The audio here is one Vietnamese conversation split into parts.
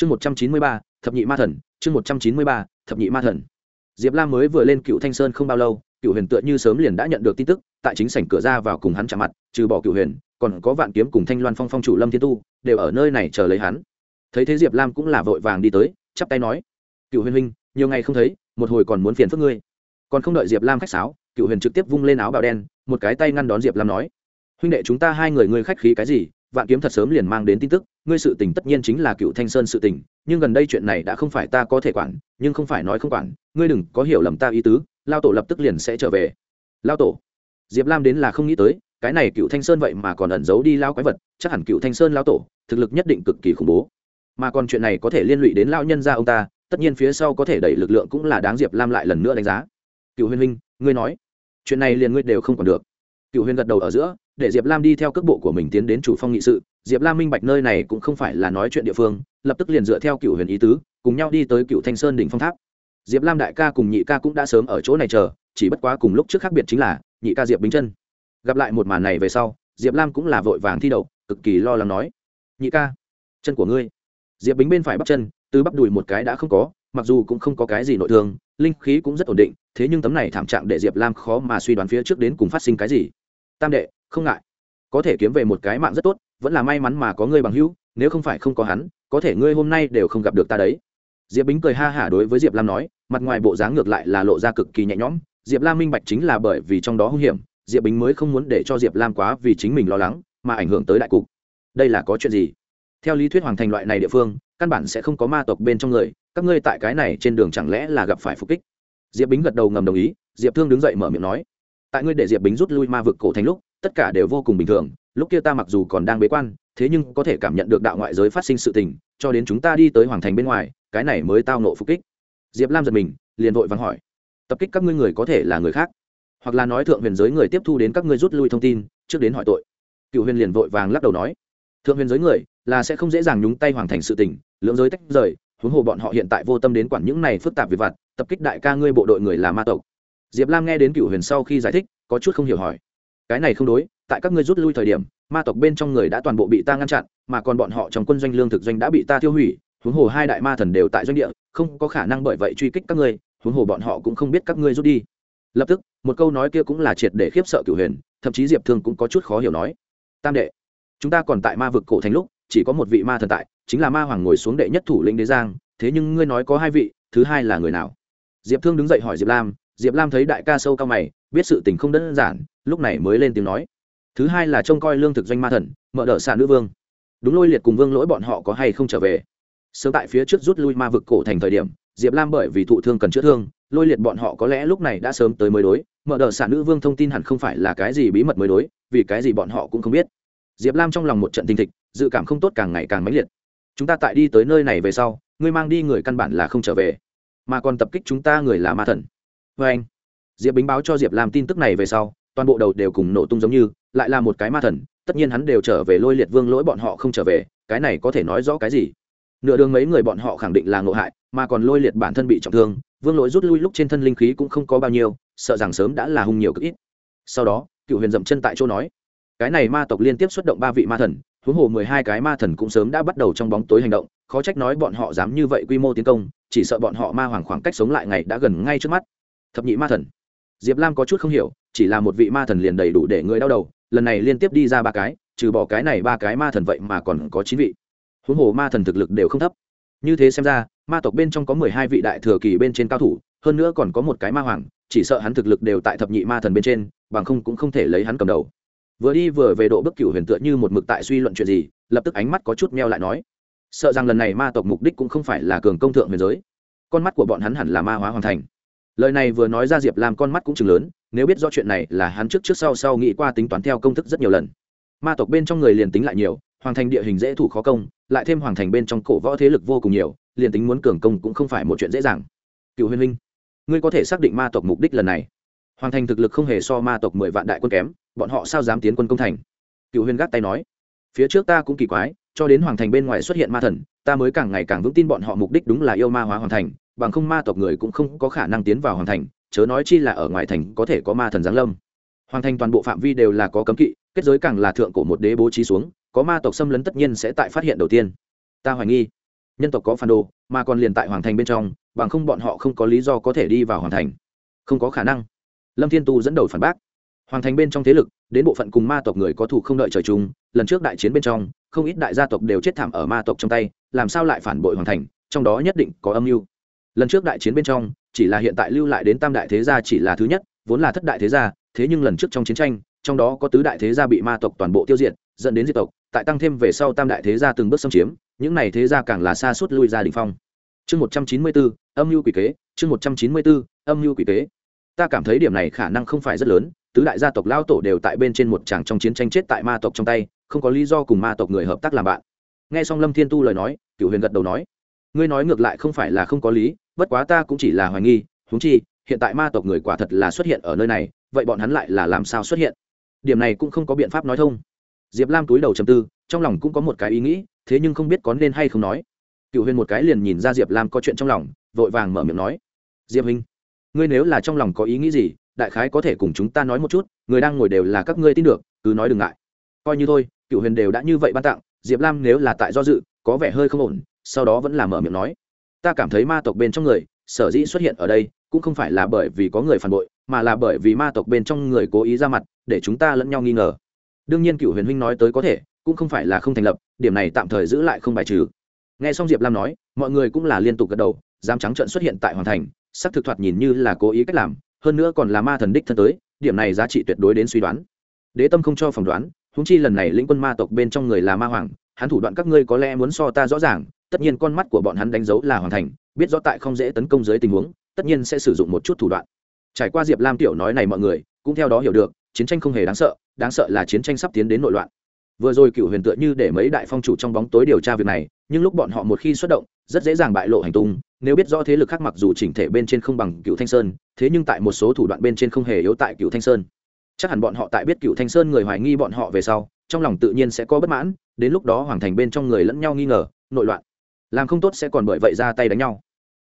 chương một trăm chín mươi ba, thập nhị ma thần, chương một trăm chín mươi ba, thập nhị ma thần. Diệp lam mới vừa lên cựu thanh sơn không bao lâu, cựu huyền tựa như sớm liền đã nhận được tin tức, tại chính sảnh cửa ra vào cùng hắn chạm mặt, trừ bỏ cựu huyền, còn có vạn kiếm cùng thanh loan phong phong chủ lâm thiên tu, đều ở nơi này chờ lấy hắn. Thấy thế diệp lam cũng là vội vàng đi tới, chắp tay nói, cựu huyền huynh, nhiều ngày không thấy, một hồi còn muốn phiền phức ngươi. Còn không đợi diệp lam khách sáo, cựu huyền trực tiếp vung lên áo bào đen, một cái tay ngăn đón diệp lam nói, huynh đệ chúng ta hai người ngươi khách khí cái gì vạn kiếm thật sớm liền mang đến tin tức, ngươi sự tình tất nhiên chính là cựu thanh sơn sự tình, nhưng gần đây chuyện này đã không phải ta có thể quản, nhưng không phải nói không quản, ngươi đừng có hiểu lầm ta ý tứ, lao tổ lập tức liền sẽ trở về. Lao tổ, diệp lam đến là không nghĩ tới, cái này cựu thanh sơn vậy mà còn ẩn giấu đi lao quái vật, chắc hẳn cựu thanh sơn lao tổ, thực lực nhất định cực kỳ khủng bố. Mà còn chuyện này có thể liên lụy đến lao nhân gia ông ta, tất nhiên phía sau có thể đẩy lực lượng cũng là đáng diệp lam lại lần nữa đánh giá. Cựu huyền huynh, ngươi nói, chuyện này liền ngươi đều không còn được. Cựu huyền gật đầu ở giữa để diệp lam đi theo cước bộ của mình tiến đến chủ phong nghị sự. Diệp lam minh bạch nơi này cũng không phải là nói chuyện địa phương, lập tức liền dựa theo cựu huyền ý tứ, cùng nhau đi tới cựu thanh sơn đỉnh phong tháp. Diệp lam đại ca cùng nhị ca cũng đã sớm ở chỗ này chờ, chỉ bất quá cùng lúc trước khác biệt chính là, nhị ca diệp bính chân gặp lại một màn này về sau, diệp lam cũng là vội vàng thi đậu, cực kỳ lo lắng nói, nhị ca, chân của ngươi. Diệp bính bên phải bắp chân, từ bắp đùi một cái đã không có, mặc dù cũng không có cái gì nội thương, linh khí cũng rất ổn định, thế nhưng tấm này thảm trạng để diệp lam khó mà suy đoán phía trước đến cùng phát sinh cái gì. Tam đệ không ngại. Có thể kiếm về một cái mạng rất tốt, vẫn là may mắn mà có ngươi bằng hữu, nếu không phải không có hắn, có thể ngươi hôm nay đều không gặp được ta đấy. Diệp bính cười ha hả đối với diệp lam nói, mặt ngoài bộ dáng ngược lại là lộ ra cực kỳ nhẹ nhõm. Diệp lam minh bạch chính là bởi vì trong đó hung hiểm, diệp bính mới không muốn để cho diệp lam quá vì chính mình lo lắng, mà ảnh hưởng tới đại cục. Đây là có chuyện gì? Theo lý thuyết hoàng thành loại này địa phương, căn bản sẽ không có ma tộc bên trong người, các ngươi tại cái này trên đường chẳng lẽ là gặp phải phục kích? Diệp bính gật đầu ngầm đồng ý, diệp thương đứng dậy mở miệng nói, tại ngươi để diệp bính rút lui ma vực cổ thành lúc tất cả đều vô cùng bình thường, lúc kia ta mặc dù còn đang bế quan, thế nhưng có thể cảm nhận được đạo ngoại giới phát sinh sự tình, cho đến chúng ta đi tới hoàng thành bên ngoài, cái này mới tao nộ phục kích. Diệp lam giật mình, liền vội vắng hỏi, tập kích các ngươi người có thể là người khác? Hoặc là nói thượng huyền giới người tiếp thu đến các ngươi rút lui thông tin, trước đến hỏi tội? Cựu huyền liền vội vàng lắc đầu nói, thượng huyền giới người là sẽ không dễ dàng nhúng tay hoàng thành sự tình, lưỡng giới tách rời, huống hồ bọn họ hiện tại vô tâm đến quản những này phức tạp về vặt, tập kích đại ca ngươi bộ đội người là ma tộc. Diệp lam nghe đến cựu huyền sau khi giải thích, có chút không hiểu hỏi cái này không đối, tại các ngươi rút lui thời điểm, ma tộc bên trong người đã toàn bộ bị ta ngăn chặn, mà còn bọn họ trong quân doanh lương thực doanh đã bị ta tiêu hủy, huống hồ hai đại ma thần đều tại doanh địa, không có khả năng bởi vậy truy kích các ngươi, huống hồ bọn họ cũng không biết các ngươi rút đi. Lập tức, một câu nói kia cũng là triệt để khiếp sợ cửu huyền, thậm chí diệp thương cũng có chút khó hiểu nói. Tam đệ, chúng ta còn tại ma vực cổ thành lúc, chỉ có một vị ma thần tại, chính là ma hoàng ngồi xuống đệ nhất thủ lĩnh đế giang, thế nhưng ngươi nói có hai vị, thứ hai là người nào? Diệp thương đứng dậy hỏi diệp lam diệp lam thấy đại ca sâu cao mày, biết sự tình không đơn giản, lúc này mới lên tiếng nói. Thứ hai là trông coi lương thực doanh ma thần, mở đỡ xạ nữ vương. Đúng lôi liệt cùng vương lỗi bọn họ có hay không trở về? Sớm tại phía trước rút lui ma vực cổ thành thời điểm, diệp lam bởi vì thụ thương cần chữa thương, lôi liệt bọn họ có lẽ lúc này đã sớm tới mới đối, mở đờ xạ nữ vương thông tin hẳn không phải là cái gì bí mật mới đối, vì cái gì bọn họ cũng không biết. Diệp lam trong lòng một trận tinh thịch, dự cảm không tốt càng ngày càng mãnh liệt. Chúng ta tại đi tới nơi này về sau, ngươi mang đi người căn bản là không trở về, mà còn tập kích chúng ta người là ma thần vê anh, diệp bính báo cho diệp lam tin tức này về sau, toàn bộ đầu đều cùng nổ tung giống như, lại là một cái ma thần, tất nhiên hắn đều trở về lôi liệt vương lỗi bọn họ không trở về, cái này có thể nói rõ cái gì? Nửa đường mấy người bọn họ khẳng định là ngộ hại, mà còn lôi liệt bản thân bị trọng thương, vương lỗi rút lui lúc trên thân linh khí cũng không có bao nhiêu, sợ rằng sớm đã là hung nhiều cực ít. Sau đó, cựu huyền dậm chân tại chỗ nói, cái này ma tộc liên tiếp xuất động ba vị ma thần, huống hồ mười hai cái ma thần cũng sớm đã bắt đầu trong bóng tối hành động, khó trách nói bọn họ dám như vậy quy mô tiến công, chỉ sợ bọn họ ma hoàng khoảng cách sống lại ngày đã gần ngay trước mắt thập nhị ma thần. Diệp lam có chút không hiểu, chỉ là một vị ma thần liền đầy đủ để người đau đầu, lần này liên tiếp đi ra ba cái, trừ bỏ cái này ba cái ma thần vậy mà còn có chín vị. Huống hồ ma thần thực lực đều không thấp. Như thế xem ra, ma tộc bên trong có mười hai vị đại thừa kỳ bên trên cao thủ, hơn nữa còn có một cái ma hoàng, chỉ sợ hắn thực lực đều tại thập nhị ma thần bên trên, bằng không cũng không thể lấy hắn cầm đầu. Vừa đi vừa về độ bức cửu huyền tựa như một mực tại suy luận chuyện gì, lập tức ánh mắt có chút meo lại nói, sợ rằng lần này ma tộc mục đích cũng không phải là cường công thượng huyền giới. Con mắt của bọn hắn hẳn là ma hóa hoàn thành lời này vừa nói ra diệp làm con mắt cũng chừng lớn, nếu biết do chuyện này là hắn trước trước sau sau nghĩ qua tính toán theo công thức rất nhiều lần. Ma tộc bên trong người liền tính lại nhiều, hoàng thành địa hình dễ thủ khó công, lại thêm hoàng thành bên trong cổ võ thế lực vô cùng nhiều, liền tính muốn cường công cũng không phải một chuyện dễ dàng. Cựu huyền linh ngươi có thể xác định ma tộc mục đích lần này. Hoàng thành thực lực không hề so ma tộc mười vạn đại quân kém, bọn họ sao dám tiến quân công thành? Cựu huyền gác tay nói, phía trước ta cũng kỳ quái cho đến hoàng thành bên ngoài xuất hiện ma thần, ta mới càng ngày càng vững tin bọn họ mục đích đúng là yêu ma hóa hoàng thành, bằng không ma tộc người cũng không có khả năng tiến vào hoàng thành, chớ nói chi là ở ngoài thành có thể có ma thần giáng lâm. Hoàng thành toàn bộ phạm vi đều là có cấm kỵ, kết giới càng là thượng cổ một đế bố trí xuống, có ma tộc xâm lấn tất nhiên sẽ tại phát hiện đầu tiên. Ta hoài nghi, nhân tộc có phản đồ, mà còn liền tại hoàng thành bên trong, bằng không bọn họ không có lý do có thể đi vào hoàng thành. Không có khả năng. Lâm thiên tu dẫn đầu phản bác hoàng thành bên trong thế lực, đến bộ phận cùng ma tộc người có thủ không đợi trời chung, lần trước đại chiến bên trong, không ít đại gia tộc đều chết thảm ở ma tộc trong tay, làm sao lại phản bội hoàng thành, trong đó nhất định có âm mưu. Lần trước đại chiến bên trong, chỉ là hiện tại lưu lại đến tam đại thế gia chỉ là thứ nhất, vốn là thất đại thế gia, thế nhưng lần trước trong chiến tranh, trong đó có tứ đại thế gia bị ma tộc toàn bộ tiêu diệt, dẫn đến diệt tộc, tại tăng thêm về sau tam đại thế gia từng bước xâm chiếm, những này thế gia càng là xa suốt lui ra đ ỉ n h phong. Chương một trăm chín mươi bốn, âm mưu quỷ kế, chương một trăm chín mươi bốn, âm mưu quỷ kế. Ta cảm thấy điểm này khả năng không phải rất lớn tứ đại gia tộc lao tổ đều tại bên trên một tràng trong chiến tranh chết tại ma tộc trong tay, không có lý do cùng ma tộc người hợp tác làm bạn. Nghe xong lâm thiên tu lời nói cựu huyền gật đầu nói, ngươi nói ngược lại không phải là không có lý, bất quá ta cũng chỉ là hoài nghi húng chi, hiện tại ma tộc người quả thật là xuất hiện ở nơi này, vậy bọn hắn lại là làm sao xuất hiện? Điểm này cũng không có biện pháp nói thông. Diệp lam túi đầu chầm tư, trong lòng cũng có một cái ý nghĩ, thế nhưng không biết có nên hay không nói. Cựu huyền một cái liền nhìn ra diệp lam có chuyện trong lòng, vội vàng mở miệng nói, diệp huynh, ngươi nếu là trong lòng có ý nghĩ gì đại khái có thể cùng chúng ta nói một chút, người đang ngồi đều là các ngươi tin được, cứ nói đừng ngại. Coi như thôi, cựu huyền đều đã như vậy ban tặng, diệp lam nếu là tại do dự, có vẻ hơi không ổn, sau đó vẫn là mở miệng nói. Ta cảm thấy ma tộc bên trong người, sở dĩ xuất hiện ở đây, cũng không phải là bởi vì có người phản bội, mà là bởi vì ma tộc bên trong người cố ý ra mặt, để chúng ta lẫn nhau nghi ngờ. Đương nhiên cựu huyền huynh nói tới có thể, cũng không phải là không thành lập, điểm này tạm thời giữ lại không bài trừ. Nghe xong diệp lam nói, mọi người cũng là liên tục gật đầu, dám trắng trận xuất hiện tại hoàng thành sắc thực thoạt nhìn như là cố ý cách làm hơn nữa còn là ma thần đích thân tới, điểm này giá trị tuyệt đối đến suy đoán. Đế tâm không cho phỏng đoán húng chi lần này lĩnh quân ma tộc bên trong người là ma hoàng, hắn thủ đoạn các ngươi có lẽ muốn so ta rõ ràng, tất nhiên con mắt của bọn hắn đánh dấu là hoàn thành, biết rõ tại không dễ tấn công dưới tình huống, tất nhiên sẽ sử dụng một chút thủ đoạn. Trải qua diệp lam tiểu nói này mọi người, cũng theo đó hiểu được, chiến tranh không hề đáng sợ đáng sợ là chiến tranh sắp tiến đến nội loạn. Vừa rồi cựu huyền tựa như để mấy đại phong chủ trong bóng tối điều tra việc này, nhưng lúc bọn họ một khi xuất động, rất dễ dàng bại lộ hành tung nếu biết rõ thế lực khác mặc dù chỉnh thể bên trên không bằng cựu thanh sơn, thế nhưng tại một số thủ đoạn bên trên không hề yếu tại cựu thanh sơn. Chắc hẳn bọn họ tại biết cựu thanh sơn người hoài nghi bọn họ về sau, trong lòng tự nhiên sẽ có bất mãn, đến lúc đó hoàng thành bên trong người lẫn nhau nghi ngờ, nội loạn. Làm không tốt sẽ còn bởi vậy ra tay đánh nhau.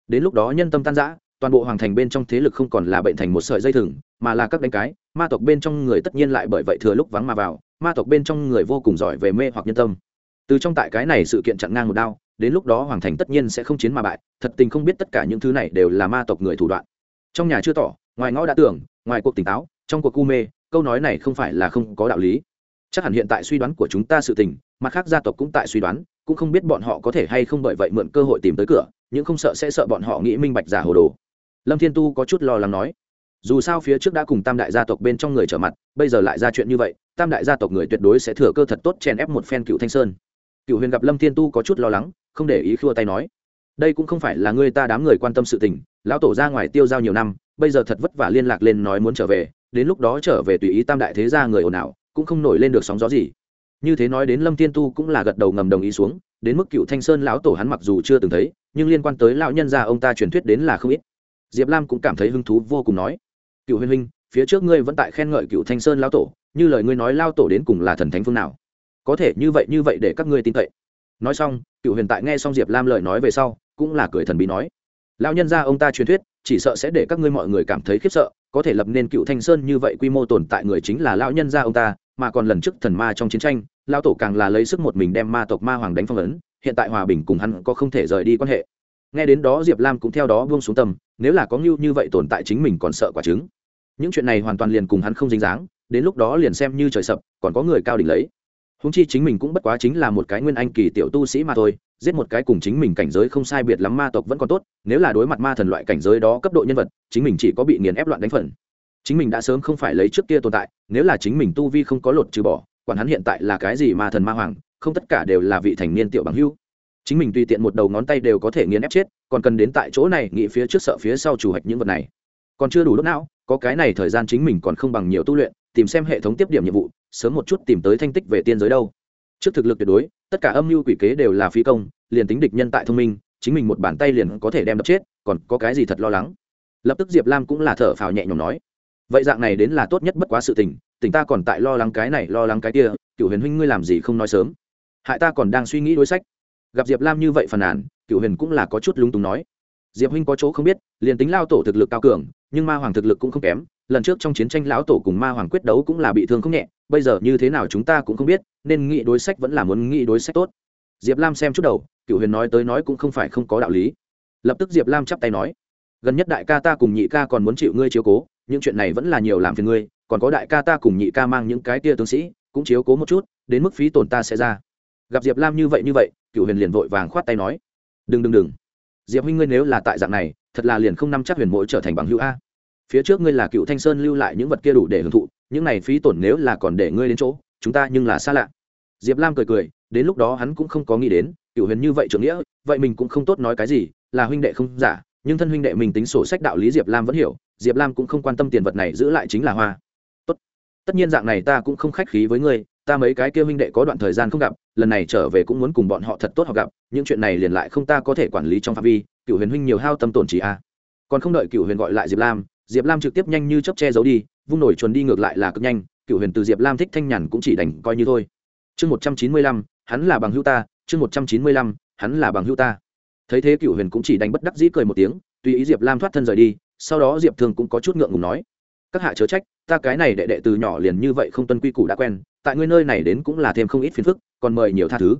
Đến lúc đó nhân tâm tan giã toàn bộ hoàng thành bên trong thế lực không còn là bệnh thành một sợi dây thừng, mà là các đánh cái, ma tộc bên trong người tất nhiên lại bởi vậy thừa lúc vắng mà vào, ma tộc bên trong người vô cùng giỏi về mê hoặc nhân tâm. Từ trong tại cái này sự kiện chặn ngang một đao đến lúc đó hoàng thành tất nhiên sẽ không chiến mà bại, thật tình không biết tất cả những thứ này đều là ma tộc người thủ đoạn. Trong nhà chưa tỏ, ngoài ngõ đã tưởng, ngoài cuộc tỉnh táo, trong cuộc cu mê, câu nói này không phải là không có đạo lý. Chắc hẳn hiện tại suy đoán của chúng ta sự tình mặt khác gia tộc cũng tại suy đoán, cũng không biết bọn họ có thể hay không bởi vậy mượn cơ hội tìm tới cửa, nhưng không sợ sẽ sợ bọn họ nghĩ minh bạch giả hồ đồ. Lâm thiên tu có chút lo lắng nói, dù sao phía trước đã cùng tam đại gia tộc bên trong người trở mặt, bây giờ lại ra chuyện như vậy, tam đại gia tộc người tuyệt đối sẽ thừa cơ thật tốt chèn ép một phen cựu thanh sơn cựu huyền gặp lâm thiên tu có chút lo lắng, không để ý khua tay nói, đây cũng không phải là người ta đám người quan tâm sự tình, lão tổ ra ngoài tiêu giao nhiều năm, bây giờ thật vất vả liên lạc lên nói muốn trở về, đến lúc đó trở về tùy ý tam đại thế gia người ồn ào, cũng không nổi lên được sóng gió gì. Như thế nói đến lâm thiên tu cũng là gật đầu ngầm đồng ý xuống, đến mức cựu thanh sơn lão tổ hắn mặc dù chưa từng thấy, nhưng liên quan tới lão nhân gia ông ta truyền thuyết đến là không ít. Diệp lam cũng cảm thấy hứng thú vô cùng nói cựu huyền huynh, phía trước ngươi vẫn tại khen ngợi cựu thanh sơn lão tổ, như lời ngươi nói lao tổ đến cùng là thần thánh phương nào? Có thể như vậy như vậy để các ngươi tin cậy. Nói xong, cựu huyền tại nghe xong diệp lam lời nói về sau, cũng là cười thần bí nói, lão nhân gia ông ta truyền thuyết, chỉ sợ sẽ để các ngươi mọi người cảm thấy khiếp sợ, có thể lập nên cựu thanh sơn như vậy quy mô tồn tại người chính là lão nhân gia ông ta, mà còn lần trước thần ma trong chiến tranh lao tổ càng là lấy sức một mình đem ma tộc ma hoàng đánh phong ấn, hiện tại hòa bình cùng hắn có không thể rời đi quan hệ. Nghe đến đó diệp lam cũng theo đó buông xuống tâm, nếu là có ngưu như vậy tồn tại chính mình còn sợ quả trứng. Những chuyện này hoàn toàn liền cùng hắn không dính dáng, đến lúc đó liền xem như trời sập, còn có người cao đỉnh lấy húng chi chính mình cũng bất quá chính là một cái nguyên anh kỳ tiểu tu sĩ mà thôi, giết một cái cùng chính mình cảnh giới không sai biệt lắm ma tộc vẫn còn tốt, nếu là đối mặt ma thần loại cảnh giới đó cấp độ nhân vật, chính mình chỉ có bị nghiền ép loạn đánh phần. Chính mình đã sớm không phải lấy trước kia tồn tại, nếu là chính mình tu vi không có lột trừ bỏ, quản hắn hiện tại là cái gì ma thần ma hoàng, không tất cả đều là vị thành niên tiểu bằng hưu. Chính mình tùy tiện một đầu ngón tay đều có thể nghiền ép chết, còn cần đến tại chỗ này nghĩ phía trước sợ phía sau chủ hạch những vật này. Còn chưa đủ lúc não có cái này thời gian chính mình còn không bằng nhiều tu luyện, tìm xem hệ thống tiếp điểm nhiệm vụ sớm một chút tìm tới thanh tích về tiên giới đâu. Trước thực lực tuyệt đối, tất cả âm mưu quỷ kế đều là phi công, liền tính địch nhân tại thông minh, chính mình một bàn tay liền có thể đem đập chết, còn có cái gì thật lo lắng? Lập tức diệp lam cũng là thở phào nhẹ nhõm nói, vậy dạng này đến là tốt nhất bất quá sự tình, tỉnh ta còn tại lo lắng cái này, lo lắng cái kia cựu huyền huynh ngươi làm gì không nói sớm? Hại ta còn đang suy nghĩ đối sách. Gặp diệp lam như vậy phàn nàn cựu huyền cũng là có chút lung túng nói, diệp huynh có chỗ không biết, liền tính lao tổ thực lực cao cường, nhưng ma hoàng thực lực cũng không kém, lần trước trong chiến tranh lão tổ cùng ma hoàng quyết đấu cũng là bị thương không nhẹ bây giờ như thế nào chúng ta cũng không biết, nên nghĩ đối sách vẫn là muốn nghĩ đối sách tốt. Diệp lam xem chút đầu cựu huyền nói tới nói cũng không phải không có đạo lý. Lập tức diệp lam chắp tay nói, gần nhất đại ca ta cùng nhị ca còn muốn chịu ngươi chiếu cố, những chuyện này vẫn là nhiều làm phiền ngươi, còn có đại ca ta cùng nhị ca mang những cái tia tướng sĩ, cũng chiếu cố một chút, đến mức phí tổn ta sẽ ra. Gặp diệp lam như vậy như vậy cựu huyền liền vội vàng khoát tay nói, đừng đừng đừng. Diệp huynh ngươi nếu là tại dạng này, thật là liền không năm chắc huyền mỗi trở thành bằng hữu a. Phía trước ngươi là cựu thanh sơn lưu lại những vật kia đủ để hưởng thụ những này phí tổn nếu là còn để ngươi đến chỗ, chúng ta nhưng là xa lạ. Diệp lam cười cười, đến lúc đó hắn cũng không có nghĩ đến, cựu huyền như vậy trưởng nghĩa, vậy mình cũng không tốt nói cái gì, là huynh đệ không giả, nhưng thân huynh đệ mình tính sổ sách đạo lý diệp lam vẫn hiểu, diệp lam cũng không quan tâm tiền vật này giữ lại chính là hoa. Tốt. Tất nhiên dạng này ta cũng không khách khí với ngươi, ta mấy cái kia huynh đệ có đoạn thời gian không gặp, lần này trở về cũng muốn cùng bọn họ thật tốt họ gặp, những chuyện này liền lại không ta có thể quản lý trong phạm vi, cựu huyền huynh nhiều hao tâm tổn chỉ a. Còn không đợi cựu huyền gọi lại diệp lam diệp lam trực tiếp nhanh như chấp che giấu đi vung nổi chuẩn đi ngược lại là cực nhanh, cựu huyền từ diệp lam thích thanh nhàn cũng chỉ đành coi như thôi. Chương một trăm chín mươi lăm, hắn là bằng hữu ta, chương một trăm chín mươi lăm, hắn là bằng hữu ta. Thấy thế cựu huyền cũng chỉ đành bất đắc dĩ cười một tiếng, tùy ý diệp lam thoát thân rời đi, sau đó diệp thường cũng có chút ngượng ngùng nói, các hạ chớ trách, ta cái này đệ đệ từ nhỏ liền như vậy không tuân quy củ đã quen, tại ngươi nơi này đến cũng là thêm không ít phiền phức, còn mời nhiều tha thứ.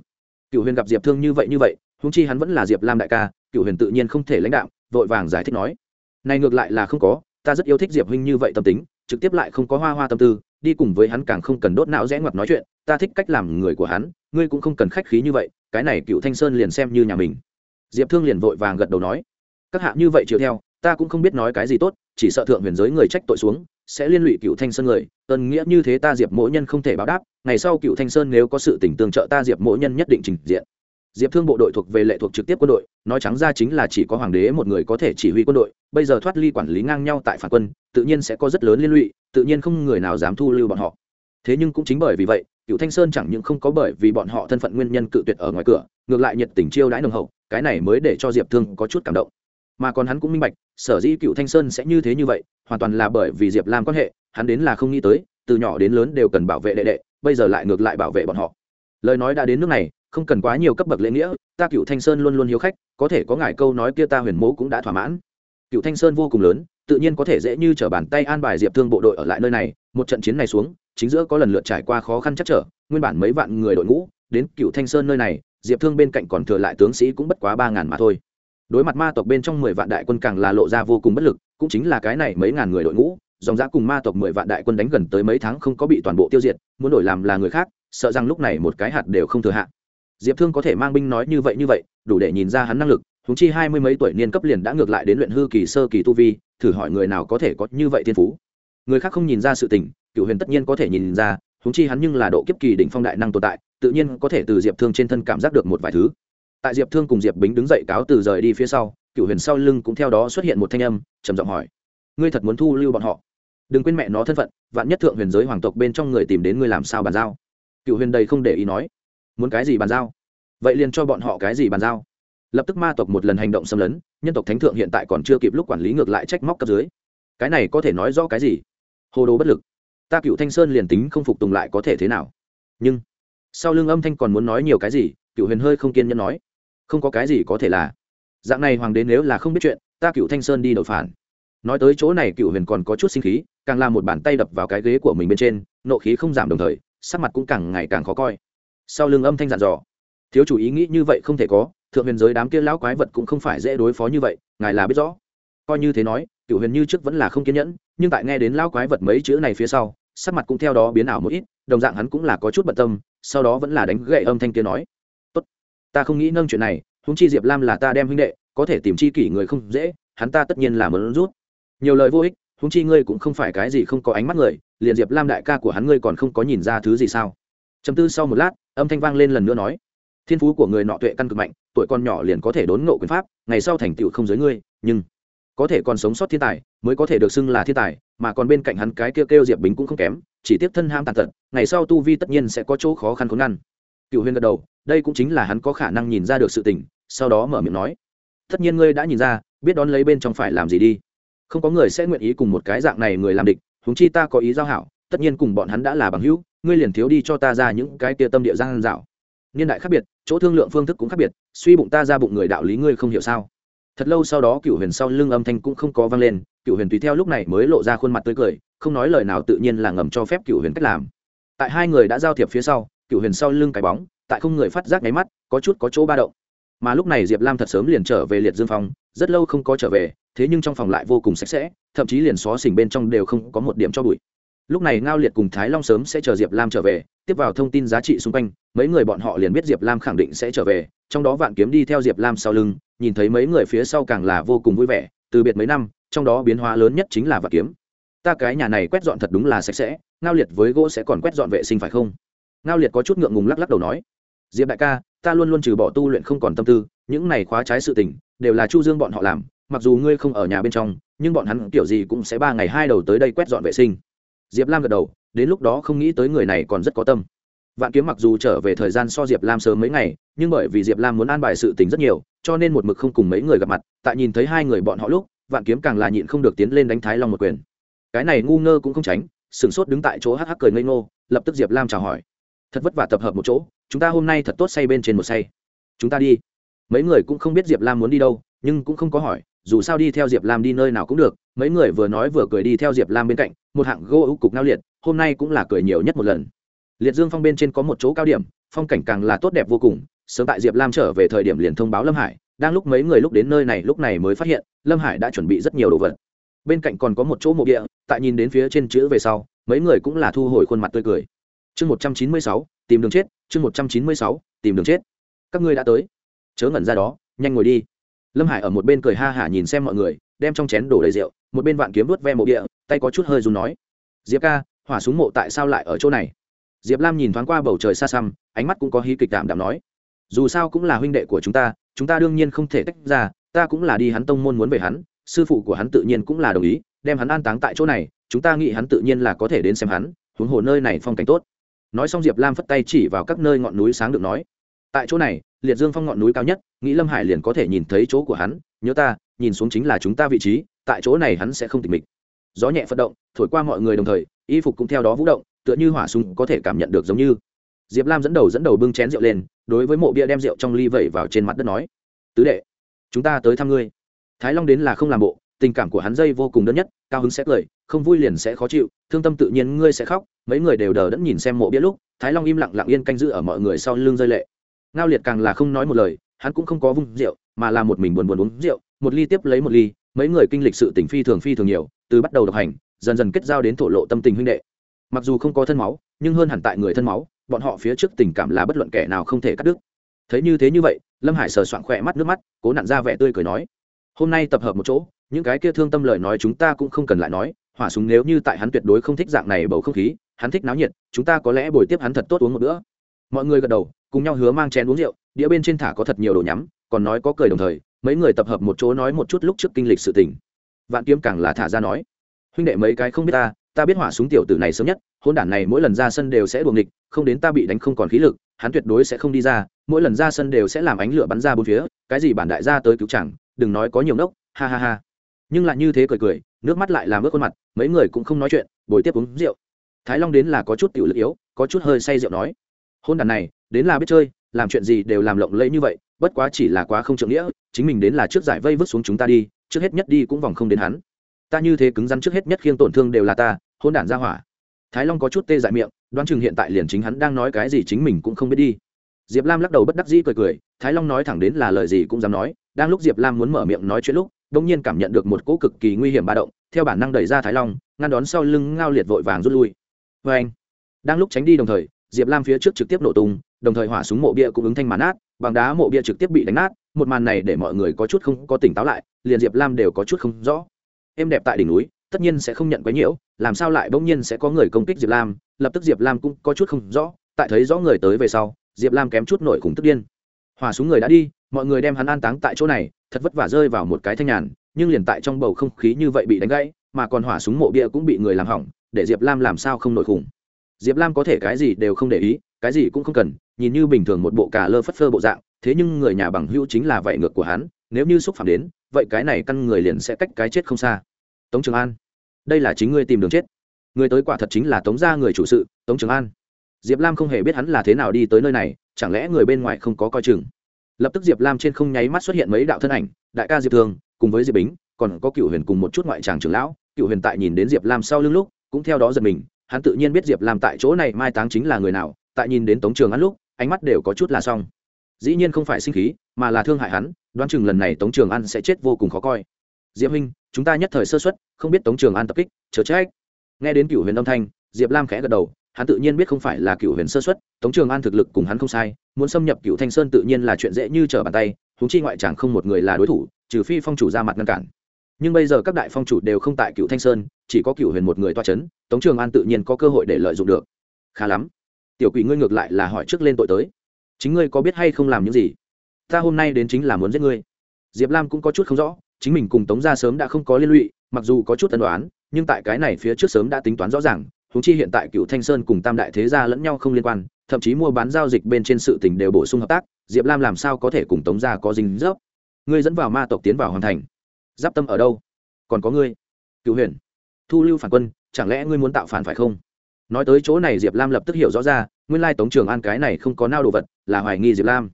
Cựu huyền gặp diệp thương như vậy như vậy húng chi hắn vẫn là diệp lam đại ca, cựu huyền tự nhiên không thể lãnh đạo, vội vàng giải thích nói, này ngược lại là không có, ta rất yêu thích diệp huynh như vậy tâm tính trực tiếp lại không có hoa hoa tâm tư, đi cùng với hắn càng không cần đốt não rẽ ngoặt nói chuyện, ta thích cách làm người của hắn, ngươi cũng không cần khách khí như vậy, cái này cựu thanh sơn liền xem như nhà mình. Diệp thương liền vội vàng gật đầu nói, các hạ như vậy chiều theo, ta cũng không biết nói cái gì tốt, chỉ sợ thượng huyền giới người trách tội xuống, sẽ liên lụy cựu thanh sơn người ơn nghĩa như thế ta diệp mỗi nhân không thể báo đáp, ngày sau cựu thanh sơn nếu có sự tỉnh tương trợ ta diệp mỗi nhân nhất định trình diện diệp thương bộ đội thuộc về lệ thuộc trực tiếp quân đội, nói trắng ra chính là chỉ có hoàng đế một người có thể chỉ huy quân đội, bây giờ thoát ly quản lý ngang nhau tại phản quân, tự nhiên sẽ có rất lớn liên lụy, tự nhiên không người nào dám thu lưu bọn họ. Thế nhưng cũng chính bởi vì vậy cựu thanh sơn chẳng những không có bởi vì bọn họ thân phận nguyên nhân cự tuyệt ở ngoài cửa, ngược lại nhiệt tình chiêu đãi nồng hậu, cái này mới để cho diệp thương có chút cảm động. Mà còn hắn cũng minh bạch, sở dĩ cựu thanh sơn sẽ như thế như vậy, hoàn toàn là bởi vì diệp lam quan hệ, hắn đến là không nghĩ tới, từ nhỏ đến lớn đều cần bảo vệ đệ đệ, bây giờ lại ngược lại bảo vệ bọn họ. Lời nói đã đến nước này không cần quá nhiều cấp bậc lễ nghĩa, ta cựu thanh sơn luôn luôn hiếu khách, có thể có ngài câu nói kia ta huyền mố cũng đã thỏa mãn. Cựu thanh sơn vô cùng lớn, tự nhiên có thể dễ như t r ở bàn tay an bài diệp thương bộ đội ở lại nơi này, một trận chiến này xuống, chính giữa có lần lượt trải qua khó khăn chắc trở, nguyên bản mấy vạn người đội ngũ, đến cựu thanh sơn nơi này, diệp thương bên cạnh còn thừa lại tướng sĩ cũng bất quá ba ngàn mà thôi. Đối mặt ma tộc bên trong mười vạn đại quân càng là lộ ra vô cùng bất lực, cũng chính là cái này mấy ngàn người đội ngũ, dòng giã cùng ma tộc mười vạn đại quân đánh gần tới mấy tháng không có bị toàn bộ tiêu diệt, muốn đổi làm là người khác, sợ rằng lúc này một cái hạt đều không thừa hạ diệp thương có thể mang binh nói như vậy như vậy, đủ để nhìn ra hắn năng lực húng chi hai mươi mấy tuổi niên cấp liền đã ngược lại đến luyện hư kỳ sơ kỳ tu vi, thử hỏi người nào có thể có như vậy thiên phú. Người khác không nhìn ra sự tình cựu huyền tất nhiên có thể nhìn ra húng chi hắn nhưng là độ kiếp kỳ đỉnh phong đại năng tồn tại, tự nhiên có thể từ diệp thương trên thân cảm giác được một vài thứ. Tại diệp thương cùng diệp bính đứng dậy cáo từ rời đi phía sau cựu huyền sau lưng cũng theo đó xuất hiện một thanh âm, trầm giọng hỏi, ngươi thật muốn thu lưu bọn họ? Đừng quên mẹ nó thân phận, vạn nhất thượng huyền giới hoàng tộc bên trong người tìm đến ngươi làm sao bàn giao. Cựu huyền đầy không để ý nói muốn cái gì bàn giao? Vậy liền cho bọn họ cái gì bàn giao? Lập tức ma tộc một lần hành động xâm lấn, nhân tộc thánh thượng hiện tại còn chưa kịp lúc quản lý ngược lại trách móc cấp dưới. Cái này có thể nói rõ cái gì? Hồ đồ bất lực. Ta cựu thanh sơn liền tính không phục tùng lại có thể thế nào? Nhưng, sau lưng âm thanh còn muốn nói nhiều cái gì? Cựu huyền hơi không kiên nhẫn nói. Không có cái gì có thể là. Dạng này hoàng đế nếu là không biết chuyện, ta cựu thanh sơn đi đột phản. Nói tới chỗ này cựu huyền còn có chút sinh khí, càng làm một bàn tay đập vào cái ghế của mình bên trên, nộ khí không giảm đồng thời, sắc mặt cũng càng ngày càng khó coi sau lưng âm thanh dặn dò. Thiếu chủ ý nghĩ như vậy không thể có, thượng huyền giới đám kia lão quái vật cũng không phải dễ đối phó như vậy, ngài là biết rõ. Coi như thế nói cựu huyền như trước vẫn là không kiên nhẫn, nhưng tại nghe đến lão quái vật mấy chữ này phía sau, sắc mặt cũng theo đó biến ảo một ít, đồng dạng hắn cũng là có chút bận tâm, sau đó vẫn là đánh gậy âm thanh kia nói. Tốt, ta không nghĩ nâng chuyện này húng chi diệp lam là ta đem huynh đệ, có thể tìm chi kỷ người không dễ, hắn ta tất nhiên là muốn rút. Nhiều lời vô ích húng chi ngươi cũng không phải cái gì không có ánh mắt người, liền diệp lam đại ca của hắn ngươi còn không có nhìn ra thứ gì sao? Chấm tư sau một lát âm thanh vang lên lần nữa nói, thiên phú của người nọ tuệ căn cực mạnh, tuổi con nhỏ liền có thể đốn ngộ quyền pháp, ngày sau thành tựu không giới ngươi, nhưng có thể còn sống sót thiên tài, mới có thể được xưng là thiên tài, mà còn bên cạnh hắn cái kêu kêu diệp bính cũng không kém, chỉ tiếp thân ham tàn tật, ngày sau tu vi tất nhiên sẽ có chỗ khó khăn khốn ngăn. Cựu Huyên gật đầu, đây cũng chính là hắn có khả năng nhìn ra được sự tình, sau đó mở miệng nói, tất nhiên ngươi đã nhìn ra, biết đón lấy bên trong phải làm gì đi. Không có người sẽ nguyện ý cùng một cái dạng này người làm địch húng chi ta có ý giao hảo, tất nhiên cùng bọn hắn đã là bằng hữu ngươi liền thiếu đi cho ta ra những cái tia tâm địa gian dạo. Niên đại khác biệt chỗ thương lượng phương thức cũng khác biệt suy bụng ta ra bụng người đạo lý ngươi không hiểu sao? Thật lâu sau đó cựu huyền sau lưng âm thanh cũng không có vang lên cựu huyền tùy theo lúc này mới lộ ra khuôn mặt tươi cười không nói lời nào tự nhiên là ngầm cho phép cựu huyền cách làm. Tại hai người đã giao thiệp phía sau cựu huyền sau lưng cái bóng tại không người phát giác nháy mắt có chút có chỗ ba động. Mà lúc này diệp lam thật sớm liền trở về liệt dương phòng, rất lâu không có trở về thế nhưng trong phòng lại vô cùng sạch sẽ thậm chí liền xó xỉnh bên trong đều không có một điểm cho bụi lúc này ngao liệt cùng thái long sớm sẽ chờ diệp lam trở về, tiếp vào thông tin giá trị xung quanh, mấy người bọn họ liền biết diệp lam khẳng định sẽ trở về, trong đó vạn kiếm đi theo diệp lam sau lưng, nhìn thấy mấy người phía sau càng là vô cùng vui vẻ, từ biệt mấy năm, trong đó biến hóa lớn nhất chính là vạn kiếm. Ta cái nhà này quét dọn thật đúng là sạch sẽ, ngao liệt với gỗ sẽ còn quét dọn vệ sinh phải không? Ngao liệt có chút ngượng ngùng lắc lắc đầu nói. Diệp đại ca, ta luôn luôn trừ bỏ tu luyện không còn tâm tư, những này khóa trái sự tình, đều là chu dương bọn họ làm, mặc dù ngươi không ở nhà bên trong, nhưng bọn hắn kiểu gì cũng sẽ ba ngày hai đầu tới đây quét dọn vệ sinh diệp lam gật đầu, đến lúc đó không nghĩ tới người này còn rất có tâm. Vạn kiếm mặc dù trở về thời gian so diệp lam sớm mấy ngày, nhưng bởi vì diệp lam muốn an bài sự tình rất nhiều, cho nên một mực không cùng mấy người gặp mặt. Tại nhìn thấy hai người bọn họ lúc, vạn kiếm càng là nhịn không được tiến lên đánh thái long một quyền. Cái này ngu ngơ cũng không tránh, sửng sốt đứng tại chỗ hắc hắc cười ngây ngô, lập tức diệp lam chào hỏi. Thật vất vả tập hợp một chỗ, chúng ta hôm nay thật tốt say bên trên một say. Chúng ta đi. Mấy người cũng không biết diệp lam muốn đi đâu, nhưng cũng không có hỏi, dù sao đi theo diệp lam đi nơi nào cũng được mấy người vừa nói vừa cười đi theo diệp lam bên cạnh, một hạng gỗ ưu cục nao liệt, hôm nay cũng là cười nhiều nhất một lần. Liệt dương phong bên trên có một chỗ cao điểm, phong cảnh càng là tốt đẹp vô cùng, sớm tại diệp lam trở về thời điểm liền thông báo lâm hải, đang lúc mấy người lúc đến nơi này lúc này mới phát hiện, lâm hải đã chuẩn bị rất nhiều đồ vật. Bên cạnh còn có một chỗ mộ địa, tại nhìn đến phía trên chữ về sau, mấy người cũng là thu hồi khuôn mặt tươi cười. Chương một trăm chín mươi sáu, tìm đường chết, chương một trăm chín mươi sáu, tìm đường chết. Các ngươi đã tới. Chớ ngẩn ra đó, nhanh ngồi đi. Lâm hải ở một bên cười ha hả nhìn xem mọi người đem trong chén đổ đầy rượu, một bên vạn kiếm vớt ve mộ địa, tay có chút hơi dùng nói, diệp ca, hỏa súng mộ tại sao lại ở chỗ này? Diệp lam nhìn thoáng qua bầu trời xa xăm, ánh mắt cũng có hí kịch đảm đảm nói, dù sao cũng là huynh đệ của chúng ta chúng ta đương nhiên không thể tách ra, ta cũng là đi hắn tông môn muốn về hắn, sư phụ của hắn tự nhiên cũng là đồng ý, đem hắn an táng tại chỗ này, chúng ta nghĩ hắn tự nhiên là có thể đến xem hắn, huống hồ nơi này phong cảnh tốt. Nói xong diệp lam phất tay chỉ vào các nơi ngọn núi sáng được nói, tại chỗ này, liệt dương phong ngọn núi cao nhất, nghĩ lâm hải liền có thể nhìn thấy chỗ của hắn, nhớ ta nhìn xuống chính là chúng ta vị trí, tại chỗ này hắn sẽ không tịch mịch. Gió nhẹ phất động, thổi qua mọi người đồng thời, y phục cũng theo đó vũ động, tựa như hỏa súng có thể cảm nhận được giống như. Diệp lam dẫn đầu dẫn đầu bưng chén rượu lên, đối với mộ bia đem rượu trong ly vẩy vào trên mặt đất nói, tứ đệ, chúng ta tới thăm ngươi. Thái long đến là không làm bộ, tình cảm của hắn dây vô cùng đơn nhất, cao hứng sẽ cười, không vui liền sẽ khó chịu, thương tâm tự nhiên ngươi sẽ khóc, mấy người đều đờ đẫn nhìn xem mộ bia lúc, thái long im lặng lặng yên canh giữ ở mọi người sau lưng rơi lệ. Ngao liệt càng là không nói một lời, hắn cũng không có vung rượu, mà là một mình buồn buồn uống rượu một ly tiếp lấy một ly, mấy người kinh lịch sự tình phi thường phi thường nhiều, từ bắt đầu độc hành, dần dần kết giao đến thổ lộ tâm tình huynh đệ. Mặc dù không có thân máu, nhưng hơn hẳn tại người thân máu, bọn họ phía trước tình cảm là bất luận kẻ nào không thể cắt đứt. Thấy như thế như vậy, lâm hải sờ soạn khỏe mắt nước mắt, cố nặn ra vẻ tươi cười nói, hôm nay tập hợp một chỗ, những cái kia thương tâm lời nói chúng ta cũng không cần lại nói, hỏa súng nếu như tại hắn tuyệt đối không thích dạng này bầu không khí, hắn thích náo nhiệt, chúng ta có lẽ bồi tiếp hắn thật tốt uống một bữa. Mọi người gật đầu, cùng nhau hứa mang chén uống rượu, đĩa bên trên thả có thật nhiều đồ nhắm, còn nói có cười đồng thời mấy người tập hợp một chỗ nói một chút lúc trước kinh lịch sự tình. Vạn kiếm càng là thả ra nói, huynh đệ mấy cái không biết ta ta biết hỏa súng tiểu tử này sớm nhất hôn đản này mỗi lần ra sân đều sẽ đuồng nghịch, không đến ta bị đánh không còn khí lực, hắn tuyệt đối sẽ không đi ra, mỗi lần ra sân đều sẽ làm ánh lửa bắn ra bốn phía, cái gì bản đại gia tới cứu chẳng, đừng nói có nhiều nốc, ha ha ha. Nhưng lại như thế cười cười, nước mắt lại làm ướt khuôn mặt, mấy người cũng không nói chuyện, bồi tiếp uống rượu. Thái long đến là có chút tiểu lực yếu, có chút hơi say rượu nói hôn đàn này, đến là biết chơi, làm chuyện gì đều làm lộng lẫy như vậy, bất quá chỉ là quá không trượng nghĩa chính mình đến là trước giải vây vứt xuống chúng ta đi, trước hết nhất đi cũng vòng không đến hắn. Ta như thế cứng rắn trước hết nhất khiêng tổn thương đều là ta, hôn đản ra hỏa. Thái long có chút tê dại miệng, đoán chừng hiện tại liền chính hắn đang nói cái gì chính mình cũng không biết đi. Diệp lam lắc đầu bất đắc dĩ cười cười, thái long nói thẳng đến là lời gì cũng dám nói, đang lúc diệp lam muốn mở miệng nói chuyện lúc đ ỗ n g nhiên cảm nhận được một cỗ cực kỳ nguy hiểm ba động, theo bản năng đẩy ra thái long, ngăn đón sau lưng ngao liệt vội vàng rút lui. Vê anh, đang lúc tránh đi đồng thời, diệp lam phía trước trực tiếp nổ tung, đồng thời hỏa súng mộ bia cũng ứng thanh màn át bằng đá mộ bia trực tiếp bị đánh nát một màn này để mọi người có chút không có tỉnh táo lại, liền diệp lam đều có chút không rõ. Em đẹp tại đỉnh núi, tất nhiên sẽ không nhận quấy nhiễu, làm sao lại bỗng nhiên sẽ có người công kích diệp lam, lập tức diệp lam cũng có chút không rõ, tại thấy rõ người tới về sau, diệp lam kém chút nổi khủng tức điên. Hòa xuống người đã đi, mọi người đem hắn an táng tại chỗ này, thật vất vả rơi vào một cái thanh nhàn, nhưng liền tại trong bầu không khí như vậy bị đánh gãy, mà còn hỏa súng mộ bia cũng bị người làm hỏng, để diệp lam làm sao không nổi khủng. Diệp lam có thể cái gì đều không để ý, cái gì cũng không cần, nhìn như bình thường một bộ cà lơ phất phơ bộ dạng thế nhưng người nhà bằng hữu chính là vậy ngược của hắn, nếu như xúc phạm đến, vậy cái này căn người liền sẽ cách cái chết không xa. Tống trường an, đây là chính ngươi tìm đường chết. Người tới quả thật chính là tống gia người chủ sự, tống trường an. Diệp lam không hề biết hắn là thế nào đi tới nơi này, chẳng lẽ người bên ngoài không có coi chừng. Lập tức diệp lam trên không nháy mắt xuất hiện mấy đạo thân ảnh, đại ca diệp thường, cùng với diệp bính, còn có cựu huyền cùng một chút ngoại tràng trưởng lão. Cựu huyền tại nhìn đến diệp lam sau lưng lúc, cũng theo đó giật mình, hắn tự nhiên biết diệp lam tại chỗ này mai táng chính là người nào, tại nhìn đến tống trường ăn lúc, ánh mắt đều có chút là xong dĩ nhiên không phải sinh khí, mà là thương hại hắn, đoán chừng lần này tống trường an sẽ chết vô cùng khó coi. Diệp huynh, chúng ta nhất thời sơ xuất không biết tống trường an tập kích chớ trách. Nghe đến cựu huyền âm thanh, diệp lam khẽ gật đầu, hắn tự nhiên biết không phải là cựu huyền sơ xuất tống trường an thực lực cùng hắn không sai, muốn xâm nhập cựu thanh sơn tự nhiên là chuyện dễ như trở bàn tay húng chi ngoại chẳng không một người là đối thủ, trừ phi phong chủ ra mặt ngăn cản. Nhưng bây giờ các đại phong chủ đều không tại cựu thanh sơn, chỉ có cựu huyền một người toa c h ấ n tống trường an tự nhiên có cơ hội để lợi dụng được. Khá lắm. Tiểu quỷ ngươi ngược lại là hỏi trước lên tội tới chính ngươi có biết hay không làm những gì? Ta hôm nay đến chính là muốn giết ngươi. Diệp lam cũng có chút không rõ, chính mình cùng tống ra sớm đã không có liên lụy, mặc dù có chút tần đoán nhưng tại cái này phía trước sớm đã tính toán rõ ràng húng chi hiện tại cựu thanh sơn cùng tam đại thế gia lẫn nhau không liên quan, thậm chí mua bán giao dịch bên trên sự tỉnh đều bổ sung hợp tác, diệp lam làm sao có thể cùng tống gia có dính dấp? Ngươi dẫn vào ma tộc tiến vào hoàn thành. Giáp tâm ở đâu? Còn có ngươi. Cựu huyền. Thu lưu phản quân, chẳng lẽ ngươi muốn tạo phản phải không? Nói tới chỗ này, diệp lam lập tức hiểu rõ ra nguyên lai tống trường an cái này không có nao đồ vật, là hoài nghi diệp lam.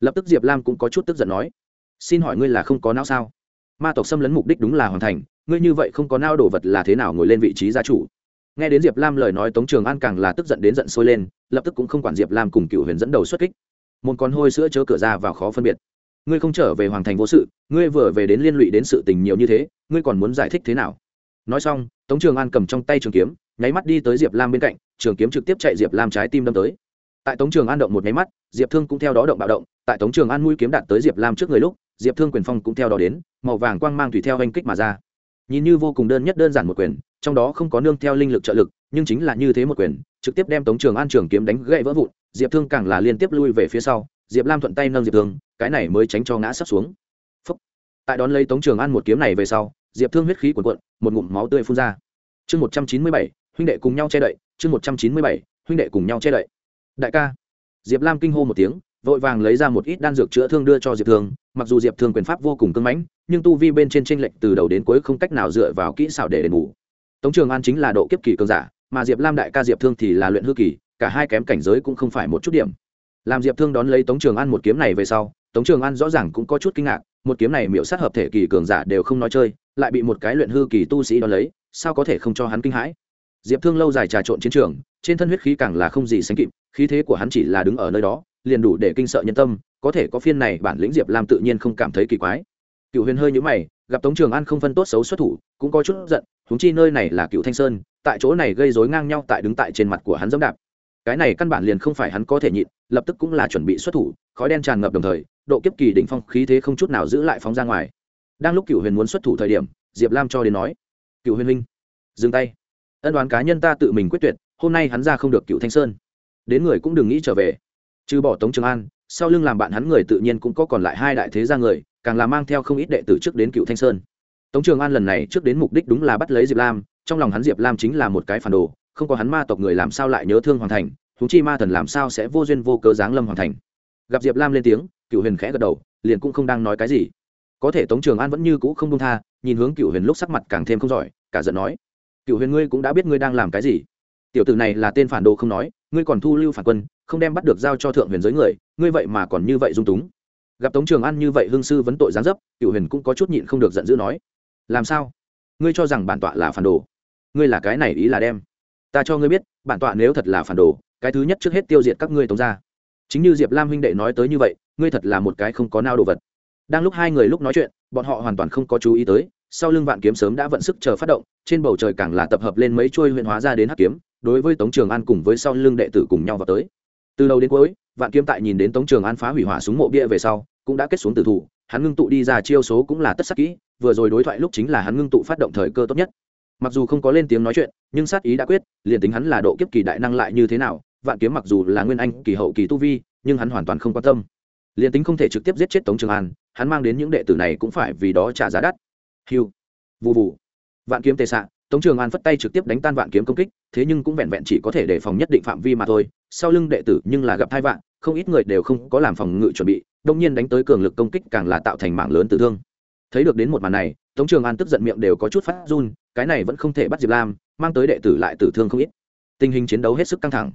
Lập tức diệp lam cũng có chút tức giận nói, xin hỏi ngươi là không có não sao? Ma tộc xâm lấn mục đích đúng là hoàn thành, ngươi như vậy không có nao đồ vật là thế nào ngồi lên vị trí gia chủ? Nghe đến diệp lam lời nói tống trường an càng là tức giận đến giận sôi lên, lập tức cũng không quản diệp lam cùng cựu huyền dẫn đầu xuất kích. Một con hôi sữa chớ cửa ra vào khó phân biệt. Ngươi không trở về hoàng thành vô sự, ngươi vừa về đến liên lụy đến sự tình nhiều như thế, ngươi còn muốn giải thích thế nào? Nói xong, tống trường an cầm trong tay trường kiếm, nháy mắt đi tới diệp lam bên cạnh, trường kiếm trực tiếp chạy diệp lam trái tim đâm tới. Tại tống trường an động một nháy mắt, diệp thương cũng theo đó động bạo động, tại tống trường an mũi kiếm đạt tới diệp lam trước người lúc, diệp thương quyền phong cũng theo đó đến, màu vàng quang mang tùy theo hành kích mà ra. Nhìn như vô cùng đơn nhất đơn giản một quyền, trong đó không có nương theo linh lực trợ lực, nhưng chính là như thế một quyền, trực tiếp đem tống trường an trường kiếm đánh gậy vỡ vụn, diệp thương càng là liên tiếp lui về phía sau, diệp lam thuận tay nâng diệp thương, cái này mới tránh cho ngã sắp xuống. Phúc. tại đón lấy tống trường an một kiếm này về sau diệp thương huyết khí cuộn cuộn, một ngụm máu tươi phun ra. Chương một trăm chín mươi bảy, huynh đệ cùng nhau che đậy, chương một trăm chín mươi bảy, huynh đệ cùng nhau che đậy. Đại ca. Diệp lam kinh hô một tiếng, vội vàng lấy ra một ít đan dược chữa thương đưa cho diệp thương, mặc dù diệp thương quyền pháp vô cùng cưng mãnh, nhưng tu vi bên trên tranh lệch từ đầu đến cuối không cách nào dựa vào kỹ xảo để đền bù. Tống trường an chính là độ kiếp kỳ cường giả, mà diệp lam đại ca diệp thương thì là luyện hư kỳ, cả hai kém cảnh giới cũng không phải một chút điểm. Làm diệp thương đón lấy tống trường an một kiếm này về sau tống trường an rõ ràng cũng có chút kinh ngạc, một kiếm này miễu sát hợp thể kỳ cường giả đều không nói chơi, lại bị một cái luyện hư kỳ tu sĩ đó lấy, sao có thể không cho hắn kinh hãi? Diệp thương lâu dài trà trộn chiến trường, trên thân huyết khí càng là không gì sánh kịp, khí thế của hắn chỉ là đứng ở nơi đó, liền đủ để kinh sợ nhân tâm, có thể có phiên này bản lĩnh diệp lam tự nhiên không cảm thấy kỳ quái. Cựu huyền hơi nhũ mày, gặp tống trường an không phân tốt xấu xuất thủ, cũng có chút giận húng chi nơi này là cựu thanh sơn, tại chỗ này gây dối ngang nhau tại đứng tại trên mặt của hắn dẫm đạp. Cái này căn bản liền không phải hắn có thể nhịn, lập tức cũng là chuẩn bị xuất thủ khói đen tràn ngập đồng thời độ kiếp kỳ đỉnh phong khí thế không chút nào giữ lại phóng ra ngoài. Đang lúc cựu huyền muốn xuất thủ thời điểm diệp lam cho đến nói cựu huyền Linh, dừng tay. Ân đoán cá nhân ta tự mình quyết tuyệt hôm nay hắn ra không được cựu thanh sơn. Đến người cũng đừng nghĩ trở về. Trừ bỏ tống trường an sau lưng làm bạn hắn người tự nhiên cũng có còn lại hai đại thế gia người càng là mang theo không ít đệ tử trước đến cựu thanh sơn. Tống trường an lần này trước đến mục đích đúng là bắt lấy diệp lam trong lòng hắn diệp lam chính là một cái phản đồ không có hắn ma tộc người làm sao lại nhớ thương Hoàng thành thú chi ma thần làm sao sẽ vô duyên vô cớ giáng lâm Hoàng thành gặp diệp lam lên tiếng cựu huyền khẽ gật đầu liền cũng không đang nói cái gì có thể tống trường an vẫn như cũ không đông tha nhìn hướng cựu huyền lúc sắc mặt càng thêm không giỏi cả giận nói cựu huyền ngươi cũng đã biết ngươi đang làm cái gì tiểu tử này là tên phản đồ không nói ngươi còn thu lưu phản quân không đem bắt được giao cho thượng huyền giới người ngươi vậy mà còn như vậy dung túng gặp tống trường an như vậy hương sư vấn tội gián dấp cựu huyền cũng có chút nhịn không được giận dữ nói làm sao ngươi cho rằng bản tọa là phản đồ ngươi là cái này ý là đem ta cho ngươi biết bản tọa nếu thật là phản đồ cái thứ nhất trước hết tiêu diệt các ngươi tống ra chính như diệp lam huynh đệ nói tới như vậy, ngươi thật là một cái không có nao đồ vật. Đang lúc hai người lúc nói chuyện, bọn họ hoàn toàn không có chú ý tới, sau lưng vạn kiếm sớm đã vận sức chờ phát động, trên bầu trời càng là tập hợp lên mấy chuôi huyện hóa ra đến hắc kiếm, đối với tống trường an cùng với sau lưng đệ tử cùng nhau vào tới. Từ đầu đến cuối, vạn kiếm tại nhìn đến tống trường an phá hủy hỏa súng mộ bia về sau, cũng đã kết xuống tử thủ, hắn ngưng tụ đi ra chiêu số cũng là tất sắc kỹ, vừa rồi đối thoại lúc chính là hắn ngưng tụ phát động thời cơ tốt nhất. Mặc dù không có lên tiếng nói chuyện, nhưng sát ý đã quyết, liền tính hắn là độ kiếp kỳ đại năng lại như thế nào vạn kiếm mặc dù là nguyên anh, kỳ hậu, kỳ tu vi, nhưng hắn hoàn toàn không quan tâm. Liền tính không thể trực tiếp giết chết tống trường an, hắn mang đến những đệ tử này cũng phải vì đó trả giá đắt. Hiu vụ vụ vạn kiếm tề xạ, tống trường an phất tay trực tiếp đánh tan vạn kiếm công kích, thế nhưng cũng vẹn vẹn chỉ có thể đề phòng nhất định phạm vi mà thôi. Sau lưng đệ tử nhưng là gặp hai vạn, không ít người đều không có làm phòng ngự chuẩn bị đông nhiên đánh tới cường lực công kích càng là tạo thành mạng lớn tử thương. Thấy được đến một màn này, tống trường an tức giận miệng đều có chút phát run, cái này vẫn không thể bắt diệp lam, mang tới đệ tử lại tử thương không ít. Tình hình chiến đấu hết sức căng thẳng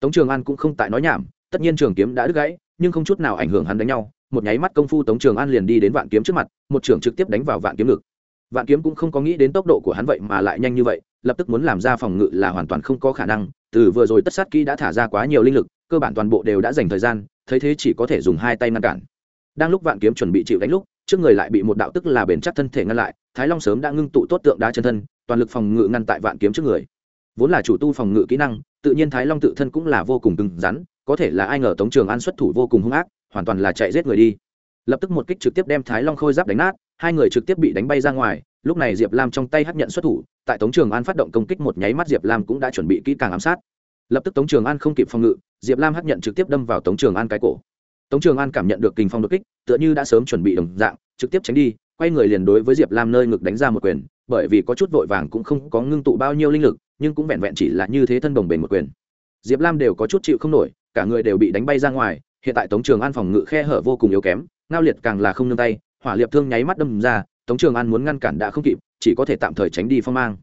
tống trường an cũng không tại nói nhảm, tất nhiên trường kiếm đã đứt gãy, nhưng không chút nào ảnh hưởng hắn đánh nhau. Một nháy mắt công phu tống trường an liền đi đến vạn kiếm trước mặt, một trường trực tiếp đánh vào vạn kiếm ngực. Vạn kiếm cũng không có nghĩ đến tốc độ của hắn vậy mà lại nhanh như vậy, lập tức muốn làm ra phòng ngự là hoàn toàn không có khả năng, từ vừa rồi tất sát kỹ đã thả ra quá nhiều linh lực, cơ bản toàn bộ đều đã dành thời gian, thấy thế chỉ có thể dùng hai tay ngăn cản. Đang lúc vạn kiếm chuẩn bị chịu đánh lúc, trước người lại bị một đạo tức là bền chắc thân thể ngăn lại, thái long sớm đã ngưng tụ tốt tượng đá chân thân, toàn lực phòng ngự ngăn tại vạn kiếm trước người vốn là chủ tu phòng ngự kỹ năng, tự nhiên thái long tự thân cũng là vô cùng cứng rắn, có thể là ai ngờ tống trường an xuất thủ vô cùng hung ác, hoàn toàn là chạy giết người đi. Lập tức một kích trực tiếp đem thái long khôi giáp đánh nát, hai người trực tiếp bị đánh bay ra ngoài, lúc này diệp lam trong tay hấp nhận xuất thủ, tại tống trường an phát động công kích một nháy mắt diệp lam cũng đã chuẩn bị kỹ càng ám sát. Lập tức tống trường an không kịp phòng ngự, diệp lam hấp nhận trực tiếp đâm vào tống trường an cái cổ. Tống trường an cảm nhận được kình phong đột kích, tựa như đã sớm chuẩn bị đồng dạng, trực tiếp tránh đi, quay người liền đối với diệp lam nơi ngực đánh ra một quyền, bởi vì có chút vội vàng cũng không có ngưng tụ bao nhiêu linh lực nhưng cũng vẹn vẹn chỉ là như thế thân đồng bền một quyền. Diệp lam đều có chút chịu không nổi, cả người đều bị đánh bay ra ngoài, hiện tại tống trường an phòng ngự khe hở vô cùng yếu kém, ngao liệt càng là không nương tay, hỏa liệt thương nháy mắt đâm ra, tống trường an muốn ngăn cản đã không kịp, chỉ có thể tạm thời tránh đi phong mang.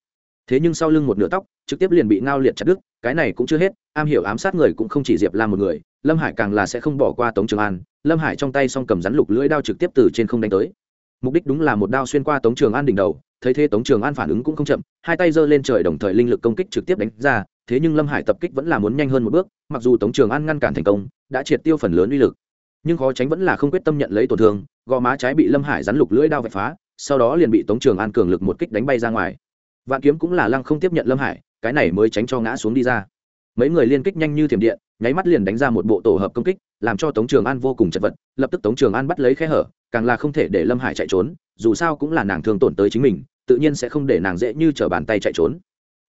Thế nhưng sau lưng một nửa tóc, trực tiếp liền bị ngao liệt chặt đứt, cái này cũng chưa hết, am hiểu ám sát người cũng không chỉ diệp lam một người, lâm hải càng là sẽ không bỏ qua tống trường an, lâm hải trong tay s o n g cầm rắn lục lưỡi đao trực tiếp từ trên không đánh tới mục đích đúng là một đao xuyên qua tống trường an đỉnh đầu, thấy thế tống trường an phản ứng cũng không chậm, hai tay giơ lên trời đồng thời linh lực công kích trực tiếp đánh ra, thế nhưng lâm hải tập kích vẫn là muốn nhanh hơn một bước, mặc dù tống trường an ngăn cản thành công, đã triệt tiêu phần lớn uy lực. Nhưng khó tránh vẫn là không quyết tâm nhận lấy tổn thương, gò má trái bị lâm hải rắn lục lưỡi đao vạch phá, sau đó liền bị tống trường an cường lực một kích đánh bay ra ngoài. Vạn kiếm cũng là lăng không tiếp nhận lâm hải, cái này mới tránh cho ngã xuống đi ra. Mấy người liên kích nhanh như thiểm điện nháy mắt liền đánh ra một bộ tổ hợp công kích, làm cho tống trường an vô cùng chật vật, lập tức tống trường an bắt lấy khe hở, càng là không thể để lâm hải chạy trốn, dù sao cũng là nàng thường tổn tới chính mình, tự nhiên sẽ không để nàng dễ như t r ở bàn tay chạy trốn.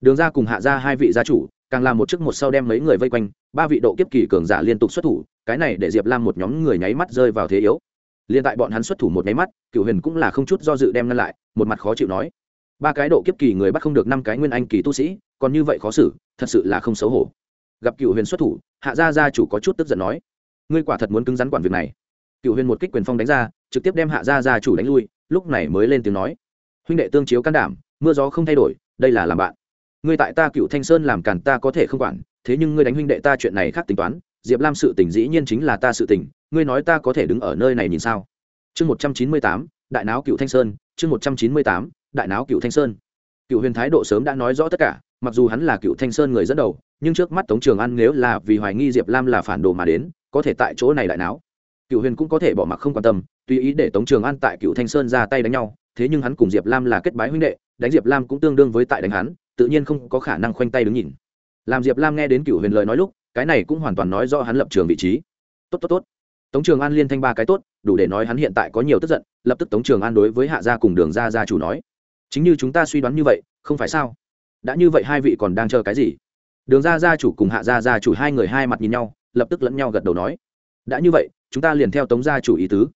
Đường ra cùng hạ ra hai vị gia chủ, càng là một chiếc một sau đem mấy người vây quanh, ba vị độ kiếp kỳ cường giả liên tục xuất thủ, cái này để diệp lam một nhóm người nháy mắt rơi vào thế yếu. Liên tại bọn hắn xuất thủ một nháy mắt cựu huyền cũng là không chút do dự đem ngăn lại, một mặt khó chịu nói ba cái độ kiếp kỳ người bắt không được năm cái nguyên anh kỳ tu sĩ, còn như vậy khó xử, thật sự là không xấu hổ gặp cựu huyền xuất thủ, hạ gia gia chủ có chút tức giận nói, ngươi quả thật muốn cứng rắn quản việc này. Cựu huyền một kích quyền phong đánh ra, trực tiếp đem hạ gia gia chủ đánh lui, lúc này mới lên tiếng nói, huynh đệ tương chiếu can đảm, mưa gió không thay đổi, đây là làm bạn. Ngươi tại ta cựu thanh sơn làm càn ta có thể không quản, thế nhưng ngươi đánh huynh đệ ta chuyện này khác tính toán, diệp lam sự tình dĩ nhiên chính là ta sự tình, ngươi nói ta có thể đứng ở nơi này nhìn sao? Chương một trăm chín mươi tám, đại náo cựu thanh sơn, chương một trăm chín mươi tám, đại náo cựu thanh sơn. Cựu huyền thái độ sớm đã nói rõ tất cả mặc dù hắn là cựu thanh sơn người dẫn đầu, nhưng trước mắt tống trường an nếu là vì hoài nghi diệp lam là phản đồ mà đến, có thể tại chỗ này đại náo. Cựu huyền cũng có thể bỏ mặc không quan tâm, tùy ý để tống trường an tại cựu thanh sơn ra tay đánh nhau, thế nhưng hắn cùng diệp lam là kết bái huynh đệ, đánh diệp lam cũng tương đương với tại đánh hắn, tự nhiên không có khả năng khoanh tay đứng nhìn. Làm diệp lam nghe đến cựu huyền lời nói lúc, cái này cũng hoàn toàn nói do hắn lập trường vị trí. Tốt tốt tốt. Tống trường an liên thanh ba cái tốt, đủ để nói hắn hiện tại có nhiều tức giận, lập tức tống trường an đối với hạ gia cùng đường gia gia chủ nói, chính như chúng ta suy đoán như vậy, không phải sao? Đã như vậy hai vị còn đang chờ cái gì? Đường gia gia chủ cùng hạ gia gia chủ hai người hai mặt nhìn nhau, lập tức lẫn nhau gật đầu nói, đã như vậy, chúng ta liền theo tống gia chủ ý tứ.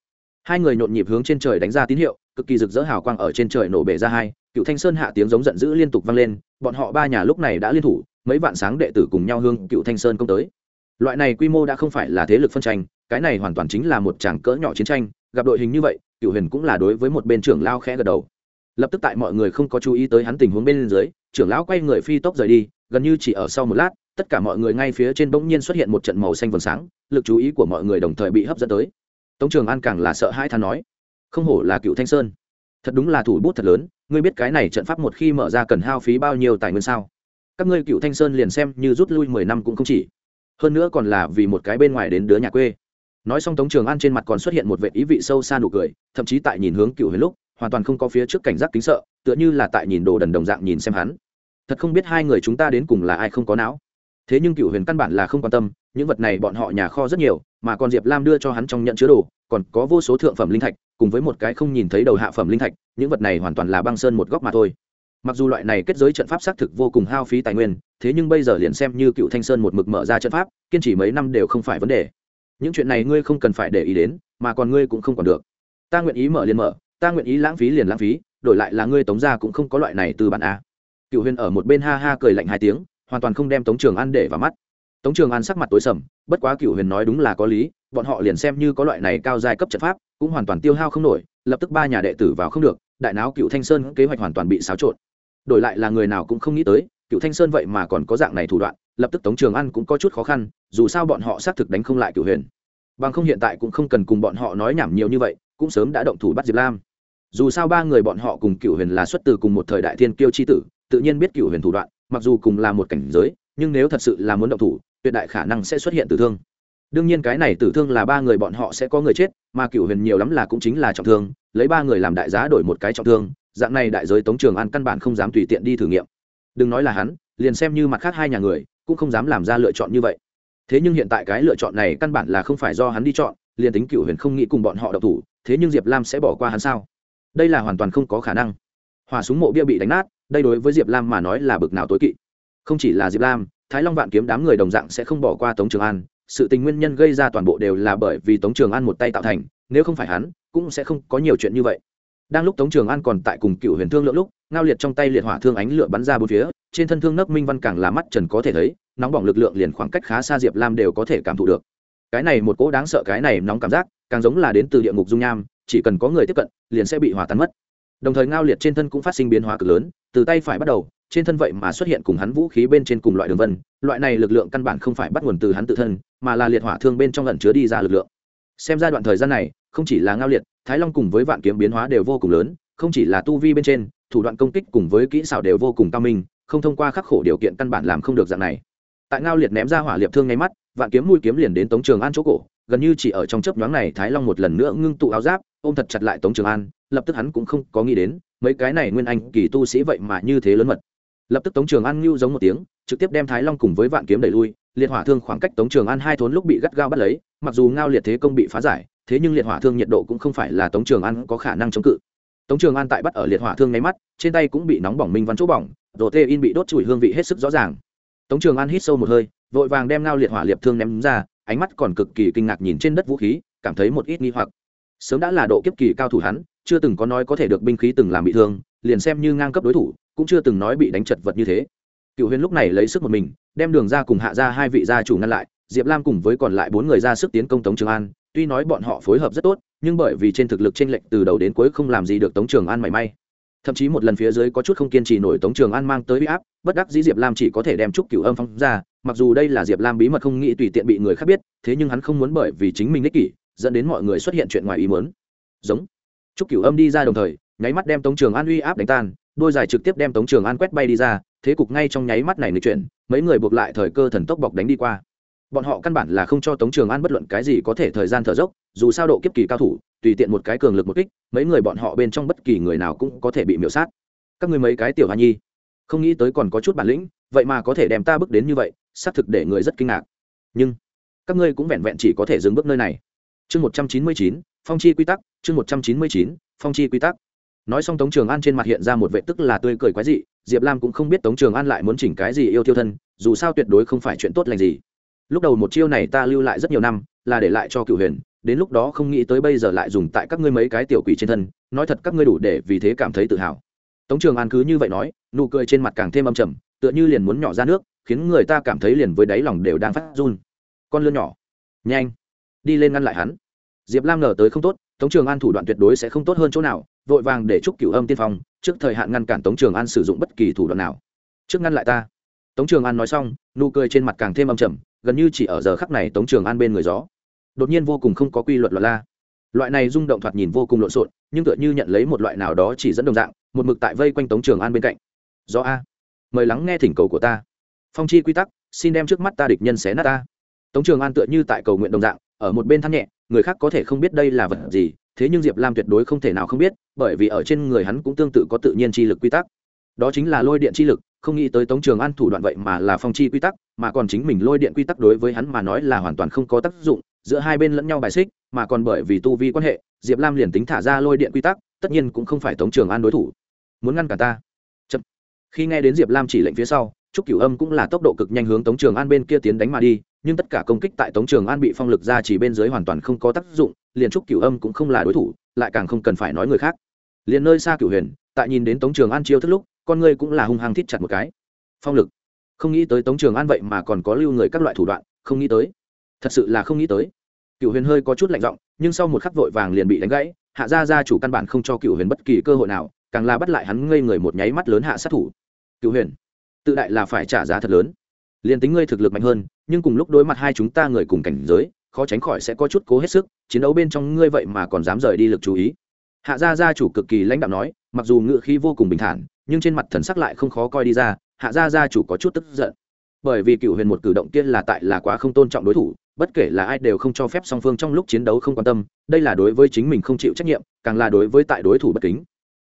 Hai người nhộn nhịp hướng trên trời đánh ra tín hiệu, cực kỳ rực rỡ hào quang ở trên trời nổ bể ra hai, cựu thanh sơn hạ tiếng giống giận dữ liên tục vang lên, bọn họ ba nhà lúc này đã liên thủ, mấy vạn sáng đệ tử cùng nhau hương cựu thanh sơn công tới. Loại này quy mô đã không phải là thế lực phân tranh, cái này hoàn toàn chính là một tràng cỡ nhỏ chiến tranh, gặp đội hình như vậy, cựu huyền cũng là đối với một bên trưởng lao khẽ gật đầu lập tức tại mọi người không có chú ý tới hắn tình huống bên dưới, trưởng lão quay người phi tốc rời đi, gần như chỉ ở sau một lát, tất cả mọi người ngay phía trên bỗng nhiên xuất hiện một trận màu xanh vầng sáng, lực chú ý của mọi người đồng thời bị hấp dẫn tới. Tống trường an càng là sợ hãi than nói, không hổ là cựu thanh sơn, thật đúng là thủ bút thật lớn, ngươi biết cái này trận pháp một khi mở ra cần hao phí bao nhiêu tài nguyên sao? Các ngươi cựu thanh sơn liền xem như rút lui mười năm cũng không chỉ, hơn nữa còn là vì một cái bên ngoài đến đứa nhà quê. Nói xong tống trường an trên mặt còn xuất hiện một vệ ý vị sâu xa nụ cười, thậm chí tại nhìn hướng cựu huyền lúc hoàn toàn không có phía trước cảnh giác kính sợ, tựa như là tại nhìn đồ đần đồng dạng nhìn xem hắn. Thật không biết hai người chúng ta đến cùng là ai không có não. Thế nhưng cựu huyền căn bản là không quan tâm, những vật này bọn họ nhà kho rất nhiều, mà còn diệp lam đưa cho hắn trong nhận chứa đồ, còn có vô số thượng phẩm linh thạch, cùng với một cái không nhìn thấy đầu hạ phẩm linh thạch, những vật này hoàn toàn là băng sơn một góc mà thôi. Mặc dù loại này kết giới trận pháp xác thực vô cùng hao phí tài nguyên, thế nhưng bây giờ liền xem như cựu thanh sơn một mực mở ra trận pháp, kiên trì mấy năm đều không phải vấn đề. Những chuyện này ngươi không cần phải để ý đến, mà còn ngươi cũng không còn được. Ta nguyện ý mở liền mở ta nguyện ý lãng phí liền lãng phí, đổi lại là ngươi tống ra cũng không có loại này từ bản a. Cựu huyền ở một bên ha ha cười lạnh hai tiếng, hoàn toàn không đem tống trường an để vào mắt. Tống trường an sắc mặt tối sầm, bất quá cựu huyền nói đúng là có lý, bọn họ liền xem như có loại này cao giai cấp trận pháp, cũng hoàn toàn tiêu hao không nổi, lập tức ba nhà đệ tử vào không được, đại não cựu thanh sơn kế hoạch hoàn toàn bị xáo trộn. Đổi lại là người nào cũng không nghĩ tới cựu thanh sơn vậy mà còn có dạng này thủ đoạn, lập tức tống trường an cũng có chút khó khăn, dù sao bọn họ xác thực đánh không lại cựu huyền. Bằng không hiện tại cũng không cần cùng bọn họ nói nhảm nhiều như vậy, cũng sớm đã động thủ bắt diệp lam dù sao ba người bọn họ cùng cựu huyền là xuất từ cùng một thời đại thiên kiêu c h i tử, tự nhiên biết cựu huyền thủ đoạn, mặc dù cùng là một cảnh giới, nhưng nếu thật sự là muốn động thủ, tuyệt đại khả năng sẽ xuất hiện tử thương. Đương nhiên cái này tử thương là ba người bọn họ sẽ có người chết, mà cựu huyền nhiều lắm là cũng chính là trọng thương, lấy ba người làm đại giá đổi một cái trọng thương, dạng này đại giới tống trường an căn bản không dám tùy tiện đi thử nghiệm. Đừng nói là hắn, liền xem như mặt khác hai nhà người, cũng không dám làm ra lựa chọn như vậy. Thế nhưng hiện tại cái lựa chọn này căn bản là không phải do hắn đi chọn, liền tính cựu huyền không nghĩ cùng bọn họ độc thủ, thế nhưng diệp lam sẽ bỏ qua hắn sao? Đây là hoàn toàn không có khả năng. Hỏa súng mộ bia bị đánh nát, đây đối với diệp lam mà nói là bực nào tối kỵ. Không chỉ là diệp lam, thái long vạn kiếm đám người đồng dạng sẽ không bỏ qua tống trường an. Sự tình nguyên nhân gây ra toàn bộ đều là bởi vì tống trường an một tay tạo thành, nếu không phải hắn, cũng sẽ không có nhiều chuyện như vậy. Đang lúc tống trường an còn tại cùng cựu huyền thương lượng lúc, ngao liệt trong tay liệt hỏa thương ánh lửa bắn ra bốn phía, trên thân thương nấc minh văn càng là mắt trần có thể thấy, nóng bỏng lực lượng liền khoảng cách khá xa diệp lam đều có thể cảm thụ được. Cái này một cỗ đáng sợ, cái này nóng cảm giác, càng giống là đến từ địa ngục dung nham chỉ cần có người tiếp cận, liền sẽ bị hỏa tan mất. Đồng thời ngao liệt trên thân cũng phát sinh biến hóa cực lớn, từ tay phải bắt đầu, trên thân vậy mà xuất hiện cùng hắn vũ khí bên trên cùng loại đường vân, loại này lực lượng căn bản không phải bắt nguồn từ hắn tự thân, mà là liệt hỏa thương bên trong lần chứa đi ra lực lượng. Xem ra đoạn thời gian này, không chỉ là ngao liệt, thái long cùng với vạn kiếm biến hóa đều vô cùng lớn, không chỉ là tu vi bên trên, thủ đoạn công kích cùng với kỹ xảo đều vô cùng cao minh, không thông qua khắc khổ điều kiện căn bản làm không được dạng này. Tại ngao liệt ném ra hỏa liệt thương ngay mắt, vạn kiếm mũi kiếm liền đến tống trường an chỗ cổ gần như chỉ ở trong chớp nhoáng này thái long một lần nữa ngưng tụ áo giáp, ôm thật chặt lại tống trường an, lập tức hắn cũng không có nghĩ đến, mấy cái này nguyên anh kỳ tu sĩ vậy mà như thế lớn mật. Lập tức tống trường an ngưu giống một tiếng, trực tiếp đem thái long cùng với vạn kiếm đẩy lui, liệt hỏa thương khoảng cách tống trường an hai thốn lúc bị gắt gao bắt lấy, mặc dù ngao liệt thế công bị phá giải, thế nhưng liệt hỏa thương nhiệt độ cũng không phải là tống trường an có khả năng chống cự. Tống trường an tại bắt ở liệt hỏa thương nháy mắt, trên tay cũng bị nóng bỏng minh văn chỗ bỏng đồ tê in bị đốt chùi hương vị hết sức rõ ràng. Tống trường an hít sâu một hơi, vội vàng đem ngao liệt hỏa liệt thương ném ra ánh mắt còn cực kỳ kinh ngạc nhìn trên đất vũ khí, cảm thấy một ít nghi hoặc. Sớm đã là độ kiếp kỳ cao thủ hắn, chưa từng có nói có thể được binh khí từng làm bị thương, liền xem như ngang cấp đối thủ, cũng chưa từng nói bị đánh chật vật như thế. Cựu huyền lúc này lấy sức một mình, đem đường ra cùng hạ ra hai vị gia chủ ngăn lại, diệp lam cùng với còn lại bốn người ra sức tiến công tống trường an. Tuy nói bọn họ phối hợp rất tốt, nhưng bởi vì trên thực lực t r ê n lệch từ đầu đến cuối không làm gì được tống trường an mảy may thậm chí một lần phía dưới có chút không kiên trì nổi tống trường an mang tới huy áp, bất đắc dĩ diệp lam chỉ có thể đem trúc cửu âm phong ra, mặc dù đây là diệp lam bí mật không nghĩ tùy tiện bị người khác biết, thế nhưng hắn không muốn bởi vì chính mình ích kỷ, dẫn đến mọi người xuất hiện chuyện ngoài ý muốn. Giống. Trúc cửu âm đi ra đồng thời, nháy mắt đem tống trường an uy áp đánh tan, đôi dài trực tiếp đem tống trường an quét bay đi ra, thế cục ngay trong nháy mắt này nghịch chuyển, mấy người buộc lại thời cơ thần tốc bọc đánh đi qua bọn họ căn bản là không cho tống trường an bất luận cái gì có thể thời gian thở dốc, dù sao độ kiếp kỳ cao thủ, tùy tiện một cái cường lực một kích, mấy người bọn họ bên trong bất kỳ người nào cũng có thể bị miễu sát. Các người mấy cái tiểu hoa nhi, không nghĩ tới còn có chút bản lĩnh, vậy mà có thể đem ta bước đến như vậy, xác thực để người rất kinh ngạc. Nhưng, các ngươi cũng vẹn vẹn chỉ có thể dừng bước nơi này. Chương một trăm chín mươi chín, phong chi quy tắc, chương một trăm chín mươi chín, phong chi quy tắc. Nói xong tống trường an trên mặt hiện ra một vệ tức là tươi cười quái dị, diệp lam cũng không biết tống trường an lại muốn chỉnh cái gì yêu thiêu thân, dù sao tuyệt đối không phải chuyện tốt lành gì lúc đầu một chiêu này ta lưu lại rất nhiều năm, là để lại cho cựu huyền, đến lúc đó không nghĩ tới bây giờ lại dùng tại các ngươi mấy cái tiểu quỷ trên thân, nói thật các ngươi đủ để vì thế cảm thấy tự hào. Tống trường an cứ như vậy nói, nụ cười trên mặt càng thêm âm trầm, tựa như liền muốn nhỏ ra nước, khiến người ta cảm thấy liền với đáy lòng đều đang phát run. Con lươn nhỏ. Nhanh. Đi lên ngăn lại hắn. Diệp lam ngờ tới không tốt, tống trường an thủ đoạn tuyệt đối sẽ không tốt hơn chỗ nào, vội vàng để chúc cửu âm tiên phong, trước thời hạn ngăn cản tống trường an sử dụng bất kỳ thủ đoạn nào. Trước ngăn lại ta. Tống trường an nói xong, nụ cười trên mặt càng thêm âm trầm gần như chỉ ở giờ khắc này tống trường an bên người gió. Đột nhiên vô cùng không có quy luật loạn la. Loại này rung động thoạt nhìn vô cùng lộn xộn, nhưng tựa như nhận lấy một loại nào đó chỉ dẫn đồng dạng, một mực tại vây quanh tống trường an bên cạnh. Do a, mời lắng nghe thỉnh cầu của ta. Phong chi quy tắc, xin đem trước mắt ta địch nhân xé nát ta. Tống trường an tựa như tại cầu nguyện đồng dạng, ở một bên than nhẹ, người khác có thể không biết đây là vật gì, thế nhưng diệp lam tuyệt đối không thể nào không biết, bởi vì ở trên người hắn cũng tương tự có tự nhiên chi lực quy tắc. Đó chính là lôi điện chi lực không nghĩ tới tống trường an thủ đoạn vậy mà là phong chi quy tắc, mà còn chính mình lôi điện quy tắc đối với hắn mà nói là hoàn toàn không có tác dụng, giữa hai bên lẫn nhau bài xích, mà còn bởi vì tu vi quan hệ, diệp lam liền tính thả ra lôi điện quy tắc, tất nhiên cũng không phải tống trường an đối thủ. Muốn ngăn cả ta? Chậm. khi nghe đến diệp lam chỉ lệnh phía sau, trúc cửu âm cũng là tốc độ cực nhanh hướng tống trường an bên kia tiến đánh mà đi, nhưng tất cả công kích tại tống trường an bị phong lực ra chỉ bên dưới hoàn toàn không có tác dụng, liền trúc cửu âm cũng không là đối thủ, lại càng không cần phải nói người khác. Liền nơi xa cửu huyền, tại nhìn đến tống trường an chiêu thức lúc con ngươi cũng là hung hăng thít chặt một cái. Phong lực. Không nghĩ tới tống trường an vậy mà còn có lưu người các loại thủ đoạn, không nghĩ tới. Thật sự là không nghĩ tới. Cựu huyền hơi có chút lạnh giọng, nhưng sau một khắc vội vàng liền bị đánh gãy, hạ gia gia chủ căn bản không cho cựu huyền bất kỳ cơ hội nào, càng là bắt lại hắn ngây người một nháy mắt lớn hạ sát thủ. Cựu huyền, tự đại là phải trả giá thật lớn. Liền tính ngươi thực lực mạnh hơn, nhưng cùng lúc đối mặt hai chúng ta người cùng cảnh giới, khó tránh khỏi sẽ có chút cố hết sức, chiến đấu bên trong ngươi vậy mà còn dám rời đi lực chú ý. Hạ gia gia chủ cực kỳ lãnh đạo nói, mặc dù ngựa khí vô cùng bình thản nhưng trên mặt thần sắc lại không khó coi đi ra, hạ gia gia chủ có chút tức giận. Bởi vì cựu huyền một cử động kia là tại là quá không tôn trọng đối thủ, bất kể là ai đều không cho phép song phương trong lúc chiến đấu không quan tâm, đây là đối với chính mình không chịu trách nhiệm, càng là đối với tại đối thủ bất kính.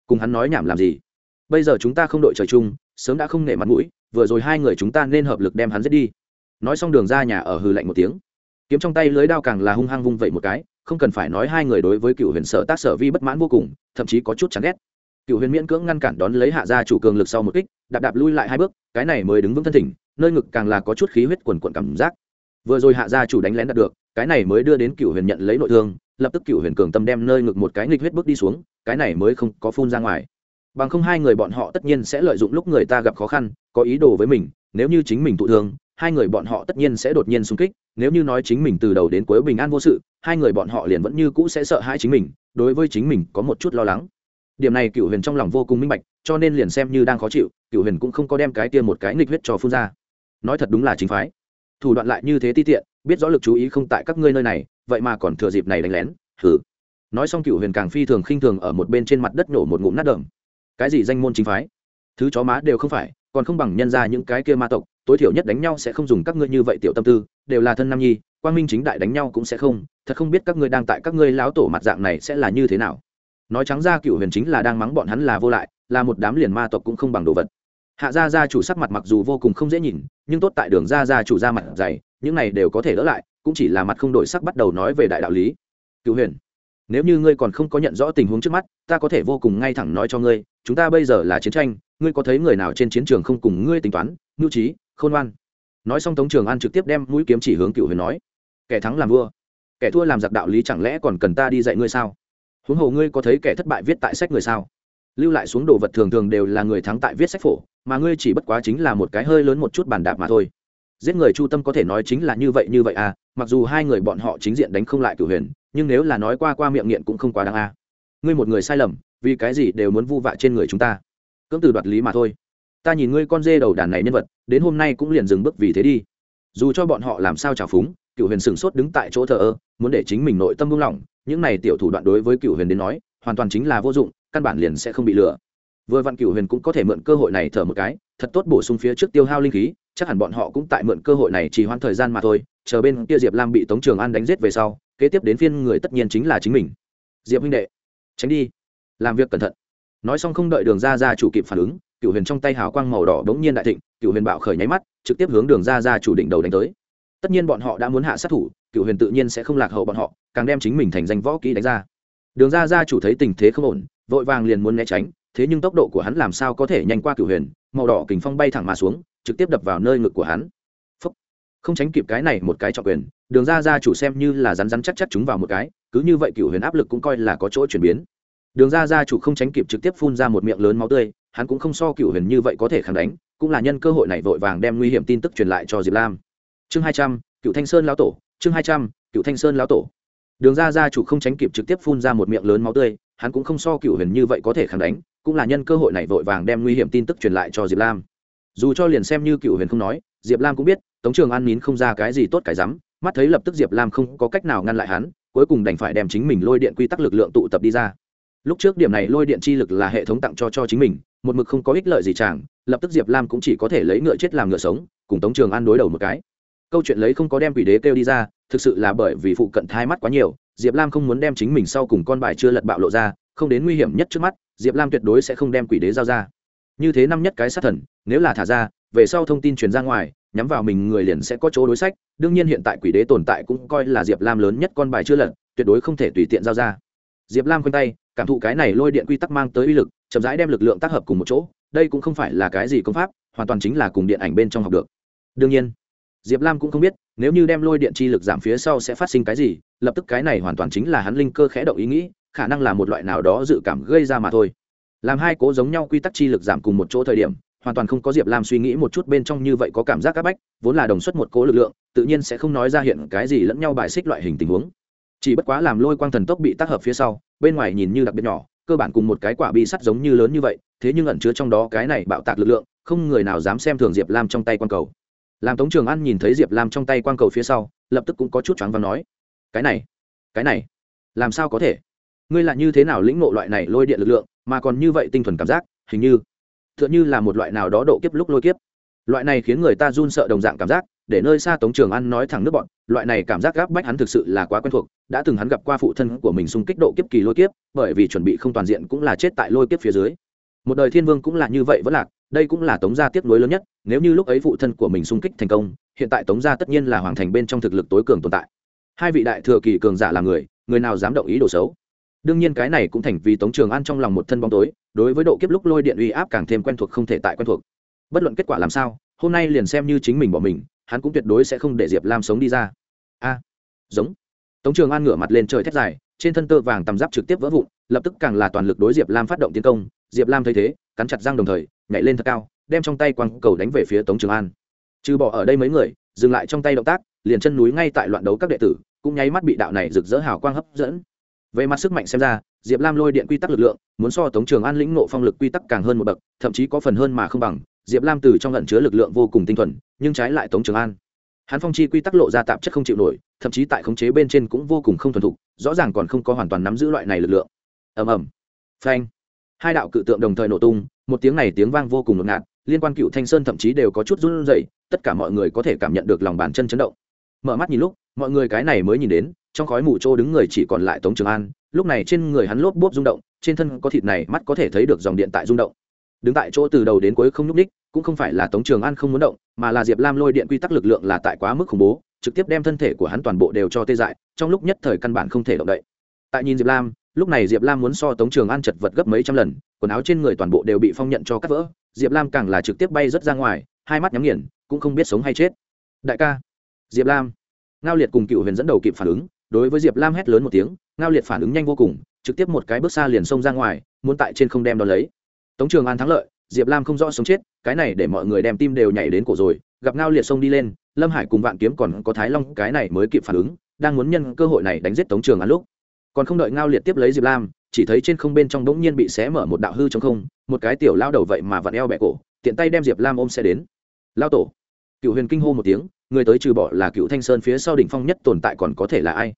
Cùng hắn nói nhảm làm gì? Bây giờ chúng ta không đội trời chung, sớm đã không nể mặt mũi, vừa rồi hai người chúng ta nên hợp lực đem hắn giết đi. Nói xong đường ra nhà ở hừ lạnh một tiếng. Kiếm trong tay lưới đao càng là hung hăng vung vậy một cái, không cần phải nói hai người đối với cựu huyền sở tác sở vi bất mãn vô cùng, thậm chí có chút chán ghét cựu huyền miễn cưỡng ngăn cản đón lấy hạ gia chủ cường lực sau một kích, đạp đạp lui lại hai bước, cái này mới đứng vững thân thỉnh, nơi ngực càng là có chút khí huyết quần quận cảm giác. Vừa rồi hạ gia chủ đánh lén đạt được, cái này mới đưa đến cựu huyền nhận lấy nội thương, lập tức cựu huyền cường tâm đem nơi ngực một cái nghịch huyết bước đi xuống, cái này mới không có phun ra ngoài. Bằng không hai người bọn họ tất nhiên sẽ lợi dụng lúc người ta gặp khó khăn, có ý đồ với mình, nếu như chính mình thụ thương, hai người bọn họ tất nhiên sẽ đột nhiên xung kích, nếu như nói chính mình từ đầu đến cuối bình an vô sự, hai người bọn họ liền vẫn như cũ sẽ sợ hãi chính mình, đối với chính mình có một chút lo lắng điểm này cựu huyền trong lòng vô cùng minh bạch, cho nên liền xem như đang khó chịu cựu huyền cũng không có đem cái tiêm một cái nghịch huyết cho phun ra. Nói thật đúng là chính phái. Thủ đoạn lại như thế ti tiện, biết rõ lực chú ý không tại các ngươi nơi này, vậy mà còn thừa dịp này đánh lén thử nói xong cựu huyền càng phi thường khinh thường ở một bên trên mặt đất nổ một ngụm nát đờm cái gì danh môn chính phái? Thứ chó má đều không phải, còn không bằng nhân ra những cái kia ma tộc, tối thiểu nhất đánh nhau sẽ không dùng các ngươi như vậy tiểu tâm tư, đều là thân nam nhi, quang minh chính đại đánh nhau cũng sẽ không, thật không biết các ngươi đang tại các ngươi láo tổ mặt dạng này sẽ là như thế nào nói trắng ra cựu huyền chính là đang mắng bọn hắn là vô lại, là một đám liền ma tộc cũng không bằng đồ vật. Hạ gia gia chủ sắc mặt mặc dù vô cùng không dễ nhìn, nhưng tốt tại đường gia gia chủ ra mặt dày, những này đều có thể đỡ lại, cũng chỉ là mặt không đổi sắc bắt đầu nói về đại đạo lý. Cựu huyền, nếu như ngươi còn không có nhận rõ tình huống trước mắt, ta có thể vô cùng ngay thẳng nói cho ngươi, chúng ta bây giờ là chiến tranh, ngươi có thấy người nào trên chiến trường không cùng ngươi tính toán mưu trí, khôn ngoan? Nói xong tống trường an trực tiếp đem mũi kiếm chỉ hướng cựu huyền nói, kẻ thắng làm vua, kẻ thua làm giặc đạo lý chẳng lẽ còn cần ta đi dạy ngươi sao? Huống hồ ngươi có thấy kẻ thất bại viết tại sách người sao? Lưu lại xuống đồ vật thường thường đều là người thắng tại viết sách phổ, mà ngươi chỉ bất quá chính là một cái hơi lớn một chút bàn đạp mà thôi. Giết người chu tâm có thể nói chính là như vậy như vậy à mặc dù hai người bọn họ chính diện đánh không lại cửu huyền, nhưng nếu là nói qua qua miệng nghiện cũng không quá đáng à. Ngươi một người sai lầm, vì cái gì đều muốn vu vạ trên người chúng ta? Cưỡng từ đoạt lý mà thôi. Ta nhìn ngươi con dê đầu đàn này nhân vật, đến hôm nay cũng liền dừng bước vì thế đi. Dù cho bọn họ làm sao trào phúng cựu huyền sửng sốt đứng tại chỗ thờ ơ, muốn để chính mình nội tâm buông lỏng những này tiểu thủ đoạn đối với cựu huyền đến nói, hoàn toàn chính là vô dụng, căn bản liền sẽ không bị lừa. Vừa vặn cựu huyền cũng có thể mượn cơ hội này thở một cái, thật tốt bổ sung phía trước tiêu hao linh khí, chắc hẳn bọn họ cũng tại mượn cơ hội này chỉ hoãn thời gian mà thôi, chờ bên kia diệp lam bị tống trường an đánh giết về sau, kế tiếp đến phiên người tất nhiên chính là chính mình. Diệp huynh đệ, tránh đi, làm việc cẩn thận. Nói xong không đợi đường ra ra chủ kịp phản ứng cựu huyền trong tay hào quang màu đỏ bỗng nhiên đại thịnh cựu huyền bạo khởi nháy mắt, trực tiếp hướng đường ra ra chủ định đầu đánh tới. Tất nhiên bọn họ đã muốn hạ sát thủ cựu huyền tự nhiên sẽ không lạc hậu bọn họ, càng đem chính mình thành danh võ kỹ đánh ra. Đường ra ra chủ thấy tình thế không ổn, vội vàng liền muốn né tránh, thế nhưng tốc độ của hắn làm sao có thể nhanh qua cựu huyền, màu đỏ kình phong bay thẳng mà xuống, trực tiếp đập vào nơi ngực của hắn. Phúc. không tránh kịp cái này một cái trọng quyền, đường ra ra chủ xem như là rắn rắn chắc chắc chúng vào một cái, cứ như vậy cựu huyền áp lực cũng coi là có chỗ chuyển biến. Đường ra ra chủ không tránh kịp trực tiếp phun ra một miệng lớn máu tươi, hắn cũng không so cựu huyền như vậy có thể kháng đánh, cũng là nhân cơ hội này vội vàng đem nguy hiểm tin tức truyền lại cho diệp lam. Chương hai trăm, cựu thanh sơn lão tổ chương hai trăm cựu thanh sơn lão tổ. Đường ra ra chủ không tránh kịp trực tiếp phun ra một miệng lớn máu tươi hắn cũng không so cựu huyền như vậy có thể kháng đánh cũng là nhân cơ hội này vội vàng đem nguy hiểm tin tức truyền lại cho diệp lam. Dù cho liền xem như cựu huyền không nói diệp lam cũng biết tống trường an nín không ra cái gì tốt cái rắm mắt thấy lập tức diệp lam không có cách nào ngăn lại hắn cuối cùng đành phải đem chính mình lôi điện quy tắc lực lượng tụ tập đi ra. Lúc trước điểm này lôi điện chi lực là hệ thống tặng cho cho chính mình một mực không có ích lợi gì chẳng, lập tức diệp lam cũng chỉ có thể lấy ngựa chết làm ngựa sống cùng tống trường an đối đầu một cái câu chuyện lấy không có đem quỷ đế kêu đi ra, thực sự là bởi vì phụ cận thai mắt quá nhiều, diệp lam không muốn đem chính mình sau cùng con bài chưa lật bạo lộ ra, không đến nguy hiểm nhất trước mắt, diệp lam tuyệt đối sẽ không đem quỷ đế giao ra. Như thế năm nhất cái sát thần, nếu là thả ra, về sau thông tin truyền ra ngoài, nhắm vào mình người liền sẽ có chỗ đối sách, đương nhiên hiện tại quỷ đế tồn tại cũng coi là diệp lam lớn nhất con bài chưa lật, tuyệt đối không thể tùy tiện giao ra. Diệp lam khoanh tay, cảm thụ cái này lôi điện quy tắc mang tới uy lực, chậm rãi đem lực lượng tác hợp cùng một chỗ, đây cũng không phải là cái gì công pháp, hoàn toàn chính là cùng điện ảnh bên trong học được. Đương nhiên diệp lam cũng không biết, nếu như đem lôi điện chi lực giảm phía sau sẽ phát sinh cái gì, lập tức cái này hoàn toàn chính là hắn linh cơ khẽ động ý nghĩ, khả năng là một loại nào đó dự cảm gây ra mà thôi. Làm hai cố giống nhau quy tắc chi lực giảm cùng một chỗ thời điểm, hoàn toàn không có diệp lam suy nghĩ một chút bên trong như vậy có cảm giác áp bách, vốn là đồng xuất một cố lực lượng, tự nhiên sẽ không nói ra hiện cái gì lẫn nhau bài xích loại hình tình huống. Chỉ bất quá làm lôi quang thần tốc bị tác hợp phía sau, bên ngoài nhìn như đặc biệt nhỏ, cơ bản cùng một cái quả bi sắt giống như lớn như vậy, thế nhưng ẩn chứa trong đó cái này bạo tạc lực lượng, không người nào dám xem thường diệp lam trong tay quan cầu làm tống trường an nhìn thấy diệp lam trong tay quan cầu phía sau, lập tức cũng có chút choáng và nói, cái này cái này, làm sao có thể? Ngươi là như thế nào lĩnh ngộ loại này lôi điện lực lượng, mà còn như vậy tinh thuần cảm giác, hình như t h ư ợ n như là một loại nào đó độ kiếp lúc lôi kiếp. Loại này khiến người ta run sợ đồng dạng cảm giác, để nơi xa tống trường an nói thẳng nước bọn, loại này cảm giác gáp bách hắn thực sự là quá quen thuộc, đã từng hắn gặp qua phụ thân của mình xung kích độ kiếp kỳ lôi kiếp, bởi vì chuẩn bị không toàn diện cũng là chết tại lôi kiếp phía dưới. Một đời thiên vương cũng là như vậy vẫn lạc đây cũng là tống gia tiếp nối lớn nhất, nếu như lúc ấy phụ thân của mình xung kích thành công, hiện tại tống gia tất nhiên là hoàng thành bên trong thực lực tối cường tồn tại. Hai vị đại thừa kỳ cường giả là người người nào dám động ý đồ xấu? Đương nhiên cái này cũng thành vì tống trường an trong lòng một thân bóng tối, đối với độ kiếp lúc lôi điện uy áp càng thêm quen thuộc không thể tại quen thuộc. Bất luận kết quả làm sao, hôm nay liền xem như chính mình bỏ mình, hắn cũng tuyệt đối sẽ không để diệp lam sống đi ra. A, giống. Tống trường an ngửa mặt lên trời thét dài, trên thân tơ vàng tầm giáp trực tiếp vỡ vụn, lập tức càng là toàn lực đối diệp lam phát động tiến công. Diệp lam thấy thế, cắn chặt răng đồng thời nhảy lên thật cao, đem trong tay quăng cầu đánh về phía tống trường an. Trừ bỏ ở đây mấy người, dừng lại trong tay động tác, liền chân núi ngay tại loạn đấu các đệ tử, cũng nháy mắt bị đạo này rực rỡ hào quang hấp dẫn. Về mặt sức mạnh xem ra, diệp lam lôi điện quy tắc lực lượng, muốn so tống trường an lĩnh nộ phong lực quy tắc càng hơn một bậc, thậm chí có phần hơn mà không bằng. Diệp lam từ trong lận chứa lực lượng vô cùng tinh thuần, nhưng trái lại tống trường an. Hắn phong chi quy tắc lộ ra tạp chất không chịu nổi, thậm chí tại khống chế bên trên cũng vô cùng không thuần thục, rõ ràng còn không có hoàn toàn nắm giữ loại này lực lượng. Ầm ầm. Phanh. Hai đạo cự tượng đồng thời nổ tung một tiếng này tiếng vang vô cùng ngột ngạt, liên quan cựu thanh sơn thậm chí đều có chút run rẩy, tất cả mọi người có thể cảm nhận được lòng bàn chân chấn động. Mở mắt nhìn lúc, mọi người cái này mới nhìn đến, trong khói mù trô đứng người chỉ còn lại tống trường an, lúc này trên người hắn lốp bốp rung động, trên thân có thịt này mắt có thể thấy được dòng điện tại rung động. Đứng tại chỗ từ đầu đến cuối không nhúc ních cũng không phải là tống trường an không muốn động, mà là diệp lam lôi điện quy tắc lực lượng là tại quá mức khủng bố, trực tiếp đem thân thể của hắn toàn bộ đều cho tê dại, trong lúc nhất thời căn bản không thể động đậy. Tại nhìn diệp lam, lúc này diệp lam muốn so tống trường an chật vật gấp mấy trăm lần quần áo trên người toàn bộ đều bị phong nhận cho cắt vỡ, diệp lam càng là trực tiếp bay rớt ra ngoài, hai mắt nhắm nghiền, cũng không biết sống hay chết. Đại ca. Diệp lam. Ngao liệt cùng cựu huyền dẫn đầu kịp phản ứng, đối với diệp lam hét lớn một tiếng, ngao liệt phản ứng nhanh vô cùng, trực tiếp một cái bước xa liền xông ra ngoài, muốn tại trên không đem đón lấy. Tống trường an thắng lợi, diệp lam không rõ sống chết, cái này để mọi người đem tim đều nhảy đến cổ rồi, gặp ngao liệt xông đi lên, lâm hải cùng vạn kiếm còn có thái long, cái này mới kịp phản ứng, đang muốn nhân cơ hội này đánh giết tống trường an lúc. Còn không đợi ngao liệt tiếp lấy diệp lam chỉ thấy trên không bên trong bỗng nhiên bị xé mở một đạo hư trong không, một cái tiểu lao đầu vậy mà vặn eo bẹ cổ, tiện tay đem diệp lam ôm xe đến. Lao tổ. Cựu huyền kinh hô một tiếng, người tới trừ bỏ là cựu thanh sơn phía sau đỉnh phong nhất tồn tại còn có thể là ai?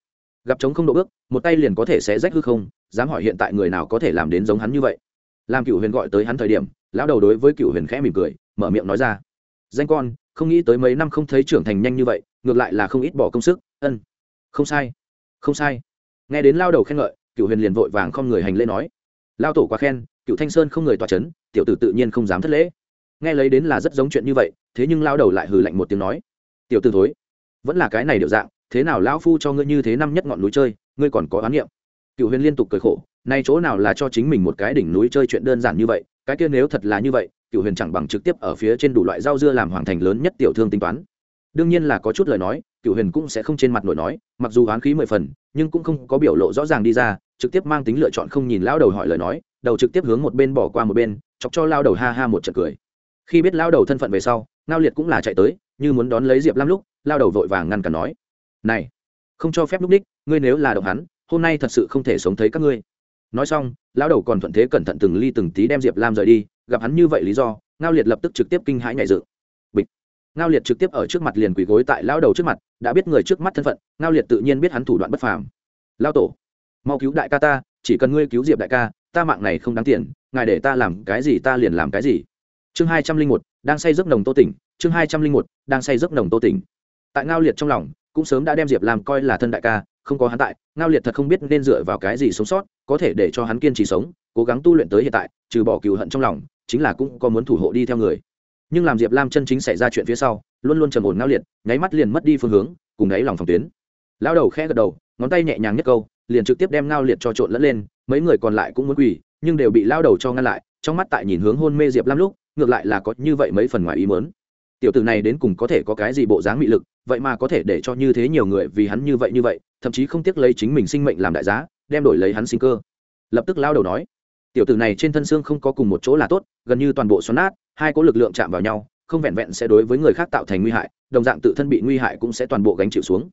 Gặp chống không độ bước, một tay liền có thể sẽ rách hư không, dám hỏi hiện tại người nào có thể làm đến giống hắn như vậy? Làm cựu huyền gọi tới hắn thời điểm, lão đầu đối với cựu huyền khẽ mỉm cười, mở miệng nói ra. Danh con, không nghĩ tới mấy năm không thấy trưởng thành nhanh như vậy, ngược lại là không ít bỏ công sức, ân. Không sai. Không sai. Nghe đến lao đầu khen ngợi cựu huyền liền vội vàng không người hành lễ nói. Lao tổ quá khen cựu thanh sơn không người tòa c h ấ n tiểu tử tự nhiên không dám thất lễ. Nghe lấy đến là rất giống chuyện như vậy, thế nhưng lao đầu lại hừ lạnh một tiếng nói. Tiểu tử thối, vẫn là cái này điệu dạng, thế nào lão phu cho ngươi như thế năm nhất ngọn núi chơi, ngươi còn có oán niệm. Cựu huyền liên tục cười khổ, nay chỗ nào là cho chính mình một cái đỉnh núi chơi chuyện đơn giản như vậy, cái kia nếu thật là như vậy cựu huyền chẳng bằng trực tiếp ở phía trên đủ loại rau dưa làm hoàng thành lớn nhất tiểu thương tính toán. Đương nhiên là có chút lời nói cựu huyền cũng sẽ không trên mặt nổi nói, mặc dù oán khí mười phần nhưng cũng không có biểu lộ rõ ràng đi ra, trực tiếp mang tính lựa chọn không nhìn lao đầu hỏi lời nói, đầu trực tiếp hướng một bên bỏ qua một bên, chọc cho lao đầu ha ha một trận cười. Khi biết lao đầu thân phận về sau, ngao liệt cũng là chạy tới, như muốn đón lấy diệp lam lúc lao đầu vội vàng ngăn cản nói, này, không cho phép lúc ních ngươi nếu là động hắn, hôm nay thật sự không thể sống thấy các ngươi. Nói xong lao đầu còn thuận thế cẩn thận từng ly từng tí đem diệp lam rời đi, gặp hắn như vậy lý do, ngao liệt lập tức trực tiếp kinh hãi nhảy dự ngao liệt trực tiếp ở trước mặt liền quỳ gối tại lao đầu trước mặt, đã biết người trước mắt thân phận, ngao liệt tự nhiên biết hắn thủ đoạn bất phàm. Lao tổ, mau cứu đại ca ta, chỉ cần ngươi cứu diệp đại ca, ta mạng này không đáng tiền, ngài để ta làm cái gì ta liền làm cái gì. Chương hai trăm linh một, đang say giấc nồng tô tỉnh, chương hai trăm linh một, đang say giấc nồng tô tỉnh. Tại ngao liệt trong lòng, cũng sớm đã đem diệp làm coi là thân đại ca, không có hắn tại, ngao liệt thật không biết nên dựa vào cái gì sống sót, có thể để cho hắn kiên trì sống, cố gắng tu luyện tới hiện tại, trừ bỏ cừu hận trong lòng, chính là cũng có muốn thủ hộ đi theo người nhưng làm diệp lam chân chính xảy ra chuyện phía sau, luôn luôn trầm ổn ngao liệt, nháy mắt liền mất đi phương hướng, cùng đáy lòng phòng tuyến. Lao đầu khẽ gật đầu, ngón tay nhẹ nhàng nhất câu, liền trực tiếp đem ngao liệt cho trộn lẫn lên, mấy người còn lại cũng muốn quỳ, nhưng đều bị lao đầu cho ngăn lại, trong mắt tại nhìn hướng hôn mê diệp lam lúc, ngược lại là có như vậy mấy phần ngoài ý mớn tiểu tử này đến cùng có thể có cái gì bộ dáng mị lực, vậy mà có thể để cho như thế nhiều người vì hắn như vậy như vậy, thậm chí không tiếc lấy chính mình sinh mệnh làm đại giá, đem đổi lấy hắn sinh cơ. Lập tức lao đầu nói, tiểu tử này trên thân xương không có cùng một chỗ là tốt, gần như toàn bộ xoắn nát hai có lực lượng chạm vào nhau, không vẹn vẹn sẽ đối với người khác tạo thành nguy hại, đồng dạng tự thân bị nguy hại cũng sẽ toàn bộ gánh chịu xuống.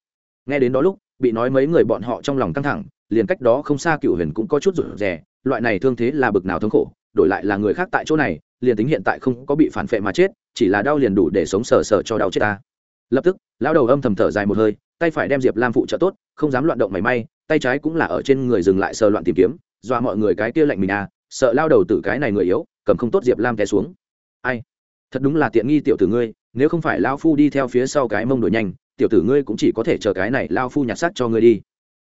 Nghe đến đó lúc, bị nói mấy người bọn họ trong lòng căng thẳng, liền cách đó không xa cựu huyền cũng có chút rủi rè, loại này thương thế là bực nào thống khổ, đổi lại là người khác tại chỗ này, liền tính hiện tại không có bị phản phệ mà chết, chỉ là đau liền đủ để sống sờ sờ cho đau chết ta. Lập tức, lão đầu âm thầm thở dài một hơi, tay phải đem diệp lam phụ trợ tốt, không dám loạn động mảy may, tay trái cũng là ở trên người dừng lại sờ loạn tìm kiếm, dọa mọi người cái kia lạnh mình à sợ lao đầu từ cái này người yếu, cầm không tốt diệp lam té xuống ai? Thật đúng là tiện nghi tiểu tử ngươi, nếu không phải lao phu đi theo phía sau cái mông đổi nhanh, tiểu tử ngươi cũng chỉ có thể chờ cái này lao phu nhặt xác cho ngươi đi.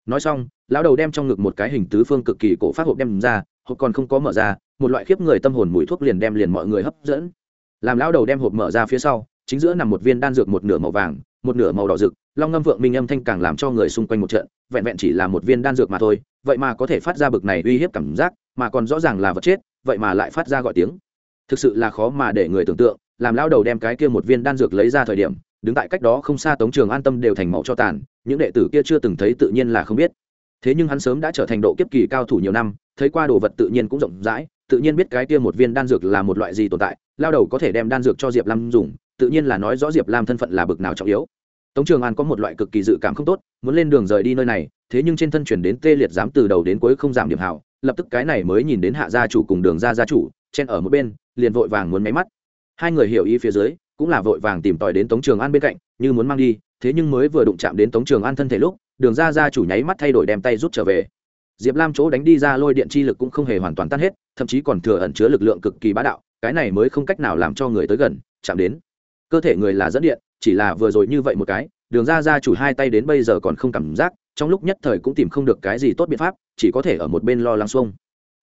Nói xong, lão đầu đem trong ngực một cái hình tứ phương cực kỳ cổ phát hộp đem ra, hộp còn không có mở ra, một loại khiếp người tâm hồn mùi thuốc liền đem liền mọi người hấp dẫn. Làm lão đầu đem hộp mở ra phía sau, chính giữa nằm một viên đan dược một nửa màu vàng, một nửa màu đỏ rực, long ngâm vượng minh âm thanh càng làm cho người xung quanh một trận, vẹn vẹn chỉ là một viên đan dược mà thôi, vậy mà có thể phát ra bực này uy hiếp cảm giác, mà còn rõ ràng là vật chết, vậy mà lại phát ra gọi tiếng thực sự là khó mà để người tưởng tượng, làm lao đầu đem cái kia một viên đan dược lấy ra thời điểm, đứng tại cách đó không xa tống trường an tâm đều thành mẫu cho tàn, những đệ tử kia chưa từng thấy tự nhiên là không biết. Thế nhưng hắn sớm đã trở thành độ kiếp kỳ cao thủ nhiều năm, thấy qua đồ vật tự nhiên cũng rộng rãi, tự nhiên biết cái kia một viên đan dược là một loại gì tồn tại lao đầu có thể đem đan dược cho diệp lam dùng, tự nhiên là nói rõ diệp lam thân phận là bực nào trọng yếu. Tống trường an có một loại cực kỳ dự cảm không tốt, muốn lên đường rời đi nơi này, thế nhưng trên thân chuyển đến tê liệt dám từ đầu đến cuối không giảm điểm hảo, lập tức cái này mới nhìn đến hạ gia chủ cùng đường ra gia chủ, chen ở một bên liền vội vàng muốn máy mắt. Hai người hiểu ý phía dưới, cũng là vội vàng tìm tòi đến tống trường an bên cạnh, như muốn mang đi, thế nhưng mới vừa đụng chạm đến tống trường an thân thể lúc, đường ra gia chủ nháy mắt thay đổi đem tay rút trở về. Diệp lam chỗ đánh đi ra lôi điện chi lực cũng không hề hoàn toàn tan hết, thậm chí còn thừa ẩn chứa lực lượng cực kỳ bá đạo, cái này mới không cách nào làm cho người tới gần, chạm đến. Cơ thể người là dẫn điện, chỉ là vừa rồi như vậy một cái, đường ra gia chủ hai tay đến bây giờ còn không cảm giác, trong lúc nhất thời cũng tìm không được cái gì tốt biện pháp, chỉ có thể ở một bên lo lắng xuông.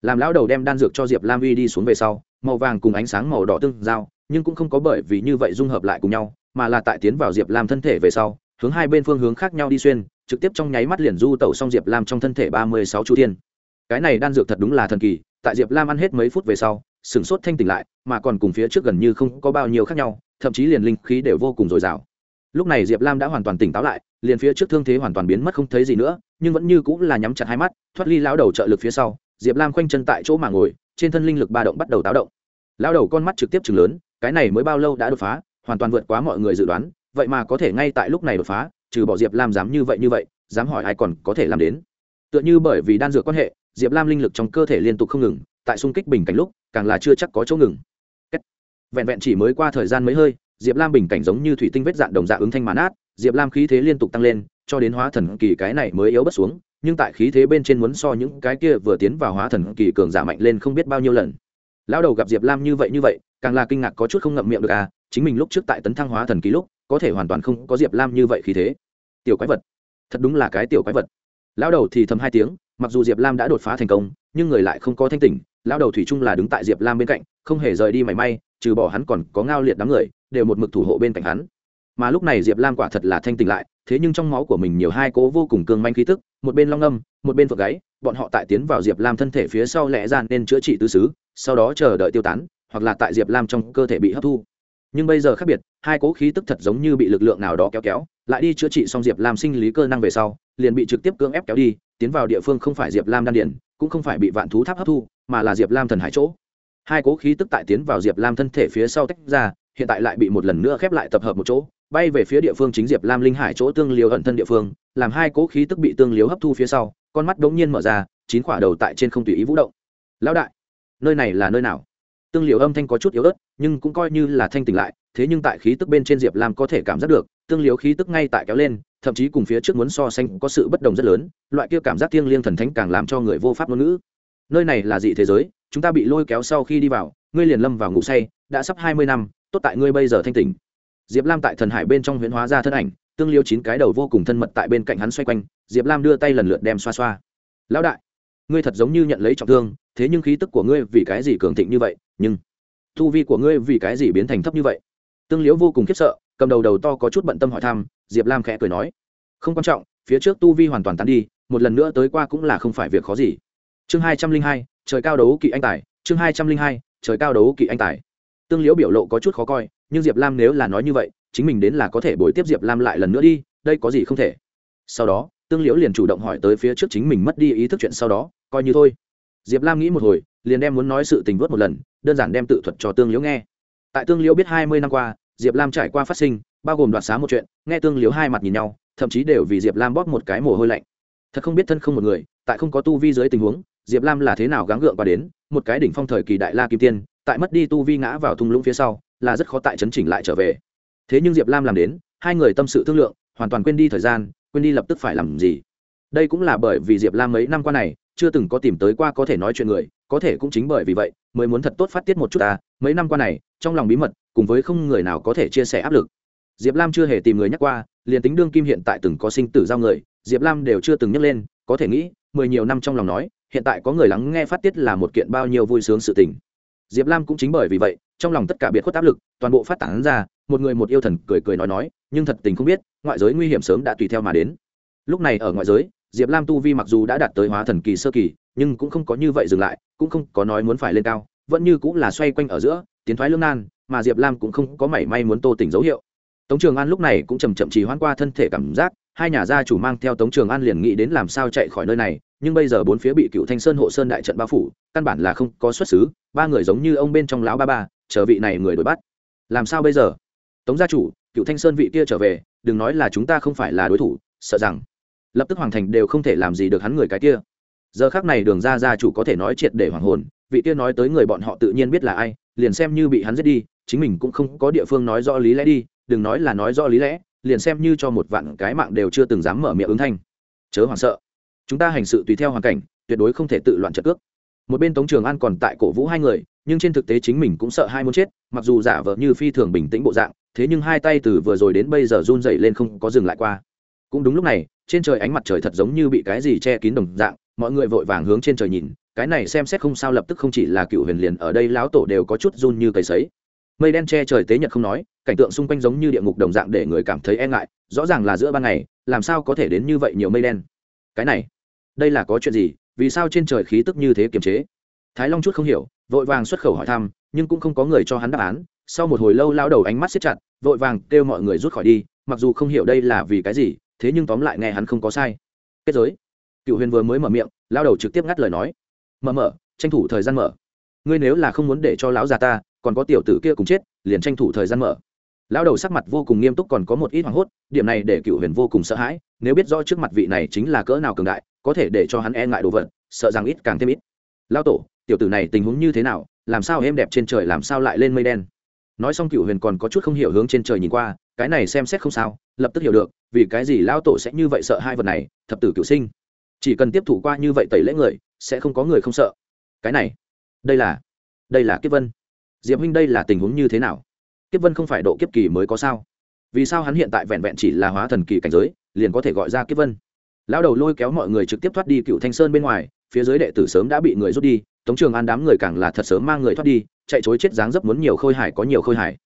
Làm lão đầu đem đan dược cho diệp lam uy đi xuống về sau màu vàng cùng ánh sáng màu đỏ tương giao, nhưng cũng không có bởi vì như vậy dung hợp lại cùng nhau, mà là tại tiến vào diệp lam thân thể về sau, hướng hai bên phương hướng khác nhau đi xuyên, trực tiếp trong nháy mắt liền du tẩu xong diệp lam trong thân thể ba mươi sáu chu thiên. Cái này đan dược thật đúng là thần kỳ, tại diệp lam ăn hết mấy phút về sau sửng sốt thanh tỉnh lại, mà còn cùng phía trước gần như không có bao nhiêu khác nhau, thậm chí liền linh khí đều vô cùng dồi dào. Lúc này diệp lam đã hoàn toàn tỉnh táo lại, liền phía trước thương thế hoàn toàn biến mất không thấy gì nữa, nhưng vẫn như cũng là nhắm chặt hai mắt, thoát ly lao đầu trợ lực phía sau diệp lam khoanh chân tại chỗ mà ngồi, trên thân linh lực ba động bắt đầu táo động. Lao đầu con mắt trực tiếp chừng lớn, cái này mới bao lâu đã đột phá, hoàn toàn vượt quá mọi người dự đoán, vậy mà có thể ngay tại lúc này đột phá, trừ bỏ diệp lam dám như vậy như vậy, dám hỏi ai còn có thể làm đến. Tựa như bởi vì đan dược quan hệ, diệp lam linh lực trong cơ thể liên tục không ngừng, tại xung kích bình cảnh lúc, càng là chưa chắc có chỗ ngừng. Vẹn vẹn chỉ mới qua thời gian mấy hơi, diệp lam bình cảnh giống như thủy tinh vết dạng đồng dạng ứng thanh mán át, diệp lam khí thế liên tục tăng lên, cho đến hóa thần kỳ cái này mới yếu bất xuống nhưng tại khí thế bên trên muốn so những cái kia vừa tiến vào hóa thần kỳ cường giả mạnh lên không biết bao nhiêu lần. Lão đầu gặp diệp lam như vậy như vậy, càng là kinh ngạc có chút không ngậm miệng được à chính mình lúc trước tại tấn thăng hóa thần kỳ lúc, có thể hoàn toàn không có diệp lam như vậy khí thế. Tiểu quái vật. Thật đúng là cái tiểu quái vật. Lão đầu thì thầm hai tiếng, mặc dù diệp lam đã đột phá thành công, nhưng người lại không có thanh tỉnh, lão đầu thủy chung là đứng tại diệp lam bên cạnh, không hề rời đi mảy may, trừ bỏ hắn còn có ngao liệt đám người, đều một mực thủ hộ bên cạnh hắn mà lúc này diệp lam quả thật là thanh tỉnh lại, thế nhưng trong máu của mình nhiều hai cố vô cùng cương manh khí tức, một bên long âm, một bên phượng gáy, bọn họ tại tiến vào diệp lam thân thể phía sau lẽ ra nên chữa trị tứ xứ, sau đó chờ đợi tiêu tán, hoặc là tại diệp lam trong cơ thể bị hấp thu. Nhưng bây giờ khác biệt, hai cố khí tức thật giống như bị lực lượng nào đó kéo kéo, lại đi chữa trị xong diệp lam sinh lý cơ năng về sau, liền bị trực tiếp cưỡng ép kéo đi, tiến vào địa phương không phải diệp lam đan điển, cũng không phải bị vạn thú tháp hấp thu, mà là diệp lam thần hải chỗ. Hai cố khí tức tại tiến vào diệp lam thân thể phía sau tách ra, hiện tại lại bị một lần nữa khép lại tập hợp một chỗ bay về phía địa phương chính diệp lam linh hải chỗ tương liều ẩn thân địa phương, làm hai cố khí tức bị tương liếu hấp thu phía sau, con mắt đ ố n g nhiên mở ra, chín quả đầu tại trên không tùy ý vũ động. Lão đại, nơi này là nơi nào? Tương liều âm thanh có chút yếu ớt, nhưng cũng coi như là thanh tỉnh lại, thế nhưng tại khí tức bên trên diệp lam có thể cảm giác được, tương liếu khí tức ngay tại kéo lên, thậm chí cùng phía trước muốn so sánh có sự bất đồng rất lớn, loại kia cảm giác thiêng liêng thần thánh càng làm cho người vô pháp ngôn ngữ. Nơi này là dị thế giới, chúng ta bị lôi kéo sau khi đi vào, ngươi liền lâm vào ngủ say, đã sắp hai mươi năm, tốt tại ngươi bây giờ thanh tỉnh diệp lam tại thần hải bên trong huyễn hóa ra thân ảnh, tương liêu chín cái đầu vô cùng thân mật tại bên cạnh hắn xoay quanh, diệp lam đưa tay lần lượt đem xoa xoa. Lão đại, ngươi thật giống như nhận lấy trọng thương, thế nhưng khí tức của ngươi vì cái gì cường thịnh như vậy, nhưng thu vi của ngươi vì cái gì biến thành thấp như vậy? Tương liễu vô cùng khiếp sợ, cầm đầu đầu to có chút bận tâm hỏi thăm, diệp lam khẽ cười nói, không quan trọng, phía trước tu vi hoàn toàn tán đi, một lần nữa tới qua cũng là không phải việc khó gì. Chương hai trăm linh hai, trời cao đấu kỵ anh tài, chương hai trăm linh hai, trời cao đấu kỵ anh tài. Tương liễu biểu lộ có chút khó coi nhưng diệp lam nếu là nói như vậy, chính mình đến là có thể bồi tiếp diệp lam lại lần nữa đi, đây có gì không thể. Sau đó, tương liễu liền chủ động hỏi tới phía trước chính mình mất đi ý thức chuyện sau đó, coi như thôi. Diệp lam nghĩ một hồi, liền đem muốn nói sự tình vớt một lần, đơn giản đem tự thuật cho tương liễu nghe. Tại tương liễu biết hai mươi năm qua, diệp lam trải qua phát sinh, bao gồm đoạt xá một chuyện, nghe tương liễu hai mặt nhìn nhau, thậm chí đều vì diệp lam bóp một cái mồ hôi lạnh. Thật không biết thân không một người, tại không có tu vi dưới tình huống, diệp lam là thế nào gắng gượng qua đến, một cái đỉnh phong thời kỳ đại la kim tiên, tại mất đi tu vi ngã vào thung lũng phía sau là rất khó tại chấn chỉnh lại trở về. Thế nhưng diệp lam làm đến, hai người tâm sự thương lượng, hoàn toàn quên đi thời gian, quên đi lập tức phải làm gì. Đây cũng là bởi vì diệp lam mấy năm qua này, chưa từng có tìm tới qua có thể nói chuyện người, có thể cũng chính bởi vì vậy, mới muốn thật tốt phát tiết một chút ta. Mấy năm qua này, trong lòng bí mật, cùng với không người nào có thể chia sẻ áp lực. Diệp lam chưa hề tìm người nhắc qua, liền tính đương kim hiện tại từng có sinh tử giao người, diệp lam đều chưa từng nhắc lên, có thể nghĩ, mười nhiều năm trong lòng nói, hiện tại có người lắng nghe phát tiết là một kiện bao nhiêu vui sướng sự tình. Diệp lam cũng chính bởi vì vậy trong lòng tất cả biệt khuất áp lực, toàn bộ phát tán ra, một người một yêu thần cười cười nói nói, nhưng thật tình không biết, ngoại giới nguy hiểm sớm đã tùy theo mà đến. Lúc này ở ngoại giới, diệp lam tu vi mặc dù đã đạt tới hóa thần kỳ sơ kỳ, nhưng cũng không có như vậy dừng lại, cũng không có nói muốn phải lên cao, vẫn như cũng là xoay quanh ở giữa, tiến thoái lương nan, mà diệp lam cũng không có mảy may muốn tô tỉnh dấu hiệu. Tống trường an lúc này cũng chầm chậm trì hoãn qua thân thể cảm giác, hai nhà gia chủ mang theo tống trường an liền nghĩ đến làm sao chạy khỏi nơi này, nhưng bây giờ bốn phía bị cựu thanh sơn hộ sơn đại trận bao phủ, căn bản là không có xuất xứ, ba người giống như ông bên trong lão ba ba chờ vị này người đuổi bắt. Làm sao bây giờ? Tống gia chủ, cựu thanh sơn vị kia trở về, đừng nói là chúng ta không phải là đối thủ, sợ rằng lập tức hoàng thành đều không thể làm gì được hắn người cái kia. Giờ khác này đường ra gia chủ có thể nói triệt để hoàng hồn, vị kia nói tới người bọn họ tự nhiên biết là ai, liền xem như bị hắn giết đi, chính mình cũng không có địa phương nói rõ lý lẽ đi, đừng nói là nói rõ lý lẽ, liền xem như cho một vạn cái mạng đều chưa từng dám mở miệng ứng thanh. Chớ hoảng sợ. Chúng ta hành sự tùy theo hoàn cảnh, tuyệt đối không thể tự loạn trợ cước. Một bên tống trường an còn tại cổ vũ hai người nhưng trên thực tế chính mình cũng sợ hai muốn chết, mặc dù giả vờ như phi thường bình tĩnh bộ dạng, thế nhưng hai tay từ vừa rồi đến bây giờ run dậy lên không có dừng lại qua. Cũng đúng lúc này, trên trời ánh mặt trời thật giống như bị cái gì che kín đồng dạng, mọi người vội vàng hướng trên trời nhìn, cái này xem xét không sao lập tức không chỉ là cựu huyền liền ở đây lão tổ đều có chút run như cầy sấy. Mây đen che trời tế nhật không nói, cảnh tượng xung quanh giống như địa ngục đồng dạng để người cảm thấy e ngại, rõ ràng là giữa ban ngày, làm sao có thể đến như vậy nhiều mây đen. Cái này, đây là có chuyện gì, vì sao trên trời khí tức như thế kiềm chế? Thái long chút không hiểu, vội vàng xuất khẩu hỏi thăm, nhưng cũng không có người cho hắn đáp án. Sau một hồi lâu lao đầu ánh mắt xếp chặt, vội vàng kêu mọi người rút khỏi đi, mặc dù không hiểu đây là vì cái gì, thế nhưng tóm lại nghe hắn không có sai. Kết giới. Cựu huyền vừa mới mở miệng lao đầu trực tiếp ngắt lời nói. Mở mở, tranh thủ thời gian mở. Ngươi nếu là không muốn để cho lão già ta, còn có tiểu tử kia cùng chết, liền tranh thủ thời gian mở. Lão đầu sắc mặt vô cùng nghiêm túc còn có một ít hoảng hốt, điểm này để cựu huyền vô cùng sợ hãi, nếu biết rõ trước mặt vị này chính là cỡ nào cường đại, có thể để cho hắn e ngại đồ vật, sợ rằng ít càng thêm ít. Lão tổ tiểu tử này tình huống như thế nào, làm sao êm đẹp trên trời, làm sao lại lên mây đen. Nói xong cựu huyền còn có chút không hiểu hướng trên trời nhìn qua, cái này xem xét không sao, lập tức hiểu được, vì cái gì lao tổ sẽ như vậy sợ hai vật này, thập tử cựu sinh. Chỉ cần tiếp thủ qua như vậy tẩy lễ người, sẽ không có người không sợ. Cái này, đây là đây là kiếp vân. Diệp huynh đây là tình huống như thế nào? Kiếp vân không phải độ kiếp kỳ mới có sao? Vì sao hắn hiện tại vẹn vẹn chỉ là hóa thần kỳ cảnh giới, liền có thể gọi ra kiếp vân? Lão đầu lôi kéo mọi người trực tiếp thoát đi cựu thanh sơn bên ngoài, phía dưới đệ tử sớm đã bị người rút đi tống trường an đám người càng là thật sớm mang người thoát đi, chạy chối chết dáng dấp muốn nhiều khôi hài có nhiều khôi hài.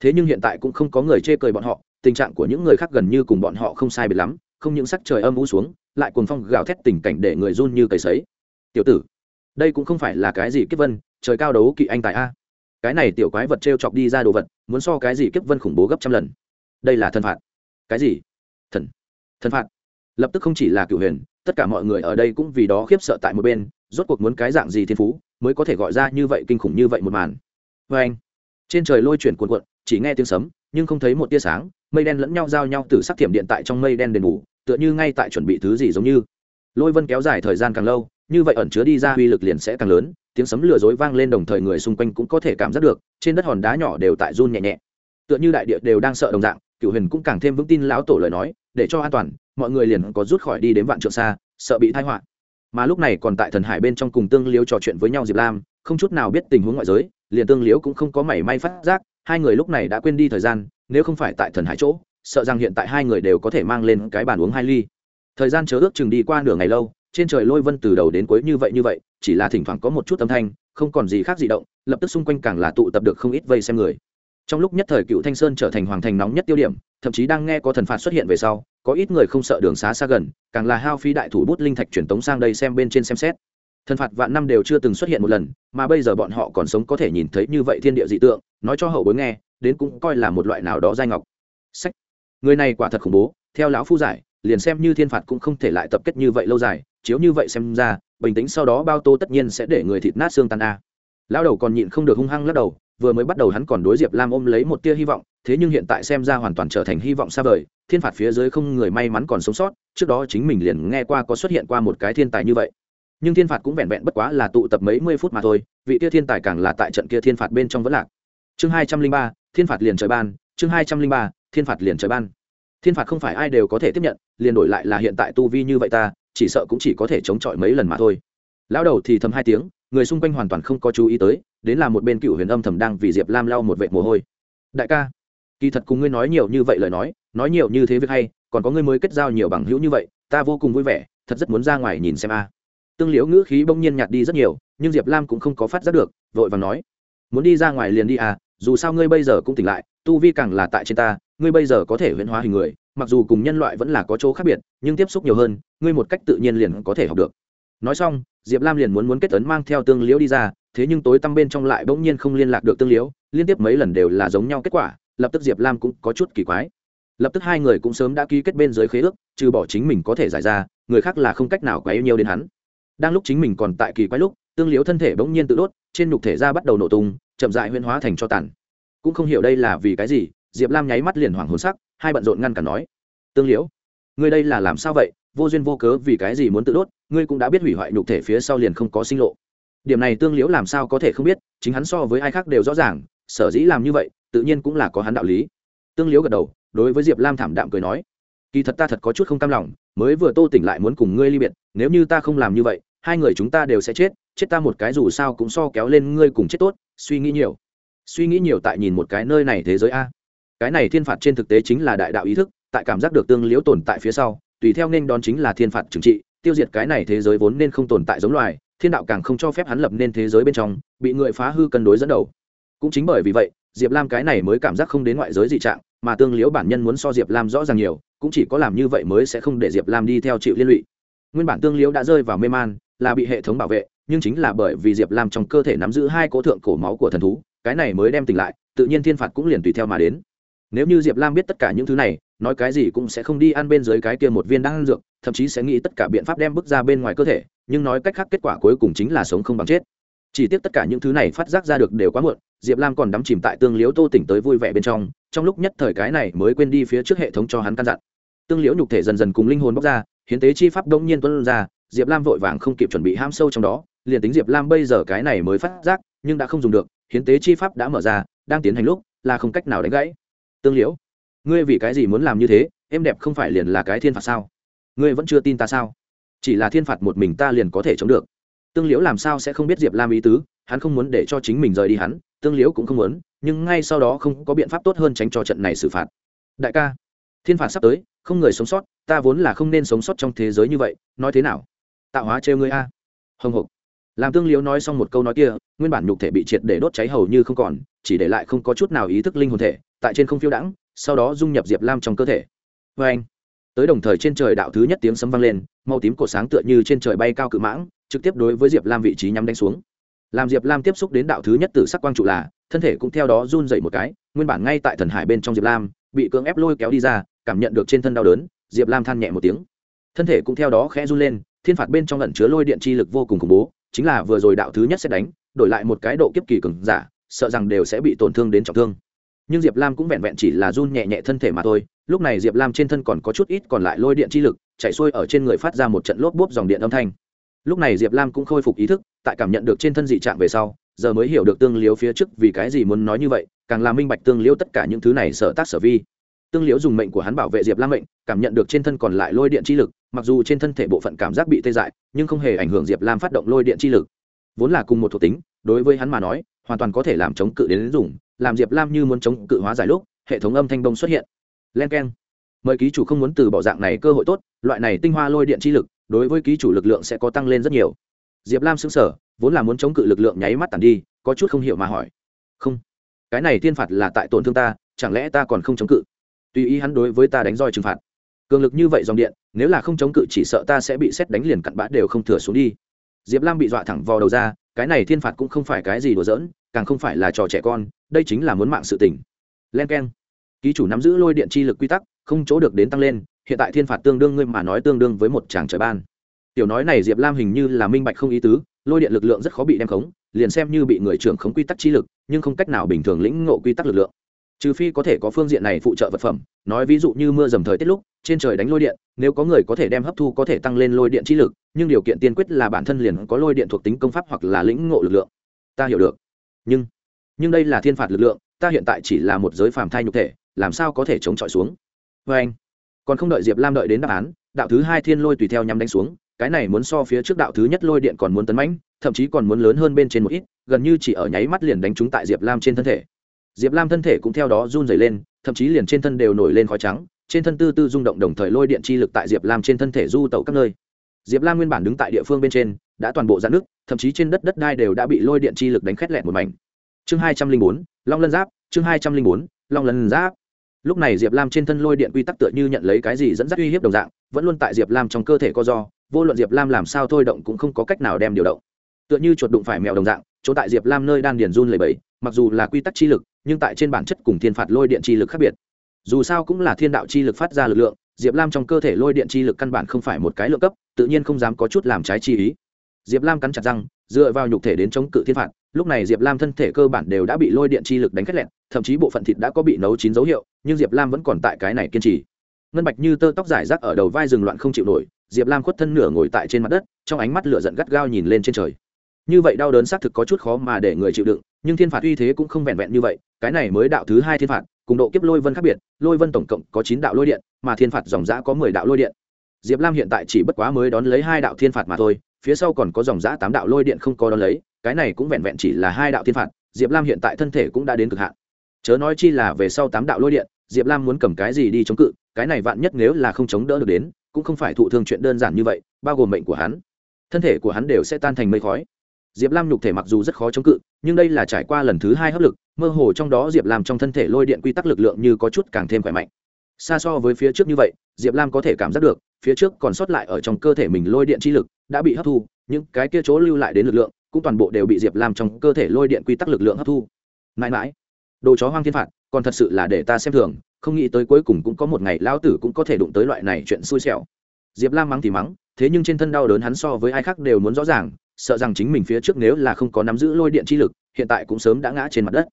Thế nhưng hiện tại cũng không có người chê cười bọn họ, tình trạng của những người khác gần như cùng bọn họ không sai biệt lắm, không những sắc trời âm u xuống, lại cuồng phong gào thét tình cảnh để người run như cầy sấy. Tiểu tử, đây cũng không phải là cái gì kiếp vân, trời cao đấu kỵ anh tại a. Cái này tiểu quái vật t r e o chọc đi ra đồ vật, muốn so cái gì kiếp vân khủng bố gấp trăm lần. Đây là thân phạt. Cái gì? Thần. Thân phạt. Lập tức không chỉ là cựu huyền, tất cả mọi người ở đây cũng vì đó khiếp sợ tại một bên rốt cuộc muốn cái dạng gì thiên phú mới có thể gọi ra như vậy kinh khủng như vậy một màn. Vê anh, trên trời lôi chuyển cuộn cuộn, chỉ nghe tiếng sấm, nhưng không thấy một tia sáng, mây đen lẫn nhau giao nhau từ sắc thiểm điện tại trong mây đen đền bù, tựa như ngay tại chuẩn bị thứ gì giống như. Lôi vân kéo dài thời gian càng lâu, như vậy ẩn chứa đi ra uy lực liền sẽ càng lớn, tiếng sấm lừa dối vang lên đồng thời người xung quanh cũng có thể cảm giác được, trên đất hòn đá nhỏ đều tại run nhẹ nhẹ. Tựa như đại địa đều đang sợ đồng dạng, cựu huyền cũng càng thêm vững tin lão tổ lời nói, để cho an toàn, mọi người liền có rút khỏi đi đến vạn trượng xa, sợ bị thai họa mà lúc này còn tại thần hải bên trong cùng tương liếu trò chuyện với nhau diệp lam không chút nào biết tình huống ngoại giới liền tương liếu cũng không có mảy may phát giác hai người lúc này đã quên đi thời gian nếu không phải tại thần hải chỗ sợ rằng hiện tại hai người đều có thể mang lên cái bàn uống hai ly thời gian chớ ước chừng đi qua nửa ngày lâu trên trời lôi vân từ đầu đến cuối như vậy như vậy chỉ là thỉnh thoảng có một chút âm thanh không còn gì khác gì động lập tức xung quanh càng là tụ tập được không ít vây xem người trong lúc nhất thời cựu thanh sơn trở thành hoàng thành nóng nhất tiêu điểm thậm chí đang nghe có thần phạt xuất hiện về sau có ít người không sợ đường xá xa gần, càng là hao phí đại thủ bút linh thạch truyền tống sang đây xem bên trên xem xét. Thần phạt vạn năm đều chưa từng xuất hiện một lần, mà bây giờ bọn họ còn sống có thể nhìn thấy như vậy thiên địa dị tượng, nói cho hậu bối nghe, đến cũng coi là một loại nào đó dai ngọc. Sách. Người này quả thật khủng bố, theo lão phu giải, liền xem như thiên phạt cũng không thể lại tập kết như vậy lâu dài, chiếu như vậy xem ra, bình tĩnh sau đó bao tô tất nhiên sẽ để người thịt nát xương tan a. Lão đầu còn nhịn không được hung hăng lắc đầu, vừa mới bắt đầu hắn còn đối diệp lam ôm lấy một tia hy vọng thế nhưng hiện tại xem ra hoàn toàn trở thành hy vọng xa vời, thiên phạt phía dưới không người may mắn còn sống sót, trước đó chính mình liền nghe qua có xuất hiện qua một cái thiên tài như vậy. Nhưng thiên phạt cũng vẹn vẹn bất quá là tụ tập mấy mươi phút mà thôi, vị kia thiên tài càng là tại trận kia thiên phạt bên trong vẫn lạc. Chương hai trăm linh ba, thiên phạt liền trời ban, chương hai trăm linh ba, thiên phạt liền trời ban. Thiên phạt không phải ai đều có thể tiếp nhận, liền đổi lại là hiện tại tu vi như vậy ta, chỉ sợ cũng chỉ có thể chống chọi mấy lần mà thôi. Lão đầu thì thầm hai tiếng, người xung quanh hoàn toàn không có chú ý tới, đến là một bên cựu huyền âm thầm đang vì diệp lam lau một vệ mồ hôi. Đại ca kỳ thật cùng ngươi nói nhiều như vậy lời nói nói nhiều như thế việc hay, còn có ngươi mới kết giao nhiều bằng hữu như vậy, ta vô cùng vui vẻ, thật rất muốn ra ngoài nhìn xem a. Tương liễu ngữ khí bỗng nhiên nhạt đi rất nhiều, nhưng diệp lam cũng không có phát giác được, vội và nói, muốn đi ra ngoài liền đi à dù sao ngươi bây giờ cũng tỉnh lại, tu vi càng là tại trên ta, ngươi bây giờ có thể huyễn hóa hình người, mặc dù cùng nhân loại vẫn là có chỗ khác biệt, nhưng tiếp xúc nhiều hơn, ngươi một cách tự nhiên liền có thể học được. Nói xong, diệp lam liền muốn muốn kết tấn mang theo tương liễu đi ra, thế nhưng tối tăm bên trong lại bỗng nhiên không liên lạc được tương liễu, liên tiếp mấy lần đều là giống nhau kết quả lập tức diệp lam cũng có chút kỳ quái. Lập tức hai người cũng sớm đã ký kết bên dưới khế ước, trừ bỏ chính mình có thể giải ra, người khác là không cách nào quá yêu nhiều đến hắn. Đang lúc chính mình còn tại kỳ quái lúc, tương liễu thân thể bỗng nhiên tự đốt, trên nhục thể ra bắt đầu nổ tung, chậm dại huyên hóa thành cho tàn. Cũng không hiểu đây là vì cái gì, diệp lam nháy mắt liền hoảng hồn sắc, hai bận rộn ngăn cả nói. Tương liễu ngươi đây là làm sao vậy? Vô duyên vô cớ vì cái gì muốn tự đốt, ngươi cũng đã biết hủy hoại nhục thể phía sau liền không có sinh lộ. Điểm này tương liễu làm sao có thể không biết, chính hắn so với ai khác đều rõ ràng, sở dĩ làm như vậy tự nhiên cũng là có hắn đạo lý. Tương liễu gật đầu, đối với diệp lam thảm đạm cười nói, kỳ thật ta thật có chút không cam lòng, mới vừa tô tỉnh lại muốn cùng ngươi ly biệt, nếu như ta không làm như vậy, hai người chúng ta đều sẽ chết chết ta một cái dù sao cũng so kéo lên ngươi cùng chết tốt, suy nghĩ nhiều. Suy nghĩ nhiều tại nhìn một cái nơi này thế giới a. Cái này thiên phạt trên thực tế chính là đại đạo ý thức, tại cảm giác được tương liễu tồn tại phía sau, tùy theo nên đón chính là thiên phạt trừng trị, tiêu diệt cái này thế giới vốn nên không tồn tại giống loài, thiên đạo càng không cho phép hắn lập nên thế giới bên trong, bị người phá hư cân đối dẫn đầu. Cũng chính bởi vì vậy diệp lam cái này mới cảm giác không đến ngoại giới dị trạng, mà tương liễu bản nhân muốn so diệp lam rõ ràng nhiều, cũng chỉ có làm như vậy mới sẽ không để diệp lam đi theo chịu liên lụy. Nguyên bản tương liễu đã rơi vào mê man, là bị hệ thống bảo vệ, nhưng chính là bởi vì diệp lam trong cơ thể nắm giữ hai cố thượng cổ máu của thần thú, cái này mới đem tỉnh lại, tự nhiên thiên phạt cũng liền tùy theo mà đến. Nếu như diệp lam biết tất cả những thứ này, nói cái gì cũng sẽ không đi ăn bên dưới cái kia một viên đang ăn dược, thậm chí sẽ nghĩ tất cả biện pháp đem bước ra bên ngoài cơ thể, nhưng nói cách khác kết quả cuối cùng chính là sống không bằng chết. Chỉ tiếc tất cả những thứ này phát giác ra được đều quá muộn diệp lam còn đắm chìm tại tương liễu tô tỉnh tới vui vẻ bên trong trong lúc nhất thời cái này mới quên đi phía trước hệ thống cho hắn căn dặn. Tương liễu nhục thể dần dần cùng linh hồn bóc ra, hiến tế chi pháp đông nhiên tuân ra, diệp lam vội vàng không kịp chuẩn bị ham sâu trong đó, liền tính diệp lam bây giờ cái này mới phát giác, nhưng đã không dùng được, hiến tế chi pháp đã mở ra, đang tiến hành lúc, là không cách nào đánh gãy. Tương liễu, ngươi vì cái gì muốn làm như thế, em đẹp không phải liền là cái thiên phạt sao? Ngươi vẫn chưa tin ta sao? Chỉ là thiên phạt một mình ta liền có thể chống được tương liễu làm sao sẽ không biết diệp lam ý tứ, hắn không muốn để cho chính mình rời đi hắn, tương liễu cũng không muốn, nhưng ngay sau đó không có biện pháp tốt hơn tránh cho trận này xử phạt. Đại ca, thiên phạt sắp tới, không người sống sót, ta vốn là không nên sống sót trong thế giới như vậy, nói thế nào? Tạo hóa trêu ngươi a. Hồng hộc. Làm tương liễu nói xong một câu nói kia, nguyên bản nhục thể bị triệt để đốt cháy hầu như không còn, chỉ để lại không có chút nào ý thức linh hồn thể, tại trên không phiêu đãng, sau đó dung nhập diệp lam trong cơ thể. Vê anh. Tới đồng thời trên trời đạo thứ nhất tiếng sấm vang lên, màu tím cổ sáng tựa như trên trời bay cao cự mãng trực tiếp đối với diệp lam vị trí nhắm đánh xuống. Làm diệp lam tiếp xúc đến đạo thứ nhất từ sắc quang trụ là, thân thể cũng theo đó run dậy một cái, nguyên bản ngay tại thần hải bên trong diệp lam, bị cưỡng ép lôi kéo đi ra, cảm nhận được trên thân đau đớn, diệp lam than nhẹ một tiếng. Thân thể cũng theo đó khẽ run lên, thiên phạt bên trong lẩn chứa lôi điện chi lực vô cùng khủng bố, chính là vừa rồi đạo thứ nhất sẽ đánh, đổi lại một cái độ kiếp kỳ cường giả, sợ rằng đều sẽ bị tổn thương đến trọng thương. Nhưng diệp lam cũng vẹn vẹn chỉ là run nhẹ nhẹ thân thể mà thôi, lúc này diệp lam trên thân còn có chút ít còn lại lôi điện chi lực chạy xuôi ở trên người phát ra một trận lốp bốp dòng điện âm thanh lúc này diệp lam cũng khôi phục ý thức, tại cảm nhận được trên thân dị trạng về sau, giờ mới hiểu được tương liếu phía trước vì cái gì muốn nói như vậy, càng làm minh bạch tương liếu tất cả những thứ này sở tác sở vi. Tương liếu dùng mệnh của hắn bảo vệ diệp lam mệnh, cảm nhận được trên thân còn lại lôi điện chi lực, mặc dù trên thân thể bộ phận cảm giác bị tê dại, nhưng không hề ảnh hưởng diệp lam phát động lôi điện chi lực. Vốn là cùng một thuộc tính, đối với hắn mà nói, hoàn toàn có thể làm chống cự đến dùng, làm diệp lam như muốn chống cự hóa giải lúc, hệ thống âm thanh bông xuất hiện. Len k e n mời ký chủ không muốn từ bỏ dạng này cơ hội tốt, loại này tinh hoa lôi điện chi lực đối với ký chủ lực lượng sẽ có tăng lên rất nhiều. Diệp lam xứng sở vốn là muốn chống cự lực lượng nháy mắt tàn đi, có chút không hiểu mà hỏi. Không, cái này thiên phạt là tại tổn thương ta, chẳng lẽ ta còn không chống cự? Tùy ý hắn đối với ta đánh roi trừng phạt. Cường lực như vậy dòng điện, nếu là không chống cự chỉ sợ ta sẽ bị xét đánh liền cặn bã đều không thừa xuống đi. Diệp lam bị dọa thẳng vào đầu ra, cái này thiên phạt cũng không phải cái gì đùa giỡn, càng không phải là trò trẻ con, đây chính là muốn mạng sự tình. Len k e n ký chủ nắm giữ lôi điện chi lực quy tắc, không chỗ được đến tăng lên hiện tại thiên phạt tương đương ngươi mà nói tương đương với một chàng trời ban. Tiểu nói này diệp lam hình như là minh bạch không ý tứ, lôi điện lực lượng rất khó bị đem khống, liền xem như bị người trưởng khống quy tắc chi lực, nhưng không cách nào bình thường lĩnh ngộ quy tắc lực lượng. Trừ phi có thể có phương diện này phụ trợ vật phẩm, nói ví dụ như mưa dầm thời tiết lúc, trên trời đánh lôi điện, nếu có người có thể đem hấp thu có thể tăng lên lôi điện chi lực, nhưng điều kiện tiên quyết là bản thân liền có lôi điện thuộc tính công pháp hoặc là lĩnh ngộ lực lượng. Ta hiểu được. Nhưng nhưng đây là thiên phạt lực lượng, ta hiện tại chỉ là một giới phàm thai nhục thể, làm sao có thể chống chọi xuống? Vê anh còn không đợi diệp lam đợi đến đáp án, đạo thứ hai thiên lôi tùy theo nhắm đánh xuống, cái này muốn so phía trước đạo thứ nhất lôi điện còn muốn tấn mãnh, thậm chí còn muốn lớn hơn bên trên một ít, gần như chỉ ở nháy mắt liền đánh trúng tại diệp lam trên thân thể. Diệp lam thân thể cũng theo đó run dày lên, thậm chí liền trên thân đều nổi lên khói trắng, trên thân tư tư rung động đồng thời lôi điện chi lực tại diệp lam trên thân thể du tẩu các nơi. Diệp lam nguyên bản đứng tại địa phương bên trên, đã toàn bộ dạn nước thậm chí trên đất đất đai đều đã bị lôi điện chi lực đánh khét lẹn một mảnh. Chương hai trăm linh bốn, long lân giáp, chương hai trăm linh bốn, long lân giáp lúc này diệp lam trên thân lôi điện quy tắc tựa như nhận lấy cái gì dẫn dắt uy hiếp đồng dạng, vẫn luôn tại diệp lam trong cơ thể co do, vô luận diệp lam làm sao thôi động cũng không có cách nào đem điều động. Tựa như chuột đụng phải mèo đồng dạng, chỗ tại diệp lam nơi đan điền run lầy bẫy mặc dù là quy tắc chi lực, nhưng tại trên bản chất cùng thiên phạt lôi điện chi lực khác biệt. Dù sao cũng là thiên đạo chi lực phát ra lực lượng, diệp lam trong cơ thể lôi điện chi lực căn bản không phải một cái lượng cấp, tự nhiên không dám có chút làm trái chi ý. Diệp lam cắn chặt răng, dựa vào nhục thể đến chống cự thiên phạt lúc này diệp lam thân thể cơ bản đều đã bị lôi điện chi lực đánh khét lẹn thậm chí bộ phận thịt đã có bị nấu chín dấu hiệu, nhưng diệp lam vẫn còn tại cái này kiên trì. Ngân bạch như tơ tóc giải rác ở đầu vai rừng loạn không chịu nổi, diệp lam khuất thân nửa ngồi tại trên mặt đất, trong ánh mắt lửa giận gắt gao nhìn lên trên trời. Như vậy đau đớn xác thực có chút khó mà để người chịu đựng, nhưng thiên phạt uy thế cũng không vẹn vẹn như vậy, cái này mới đạo thứ hai thiên phạt, cùng độ kiếp lôi vân khác biệt, lôi vân tổng cộng có chín đạo lôi điện, mà thiên phạt dòng giã có mười đạo lôi điện. Diệp lam hiện tại chỉ bất quá mới đón lấy hai đạo thiên phạt mà thôi, phía sau còn có dòng giã tám đạo lôi điện không có đón lấy cái này cũng vẹn vẹn chỉ là hai đạo thiên phạt, diệp lam hiện tại thân thể cũng đã đến cực hạn. Chớ nói chi là về sau tám đạo lôi điện, diệp lam muốn cầm cái gì đi chống cự, cái này vạn nhất nếu là không chống đỡ được đến, cũng không phải thụ thương chuyện đơn giản như vậy, bao gồm mệnh của hắn. Thân thể của hắn đều sẽ tan thành mây khói. Diệp lam nhục thể mặc dù rất khó chống cự, nhưng đây là trải qua lần thứ hai hấp lực, mơ hồ trong đó diệp lam trong thân thể lôi điện quy tắc lực lượng như có chút càng thêm khỏe mạnh. Xa so với phía trước như vậy, diệp lam có thể cảm giác được, phía trước còn sót lại ở trong cơ thể mình lôi điện chi lực, đã bị hấp thu, những cái kia chỗ lưu lại đến lực lượng cũng toàn bộ đều bị diệp lam trong cơ thể lôi điện quy tắc lực lượng hấp thu. Mãi mãi, đồ chó hoang thiên phạt, còn thật sự là để ta xem thường, không nghĩ tới cuối cùng cũng có một ngày lão tử cũng có thể đụng tới loại này chuyện xui xẻo. Diệp lam mắng thì mắng, thế nhưng trên thân đau đớn hắn so với ai khác đều muốn rõ ràng, sợ rằng chính mình phía trước nếu là không có nắm giữ lôi điện chi lực, hiện tại cũng sớm đã ngã trên mặt đất.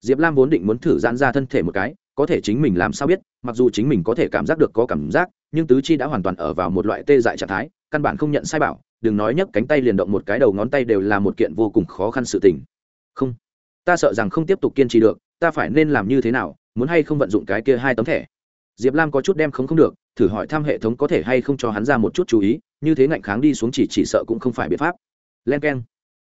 Diệp lam vốn định muốn thử giãn ra thân thể một cái, có thể chính mình làm sao biết, mặc dù chính mình có thể cảm giác được có cảm giác, nhưng tứ chi đã hoàn toàn ở vào một loại tê dại trạng thái, căn bản không nhận sai bảo đừng nói nhấc cánh tay liền động một cái đầu ngón tay đều là một kiện vô cùng khó khăn sự tình. Không, ta sợ rằng không tiếp tục kiên trì được, ta phải nên làm như thế nào, muốn hay không vận dụng cái kia hai tấm thẻ? Diệp lam có chút đem không không được, thử hỏi thăm hệ thống có thể hay không cho hắn ra một chút chú ý, như thế ngạnh kháng đi xuống chỉ chỉ sợ cũng không phải biện pháp. Len k e n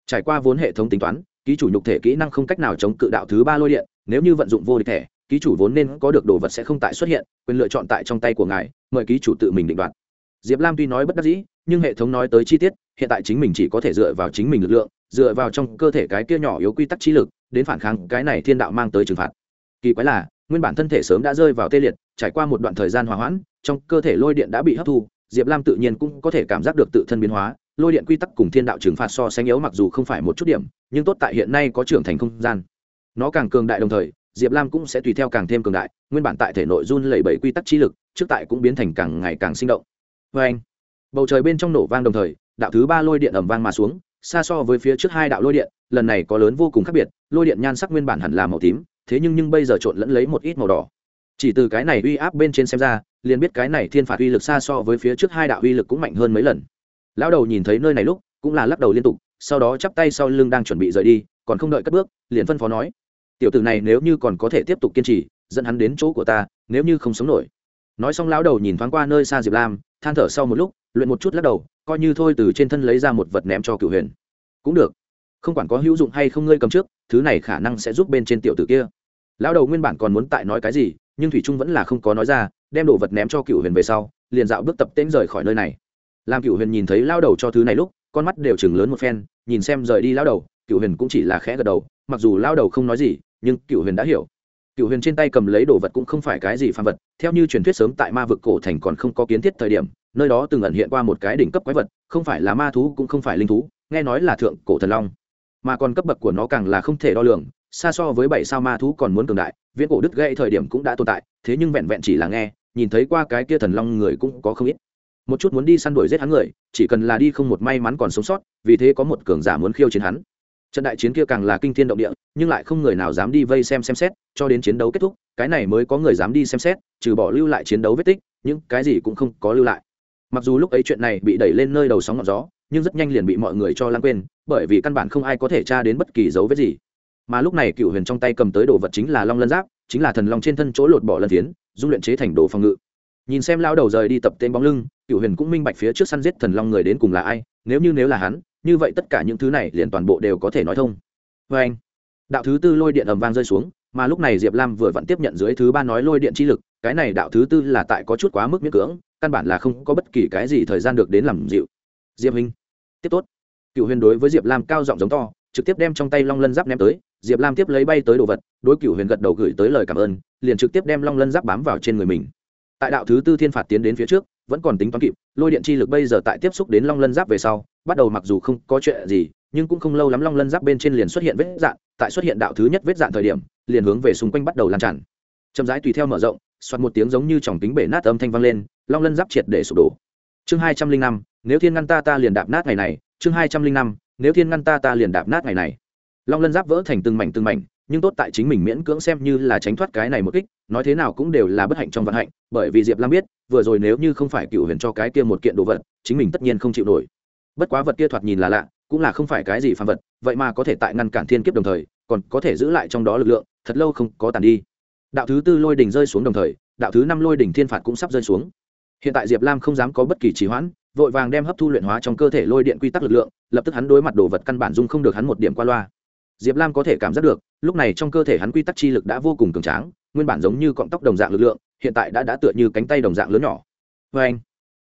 trải qua vốn hệ thống tính toán, ký chủ nhục thể kỹ năng không cách nào chống cự đạo thứ ba lôi điện, nếu như vận dụng vô địch thẻ, ký chủ vốn nên có được đồ vật sẽ không tại xuất hiện, quyền lựa chọn tại trong tay của ngài, mời ký chủ tự mình định đoạt diệp lam tuy nói bất đắc dĩ, nhưng hệ thống nói tới chi tiết, hiện tại chính mình chỉ có thể dựa vào chính mình lực lượng, dựa vào trong cơ thể cái kia nhỏ yếu quy tắc trí lực, đến phản kháng cái này thiên đạo mang tới trừng phạt. Kỳ quái là, nguyên bản thân thể sớm đã rơi vào tê liệt, trải qua một đoạn thời gian hòa hoãn, trong cơ thể lôi điện đã bị hấp thu, diệp lam tự nhiên cũng có thể cảm giác được tự thân biến hóa, lôi điện quy tắc cùng thiên đạo trừng phạt so sánh yếu mặc dù không phải một chút điểm, nhưng tốt tại hiện nay có trưởng thành không gian. Nó càng cường đại đồng thời, diệp lam cũng sẽ tùy theo càng thêm cường đại, nguyên bản tại thể nội run lẩy bẩy quy tắc trí lực, trước tại cũng biến thành càng ngày càng sinh động vê anh, bầu trời bên trong nổ vang đồng thời, đạo thứ ba lôi điện ẩm vang mà xuống, xa so với phía trước hai đạo lôi điện, lần này có lớn vô cùng khác biệt, lôi điện nhan sắc nguyên bản hẳn là màu tím, thế nhưng nhưng bây giờ trộn lẫn lấy một ít màu đỏ. Chỉ từ cái này uy áp bên trên xem ra, liền biết cái này thiên phạt uy lực xa so với phía trước hai đạo uy lực cũng mạnh hơn mấy lần. Lão đầu nhìn thấy nơi này lúc, cũng là lắc đầu liên tục, sau đó chắp tay sau lưng đang chuẩn bị rời đi, còn không đợi cất bước, liền phân phó nói, tiểu tử này nếu như còn có thể tiếp tục kiên trì, dẫn hắn đến chỗ của ta, nếu như không sống nổi. Nói xong lão đầu nhìn thoáng qua nơi xa diệp lam than thở sau một lúc, luyện một chút lắc đầu, coi như thôi từ trên thân lấy ra một vật ném cho cựu huyền. Cũng được. Không quản có hữu dụng hay không ngươi cầm trước, thứ này khả năng sẽ giúp bên trên tiểu tử kia. Lão đầu nguyên bản còn muốn tại nói cái gì, nhưng thủy trung vẫn là không có nói ra, đem đồ vật ném cho cựu huyền về sau, liền dạo bước tập tễnh rời khỏi nơi này. Làm cựu huyền nhìn thấy lao đầu cho thứ này lúc, con mắt đều chừng lớn một phen, nhìn xem rời đi lao đầu cựu huyền cũng chỉ là khẽ gật đầu, mặc dù lao đầu không nói gì, nhưng cựu huyền đã hiểu cựu huyền trên tay cầm lấy đồ vật cũng không phải cái gì phàm vật, theo như truyền thuyết sớm tại ma vực cổ thành còn không có kiến thiết thời điểm, nơi đó từng ẩn hiện qua một cái đỉnh cấp quái vật, không phải là ma thú cũng không phải linh thú, nghe nói là thượng cổ thần long. Mà còn cấp bậc của nó càng là không thể đo lường, xa so với bảy sao ma thú còn muốn cường đại, viễn cổ đứt gãy thời điểm cũng đã tồn tại, thế nhưng vẹn vẹn chỉ là nghe, nhìn thấy qua cái kia thần long người cũng có không ít. Một chút muốn đi săn đuổi giết hắn người, chỉ cần là đi không một may mắn còn sống sót, vì thế có một cường giả muốn khiêu chiến hắn trận đại chiến kia càng là kinh thiên động địa, nhưng lại không người nào dám đi vây xem xem xét, cho đến chiến đấu kết thúc, cái này mới có người dám đi xem xét, trừ bỏ lưu lại chiến đấu vết tích nhưng cái gì cũng không có lưu lại. Mặc dù lúc ấy chuyện này bị đẩy lên nơi đầu sóng ngọn gió, nhưng rất nhanh liền bị mọi người cho lãng quên, bởi vì căn bản không ai có thể tra đến bất kỳ dấu vết gì. Mà lúc này cựu huyền trong tay cầm tới đồ vật chính là long lân giáp, chính là thần long trên thân chỗ lột bỏ lân tiến dung luyện chế thành đồ phòng ngự. Nhìn xem lao đầu rời đi tập tên bóng lưng cựu huyền cũng minh bạch phía trước săn giết thần long người đến cùng là ai, nếu như nếu là hắn như vậy tất cả những thứ này liền toàn bộ đều có thể nói thông. Vê anh, đạo thứ tư lôi điện ầm vang rơi xuống, mà lúc này diệp lam vừa vặn tiếp nhận dưới thứ ba nói lôi điện chi lực, cái này đạo thứ tư là tại có chút quá mức miễn cưỡng, căn bản là không có bất kỳ cái gì thời gian được đến làm dịu. Diệp huynh, tiếp tốt. Cựu huyền đối với diệp lam cao giọng giống to, trực tiếp đem trong tay long lân giáp ném tới, diệp lam tiếp lấy bay tới đồ vật, đối cựu huyền gật đầu gửi tới lời cảm ơn, liền trực tiếp đem long lân giáp bám vào trên người mình. Tại đạo thứ tư thiên phạt tiến đến phía trước, vẫn còn tính toán kịp, lôi điện chi lực bây giờ tại tiếp xúc đến long lân giáp về sau bắt đầu mặc dù không có chuyện gì, nhưng cũng không lâu lắm long lân giáp bên trên liền xuất hiện vết dạn, tại xuất hiện đạo thứ nhất vết dạn thời điểm, liền hướng về xung quanh bắt đầu lan tràn. Chậm rãi tùy theo mở rộng xoát một tiếng giống như tròng tính bể nát âm thanh vang lên, long lân giáp triệt để sụp đổ. Chương hai trăm linh năm, nếu thiên ngăn ta ta liền đạp nát ngày này, chương hai trăm linh năm, nếu thiên ngăn ta ta liền đạp nát ngày này. Long lân giáp vỡ thành từng mảnh từng mảnh, nhưng tốt tại chính mình miễn cưỡng xem như là tránh thoát cái này một kích, nói thế nào cũng đều là bất hạnh trong vận hạnh, bởi vì diệp lam biết, vừa rồi nếu như không phải cựu huyền cho cái kia một kiện đồ vật, chính mình tất nhiên không chịu nổi bất quá vật kia thoạt nhìn là lạ, cũng là không phải cái gì phàm vật, vậy mà có thể tại ngăn cản thiên kiếp đồng thời, còn có thể giữ lại trong đó lực lượng, thật lâu không có tàn đi. Đạo thứ tư lôi đỉnh rơi xuống đồng thời, đạo thứ năm lôi đỉnh thiên phạt cũng sắp rơi xuống. Hiện tại diệp lam không dám có bất kỳ trì hoãn, vội vàng đem hấp thu luyện hóa trong cơ thể lôi điện quy tắc lực lượng, lập tức hắn đối mặt đồ vật căn bản dung không được hắn một điểm qua loa. Diệp lam có thể cảm giác được, lúc này trong cơ thể hắn quy tắc chi lực đã vô cùng cường tráng, nguyên bản giống như cọng tóc đồng dạng lực lượng, hiện tại đã đã tựa như cánh tay đồng dạng lớn nhỏ. Vê anh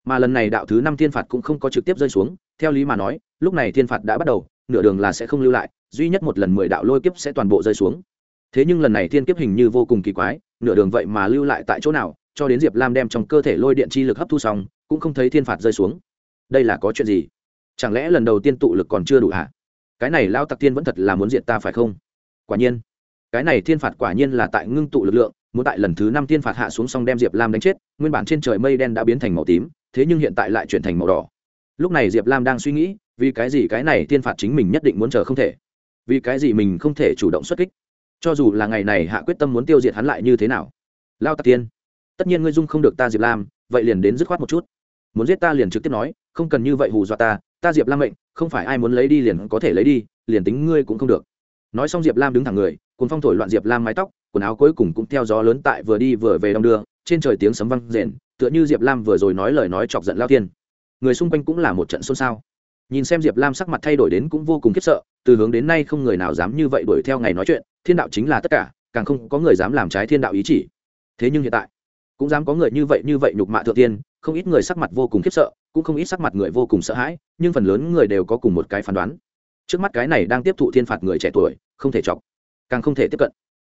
mà lần này đạo thứ năm thiên phạt cũng không có trực tiếp rơi xuống theo lý mà nói, lúc này thiên phạt đã bắt đầu, nửa đường là sẽ không lưu lại, duy nhất một lần mười đạo lôi kiếp sẽ toàn bộ rơi xuống. Thế nhưng lần này thiên kiếp hình như vô cùng kỳ quái, nửa đường vậy mà lưu lại tại chỗ nào, cho đến diệp lam đem trong cơ thể lôi điện chi lực hấp thu xong, cũng không thấy thiên phạt rơi xuống. Đây là có chuyện gì? Chẳng lẽ lần đầu tiên tụ lực còn chưa đủ hả? Cái này lao tặc tiên vẫn thật là muốn diệt ta phải không? Quả nhiên, cái này thiên phạt quả nhiên là tại ngưng tụ lực lượng, muốn tại lần thứ năm thiên phạt hạ xuống xong đem diệp lam đánh chết, nguyên bản trên trời mây đen đã biến thành màu tím, thế nhưng hiện tại lại chuyển thành màu đỏ lúc này diệp lam đang suy nghĩ, vì cái gì cái này thiên phạt chính mình nhất định muốn chờ không thể? Vì cái gì mình không thể chủ động xuất kích? Cho dù là ngày này hạ quyết tâm muốn tiêu diệt hắn lại như thế nào? Lao tạc tiên, tất nhiên ngươi dung không được ta diệp lam, vậy liền đến dứt khoát một chút. Muốn giết ta liền trực tiếp nói, không cần như vậy hù dọa ta ta diệp lam mệnh, không phải ai muốn lấy đi liền có thể lấy đi, liền tính ngươi cũng không được. Nói xong diệp lam đứng thẳng người cùng phong thổi loạn diệp lam mái tóc, quần áo cuối cùng cũng theo gió lớn tại vừa đi vừa về đong đưa, trên trời tiếng sấm văng rền, tựa như diệp lam vừa rồi nói lời nói chọc giận lao tiên người xung quanh cũng là một trận xôn xao. Nhìn xem diệp lam sắc mặt thay đổi đến cũng vô cùng khiếp sợ, từ hướng đến nay không người nào dám như vậy đuổi theo ngày nói chuyện, thiên đạo chính là tất cả, càng không có người dám làm trái thiên đạo ý chỉ. Thế nhưng hiện tại, cũng dám có người như vậy như vậy nhục mạ thượng tiên, không ít người sắc mặt vô cùng khiếp sợ, cũng không ít sắc mặt người vô cùng sợ hãi, nhưng phần lớn người đều có cùng một cái phán đoán. Trước mắt cái này đang tiếp thụ thiên phạt người trẻ tuổi, không thể chọc, càng không thể tiếp cận.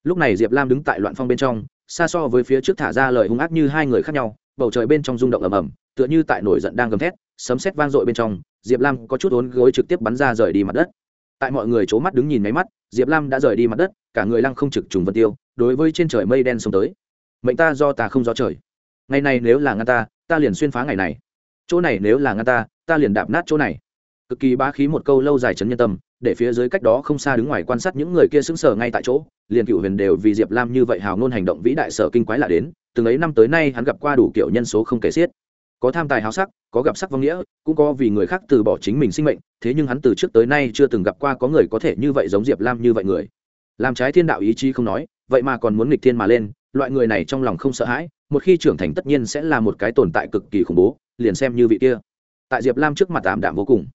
Lúc này diệp lam đứng tại loạn phong bên trong, xa so với phía trước thả ra lời hung ác như hai người khác nhau bầu trời bên trong rung động ầm ầm, tựa như tại nổi giận đang gầm thét, sấm sét vang dội bên trong, diệp lam có chút ốn gối trực tiếp bắn ra rời đi mặt đất. Tại mọi người c h ố mắt đứng nhìn máy mắt, diệp lam đã rời đi mặt đất, cả người lăng không trực trùng vân tiêu, đối với trên trời mây đen xông tới. Mệnh ta do ta không do trời. Ngày này nếu là ngăn ta ta liền xuyên phá ngày này. Chỗ này nếu là ngăn ta ta liền đạp nát chỗ này cực kỳ bá khí một câu lâu dài chấn nhân tâm, để phía dưới cách đó không xa đứng ngoài quan sát những người kia sững sờ ngay tại chỗ, liền cựu huyền đều vì diệp lam như vậy hào ngôn hành động vĩ đại sở kinh quái lạ đến, từng ấy năm tới nay hắn gặp qua đủ kiểu nhân số không kể xiết. Có tham tài háo sắc, có gặp sắc vong nghĩa, cũng có vì người khác từ bỏ chính mình sinh mệnh, thế nhưng hắn từ trước tới nay chưa từng gặp qua có người có thể như vậy giống diệp lam như vậy người. Làm trái thiên đạo ý chí không nói, vậy mà còn muốn nghịch thiên mà lên, loại người này trong lòng không sợ hãi, một khi trưởng thành tất nhiên sẽ là một cái tồn tại cực kỳ khủng bố, liền xem như vị kia. Tại diệp lam trước mặt tạm đạm vô cùng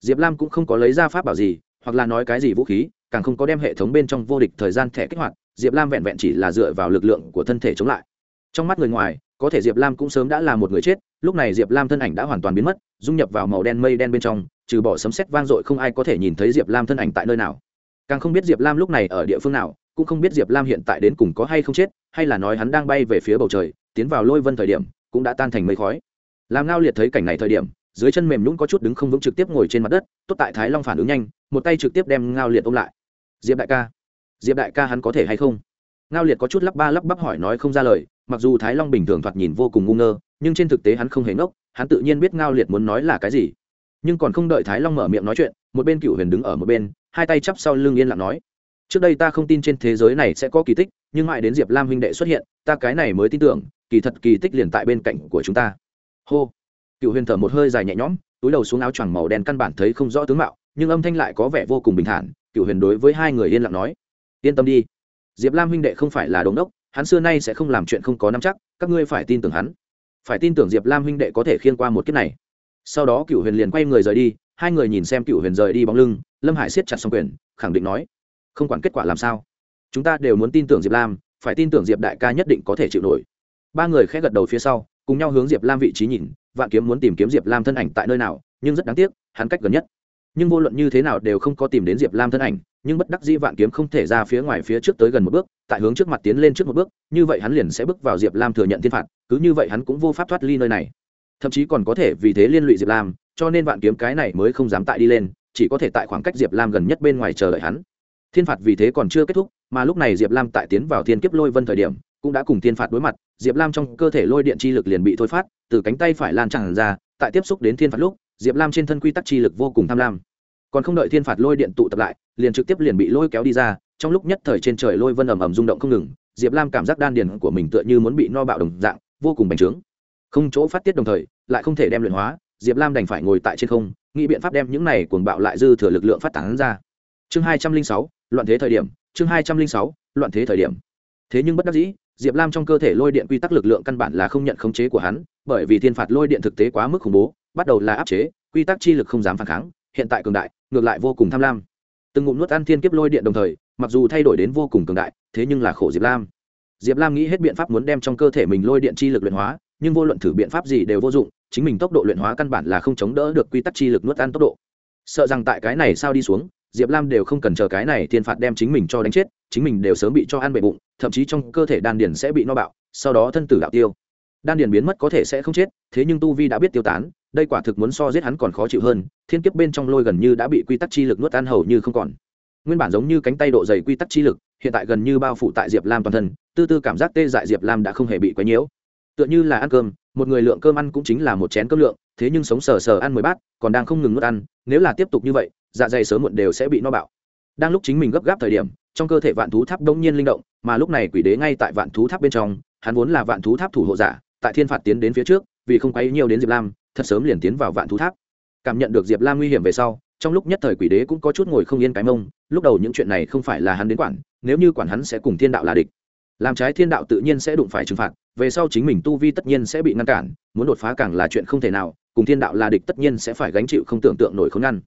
diệp lam cũng không có lấy ra pháp bảo gì, hoặc là nói cái gì vũ khí, càng không có đem hệ thống bên trong vô địch thời gian thẻ kích hoạt, diệp lam vẹn vẹn chỉ là dựa vào lực lượng của thân thể chống lại. Trong mắt người ngoài, có thể diệp lam cũng sớm đã là một người chết, lúc này diệp lam thân ảnh đã hoàn toàn biến mất, dung nhập vào màu đen mây đen bên trong, trừ bỏ sấm sét vang dội không ai có thể nhìn thấy diệp lam thân ảnh tại nơi nào. Càng không biết diệp lam lúc này ở địa phương nào, cũng không biết diệp lam hiện tại đến cùng có hay không chết, hay là nói hắn đang bay về phía bầu trời, tiến vào lôi vân thời điểm, cũng đã tan thành mây khói. Làm ngao liệt thấy cảnh này thời điểm dưới chân mềm nhũng có chút đứng không vững trực tiếp ngồi trên mặt đất, tốt tại thái long phản ứng nhanh, một tay trực tiếp đem ngao liệt ôm lại. Diệp đại ca, diệp đại ca hắn có thể hay không? Ngao liệt có chút lắp ba lắp bắp hỏi nói không ra lời, mặc dù thái long bình thường thoạt nhìn vô cùng ngu ngơ, nhưng trên thực tế hắn không hề ngốc, hắn tự nhiên biết ngao liệt muốn nói là cái gì. Nhưng còn không đợi thái long mở miệng nói chuyện, một bên cựu huyền đứng ở một bên, hai tay chắp sau lưng yên lặng nói, trước đây ta không tin trên thế giới này sẽ có kỳ tích, nhưng mãi đến diệp lam huynh đệ xuất hiện, ta cái này mới tin tưởng, kỳ thật kỳ tích liền tại bên cạnh của chúng ta. Hô cựu huyền thở một hơi dài nhẹ nhõm, túi đầu xuống áo choàng màu đen căn bản thấy không rõ tướng mạo, nhưng âm thanh lại có vẻ vô cùng bình thản cựu huyền đối với hai người yên lặng nói, yên tâm đi, diệp lam huynh đệ không phải là đống đốc, hắn xưa nay sẽ không làm chuyện không có nắm chắc, các ngươi phải tin tưởng hắn. Phải tin tưởng diệp lam huynh đệ có thể khiên qua một kiếp này. Sau đó cựu huyền liền quay người rời đi, hai người nhìn xem cựu huyền rời đi bóng lưng, lâm hải siết chặt xong quyền, khẳng định nói, không quản kết quả làm sao, chúng ta đều muốn tin tưởng diệp lam, phải tin tưởng diệp đại ca nhất định có thể chịu nổi. Ba người khẽ gật đầu phía sau, cùng nhau hướng diệp lam vị trí nhìn vạn kiếm muốn tìm kiếm diệp lam thân ảnh tại nơi nào, nhưng rất đáng tiếc, hắn cách gần nhất. Nhưng vô luận như thế nào đều không có tìm đến diệp lam thân ảnh, nhưng bất đắc dĩ vạn kiếm không thể ra phía ngoài phía trước tới gần một bước, tại hướng trước mặt tiến lên trước một bước, như vậy hắn liền sẽ bước vào diệp lam thừa nhận thiên phạt, cứ như vậy hắn cũng vô pháp thoát ly nơi này. Thậm chí còn có thể vì thế liên lụy diệp lam, cho nên vạn kiếm cái này mới không dám tại đi lên, chỉ có thể tại khoảng cách diệp lam gần nhất bên ngoài chờ đợi hắn. Thiên phạt vì thế còn chưa kết thúc, mà lúc này diệp lam tại tiến vào thiên kiếp lôi vân thời điểm cũng đã cùng thiên phạt đối mặt, diệp lam trong cơ thể lôi điện chi lực liền bị thôi phát, từ cánh tay phải lan tràn ra, tại tiếp xúc đến thiên phạt lúc, diệp lam trên thân quy tắc chi lực vô cùng tham lam. Còn không đợi thiên phạt lôi điện tụ tập lại, liền trực tiếp liền bị lôi kéo đi ra, trong lúc nhất thời trên trời lôi vân ầm ầm rung động không ngừng, diệp lam cảm giác đan điền của mình tựa như muốn bị no bạo đồng dạng, vô cùng bành trướng. Không chỗ phát tiết đồng thời, lại không thể đem luyện hóa, diệp lam đành phải ngồi tại trên không, nghĩ biện pháp đem những này cuồng bạo lại dư thừa lực lượng phát tán ra. Chương hai trăm linh sáu, loạn thế thời điểm, chương hai trăm linh sáu, loạn thế thời điểm. Thế nhưng bất đắc dĩ diệp lam trong cơ thể lôi điện quy tắc lực lượng căn bản là không nhận khống chế của hắn, bởi vì thiên phạt lôi điện thực tế quá mức khủng bố, bắt đầu là áp chế, quy tắc chi lực không dám phản kháng, hiện tại cường đại, ngược lại vô cùng tham lam. Từng ngụm nuốt ăn thiên kiếp lôi điện đồng thời, mặc dù thay đổi đến vô cùng cường đại, thế nhưng là khổ diệp lam. Diệp lam nghĩ hết biện pháp muốn đem trong cơ thể mình lôi điện chi lực luyện hóa, nhưng vô luận thử biện pháp gì đều vô dụng, chính mình tốc độ luyện hóa căn bản là không chống đỡ được quy tắc chi lực nuốt ăn tốc độ. Sợ rằng tại cái này sao đi xuống, diệp lam đều không cần chờ cái này thiên phạt đem chính mình cho đánh chết, chính mình đều sớm bị cho ăn bệ bụng thậm chí trong cơ thể đan điền sẽ bị no bạo, sau đó thân tử đạo tiêu. Đan điền biến mất có thể sẽ không chết, thế nhưng tu vi đã biết tiêu tán, đây quả thực muốn so giết hắn còn khó chịu hơn, thiên kiếp bên trong lôi gần như đã bị quy tắc chi lực nuốt ăn hầu như không còn. Nguyên bản giống như cánh tay độ dày quy tắc chi lực, hiện tại gần như bao phủ tại diệp lam toàn thân, tư tư cảm giác tê dại diệp lam đã không hề bị quấy nhiễu. Tựa như là ăn cơm, một người lượng cơm ăn cũng chính là một chén cơm lượng, thế nhưng sống sờ sờ ăn mười bát, còn đang không ngừng nuốt ăn, nếu là tiếp tục như vậy dạ dày sớm muộn đều sẽ bị no bạo đang lúc chính mình gấp gáp thời điểm, trong cơ thể vạn thú tháp đông nhiên linh động, mà lúc này quỷ đế ngay tại vạn thú tháp bên trong, hắn vốn là vạn thú tháp thủ hộ giả, tại thiên phạt tiến đến phía trước, vì không quấy nhiều đến diệp lam, thật sớm liền tiến vào vạn thú tháp. Cảm nhận được diệp lam nguy hiểm về sau, trong lúc nhất thời quỷ đế cũng có chút ngồi không yên cái mông, lúc đầu những chuyện này không phải là hắn đến quản, nếu như quản hắn sẽ cùng thiên đạo là địch. Làm trái thiên đạo tự nhiên sẽ đụng phải trừng phạt, về sau chính mình tu vi tất nhiên sẽ bị ngăn cản, muốn đột phá càng là chuyện không thể nào, cùng thiên đạo là địch tất nhiên sẽ phải gánh chịu không tưởng tượng nổi không ngăn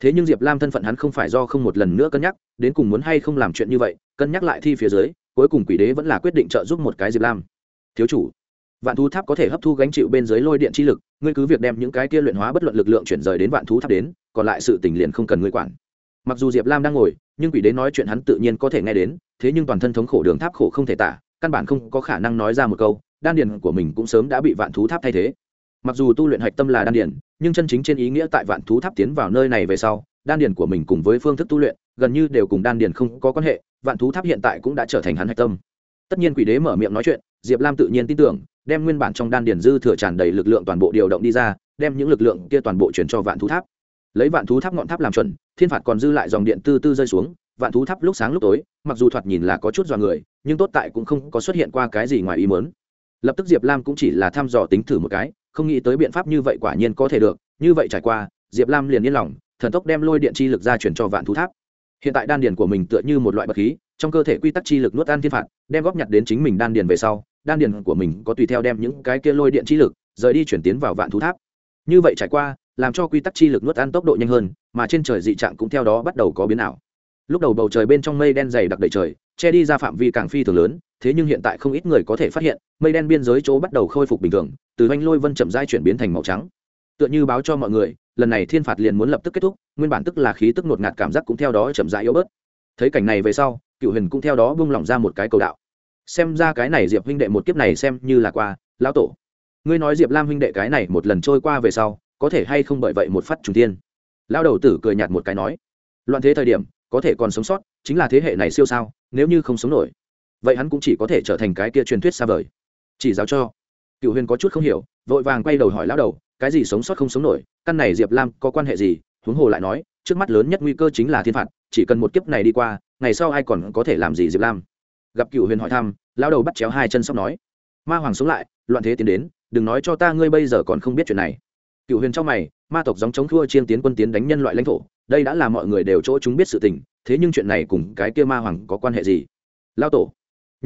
thế nhưng diệp lam thân phận hắn không phải do không một lần nữa cân nhắc, đến cùng muốn hay không làm chuyện như vậy, cân nhắc lại thi phía dưới, cuối cùng quỷ đế vẫn là quyết định trợ giúp một cái diệp lam. Thiếu chủ, vạn thú tháp có thể hấp thu gánh chịu bên dưới lôi điện chi lực, ngươi cứ việc đem những cái kia luyện hóa bất luận lực lượng chuyển rời đến vạn thú tháp đến, còn lại sự tỉnh liền không cần ngươi quản. Mặc dù diệp lam đang ngồi, nhưng quỷ đế nói chuyện hắn tự nhiên có thể nghe đến, thế nhưng toàn thân thống khổ đường tháp khổ không thể tả, căn bản không có khả năng nói ra một câu, đan điền của mình cũng sớm đã bị vạn thú tháp thay thế mặc dù tu luyện hạch tâm là đan điển, nhưng chân chính trên ý nghĩa tại vạn thú tháp tiến vào nơi này về sau đan điển của mình cùng với phương thức tu luyện gần như đều cùng đan điển không có quan hệ vạn thú tháp hiện tại cũng đã trở thành hắn hạch tâm. Tất nhiên quỷ đế mở miệng nói chuyện diệp lam tự nhiên tin tưởng đem nguyên bản trong đan điển dư thừa tràn đầy lực lượng toàn bộ điều động đi ra đem những lực lượng kia toàn bộ chuyển cho vạn thú tháp. Lấy vạn thú tháp ngọn tháp làm chuẩn thiên phạt còn dư lại dòng điện tư tư rơi xuống vạn thú tháp lúc sáng lúc tối mặc dù thoạt nhìn là có chút dọa người nhưng tốt tại cũng không có xuất hiện qua cái gì ngoài ý mớn lập tức diệp lam cũng chỉ là thăm dò tính thử một cái không nghĩ tới biện pháp như vậy quả nhiên có thể được, như vậy trải qua, diệp lam liền yên lòng, thần tốc đem lôi điện chi lực ra chuyển cho vạn thú tháp. Hiện tại đan điền của mình tựa như một loại bậc khí, trong cơ thể quy tắc chi lực nuốt ăn thiên phạt, đem góp nhặt đến chính mình đan điền về sau, đan điền của mình có tùy theo đem những cái kia lôi điện chi lực, rời đi chuyển tiến vào vạn thú tháp. Như vậy trải qua, làm cho quy tắc chi lực nuốt ăn tốc độ nhanh hơn, mà trên trời dị trạng cũng theo đó bắt đầu có biến ảo. Lúc đầu bầu trời bên trong mây đen dày đặc đầy trời, che đi ra phạm vi càng phi thường lớn thế nhưng hiện tại không ít người có thể phát hiện, mây đen biên giới chỗ bắt đầu khôi phục bình thường, từ oanh lôi vân chậm dai chuyển biến thành màu trắng. Tựa như báo cho mọi người, lần này thiên phạt liền muốn lập tức kết thúc, nguyên bản tức là khí tức ngột ngạt cảm giác cũng theo đó chậm rãi yếu bớt. Thấy cảnh này về sau cựu huyền cũng theo đó bung lỏng ra một cái cầu đạo. Xem ra cái này diệp huynh đệ một kiếp này xem như là qua, lão tổ. Ngươi nói diệp lam huynh đệ cái này một lần trôi qua về sau, có thể hay không bởi vậy một phát trùng tiên lao đầu tử cười nhạt một cái nói, loạn thế thời điểm, có thể còn sống sót, chính là thế hệ này siêu sao, nếu như không sống nổi vậy hắn cũng chỉ có thể trở thành cái kia truyền thuyết xa vời. Chỉ giáo cho. Cựu huyền có chút không hiểu, vội vàng quay đầu hỏi lão đầu, cái gì sống sót không sống nổi, căn này diệp lam có quan hệ gì? Huống hồ lại nói, trước mắt lớn nhất nguy cơ chính là thiên phạt, chỉ cần một kiếp này đi qua, ngày sau ai còn có thể làm gì diệp lam? Gặp cựu huyền hỏi thăm, lão đầu bắt chéo hai chân sóc nói, ma hoàng sống lại, loạn thế tiến đến, đừng nói cho ta ngươi bây giờ còn không biết chuyện này. Cựu huyền trong mày, ma tộc dòng chống thua chiên tiến quân tiến đánh nhân loại lãnh thổ, đây đã là mọi người đều chỗ chúng biết sự tình, thế nhưng chuyện này cùng cái kia ma hoàng có quan hệ gì? Lao tổ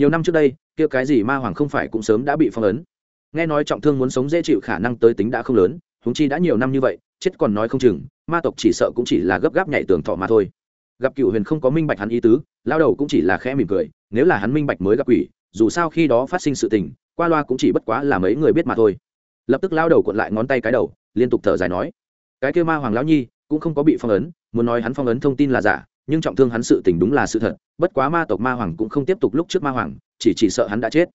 nhiều năm trước đây, kia cái gì ma hoàng không phải cũng sớm đã bị phong ấn. Nghe nói trọng thương muốn sống dễ chịu khả năng tới tính đã không lớn húng chi đã nhiều năm như vậy, chết còn nói không chừng, ma tộc chỉ sợ cũng chỉ là gấp gáp nhảy tường thọ mà thôi. Gặp cựu huyền không có minh bạch hắn ý tứ, lao đầu cũng chỉ là khẽ mỉm cười, nếu là hắn minh bạch mới gặp quỷ, dù sao khi đó phát sinh sự tình, qua loa cũng chỉ bất quá là mấy người biết mà thôi. Lập tức lao đầu cuộn lại ngón tay cái đầu, liên tục thở dài nói, cái kêu ma hoàng lão nhi cũng không có bị phong ấn, muốn nói hắn phong ấn thông tin là giả nhưng trọng thương hắn sự tình đúng là sự thật, bất quá ma tộc ma hoàng cũng không tiếp tục lúc trước ma hoàng, chỉ chỉ sợ hắn đã chết.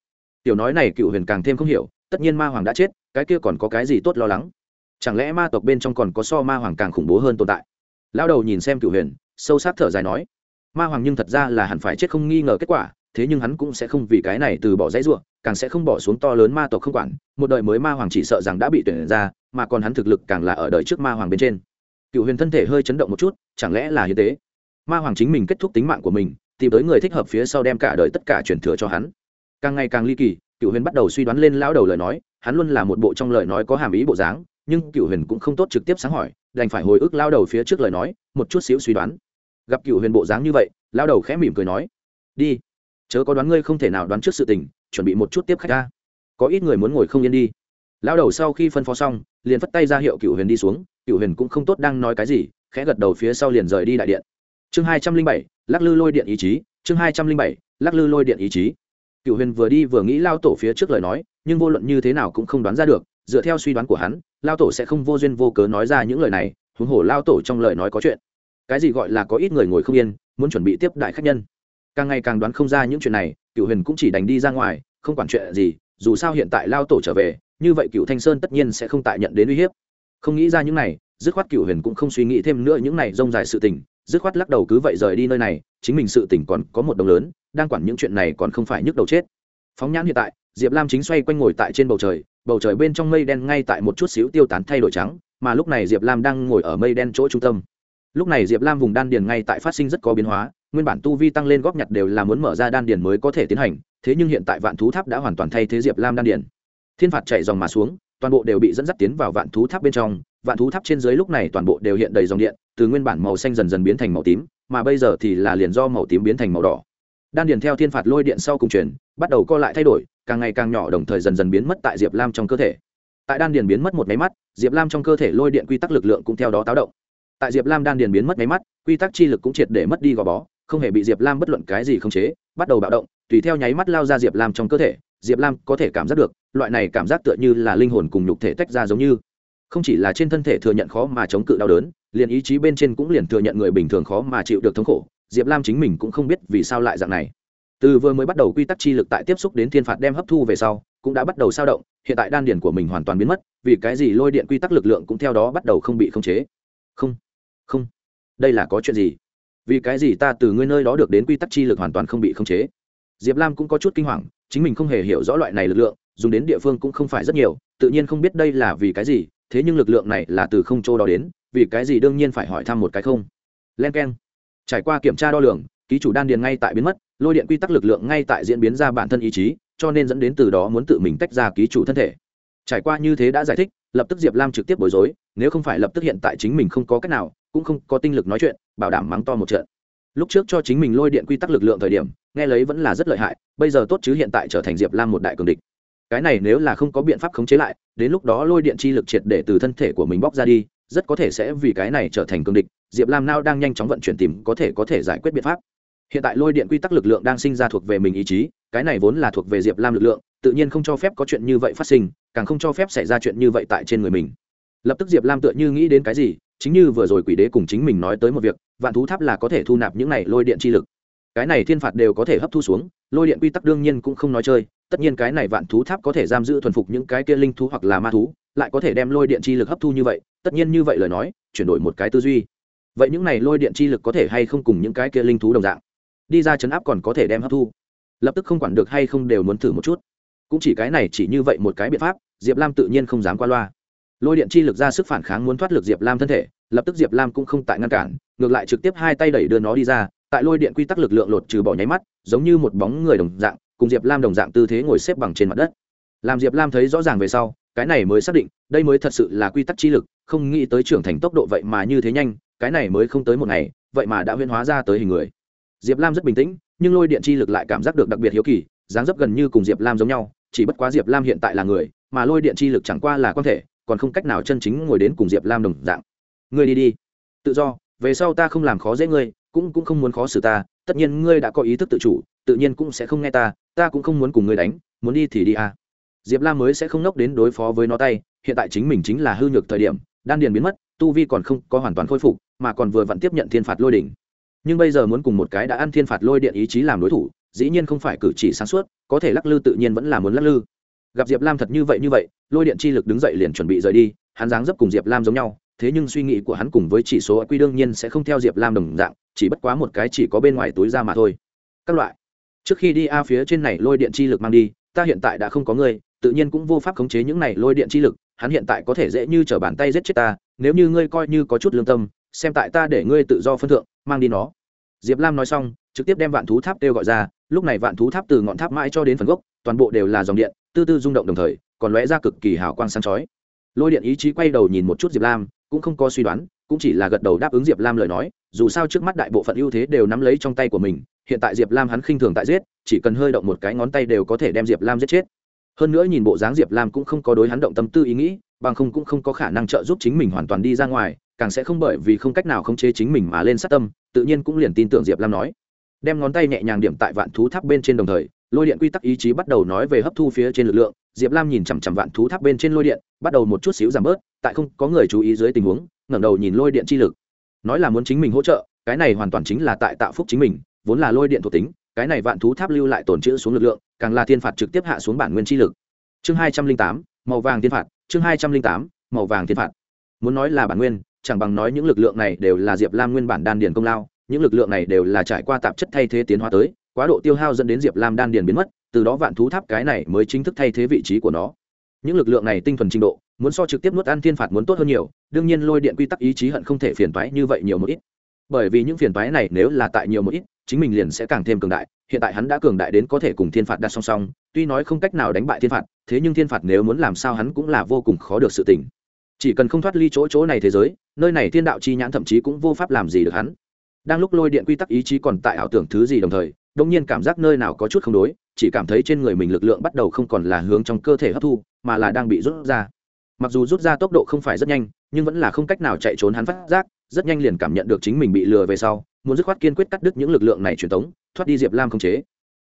Tiểu nói này cựu huyền càng thêm không hiểu, tất nhiên ma hoàng đã chết, cái kia còn có cái gì tốt lo lắng? Chẳng lẽ ma tộc bên trong còn có so ma hoàng càng khủng bố hơn tồn tại? Lao đầu nhìn xem cựu huyền, sâu sắc thở dài nói, ma hoàng nhưng thật ra là hẳn phải chết không nghi ngờ kết quả, thế nhưng hắn cũng sẽ không vì cái này từ bỏ dãy ruộng, càng sẽ không bỏ xuống to lớn ma tộc không quản, một đời mới ma hoàng chỉ sợ rằng đã bị tuyển ra, mà còn hắn thực lực càng là ở đời trước ma hoàng bên trên. Cựu huyền thân thể hơi chấn động một chút, chẳng lẽ là hiến tế? Ma hoàng chính mình kết thúc tính mạng của mình, tìm tới người thích hợp phía sau đem cả đời tất cả truyền thừa cho hắn. Càng ngày càng ly kỳ cựu huyền bắt đầu suy đoán lên lão đầu lời nói, hắn luôn là một bộ trong lời nói có hàm ý bộ dáng, nhưng cựu huyền cũng không tốt trực tiếp sáng hỏi, đành phải hồi ức lao đầu phía trước lời nói, một chút xíu suy đoán. Gặp cựu huyền bộ dáng như vậy lao đầu khẽ mỉm cười nói, đi, chớ có đoán ngươi không thể nào đoán trước sự tình, chuẩn bị một chút tiếp khách ra có ít người muốn ngồi không yên đi. Lao đầu sau khi phân phó xong, liền phất tay ra hiệu cựu huyền đi xuống cựu huyền cũng không tốt đang nói cái gì, khẽ gật đầu phía sau liền rời đi đại điện chương hai trăm linh bảy, lắc lư lôi điện ý chí, chương hai trăm linh bảy, lắc lư lôi điện ý chí. Cựu huyền vừa đi vừa nghĩ lao tổ phía trước lời nói, nhưng vô luận như thế nào cũng không đoán ra được, dựa theo suy đoán của hắn, lao tổ sẽ không vô duyên vô cớ nói ra những lời này, huống hồ lao tổ trong lời nói có chuyện. Cái gì gọi là có ít người ngồi không yên, muốn chuẩn bị tiếp đại khách nhân. Càng ngày càng đoán không ra những chuyện này, cựu huyền cũng chỉ đành đi ra ngoài, không quản chuyện gì, dù sao hiện tại lao tổ trở về, như vậy cựu thanh sơn tất nhiên sẽ không tại nhận đến uy hiếp. Không nghĩ ra những này, dứt khoát cựu huyền cũng không suy nghĩ thêm nữa những này rông dài sự tình dứt khoát lắc đầu cứ vậy rời đi nơi này, chính mình sự tình còn có một đồng lớn, đang quản những chuyện này còn không phải nhức đầu chết. Phóng nhãn hiện tại, diệp lam chính xoay quanh ngồi tại trên bầu trời bầu trời bên trong mây đen ngay tại một chút xíu tiêu tán thay đổi trắng, mà lúc này diệp lam đang ngồi ở mây đen chỗ trung tâm. Lúc này diệp lam vùng đan điền ngay tại phát sinh rất có biến hóa, nguyên bản tu vi tăng lên góp nhặt đều là muốn mở ra đan điền mới có thể tiến hành, thế nhưng hiện tại vạn thú tháp đã hoàn toàn thay thế diệp lam đan điền. Thiên phạt chạy dòng mà xuống, toàn bộ đều bị dẫn dắt tiến vào vạn thú tháp bên trong vạn thú tháp trên dưới lúc này toàn bộ đều hiện đầy dòng điện, từ nguyên bản màu xanh dần dần biến thành màu tím, mà bây giờ thì là liền do màu tím biến thành màu đỏ. Đan điền theo thiên phạt lôi điện sau cùng chuyển, bắt đầu co lại thay đổi, càng ngày càng nhỏ đồng thời dần dần biến mất tại diệp lam trong cơ thể. Tại đan điền biến mất một máy mắt, diệp lam trong cơ thể lôi điện quy tắc lực lượng cũng theo đó táo động. Tại diệp lam đan điền biến mất máy mắt, quy tắc chi lực cũng triệt để mất đi gò bó, không hề bị diệp lam bất luận cái gì không chế, bắt đầu bạo động, tùy theo nháy mắt lao ra diệp lam trong cơ thể, diệp lam có thể cảm giác được, loại này cảm giác tựa như là linh hồn cùng nhục thể tách ra giống như không chỉ là trên thân thể thừa nhận khó mà chống cự đau đớn, liền ý chí bên trên cũng liền thừa nhận người bình thường khó mà chịu được thống khổ, diệp lam chính mình cũng không biết vì sao lại dạng này. Từ vừa mới bắt đầu quy tắc chi lực tại tiếp xúc đến thiên phạt đem hấp thu về sau, cũng đã bắt đầu sao động, hiện tại đan điển của mình hoàn toàn biến mất, vì cái gì lôi điện quy tắc lực lượng cũng theo đó bắt đầu không bị khống chế? Không không. Đây là có chuyện gì? Vì cái gì ta từ ngươi nơi đó được đến quy tắc chi lực hoàn toàn không bị khống chế? Diệp lam cũng có chút kinh hoàng, chính mình không hề hiểu rõ loại này lực lượng, dùng đến địa phương cũng không phải rất nhiều, tự nhiên không biết đây là vì cái gì thế nhưng lực lượng này là từ không chỗ đó đến, vì cái gì đương nhiên phải hỏi thăm một cái không? Len k e n trải qua kiểm tra đo lường, ký chủ đan điền ngay tại biến mất, lôi điện quy tắc lực lượng ngay tại diễn biến ra bản thân ý chí, cho nên dẫn đến từ đó muốn tự mình tách ra ký chủ thân thể. Trải qua như thế đã giải thích, lập tức diệp lam trực tiếp bối rối, nếu không phải lập tức hiện tại chính mình không có cách nào, cũng không có tinh lực nói chuyện, bảo đảm mắng to một trận. Lúc trước cho chính mình lôi điện quy tắc lực lượng thời điểm, nghe lấy vẫn là rất lợi hại, bây giờ tốt chứ hiện tại trở thành diệp lam một đại cường địch cái này nếu là không có biện pháp khống chế lại, đến lúc đó lôi điện chi lực triệt để từ thân thể của mình bóc ra đi, rất có thể sẽ vì cái này trở thành cương địch, diệp lam nao đang nhanh chóng vận chuyển tìm có thể có thể giải quyết biện pháp. Hiện tại lôi điện quy tắc lực lượng đang sinh ra thuộc về mình ý chí, cái này vốn là thuộc về diệp lam lực lượng, tự nhiên không cho phép có chuyện như vậy phát sinh, càng không cho phép xảy ra chuyện như vậy tại trên người mình. Lập tức diệp lam tựa như nghĩ đến cái gì, chính như vừa rồi quỷ đế cùng chính mình nói tới một việc, vạn thú tháp là có thể thu nạp những này lôi điện chi lực. Cái này thiên phạt đều có thể hấp thu xuống, lôi điện quy tắc đương nhiên cũng không nói chơi tất nhiên cái này vạn thú tháp có thể giam giữ thuần phục những cái kia linh thú hoặc là ma thú, lại có thể đem lôi điện chi lực hấp thu như vậy, tất nhiên như vậy lời nói, chuyển đổi một cái tư duy. Vậy những này lôi điện chi lực có thể hay không cùng những cái kia linh thú đồng dạng? Đi ra chấn áp còn có thể đem hấp thu. Lập tức không quản được hay không đều muốn thử một chút. Cũng chỉ cái này chỉ như vậy một cái biện pháp, diệp lam tự nhiên không dám qua loa. Lôi điện chi lực ra sức phản kháng muốn thoát lực diệp lam thân thể, lập tức diệp lam cũng không tại ngăn cản, ngược lại trực tiếp hai tay đẩy đưa nó đi ra, tại lôi điện quy tắc lực lượng lột trừ bỏ nháy mắt, giống như một bóng người đồng dạng cùng diệp lam đồng dạng tư thế ngồi xếp bằng trên mặt đất. Làm diệp lam thấy rõ ràng về sau, cái này mới xác định, đây mới thật sự là quy tắc chi lực, không nghĩ tới trưởng thành tốc độ vậy mà như thế nhanh, cái này mới không tới một ngày, vậy mà đã huyên hóa ra tới hình người. Diệp lam rất bình tĩnh, nhưng lôi điện chi lực lại cảm giác được đặc biệt hiếu kỳ, dáng dấp gần như cùng diệp lam giống nhau, chỉ bất quá diệp lam hiện tại là người, mà lôi điện chi lực chẳng qua là quan thể, còn không cách nào chân chính ngồi đến cùng diệp lam đồng dạng. Ngươi đi đi. Tự do, về sau ta không làm khó dễ ngươi, cũng cũng không muốn khó xử ta, tất nhiên ngươi đã có ý thức tự chủ, tự nhiên cũng sẽ không nghe ta ta cũng không muốn cùng ngươi đánh, muốn đi thì đi à. diệp lam mới sẽ không nốc đến đối phó với nó tay, hiện tại chính mình chính là hư nhược thời điểm, đan điền biến mất, tu vi còn không có hoàn toàn khôi phục, mà còn vừa vặn tiếp nhận thiên phạt lôi đỉnh. Nhưng bây giờ muốn cùng một cái đã ăn thiên phạt lôi điện ý chí làm đối thủ, dĩ nhiên không phải cử chỉ sáng suốt, có thể lắc lư tự nhiên vẫn là muốn lắc lư. Gặp diệp lam thật như vậy như vậy, lôi điện chi lực đứng dậy liền chuẩn bị rời đi, hắn dáng dấp cùng diệp lam giống nhau, thế nhưng suy nghĩ của hắn cùng với chỉ số quy đương nhiên sẽ không theo diệp lam đồng dạng, chỉ bất quá một cái chỉ có bên ngoài túi ra mà thôi. Các loại trước khi đi a phía trên này lôi điện chi lực mang đi, ta hiện tại đã không có ngươi, tự nhiên cũng vô pháp khống chế những này lôi điện chi lực, hắn hiện tại có thể dễ như t r ở bàn tay giết chết ta, nếu như ngươi coi như có chút lương tâm, xem tại ta để ngươi tự do phân thượng, mang đi nó. Diệp lam nói xong, trực tiếp đem vạn thú tháp kêu gọi ra, lúc này vạn thú tháp từ ngọn tháp mãi cho đến phần gốc, toàn bộ đều là dòng điện, tư tư rung động đồng thời, còn lóe ra cực kỳ hào quang sáng chói. Lôi điện ý chí quay đầu nhìn một chút diệp lam, cũng không có suy đoán, cũng chỉ là gật đầu đáp ứng diệp lam lời nói, dù sao trước mắt đại bộ phận ưu thế đều nắm lấy trong tay của mình hiện tại diệp lam hắn khinh thường tại giết, chỉ cần hơi động một cái ngón tay đều có thể đem diệp lam giết chết. Hơn nữa nhìn bộ dáng diệp lam cũng không có đối hắn động tâm tư ý nghĩ, bằng không cũng không có khả năng trợ giúp chính mình hoàn toàn đi ra ngoài, càng sẽ không bởi vì không cách nào khống chế chính mình mà lên sát tâm, tự nhiên cũng liền tin tưởng diệp lam nói. Đem ngón tay nhẹ nhàng điểm tại vạn thú tháp bên trên đồng thời, lôi điện quy tắc ý chí bắt đầu nói về hấp thu phía trên lực lượng, diệp lam nhìn chằm chằm vạn thú tháp bên trên lôi điện, bắt đầu một chút xíu giảm bớt, tại không có người chú ý dưới tình huống, ngẩng đầu nhìn lôi điện chi lực. Nói là muốn chính mình hỗ trợ, cái này hoàn toàn chính là tại tạo phúc chính mình vốn là lôi điện thuộc tính, cái này vạn thú tháp lưu lại tổn chữ xuống lực lượng, càng là thiên phạt trực tiếp hạ xuống bản nguyên chi lực. Chương hai trăm linh tám, màu vàng thiên phạt, chương hai trăm linh tám, màu vàng thiên phạt. Muốn nói là bản nguyên, chẳng bằng nói những lực lượng này đều là diệp lam nguyên bản đan điền công lao, những lực lượng này đều là trải qua tạp chất thay thế tiến hóa tới, quá độ tiêu hao dẫn đến diệp lam đan điền biến mất, từ đó vạn thú tháp cái này mới chính thức thay thế vị trí của nó. Những lực lượng này tinh thuần trình độ, muốn so trực tiếp nuốt ăn thiên phạt muốn tốt hơn nhiều, đương nhiên lôi điện quy tắc ý chí hận không thể phiền toái như vậy nhiều một ít. Bởi vì những phiền toái này nếu là tại nhiều một ít chính mình liền sẽ càng thêm cường đại, hiện tại hắn đã cường đại đến có thể cùng thiên phạt đặt song song, tuy nói không cách nào đánh bại thiên phạt, thế nhưng thiên phạt nếu muốn làm sao hắn cũng là vô cùng khó được sự tình. Chỉ cần không thoát ly chỗ chỗ này thế giới, nơi này thiên đạo chi nhãn thậm chí cũng vô pháp làm gì được hắn. Đang lúc lôi điện quy tắc ý chí còn tại ảo tưởng thứ gì đồng thời đông nhiên cảm giác nơi nào có chút không đối, chỉ cảm thấy trên người mình lực lượng bắt đầu không còn là hướng trong cơ thể hấp thu, mà là đang bị rút ra. Mặc dù rút ra tốc độ không phải rất nhanh, nhưng vẫn là không cách nào chạy trốn hắn phát giác, rất nhanh liền cảm nhận được chính mình bị lừa về sau muốn dứt khoát kiên quyết cắt đứt những lực lượng này truyền tống, thoát đi diệp lam không chế.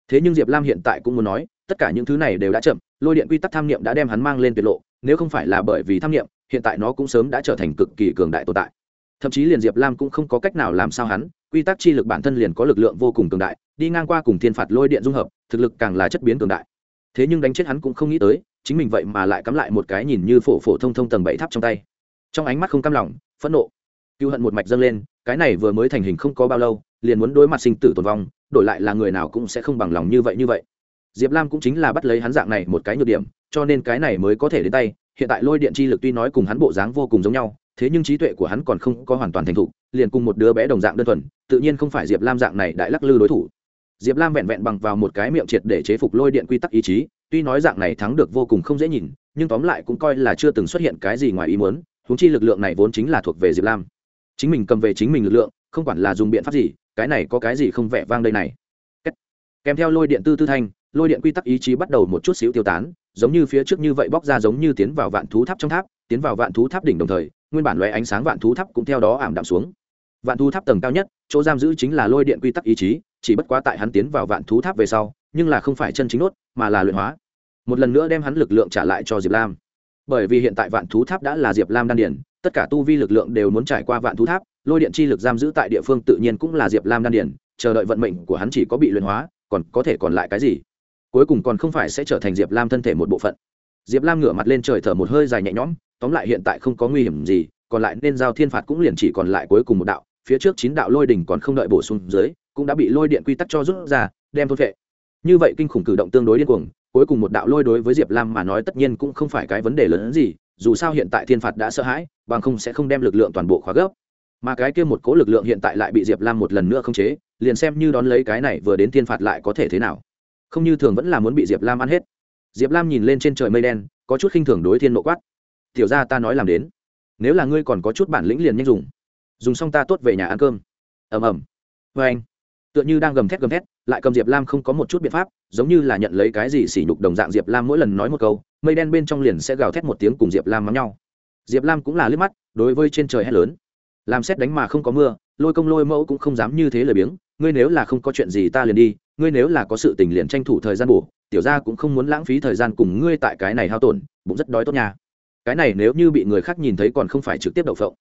Thế nhưng diệp lam hiện tại cũng muốn nói, tất cả những thứ này đều đã chậm, lôi điện quy tắc tham niệm đã đem hắn mang lên tuyệt lộ, nếu không phải là bởi vì tham niệm, hiện tại nó cũng sớm đã trở thành cực kỳ cường đại tồn tại. Thậm chí liền diệp lam cũng không có cách nào làm sao hắn, quy tắc chi lực bản thân liền có lực lượng vô cùng cường đại, đi ngang qua cùng thiên phạt lôi điện dung hợp, thực lực càng là chất biến cường đại. Thế nhưng đánh chết hắn cũng không nghĩ tới, chính mình vậy mà lại cắm lại một cái nhìn như phổ phổ thông thông tầng bảy tháp trong tay. Trong ánh mắt không cam lòng, phẫn nộ cựu hận một mạch dâng lên cái này vừa mới thành hình không có bao lâu, liền muốn đối mặt sinh tử tồn vong, đổi lại là người nào cũng sẽ không bằng lòng như vậy như vậy. Diệp lam cũng chính là bắt lấy hắn dạng này một cái nhược điểm, cho nên cái này mới có thể đến tay, hiện tại lôi điện chi lực tuy nói cùng hắn bộ dáng vô cùng giống nhau, thế nhưng trí tuệ của hắn còn không có hoàn toàn thành thục, liền cùng một đứa bé đồng dạng đơn thuần, tự nhiên không phải diệp lam dạng này đại lắc lư đối thủ. Diệp lam vẹn vẹn bằng vào một cái miệng triệt để chế phục lôi điện quy tắc ý chí, tuy nói dạng này thắng được vô cùng không dễ nhìn, nhưng tóm lại cũng coi là chưa từng xuất hiện cái gì ngoài ý muốn húng chi lực lượng này vốn chính là thuộc về diệp lam chính mình cầm về chính mình lực lượng, không quản là dùng biện pháp gì, cái này có cái gì không vẻ vang đây này. Kèm theo lôi điện tư tư thanh, lôi điện quy tắc ý chí bắt đầu một chút xíu tiêu tán, giống như phía trước như vậy bóc ra giống như tiến vào vạn thú tháp trong tháp, tiến vào vạn thú tháp đỉnh đồng thời, nguyên bản loé ánh sáng vạn thú tháp cũng theo đó ảm đạm xuống. Vạn thú tháp tầng cao nhất, chỗ giam giữ chính là lôi điện quy tắc ý chí, chỉ bất quá tại hắn tiến vào vạn thú tháp về sau, nhưng là không phải chân chính nốt, mà là luyện hóa. Một lần nữa đem hắn lực lượng trả lại cho diệp lam bởi vì hiện tại vạn thú tháp đã là diệp lam đan điển tất cả tu vi lực lượng đều muốn trải qua vạn thú tháp, lôi điện chi lực giam giữ tại địa phương tự nhiên cũng là diệp lam đan điển chờ đợi vận mệnh của hắn chỉ có bị luyện hóa, còn có thể còn lại cái gì? Cuối cùng còn không phải sẽ trở thành diệp lam thân thể một bộ phận. Diệp lam ngửa mặt lên trời thở một hơi dài nhẹ nhõm, tóm lại hiện tại không có nguy hiểm gì, còn lại nên giao thiên phạt cũng liền chỉ còn lại cuối cùng một đạo, phía trước chín đạo lôi đỉnh còn không đợi bổ sung dưới, cũng đã bị lôi điện quy tắc cho rút ra, đem thôn vệ như vậy kinh khủng cử động tương đối điên cuồng cuối cùng một đạo lôi đối với diệp lam mà nói tất nhiên cũng không phải cái vấn đề lớn hơn gì, dù sao hiện tại thiên phạt đã sợ hãi, bằng không sẽ không đem lực lượng toàn bộ khóa gấp. Mà cái kia một cố lực lượng hiện tại lại bị diệp lam một lần nữa không chế, liền xem như đón lấy cái này vừa đến thiên phạt lại có thể thế nào. Không như thường vẫn là muốn bị diệp lam ăn hết. Diệp lam nhìn lên trên trời mây đen, có chút khinh thường đối thiên nộ quát. Tiểu ra ta nói làm đến. Nếu là ngươi còn có chút bản lĩnh liền nhanh dùng. Dùng xong ta tốt về nhà ăn cơm. Ầm ầm. Vê anh tựa như đang gầm thét gầm thét, lại cầm diệp lam không có một chút biện pháp, giống như là nhận lấy cái gì sỉ nhục đồng dạng diệp lam mỗi lần nói một câu, mây đen bên trong liền sẽ gào thét một tiếng cùng diệp lam mắm nhau. Diệp lam cũng là liếc mắt, đối với trên trời hét lớn. Làm xét đánh mà không có mưa, lôi công lôi mẫu cũng không dám như thế lời biếng, ngươi nếu là không có chuyện gì ta liền đi, ngươi nếu là có sự tình liền tranh thủ thời gian bổ, tiểu gia cũng không muốn lãng phí thời gian cùng ngươi tại cái này hao tổn, bụng rất đói tốt nha. Cái này nếu như bị người khác nhìn thấy còn không phải trực tiếp đậu phộng.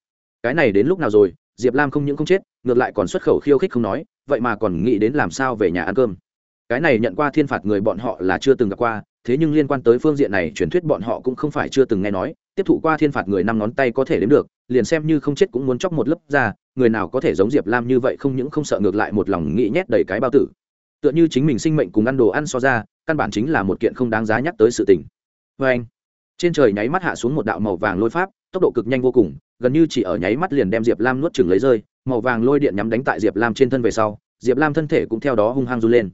Cái này đến lúc nào rồi, diệp lam không những không chết, ngược lại còn xuất khẩu khiêu khích không nói vậy mà còn nghĩ đến làm sao về nhà ăn cơm. Cái này nhận qua thiên phạt người bọn họ là chưa từng gặp qua, thế nhưng liên quan tới phương diện này truyền thuyết bọn họ cũng không phải chưa từng nghe nói, tiếp thụ qua thiên phạt người năm ngón tay có thể đến được, liền xem như không chết cũng muốn chóc một lớp ra, người nào có thể giống diệp lam như vậy không những không sợ ngược lại một lòng nghĩ nhét đầy cái bao tử. Tựa như chính mình sinh mệnh cùng ăn đồ ăn so ra, căn bản chính là một kiện không đáng giá nhắc tới sự tình. Vê anh, trên trời nháy mắt hạ xuống một đạo màu vàng lôi pháp, tốc độ cực nhanh vô cùng, gần như chỉ ở nháy mắt liền đem diệp lam nuốt chừng lấy rơi màu vàng lôi điện nhắm đánh tại diệp lam trên thân về sau, diệp lam thân thể cũng theo đó hung hăng run lên.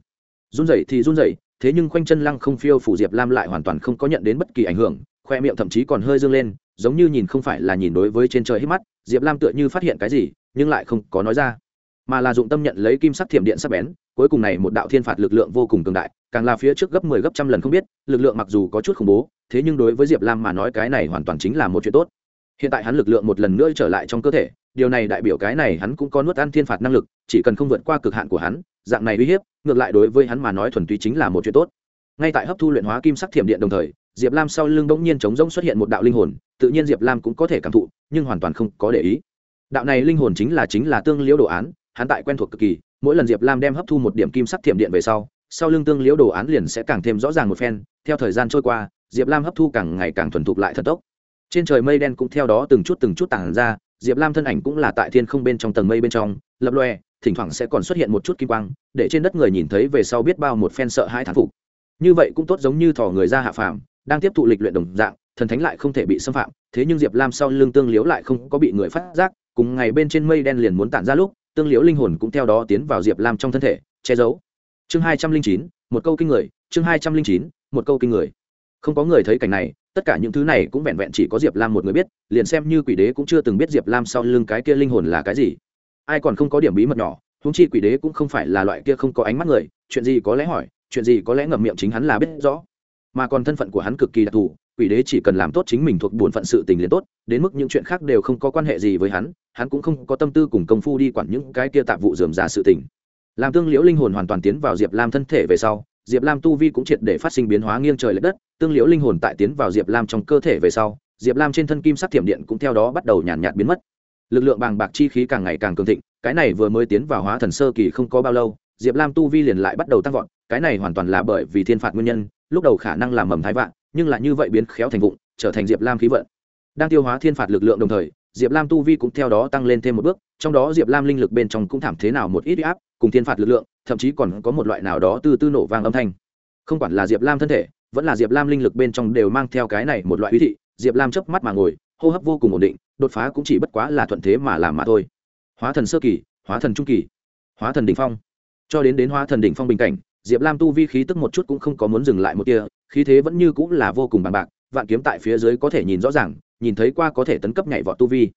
Run rẩy thì run rẩy, thế nhưng khoanh chân lăng không phiêu phủ diệp lam lại hoàn toàn không có nhận đến bất kỳ ảnh hưởng, khoe miệng thậm chí còn hơi dương lên, giống như nhìn không phải là nhìn đối với trên trời hít mắt, diệp lam tựa như phát hiện cái gì, nhưng lại không có nói ra. Mà là dụng tâm nhận lấy kim sắc thiểm điện sắc bén, cuối cùng này một đạo thiên phạt lực lượng vô cùng cường đại, càng là phía trước gấp mười 10 gấp trăm lần không biết, lực lượng mặc dù có chút khủng bố, thế nhưng đối với diệp lam mà nói cái này hoàn toàn chính là một chuyện tốt hiện tại hắn lực lượng một lần nữa trở lại trong cơ thể, điều này đại biểu cái này hắn cũng có nuốt ăn thiên phạt năng lực, chỉ cần không vượt qua cực hạn của hắn, dạng này uy hiếp, ngược lại đối với hắn mà nói thuần túy chính là một chuyện tốt. Ngay tại hấp thu luyện hóa kim sắc thiểm điện đồng thời, diệp lam sau lưng bỗng nhiên chống rỗng xuất hiện một đạo linh hồn, tự nhiên diệp lam cũng có thể cảm thụ, nhưng hoàn toàn không có để ý. Đạo này linh hồn chính là chính là tương liễu đồ án, hắn tại quen thuộc cực kỳ, mỗi lần diệp lam đem hấp thu một điểm kim sắc thiểm điện về sau sau lưng tương liễu đồ án liền sẽ càng thêm rõ ràng một phen, theo thời gian trôi qua, diệp lam hấp thu càng ngày càng thuần thục lại thật tốc trên trời mây đen cũng theo đó từng chút từng chút tản ra, diệp lam thân ảnh cũng là tại thiên không bên trong tầng mây bên trong, lập lòe, thỉnh thoảng sẽ còn xuất hiện một chút kim quang, để trên đất người nhìn thấy về sau biết bao một phen sợ hai thán phục. Như vậy cũng tốt giống như thỏ người ra hạ phàm, đang tiếp thụ lịch luyện đồng dạng, thần thánh lại không thể bị xâm phạm, thế nhưng diệp lam sau lưng tương liếu lại không có bị người phát giác, cùng ngày bên trên mây đen liền muốn tản ra lúc, tương liếu linh hồn cũng theo đó tiến vào diệp lam trong thân thể, che giấu. Chương hai trăm linh chín, một câu kinh người, chương hai trăm linh chín, một câu kinh người. Không có người thấy cảnh này tất cả những thứ này cũng vẹn vẹn chỉ có diệp lam một người biết, liền xem như quỷ đế cũng chưa từng biết diệp lam sau lưng cái kia linh hồn là cái gì. Ai còn không có điểm bí mật nhỏ húng chi quỷ đế cũng không phải là loại kia không có ánh mắt người, chuyện gì có lẽ hỏi, chuyện gì có lẽ ngậm miệng chính hắn là biết rõ. Mà còn thân phận của hắn cực kỳ đặc thù, quỷ đế chỉ cần làm tốt chính mình thuộc bổn phận sự tình liền tốt, đến mức những chuyện khác đều không có quan hệ gì với hắn hắn cũng không có tâm tư cùng công phu đi quản những cái kia tạp vụ dườm giả sự tình. Làm tương liễu linh hồn hoàn toàn tiến vào diệp lam thân thể về sau diệp lam tu vi cũng triệt để phát sinh biến hóa nghiêng trời l ệ đất tương liễu linh hồn tại tiến vào diệp lam trong cơ thể về sau diệp lam trên thân kim sắc thiểm điện cũng theo đó bắt đầu nhàn nhạt, nhạt biến mất. Lực lượng bàng bạc chi khí càng ngày càng cường thịnh cái này vừa mới tiến vào hóa thần sơ kỳ không có bao lâu diệp lam tu vi liền lại bắt đầu tăng vọt cái này hoàn toàn là bởi vì thiên phạt nguyên nhân lúc đầu khả năng làm mầm thái vạn nhưng lại như vậy biến khéo thành vụng trở thành diệp lam khí vận. Đang tiêu hóa thiên phạt lực lượng đồng thời diệp lam tu vi cũng theo đó tăng lên thêm một bước, trong đó diệp lam linh lực bên trong cũng thảm thế nào một ít áp, cùng thiên phạt lực lượng, thậm chí còn có một loại nào đó từ tư nổ vang âm thanh. Không quản là diệp lam thân thể, vẫn là diệp lam linh lực bên trong đều mang theo cái này một loại ý thị, diệp lam chớp mắt mà ngồi, hô hấp vô cùng ổn định, đột phá cũng chỉ bất quá là thuận thế mà làm mà thôi. Hóa thần sơ kỳ, hóa thần trung kỳ, hóa thần đỉnh phong. Cho đến đến hóa thần đỉnh phong bình cảnh, diệp lam tu vi khí tức một chút cũng không có muốn dừng lại một kia khí thế vẫn như cũng là vô cùng bằng bạc, vạn kiếm tại phía dưới có thể nhìn rõ ràng nhìn thấy qua có thể tấn cấp nhảy vọt tu vi.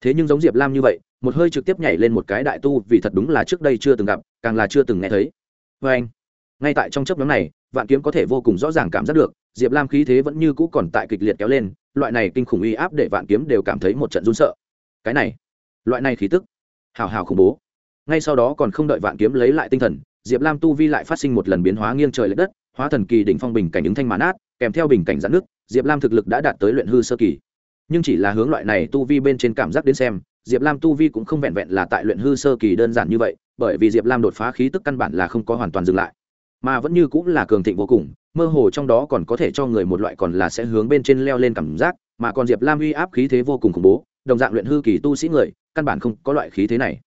Thế nhưng giống diệp lam như vậy, một hơi trực tiếp nhảy lên một cái đại tu vì thật đúng là trước đây chưa từng gặp, càng là chưa từng nghe thấy. Vê anh, ngay tại trong chấp nhóm này, vạn kiếm có thể vô cùng rõ ràng cảm giác được, diệp lam khí thế vẫn như cũ còn tại kịch liệt kéo lên, loại này kinh khủng uy áp để vạn kiếm đều cảm thấy một trận run sợ. Cái này, loại này khí tức, hào hào khủng bố. Ngay sau đó còn không đợi vạn kiếm lấy lại tinh thần, diệp lam tu vi lại phát sinh một lần biến hóa nghiêng trời l ệ đất, hóa thần kỳ đỉnh phong bình cảnh ứng thanh mãn át kèm theo bình cảnh giãn nước diệp lam thực lực đã đạt tới luyện hư sơ kỳ nhưng chỉ là hướng loại này tu vi bên trên cảm giác đến xem, diệp lam tu vi cũng không vẹn vẹn là tại luyện hư sơ kỳ đơn giản như vậy, bởi vì diệp lam đột phá khí tức căn bản là không có hoàn toàn dừng lại. Mà vẫn như cũng là cường thịnh vô cùng, mơ hồ trong đó còn có thể cho người một loại còn là sẽ hướng bên trên leo lên cảm giác, mà còn diệp lam uy áp khí thế vô cùng khủng bố, đồng dạng luyện hư kỳ tu sĩ người, căn bản không có loại khí thế này.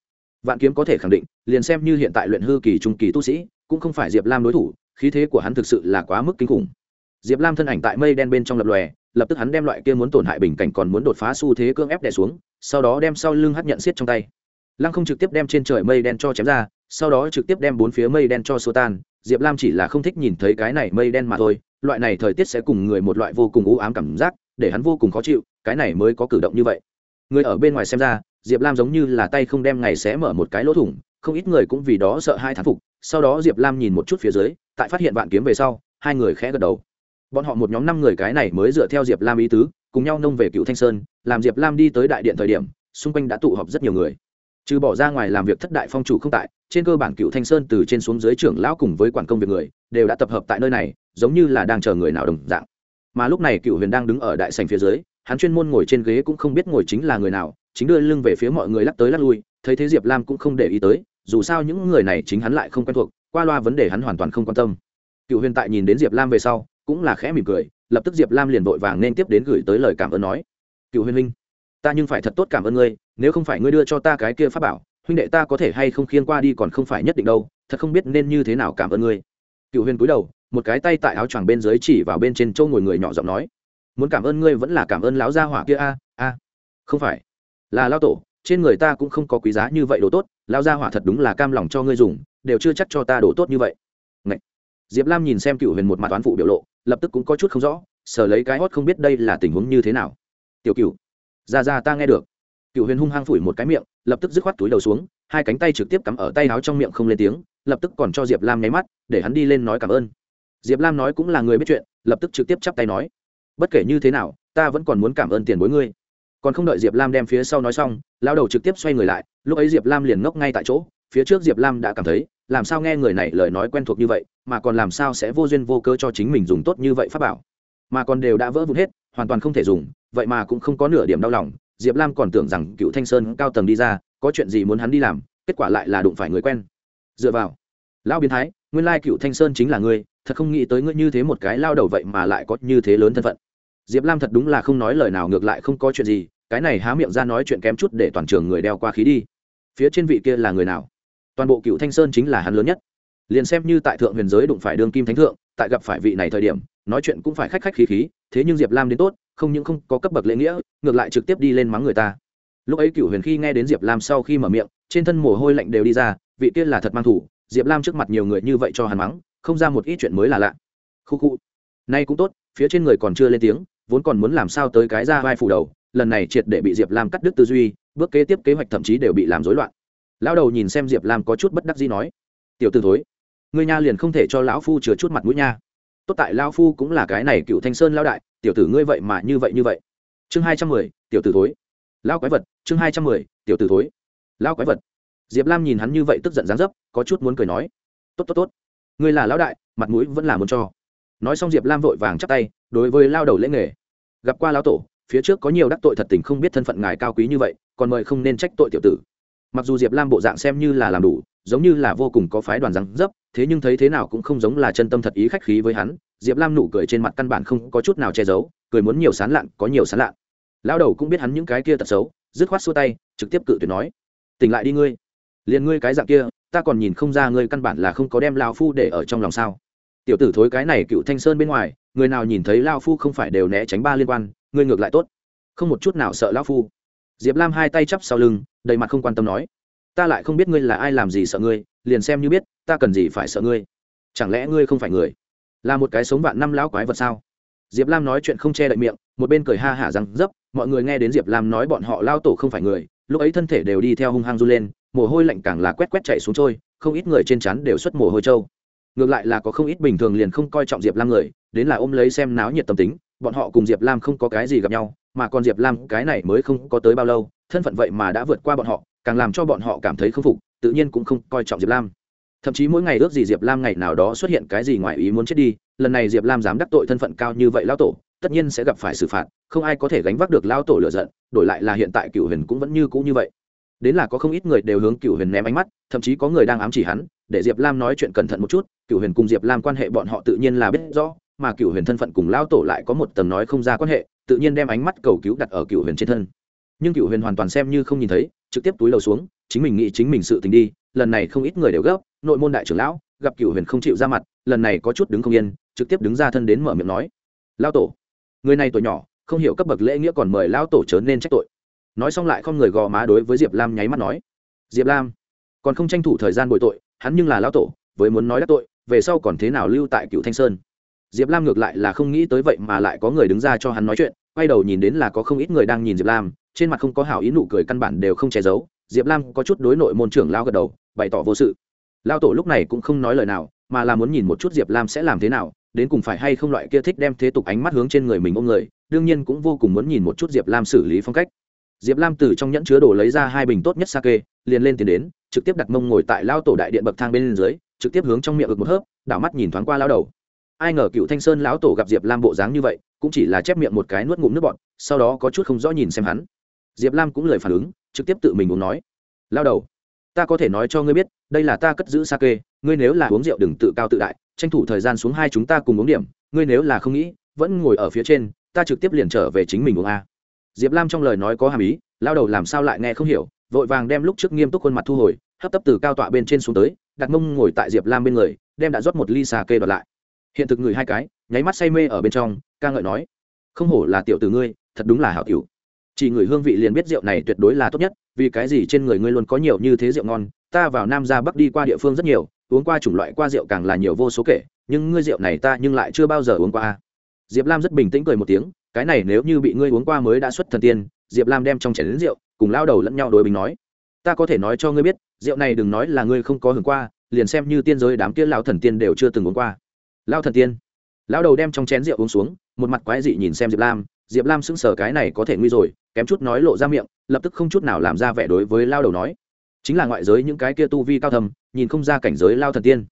Vạn kiếm có thể khẳng định, liền xem như hiện tại luyện hư kỳ trung kỳ tu sĩ, cũng không phải diệp lam đối thủ, khí thế của hắn thực sự là quá mức kinh khủng. Diệp lam thân ảnh tại mây đen bên trong lập lòe lập tức hắn đem loại kia muốn tổn hại bình cảnh còn muốn đột phá xu thế cưỡng ép đè xuống, sau đó đem sau lưng hắc nhận xiết trong tay. Lăng không trực tiếp đem trên trời mây đen cho chém ra, sau đó trực tiếp đem bốn phía mây đen cho xô tan. Diệp lam chỉ là không thích nhìn thấy cái này mây đen mà thôi, loại này thời tiết sẽ cùng người một loại vô cùng u ám cảm giác, để hắn vô cùng khó chịu, cái này mới có cử động như vậy. Người ở bên ngoài xem ra, diệp lam giống như là tay không đem ngày sẽ mở một cái lỗ thủng, không ít người cũng vì đó sợ hai thán phục. Sau đó diệp lam nhìn một chút phía dưới, tại phát hiện vạn kiếm về sau, hai người khẽ gật đầu bọn họ một nhóm năm người cái này mới dựa theo diệp lam ý tứ, cùng nhau nông về cựu thanh sơn, làm diệp lam đi tới đại điện thời điểm, xung quanh đã tụ họp rất nhiều người. Trừ bỏ ra ngoài làm việc thất đại phong chủ không tại, trên cơ bản cựu thanh sơn từ trên xuống dưới trưởng lão cùng với quản công việc người, đều đã tập hợp tại nơi này, giống như là đang chờ người nào đồng dạng. Mà lúc này cựu huyền đang đứng ở đại sành phía dưới, hắn chuyên môn ngồi trên ghế cũng không biết ngồi chính là người nào, chính đưa lưng về phía mọi người lắc tới lắc lui, thấy thế diệp lam cũng không để ý tới, dù sao những người này chính hắn lại không quen thuộc, qua loa vấn đề hắn hoàn toàn không quan tâm. Cựu huyền tại nhìn đến diệp lam về sau cũng là khẽ mỉm cười, lập tức diệp lam liền vội vàng nên tiếp đến gửi tới lời cảm ơn nói. Cựu huyền huynh ta nhưng phải thật tốt cảm ơn ngươi, nếu không phải ngươi đưa cho ta cái kia pháp bảo, huynh đệ ta có thể hay không khiêng qua đi còn không phải nhất định đâu, thật không biết nên như thế nào cảm ơn ngươi. Cựu huyền cúi đầu, một cái tay tại áo choàng bên dưới chỉ vào bên trên châu ngồi người nhỏ giọng nói. Muốn cảm ơn ngươi vẫn là cảm ơn lão gia hỏa kia a a. Không phải. Là lao tổ, trên người ta cũng không có quý giá như vậy đồ tốt lao gia hỏa thật đúng là cam lòng cho ngươi dùng, đều chưa chắc cho ta đồ tốt như vậy diệp lam nhìn xem cựu huyền một mặt toán phụ biểu lộ, lập tức cũng có chút không rõ, sờ lấy cái hót không biết đây là tình huống như thế nào. Tiểu cựu ra ra ta nghe được. Cựu huyền hung hăng phủi một cái miệng, lập tức dứt khoát túi đầu xuống, hai cánh tay trực tiếp cắm ở tay áo trong miệng không lên tiếng, lập tức còn cho diệp lam nháy mắt, để hắn đi lên nói cảm ơn. Diệp lam nói cũng là người biết chuyện, lập tức trực tiếp chắp tay nói, bất kể như thế nào, ta vẫn còn muốn cảm ơn tiền bối ngươi. Còn không đợi diệp lam đem phía sau nói xong lao đầu trực tiếp xoay người lại, lúc ấy diệp lam liền ngốc ngay tại chỗ phía trước diệp lam đã cảm thấy, làm sao nghe người này lời nói quen thuộc như vậy, mà còn làm sao sẽ vô duyên vô cơ cho chính mình dùng tốt như vậy pháp bảo. Mà còn đều đã vỡ vụn hết, hoàn toàn không thể dùng, vậy mà cũng không có nửa điểm đau lòng, diệp lam còn tưởng rằng cựu thanh sơn cao tầng đi ra, có chuyện gì muốn hắn đi làm, kết quả lại là đụng phải người quen. Dựa vào, lão biến thái, nguyên lai cựu thanh sơn chính là ngươi, thật không nghĩ tới ngươi như thế một cái lao đầu vậy mà lại có như thế lớn thân phận. Diệp lam thật đúng là không nói lời nào ngược lại không có chuyện gì, cái này há miệng ra nói chuyện kém chút để toàn trường người đeo qua khí đi. Phía trên vị kia là người nào? Toàn bộ cựu thanh sơn chính là hắn lớn nhất liền xem như tại thượng huyền giới đụng phải đương kim thánh thượng tại gặp phải vị này thời điểm nói chuyện cũng phải khách khách khí khí thế nhưng diệp lam đến tốt không những không có cấp bậc lễ nghĩa ngược lại trực tiếp đi lên mắng người ta lúc ấy cựu huyền khi nghe đến diệp lam sau khi mở miệng trên thân mồ hôi lạnh đều đi ra vị kia là thật mang thủ diệp lam trước mặt nhiều người như vậy cho hắn mắng không ra một ít chuyện mới là lạ khu khu nay cũng tốt phía trên người còn chưa lên tiếng vốn còn muốn làm sao tới cái ra vai phủ đầu lần này triệt để bị diệp lam cắt đứt tư duy bước kế tiếp kế hoạch thậm chí đều bị làm rối loạn lão đầu nhìn xem diệp lam có chút bất đắc gì nói, tiểu t ử thối người nha liền không thể cho lão phu chừa chút mặt mũi nha. Tốt tại lão phu cũng là cái này cựu thanh sơn lão đại, tiểu tử ngươi vậy mà như vậy như vậy. Chương hai trăm mười, tiểu tử thối. Lão quái vật, chương hai trăm mười, tiểu tử thối. Lão quái vật. Diệp lam nhìn hắn như vậy tức giận dán dấp, có chút muốn cười nói, tốt tốt tốt. Ngươi là lão đại, mặt mũi vẫn là muốn cho. Nói xong diệp lam vội vàng chắp tay, đối với lao đầu lễ nghề. Gặp qua lão tổ, phía trước có nhiều đắc tội thật tình không biết thân phận ngài cao quý như vậy, còn mời không nên trách tội tiểu tử mặc dù diệp lam bộ dạng xem như là làm đủ, giống như là vô cùng có phái đoàn răng dấp, thế nhưng thấy thế nào cũng không giống là chân tâm thật ý khách khí với hắn, diệp lam nụ cười trên mặt căn bản không có chút nào che giấu, cười muốn nhiều sán lạn, có nhiều sán lạn. Lão đầu cũng biết hắn những cái kia tật xấu, dứt khoát xua tay, trực tiếp cự tuyệt nói, tỉnh lại đi ngươi, liền ngươi cái dạng kia, ta còn nhìn không ra ngươi căn bản là không có đem lao phu để ở trong lòng sao. Tiểu tử thối cái này cựu thanh sơn bên ngoài, người nào nhìn thấy lao phu không phải đều né tránh ba liên quan, ngươi ngược lại tốt. Không một chút nào sợ lao phu diệp lam hai tay chắp sau lưng, đầy mặt không quan tâm nói, ta lại không biết ngươi là ai làm gì sợ ngươi, liền xem như biết, ta cần gì phải sợ ngươi. Chẳng lẽ ngươi không phải người? Là một cái sống vạn năm lão quái vật sao? Diệp lam nói chuyện không che đậy miệng, một bên cười ha hả rằng, dấp, mọi người nghe đến diệp lam nói bọn họ lao tổ không phải người, lúc ấy thân thể đều đi theo hung hăng du lên, mồ hôi lạnh càng là quét quét chạy xuống trôi, không ít người trên chắn đều xuất mồ hôi trâu. Ngược lại là có không ít bình thường liền không coi trọng diệp lam người, đến là ôm lấy xem náo nhiệt tâm tính, bọn họ cùng diệp lam không có cái gì gặp nhau mà còn diệp lam, cái này mới không có tới bao lâu, thân phận vậy mà đã vượt qua bọn họ, càng làm cho bọn họ cảm thấy k phục, tự nhiên cũng không coi trọng diệp lam. Thậm chí mỗi ngày ước gì diệp lam ngày nào đó xuất hiện cái gì ngoài ý muốn chết đi, lần này diệp lam dám đắc tội thân phận cao như vậy Lão tổ, tất nhiên sẽ gặp phải xử phạt, không ai có thể gánh vác được Lão tổ lựa giận, đổi lại là hiện tại cựu huyền cũng vẫn như cũ như vậy. Đến là có không ít người đều hướng cựu huyền ném ánh mắt, thậm chí có người đang ám chỉ hắn, để diệp lam nói chuyện cẩn thận một chút cựu huyền cùng diệp lam quan hệ bọn họ tự nhiên là biết rõ, mà cựu huyền thân phận cùng Lão tổ lại có một tầng nói không ra quan hệ tự nhiên đem ánh mắt cầu cứu đặt ở cựu huyền trên thân. Nhưng cựu huyền hoàn toàn xem như không nhìn thấy, trực tiếp túi lầu xuống, chính mình nghĩ chính mình sự tình đi, lần này không ít người đều gấp, nội môn đại trưởng lão, gặp cựu huyền không chịu ra mặt, lần này có chút đứng không yên, trực tiếp đứng ra thân đến mở miệng nói lao tổ, người này tuổi nhỏ, không hiểu cấp bậc lễ nghĩa còn mời lao tổ chớ nên trách tội. Nói xong lại không người gò má đối với diệp lam nháy mắt nói, diệp lam, còn không tranh thủ thời gian bồi tội, hắn nhưng là lao tổ, với muốn nói đắc tội, về sau còn thế nào lưu tại cựu thanh sơn? Diệp lam ngược lại là không nghĩ tới vậy mà lại có người đứng ra cho hắn nói chuyện, quay đầu nhìn đến là có không ít người đang nhìn diệp lam, trên mặt không có hảo ý nụ cười căn bản đều không che giấu, diệp lam có chút đối nội môn trưởng lao gật đầu, bày tỏ vô sự. Lao tổ lúc này cũng không nói lời nào, mà là muốn nhìn một chút diệp lam sẽ làm thế nào, đến cùng phải hay không loại kia thích đem thế tục ánh mắt hướng trên người mình ôm người, đương nhiên cũng vô cùng muốn nhìn một chút diệp lam xử lý phong cách. Diệp lam từ trong nhẫn chứa đồ lấy ra hai bình tốt nhất sake, liền lên tiền đến, trực tiếp đặt mông ngồi tại lao tổ đại điện bậc thang bên dưới, trực tiếp hướng trong miệng ực một hớp, đảo mắt nhìn thoáng qua lao đầu ai ngờ cựu thanh sơn lão tổ gặp diệp lam bộ dáng như vậy, cũng chỉ là chép miệng một cái nuốt ngụm nước bọn sau đó có chút không rõ nhìn xem hắn. Diệp lam cũng lời phản ứng, trực tiếp tự mình uống nói. Lao đầu, ta có thể nói cho ngươi biết, đây là ta cất giữ sake ngươi nếu là uống rượu đừng tự cao tự đại, tranh thủ thời gian xuống hai chúng ta cùng uống điểm, ngươi nếu là không nghĩ, vẫn ngồi ở phía trên, ta trực tiếp liền trở về chính mình uống a. Diệp lam trong lời nói có hàm ý, lao đầu làm sao lại nghe không hiểu, vội vàng đem lúc trước nghiêm túc khuôn mặt thu hồi, hấp tấp từ cao tọa bên trên xuống tới, đặt mông ngồi tại diệp lam bên người, đem đã rót một ly xà kê đoạt lại hiện thực người hai cái, nháy mắt say mê ở bên trong, ca ngợi nói, không hổ là tiểu tử ngươi, thật đúng là hảo tiểu. Chỉ người hương vị liền biết rượu này tuyệt đối là tốt nhất, vì cái gì trên người ngươi luôn có nhiều như thế rượu ngon, ta vào nam ra bắc đi qua địa phương rất nhiều, uống qua chủng loại qua rượu càng là nhiều vô số kể, nhưng ngươi rượu này ta nhưng lại chưa bao giờ uống qua. Diệp lam rất bình tĩnh cười một tiếng, cái này nếu như bị ngươi uống qua mới đã xuất thần tiên. Diệp lam đem trong chén đến rượu, cùng lao đầu lẫn nhau đối bình nói, ta có thể nói cho ngươi biết, rượu này đừng nói là ngươi không có hưởng qua, liền xem như tiên giới đám kia lao thần tiên đều chưa từng uống qua lao thần tiên. Lao đầu đem trong chén rượu uống xuống, một mặt quái dị nhìn xem diệp lam. Diệp lam sững sờ cái này có thể nguy rồi, kém chút nói lộ ra miệng, lập tức không chút nào làm ra vẻ đối với lao đầu nói. Chính là ngoại giới những cái kia tu vi cao thầm nhìn không ra cảnh giới lao thần tiên.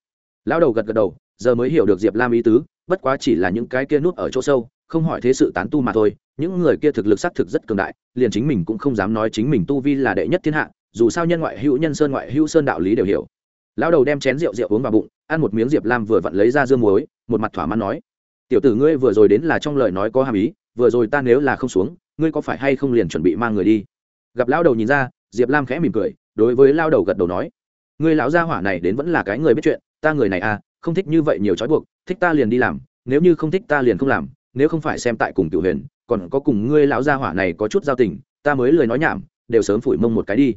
Lao đầu gật gật đầu, giờ mới hiểu được diệp lam ý tứ, bất quá chỉ là những cái kia nuốt ở chỗ sâu, không hỏi thế sự tán tu mà thôi. Những người kia thực lực xác thực rất cường đại, liền chính mình cũng không dám nói chính mình tu vi là đệ nhất thiên hạ, dù sao nhân ngoại hữu nhân sơn ngoại hữu sơn đạo lý đều hiểu. Lão đầu đem chén rượu rượu uống vào bụng ăn một miếng diệp lam vừa vặn lấy ra dưa muối, một mặt thỏa mãn nói, tiểu tử ngươi vừa rồi đến là trong lời nói có hàm ý, vừa rồi ta nếu là không xuống, ngươi có phải hay không liền chuẩn bị mang người đi? Gặp lão đầu nhìn ra, diệp lam khẽ mỉm cười, đối với lao đầu gật đầu nói, ngươi lão gia hỏa này đến vẫn là cái người biết chuyện, ta người này à không thích như vậy nhiều trói buộc, thích ta liền đi làm, nếu như không thích ta liền không làm, nếu không phải xem tại cùng tiểu huyền, còn có cùng ngươi lão gia hỏa này có chút giao tình, ta mới lời nói nhảm, đều sớm phủi mông một cái đi.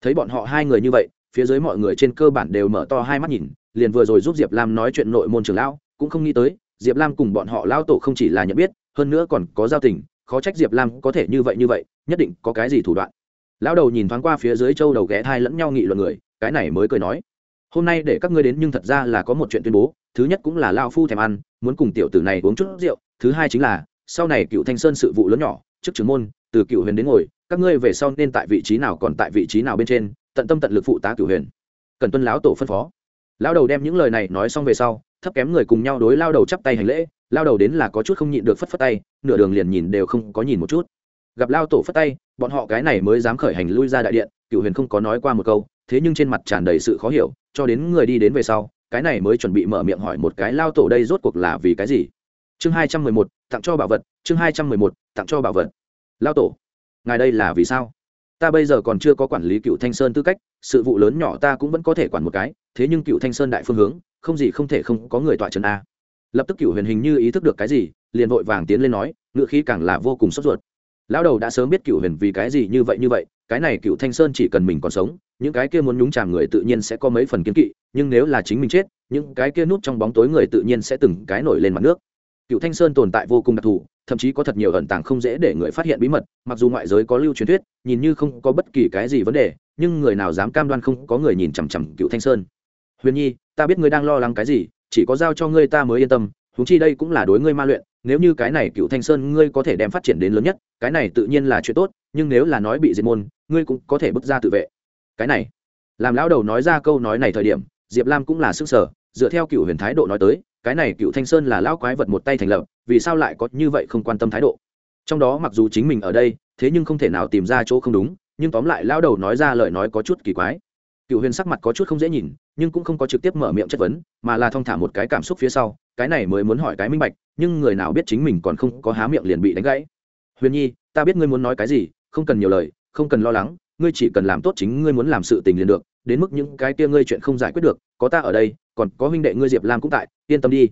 Thấy bọn họ hai người như vậy, phía dưới mọi người trên cơ bản đều mở to hai mắt nhìn liền vừa rồi giúp diệp lam nói chuyện nội môn trường lão, cũng không nghĩ tới, diệp lam cùng bọn họ lão tổ không chỉ là nhận biết, hơn nữa còn có giao tình, khó trách diệp lam có thể như vậy như vậy, nhất định có cái gì thủ đoạn. Lão đầu nhìn thoáng qua phía dưới châu đầu ghé thai lẫn nhau nghị luận người, cái này mới cười nói, hôm nay để các ngươi đến nhưng thật ra là có một chuyện tuyên bố, thứ nhất cũng là lao phu thèm ăn, muốn cùng tiểu tử này uống chút rượu, thứ hai chính là, sau này cựu thanh sơn sự vụ lớn nhỏ, trước trưởng môn, từ cựu huyền đến ngồi, các ngươi về sau nên tại vị trí nào còn tại vị trí nào bên trên, tận tâm tận lực phụ tá cựu huyền. Cần tuân lão tổ phân phó lao đầu đem những lời này nói xong về sau, thấp kém người cùng nhau đối lao đầu chắp tay hành lễ, lao đầu đến là có chút không nhịn được phất phất tay, nửa đường liền nhìn đều không có nhìn một chút. Gặp lao tổ phất tay, bọn họ cái này mới dám khởi hành lui ra đại điện cựu huyền không có nói qua một câu, thế nhưng trên mặt tràn đầy sự khó hiểu, cho đến người đi đến về sau, cái này mới chuẩn bị mở miệng hỏi một cái lao tổ đây rốt cuộc là vì cái gì? Chương hai trăm mười một, tặng cho bảo vật, chương hai trăm mười một, tặng cho bảo vật. Lao tổ, ngài đây là vì sao? Ta bây giờ còn chưa có quản lý cựu thanh sơn tư cách, sự vụ lớn nhỏ ta cũng vẫn có thể quản một cái, thế nhưng cựu thanh sơn đại phương hướng, không gì không thể không có người tọa trấn a. Lập tức cựu huyền hình như ý thức được cái gì, liền vội vàng tiến lên nói, ngựa khí càng là vô cùng sốt ruột. Lão đầu đã sớm biết cựu huyền vì cái gì như vậy như vậy, cái này cựu thanh sơn chỉ cần mình còn sống, những cái kia muốn nhúng chàm người tự nhiên sẽ có mấy phần kiến kỵ, nhưng nếu là chính mình chết, những cái kia núp trong bóng tối người tự nhiên sẽ từng cái nổi lên mặt nước. Cựu thanh sơn tồn tại vô cùng đặc thù thậm chí có thật nhiều ẩn tàng không dễ để người phát hiện bí mật, mặc dù ngoại giới có lưu truyền thuyết, nhìn như không có bất kỳ cái gì vấn đề, nhưng người nào dám cam đoan không có người nhìn chằm chằm cựu thanh sơn. Huyền nhi, ta biết ngươi đang lo lắng cái gì, chỉ có giao cho ngươi ta mới yên tâm húng chi đây cũng là đối ngươi ma luyện, nếu như cái này cựu thanh sơn ngươi có thể đem phát triển đến lớn nhất, cái này tự nhiên là chuyện tốt, nhưng nếu là nói bị diệt môn, ngươi cũng có thể bước ra tự vệ. Cái này, làm lão đầu nói ra câu nói này thời điểm, diệp lam cũng là sức sở, dựa theo cựu huyền thái độ nói tới cái này cựu thanh sơn là lão quái vật một tay thành lập, vì sao lại có như vậy không quan tâm thái độ? Trong đó mặc dù chính mình ở đây, thế nhưng không thể nào tìm ra chỗ không đúng, nhưng tóm lại lão đầu nói ra lời nói có chút kỳ quái. Cựu huyền sắc mặt có chút không dễ nhìn, nhưng cũng không có trực tiếp mở miệng chất vấn, mà là thong thả một cái cảm xúc phía sau, cái này mới muốn hỏi cái minh bạch, nhưng người nào biết chính mình còn không có há miệng liền bị đánh gãy. Huyền nhi, ta biết ngươi muốn nói cái gì, không cần nhiều lời, không cần lo lắng, ngươi chỉ cần làm tốt chính ngươi muốn làm sự tình liền được đến mức những cái kia ngươi chuyện không giải quyết được, có ta ở đây, còn có huynh đệ ngươi diệp lam cũng tại, yên tâm đi.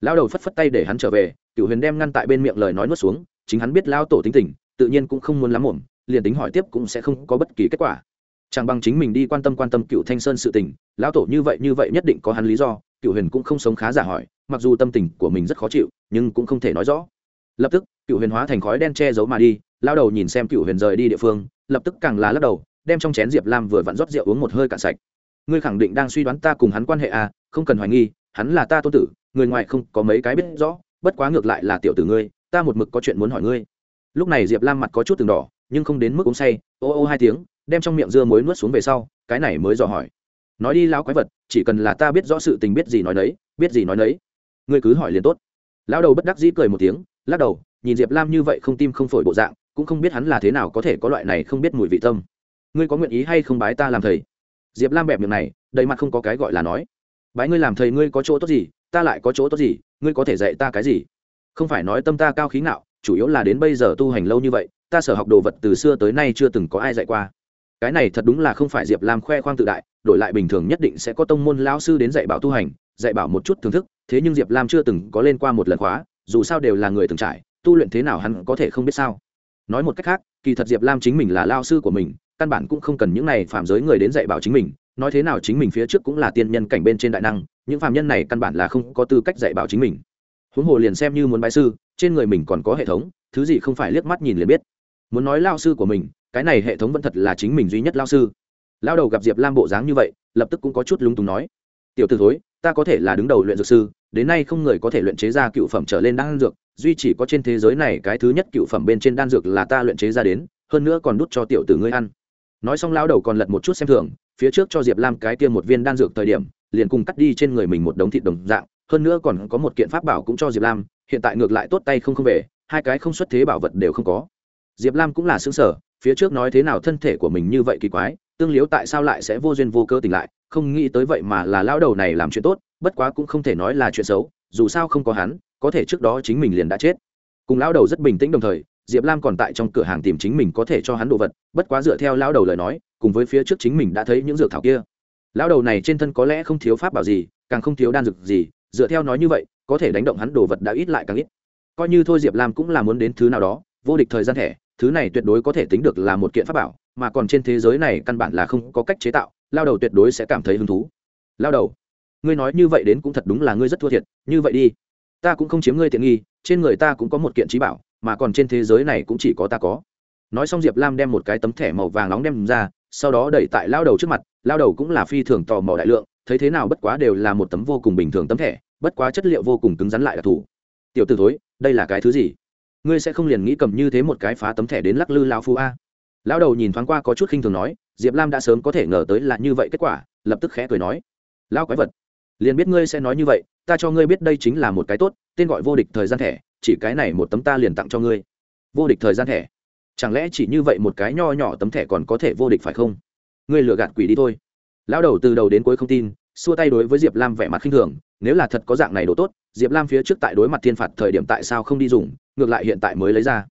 Lão đầu phất phất tay để hắn trở về cựu huyền đem ngăn tại bên miệng lời nói nuốt xuống, chính hắn biết lão tổ tính tình, tự nhiên cũng không muốn lắm ổn liền tính hỏi tiếp cũng sẽ không có bất kỳ kết quả. Chẳng bằng chính mình đi quan tâm quan tâm cựu thanh sơn sự tình, lão tổ như vậy như vậy nhất định có hắn lý do cựu huyền cũng không sống khá giả hỏi, mặc dù tâm tình của mình rất khó chịu, nhưng cũng không thể nói rõ. Lập tức cựu huyền hóa thành khói đen che giấu mà đi lao đầu nhìn xem cựu huyền rời đi địa phương, lập tức càng là lắc đầu đem trong chén diệp lam vừa vặn rót rượu uống một hơi cạn sạch. Ngươi khẳng định đang suy đoán ta cùng hắn quan hệ à không cần hoài nghi, hắn là ta tôn tử, người ngoài không có mấy cái biết rõ, bất quá ngược lại là tiểu tử ngươi, ta một mực có chuyện muốn hỏi ngươi. Lúc này diệp lam mặt có chút từng đỏ, nhưng không đến mức uống say, ô ô hai tiếng, đem trong miệng dưa muối nuốt xuống về sau, cái này mới dò hỏi. Nói đi lão quái vật, chỉ cần là ta biết rõ sự tình biết gì nói đấy biết gì nói đấy ngươi cứ hỏi liền tốt. Lão đầu bất đắc dĩ cười một tiếng, lắc đầu, nhìn diệp lam như vậy không tim không phổi bộ dạng, cũng không biết hắn là thế nào có thể có loại này không biết mùi vị tâm ngươi có nguyện ý hay không bái ta làm thầy? Diệp lam bẹp miệng này, đầy mặt không có cái gọi là nói. Bái ngươi làm thầy ngươi có chỗ tốt gì, ta lại có chỗ tốt gì, ngươi có thể dạy ta cái gì? Không phải nói tâm ta cao khí ngạo, chủ yếu là đến bây giờ tu hành lâu như vậy, ta sở học đồ vật từ xưa tới nay chưa từng có ai dạy qua. Cái này thật đúng là không phải diệp lam khoe khoang tự đại, đổi lại bình thường nhất định sẽ có tông môn lão sư đến dạy bảo tu hành, dạy bảo một chút thưởng thức, thế nhưng diệp lam chưa từng có lên qua một lần khóa, dù sao đều là người từng trải, tu luyện thế nào hắn có thể không biết sao? Nói một cách khác, kỳ thật diệp lam chính mình là lao sư của mình căn bản cũng không cần những này phạm giới người đến dạy bảo chính mình, nói thế nào chính mình phía trước cũng là tiên nhân cảnh bên trên đại năng, những phạm nhân này căn bản là không có tư cách dạy bảo chính mình. Huống hồ liền xem như muốn bái sư, trên người mình còn có hệ thống, thứ gì không phải liếc mắt nhìn liền biết. Muốn nói lao sư của mình, cái này hệ thống vẫn thật là chính mình duy nhất lao sư. Lao đầu gặp diệp lam bộ dáng như vậy, lập tức cũng có chút lúng túng nói, tiểu t ử thối, ta có thể là đứng đầu luyện dược sư, đến nay không người có thể luyện chế ra cựu phẩm trở lên đan dược, duy chỉ có trên thế giới này cái thứ nhất cựu phẩm bên trên đan dược là ta luyện chế ra đến, hơn nữa còn đút cho tiểu tử ngươi ăn nói xong lao đầu còn lật một chút xem thường, phía trước cho diệp lam cái tiêm một viên đan dược thời điểm, liền cùng cắt đi trên người mình một đống thịt đồng dạng, hơn nữa còn có một kiện pháp bảo cũng cho diệp lam, hiện tại ngược lại tốt tay không không về, hai cái không xuất thế bảo vật đều không có. Diệp lam cũng là xứng sở phía trước nói thế nào thân thể của mình như vậy kỳ quái, tương liếu tại sao lại sẽ vô duyên vô cơ tỉnh lại, không nghĩ tới vậy mà là lao đầu này làm chuyện tốt, bất quá cũng không thể nói là chuyện xấu, dù sao không có hắn, có thể trước đó chính mình liền đã chết. Cùng lao đầu rất bình tĩnh đồng thời diệp lam còn tại trong cửa hàng tìm chính mình có thể cho hắn đồ vật, bất quá dựa theo lao đầu lời nói, cùng với phía trước chính mình đã thấy những dược thảo kia. Lao đầu này trên thân có lẽ không thiếu pháp bảo gì, càng không thiếu đan dược gì, dựa theo nói như vậy, có thể đánh động hắn đồ vật đã ít lại càng ít. Coi như thôi diệp lam cũng là muốn đến thứ nào đó, vô địch thời gian thẻ, thứ này tuyệt đối có thể tính được là một kiện pháp bảo, mà còn trên thế giới này căn bản là không có cách chế tạo lao đầu tuyệt đối sẽ cảm thấy hứng thú. Lao đầu, ngươi nói như vậy đến cũng thật đúng là ngươi rất thua thiệt, như vậy đi. Ta cũng không chiếm ngươi tiện nghi, trên người ta cũng có một kiện trí bảo mà còn trên thế giới này cũng chỉ có ta có. Nói xong diệp lam đem một cái tấm thẻ màu vàng nóng đem ra, sau đó đẩy tại lao đầu trước mặt, lao đầu cũng là phi thường tò mò đại lượng, thấy thế nào bất quá đều là một tấm vô cùng bình thường tấm thẻ, bất quá chất liệu vô cùng cứng rắn lại đặc thù tiểu t ử thối, đây là cái thứ gì? Ngươi sẽ không liền nghĩ cầm như thế một cái phá tấm thẻ đến lắc lư lao phu a? Lao đầu nhìn thoáng qua có chút khinh thường nói, diệp lam đã sớm có thể ngờ tới là như vậy kết quả, lập tức khẽ cười nói, lao quái vật, liền biết ngươi sẽ nói như vậy, ta cho ngươi biết đây chính là một cái tốt, tên gọi vô địch thời gian thẻ chỉ cái này một tấm ta liền tặng cho ngươi. Vô địch thời gian thẻ. Chẳng lẽ chỉ như vậy một cái nho nhỏ tấm thẻ còn có thể vô địch phải không? Ngươi lừa gạt quỷ đi thôi. Lão đầu từ đầu đến cuối không tin, xua tay đối với diệp lam vẻ mặt khinh thường, nếu là thật có dạng này đồ tốt, diệp lam phía trước tại đối mặt thiên phạt thời điểm tại sao không đi dùng, ngược lại hiện tại mới lấy ra.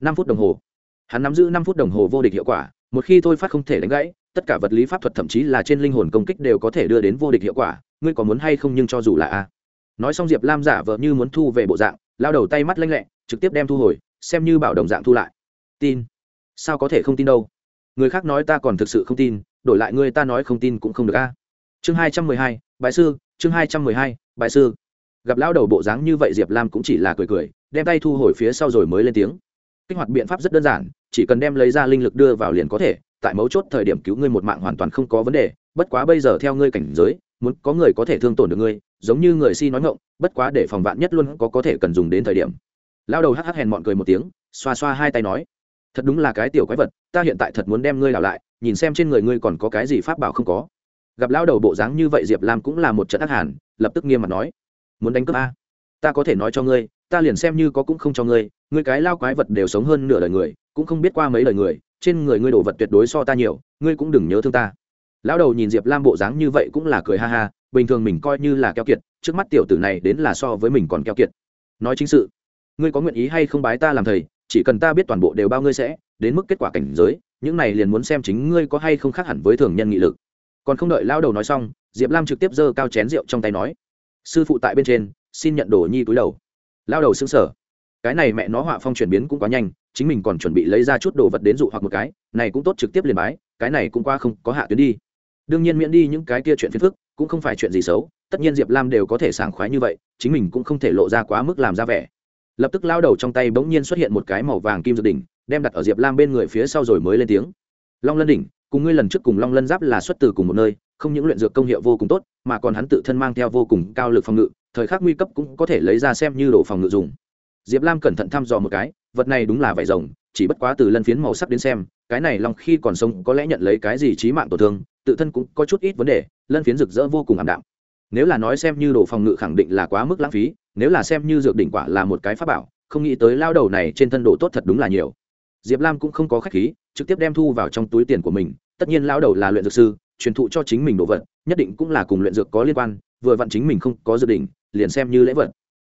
Năm phút đồng hồ. Hắn nắm giữ năm phút đồng hồ vô địch hiệu quả, một khi thôi phát không thể đánh gãy, tất cả vật lý pháp thuật thậm chí là trên linh hồn công kích đều có thể đưa đến vô địch hiệu quả, ngươi có muốn hay không nhưng cho dù là a. Nói xong diệp lam giả vờ như muốn thu về bộ dạng lao đầu tay mắt lanh lẹ, trực tiếp đem thu hồi, xem như bảo đồng dạng thu lại. Tin. Sao có thể không tin đâu? Người khác nói ta còn thực sự không tin, đổi lại ngươi ta nói không tin cũng không được a. Chương hai trăm mười hai bài sư, chương hai trăm mười hai bài sư. Gặp lão đầu bộ dáng như vậy diệp lam cũng chỉ là cười cười, đem tay thu hồi phía sau rồi mới lên tiếng. Kích hoạt biện pháp rất đơn giản, chỉ cần đem lấy ra linh lực đưa vào liền có thể, tại mấu chốt thời điểm cứu ngươi một mạng hoàn toàn không có vấn đề, bất quá bây giờ theo ngươi cảnh giới, muốn có người có thể thương tổn được ngươi giống như người si nói ngộng bất quá để phòng vạn nhất luôn có có thể cần dùng đến thời điểm. Lao đầu hắc hắc hèn mọn cười một tiếng, xoa xoa hai tay nói, thật đúng là cái tiểu quái vật, ta hiện tại thật muốn đem ngươi đảo lại, nhìn xem trên người ngươi còn có cái gì pháp bảo không có. Gặp lao đầu bộ dáng như vậy diệp lam cũng là một trận ác hàn, lập tức nghiêm mặt nói, muốn đánh cướp a? Ta có thể nói cho ngươi, ta liền xem như có cũng không cho ngươi ngươi cái lao quái vật đều sống hơn nửa đời người, cũng không biết qua mấy lời người, trên người ngươi đồ vật tuyệt đối so ta nhiều, ngươi cũng đừng nhớ thương ta. Lão đầu nhìn diệp lam bộ dáng như vậy cũng là cười ha ha bình thường mình coi như là keo kiệt, trước mắt tiểu tử này đến là so với mình còn keo kiệt. Nói chính sự, ngươi có nguyện ý hay không bái ta làm thầy, chỉ cần ta biết toàn bộ đều bao ngươi sẽ, đến mức kết quả cảnh giới, những này liền muốn xem chính ngươi có hay không khác hẳn với thường nhân nghị lực. Còn không đợi lao đầu nói xong, diệp lam trực tiếp giơ cao chén rượu trong tay nói, sư phụ tại bên trên, xin nhận đồ nhi túi đầu. Lao đầu xứng sở cái này mẹ nó họa phong chuyển biến cũng quá nhanh, chính mình còn chuẩn bị lấy ra chút đồ vật đến dụ hoặc một cái, này cũng tốt trực tiếp liền bái, cái này cũng qua không có hạ tuyến đi đương nhiên miễn đi những cái kia chuyện phiền phức, cũng không phải chuyện gì xấu, tất nhiên diệp lam đều có thể sảng khoái như vậy, chính mình cũng không thể lộ ra quá mức làm ra vẻ. Lập tức lao đầu trong tay bỗng nhiên xuất hiện một cái màu vàng kim dược đỉnh, đem đặt ở diệp lam bên người phía sau rồi mới lên tiếng. Long lân đỉnh, cùng ngươi lần trước cùng long lân giáp là xuất từ cùng một nơi, không những luyện dược công hiệu vô cùng tốt, mà còn hắn tự thân mang theo vô cùng cao lực phòng ngự, thời khắc nguy cấp cũng có thể lấy ra xem như đồ phòng ngự dùng. Diệp lam cẩn thận thăm dò một cái, vật này đúng là vải rồng, chỉ bất quá từ lân phiến màu sắc đến xem, cái này long khi còn sống có lẽ nhận lấy cái gì trí mạng tổn thương tự thân cũng có chút ít vấn đề, lân phiến rực rỡ vô cùng ảm đạm. Nếu là nói xem như đồ phòng ngự khẳng định là quá mức lãng phí, nếu là xem như dược đỉnh quả là một cái pháp bảo, không nghĩ tới lao đầu này trên thân đồ tốt thật đúng là nhiều. Diệp lam cũng không có khách khí, trực tiếp đem thu vào trong túi tiền của mình, tất nhiên lao đầu là luyện dược sư, truyền thụ cho chính mình đồ vật, nhất định cũng là cùng luyện dược có liên quan, vừa vặn chính mình không có dự định liền xem như lễ vật.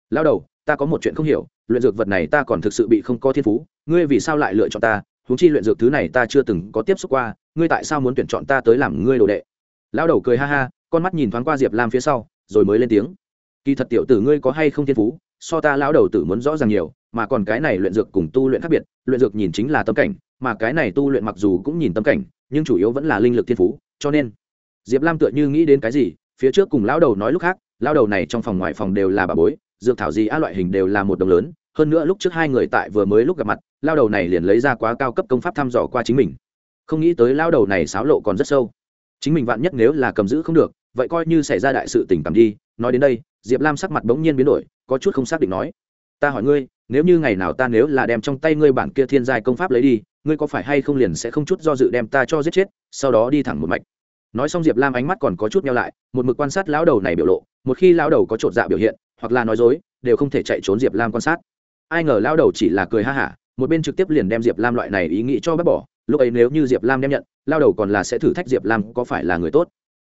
Lao đầu, ta có một chuyện không hiểu, luyện dược vật này ta còn thực sự bị không có thiên phú, ngươi vì sao lại lựa chọn ta huống chi luyện dược thứ này ta chưa từng có tiếp xúc qua, ngươi tại sao muốn tuyển chọn ta tới làm ngươi đồ đệ? Lao đầu cười ha ha, con mắt nhìn thoáng qua diệp lam phía sau, rồi mới lên tiếng. Kỳ thật tiểu tử ngươi có hay không thiên phú, so ta lão đầu tử muốn rõ ràng nhiều, mà còn cái này luyện dược cùng tu luyện khác biệt, luyện dược nhìn chính là tâm cảnh, mà cái này tu luyện mặc dù cũng nhìn tâm cảnh, nhưng chủ yếu vẫn là linh lực thiên phú, cho nên diệp lam tựa như nghĩ đến cái gì, phía trước cùng lão đầu nói lúc khác, lão đầu này trong phòng ngoài phòng đều là bà bối, dược thảo gì á loại hình đều là một đồng lớn hơn nữa lúc trước hai người tại vừa mới lúc gặp mặt lão đầu này liền lấy ra quá cao cấp công pháp thăm dò qua chính mình. Không nghĩ tới lão đầu này xáo lộ còn rất sâu. Chính mình vạn nhất nếu là cầm giữ không được, vậy coi như xảy ra đại sự tình cảm đi. Nói đến đây, diệp lam sắc mặt bỗng nhiên biến đổi, có chút không xác định nói, ta hỏi ngươi, nếu như ngày nào ta nếu là đem trong tay ngươi bản kia thiên giai công pháp lấy đi, ngươi có phải hay không liền sẽ không chút do dự đem ta cho giết chết, sau đó đi thẳng một mạch? Nói xong diệp lam ánh mắt còn có chút nhau lại, một mực quan sát lão đầu này biểu lộ, một khi lão đầu có chột dạ biểu hiện, hoặc là nói dối, đều không thể chạy trốn diệp lam quan sát ai ngờ lão đầu chỉ là cười ha hả, một bên trực tiếp liền đem diệp lam loại này ý nghĩ cho bác bỏ. Lúc ấy nếu như diệp lam đem nhận lao đầu còn là sẽ thử thách diệp lam có phải là người tốt.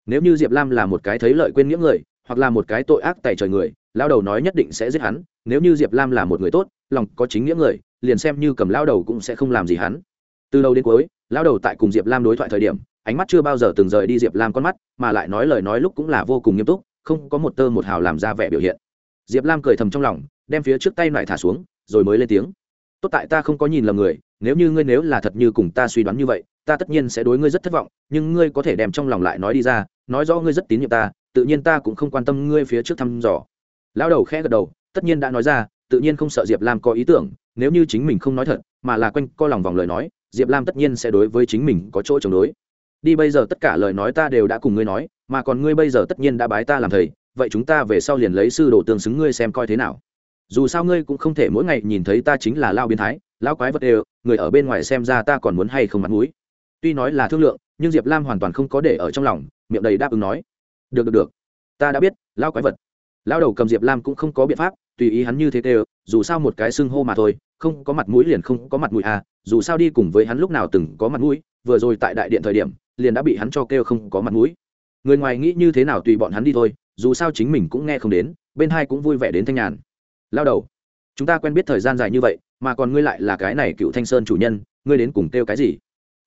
Nếu như diệp lam là một cái thấy lợi quên nghĩa người, hoặc là một cái tội ác tại trời người lao đầu nói nhất định sẽ giết hắn. Nếu như diệp lam là một người tốt, lòng có chính nghĩa người, liền xem như cầm lao đầu cũng sẽ không làm gì hắn. Từ đầu đến cuối lao đầu tại cùng diệp lam đối thoại thời điểm, ánh mắt chưa bao giờ từng rời đi diệp lam con mắt, mà lại nói lời nói lúc cũng là vô cùng nghiêm túc, không có một tơ một hào làm ra vẻ biểu hiện. Diệp lam cười thầm trong lòng đem phía trước tay lại thả xuống, rồi mới lên tiếng. Tốt tại ta không có nhìn lầm người, nếu như ngươi nếu là thật như cùng ta suy đoán như vậy, ta tất nhiên sẽ đối ngươi rất thất vọng, nhưng ngươi có thể đem trong lòng lại nói đi ra, nói rõ ngươi rất tín nhiệm ta, tự nhiên ta cũng không quan tâm ngươi phía trước thăm dò. Lão đầu khẽ gật đầu, tất nhiên đã nói ra, tự nhiên không sợ diệp lam có ý tưởng, nếu như chính mình không nói thật, mà là quanh co lòng vòng lời nói, diệp lam tất nhiên sẽ đối với chính mình có chỗ chống đối. Đi bây giờ tất cả lời nói ta đều đã cùng ngươi nói, mà còn ngươi bây giờ tất nhiên đã bái ta làm thầy, vậy chúng ta về sau liền lấy sư đồ tương xứng ngươi xem coi thế nào dù sao ngươi cũng không thể mỗi ngày nhìn thấy ta chính là lao biến thái, lao quái vật đều, người ở bên ngoài xem ra ta còn muốn hay không mặt mũi. Tuy nói là thương lượng, nhưng diệp lam hoàn toàn không có để ở trong lòng, miệng đầy đáp ứng nói. Được được được. Ta đã biết, lao quái vật. Lao đầu cầm diệp lam cũng không có biện pháp, tùy ý hắn như thế đều, dù sao một cái xưng hô mà thôi, không có mặt mũi liền không có mặt mũi à dù sao đi cùng với hắn lúc nào từng có mặt mũi, vừa rồi tại đại điện thời điểm, liền đã bị hắn cho kêu không có mặt mũi. Người ngoài nghĩ như thế nào tùy bọn hắn đi thôi, dù sao chính mình cũng nghe không đến, bên hai cũng vui vẻ đến thanh nhàn lao đầu. Chúng ta quen biết thời gian dài như vậy, mà còn ngươi lại là cái này cựu thanh sơn chủ nhân, ngươi đến cùng kêu cái gì?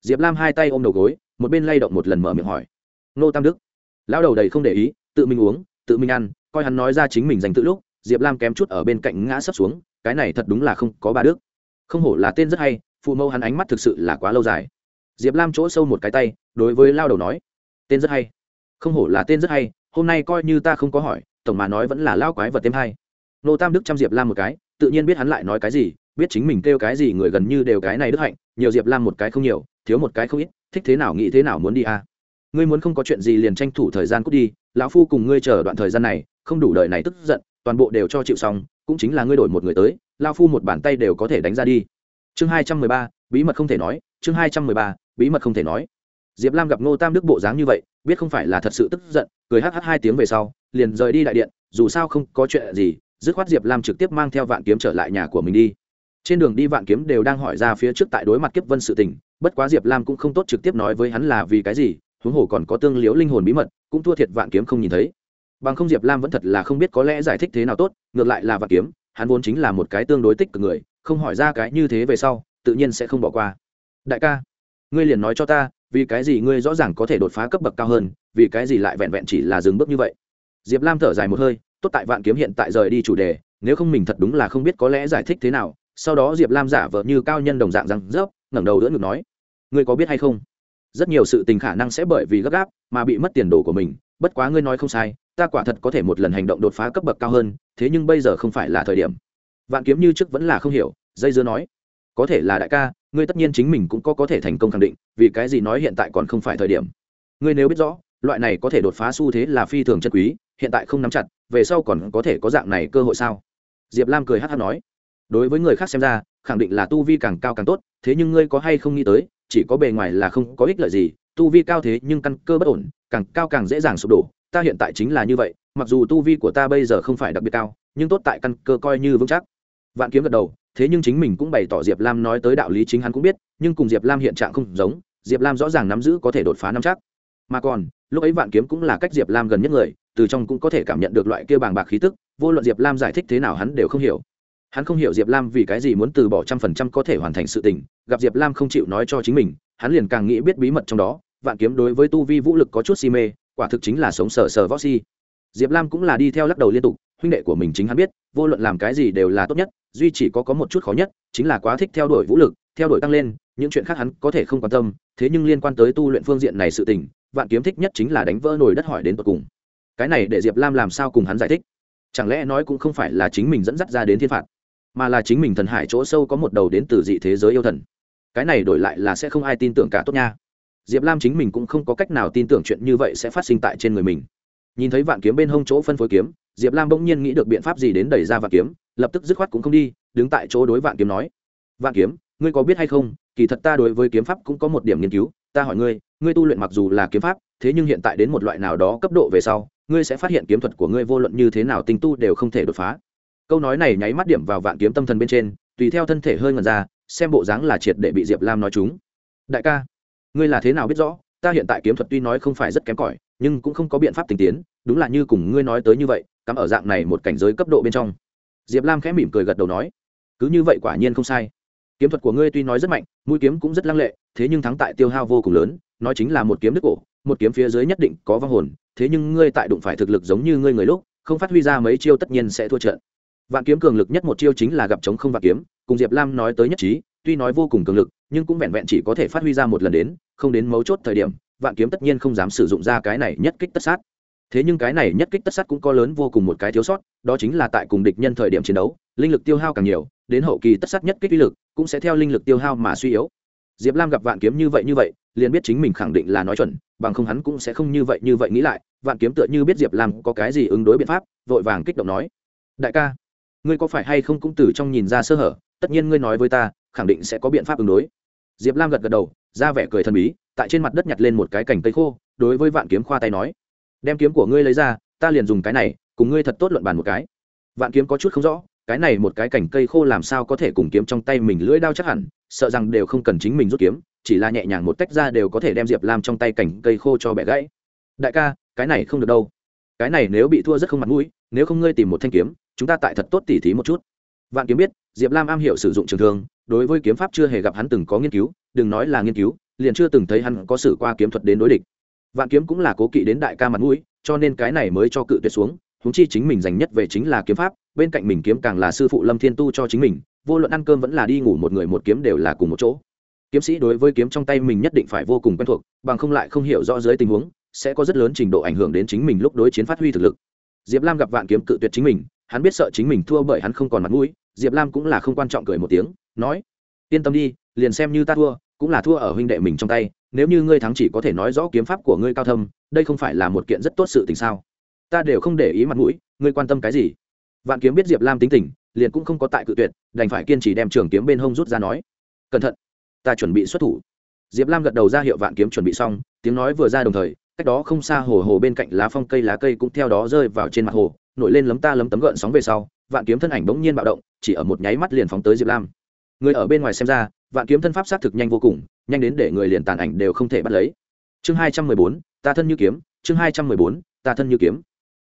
Diệp lam hai tay ôm đầu gối, một bên lay động một lần mở miệng hỏi. Nô tam đức. Lao đầu đầy không để ý, tự mình uống, tự mình ăn, coi hắn nói ra chính mình dành tự lúc, diệp lam kém chút ở bên cạnh ngã sấp xuống, cái này thật đúng là không có ba đức. Không hổ là tên rất hay, phụ mẫu hắn ánh mắt thực sự là quá lâu dài. Diệp lam chỗ sâu một cái tay, đối với lao đầu nói, tên rất hay. Không hổ là tên rất hay, hôm nay coi như ta không có hỏi, tổng mà nói vẫn là lao quái vật thêm hay nô tam đức chăm diệp lam một cái, tự nhiên biết hắn lại nói cái gì, biết chính mình kêu cái gì người gần như đều cái này đức hạnh, nhiều diệp lam một cái không nhiều, thiếu một cái không ít, thích thế nào nghĩ thế nào muốn đi à. ngươi muốn không có chuyện gì liền tranh thủ thời gian cút đi, lão phu cùng ngươi chờ đoạn thời gian này, không đủ đời này tức giận, toàn bộ đều cho chịu xong, cũng chính là ngươi đổi một người tới lao phu một bàn tay đều có thể đánh ra đi chương hai trăm mười ba, bí mật không thể nói, chương hai trăm mười ba, bí mật không thể nói diệp lam gặp ngô tam đức bộ dáng như vậy, biết không phải là thật sự tức giận, cười hh hai tiếng về sau, liền rời đi đại điện, dù sao không có chuyện gì dứt khoát diệp lam trực tiếp mang theo vạn kiếm trở lại nhà của mình đi. Trên đường đi vạn kiếm đều đang hỏi ra phía trước tại đối mặt kiếp vân sự tình, bất quá diệp lam cũng không tốt trực tiếp nói với hắn là vì cái gì, huống hồ còn có tương liếu linh hồn bí mật, cũng thua thiệt vạn kiếm không nhìn thấy. Bằng không diệp lam vẫn thật là không biết có lẽ giải thích thế nào tốt, ngược lại là vạn kiếm, hắn vốn chính là một cái tương đối tích cực người, không hỏi ra cái như thế về sau, tự nhiên sẽ không bỏ qua. Đại ca, ngươi liền nói cho ta, vì cái gì ngươi rõ ràng có thể đột phá cấp bậc cao hơn, vì cái gì lại vẹn vẹn chỉ là dừng bước như vậy? Diệp lam thở dài một hơi tốt tại vạn kiếm hiện tại rời đi chủ đề, nếu không mình thật đúng là không biết có lẽ giải thích thế nào. Sau đó diệp lam giả vờ như cao nhân đồng dạng răng rớp, ngẩng đầu đỡ ngực nói, ngươi có biết hay không? Rất nhiều sự tình khả năng sẽ bởi vì gấp gáp mà bị mất tiền đồ của mình. Bất quá ngươi nói không sai, ta quả thật có thể một lần hành động đột phá cấp bậc cao hơn, thế nhưng bây giờ không phải là thời điểm. Vạn kiếm như trước vẫn là không hiểu, dây dưa nói, có thể là đại ca, ngươi tất nhiên chính mình cũng có có thể thành công khẳng định, vì cái gì nói hiện tại còn không phải thời điểm. Ngươi nếu biết rõ, loại này có thể đột phá xu thế là phi thường chân quý, hiện tại không nắm chặt về sau còn có thể có dạng này cơ hội sao? Diệp lam cười hát hát nói, đối với người khác xem ra, khẳng định là tu vi càng cao càng tốt, thế nhưng ngươi có hay không nghĩ tới, chỉ có bề ngoài là không có ích lợi gì, tu vi cao thế nhưng căn cơ bất ổn, càng cao càng dễ dàng sụp đổ, ta hiện tại chính là như vậy, mặc dù tu vi của ta bây giờ không phải đặc biệt cao, nhưng tốt tại căn cơ coi như vững chắc. Vạn kiếm gật đầu, thế nhưng chính mình cũng bày tỏ diệp lam nói tới đạo lý chính hắn cũng biết, nhưng cùng diệp lam hiện trạng không giống, diệp lam rõ ràng nắm giữ có thể đột phá năm chắc mà còn, lúc ấy vạn kiếm cũng là cách diệp lam gần nhất người, từ trong cũng có thể cảm nhận được loại kia bàng bạc khí tức, vô luận diệp lam giải thích thế nào hắn đều không hiểu. Hắn không hiểu diệp lam vì cái gì muốn từ bỏ trăm phần trăm có thể hoàn thành sự tình, gặp diệp lam không chịu nói cho chính mình, hắn liền càng nghĩ biết bí mật trong đó, vạn kiếm đối với tu vi vũ lực có chút si mê, quả thực chính là sống sờ sờ võ si. Diệp lam cũng là đi theo lắc đầu liên tục, huynh đệ của mình chính hắn biết, vô luận làm cái gì đều là tốt nhất, duy chỉ có có một chút khó nhất, chính là quá thích theo đuổi vũ lực, theo đuổi tăng lên, những chuyện khác hắn có thể không quan tâm, thế nhưng liên quan tới tu luyện phương diện này sự tình vạn kiếm thích nhất chính là đánh vỡ nồi đất hỏi đến tột cùng. Cái này để diệp lam làm sao cùng hắn giải thích? Chẳng lẽ nói cũng không phải là chính mình dẫn dắt ra đến thiên phạt, mà là chính mình thần hải chỗ sâu có một đầu đến từ dị thế giới yêu thần. Cái này đổi lại là sẽ không ai tin tưởng cả tốt nha. Diệp lam chính mình cũng không có cách nào tin tưởng chuyện như vậy sẽ phát sinh tại trên người mình. Nhìn thấy vạn kiếm bên hông chỗ phân phối kiếm, diệp lam bỗng nhiên nghĩ được biện pháp gì đến đẩy ra vạn kiếm, lập tức dứt khoát cũng không đi, đứng tại chỗ đối vạn kiếm nói. Vạn kiếm, ngươi có biết hay không, kỳ thật ta đối với kiếm pháp cũng có một điểm nghiên cứu, ta hỏi ngươi ngươi tu luyện mặc dù là kiếm pháp, thế nhưng hiện tại đến một loại nào đó cấp độ về sau, ngươi sẽ phát hiện kiếm thuật của ngươi vô luận như thế nào tinh tu đều không thể đột phá. Câu nói này nháy mắt điểm vào vạn kiếm tâm thần bên trên, tùy theo thân thể hơi ngần ra, xem bộ dáng là triệt để bị diệp lam nói chúng. Đại ca, ngươi là thế nào biết rõ, ta hiện tại kiếm thuật tuy nói không phải rất kém cỏi, nhưng cũng không có biện pháp tinh tiến, đúng là như cùng ngươi nói tới như vậy, cắm ở dạng này một cảnh giới cấp độ bên trong. Diệp lam khẽ mỉm cười gật đầu nói, cứ như vậy quả nhiên không sai. Kiếm thuật của ngươi tuy nói rất mạnh, mũi kiếm cũng rất lăng lệ, thế nhưng thắng tại tiêu hao vô cùng lớn nói chính là một kiếm đứt cổ, một kiếm phía dưới nhất định có vong hồn, thế nhưng ngươi tại đụng phải thực lực giống như ngươi người lúc, không phát huy ra mấy chiêu tất nhiên sẽ thua trận. Vạn kiếm cường lực nhất một chiêu chính là gặp chống không vạn kiếm, cùng diệp lam nói tới nhất trí, tuy nói vô cùng cường lực, nhưng cũng vẹn vẹn chỉ có thể phát huy ra một lần đến, không đến mấu chốt thời điểm, vạn kiếm tất nhiên không dám sử dụng ra cái này nhất kích tất sát. Thế nhưng cái này nhất kích tất sát cũng có lớn vô cùng một cái thiếu sót, đó chính là tại cùng địch nhân thời điểm chiến đấu, linh lực tiêu hao càng nhiều, đến hậu kỳ tất sát nhất kích uy lực, cũng sẽ theo linh lực tiêu hao mà suy yếu diệp lam gặp vạn kiếm như vậy như vậy, liền biết chính mình khẳng định là nói chuẩn, bằng không hắn cũng sẽ không như vậy như vậy nghĩ lại. Vạn kiếm tựa như biết diệp lam có cái gì ứng đối biện pháp, vội vàng kích động nói, đại ca, ngươi có phải hay không cũng từ trong nhìn ra sơ hở? Tất nhiên ngươi nói với ta, khẳng định sẽ có biện pháp ứng đối. Diệp lam gật gật đầu, ra vẻ cười thần bí, tại trên mặt đất nhặt lên một cái cành cây khô, đối với vạn kiếm khoa tay nói, đem kiếm của ngươi lấy ra, ta liền dùng cái này, cùng ngươi thật tốt luận bàn một cái. Vạn kiếm có chút không rõ, cái này một cái cành cây khô làm sao có thể cùng kiếm trong tay mình lưỡi đao chắc hẳn sợ rằng đều không cần chính mình rút kiếm, chỉ là nhẹ nhàng một tách ra đều có thể đem diệp lam trong tay cành cây khô cho bẻ gãy. Đại ca, cái này không được đâu. Cái này nếu bị thua rất không mặt mũi, nếu không ngươi tìm một thanh kiếm, chúng ta tại thật tốt tỉ thí một chút. Vạn kiếm biết, diệp lam am hiểu sử dụng trường thương, đối với kiếm pháp chưa hề gặp hắn từng có nghiên cứu, đừng nói là nghiên cứu, liền chưa từng thấy hắn có sử qua kiếm thuật đến đối địch. Vạn kiếm cũng là cố kỵ đến đại ca mặt mũi, cho nên cái này mới cho cự tuyệt xuống húng chi chính mình dành nhất về chính là kiếm pháp, bên cạnh mình kiếm càng là sư phụ lâm thiên tu cho chính mình vô luận ăn cơm vẫn là đi ngủ một người một kiếm đều là cùng một chỗ. Kiếm sĩ đối với kiếm trong tay mình nhất định phải vô cùng quen thuộc, bằng không lại không hiểu rõ dưới tình huống, sẽ có rất lớn trình độ ảnh hưởng đến chính mình lúc đối chiến phát huy thực lực. Diệp lam gặp vạn kiếm cự tuyệt chính mình, hắn biết sợ chính mình thua bởi hắn không còn mặt mũi, diệp lam cũng là không quan trọng cười một tiếng, nói, yên tâm đi, liền xem như ta thua, cũng là thua ở huynh đệ mình trong tay, nếu như ngươi thắng chỉ có thể nói rõ kiếm pháp của ngươi cao thâm, đây không phải là một kiện rất tốt sự tình sao? Ta đều không để ý mặt mũi, ngươi quan tâm cái gì? Vạn kiếm biết diệp lam tính tình liền cũng không có tại cự tuyệt, đành phải kiên trì đem trường kiếm bên hông rút ra nói, cẩn thận, ta chuẩn bị xuất thủ. Diệp lam gật đầu ra hiệu vạn kiếm chuẩn bị xong, tiếng nói vừa ra đồng thời, cách đó không xa hồ hồ bên cạnh lá phong cây lá cây cũng theo đó rơi vào trên mặt hồ, nổi lên lấm ta lấm tấm gợn sóng về sau, vạn kiếm thân ảnh bỗng nhiên bạo động, chỉ ở một nháy mắt liền phóng tới diệp lam. Người ở bên ngoài xem ra, vạn kiếm thân pháp xác thực nhanh vô cùng, nhanh đến để người liền tàn ảnh đều không thể bắt lấy. Chương hai trăm mười bốn, ta thân như kiếm, chương hai trăm mười bốn, ta thân như kiếm.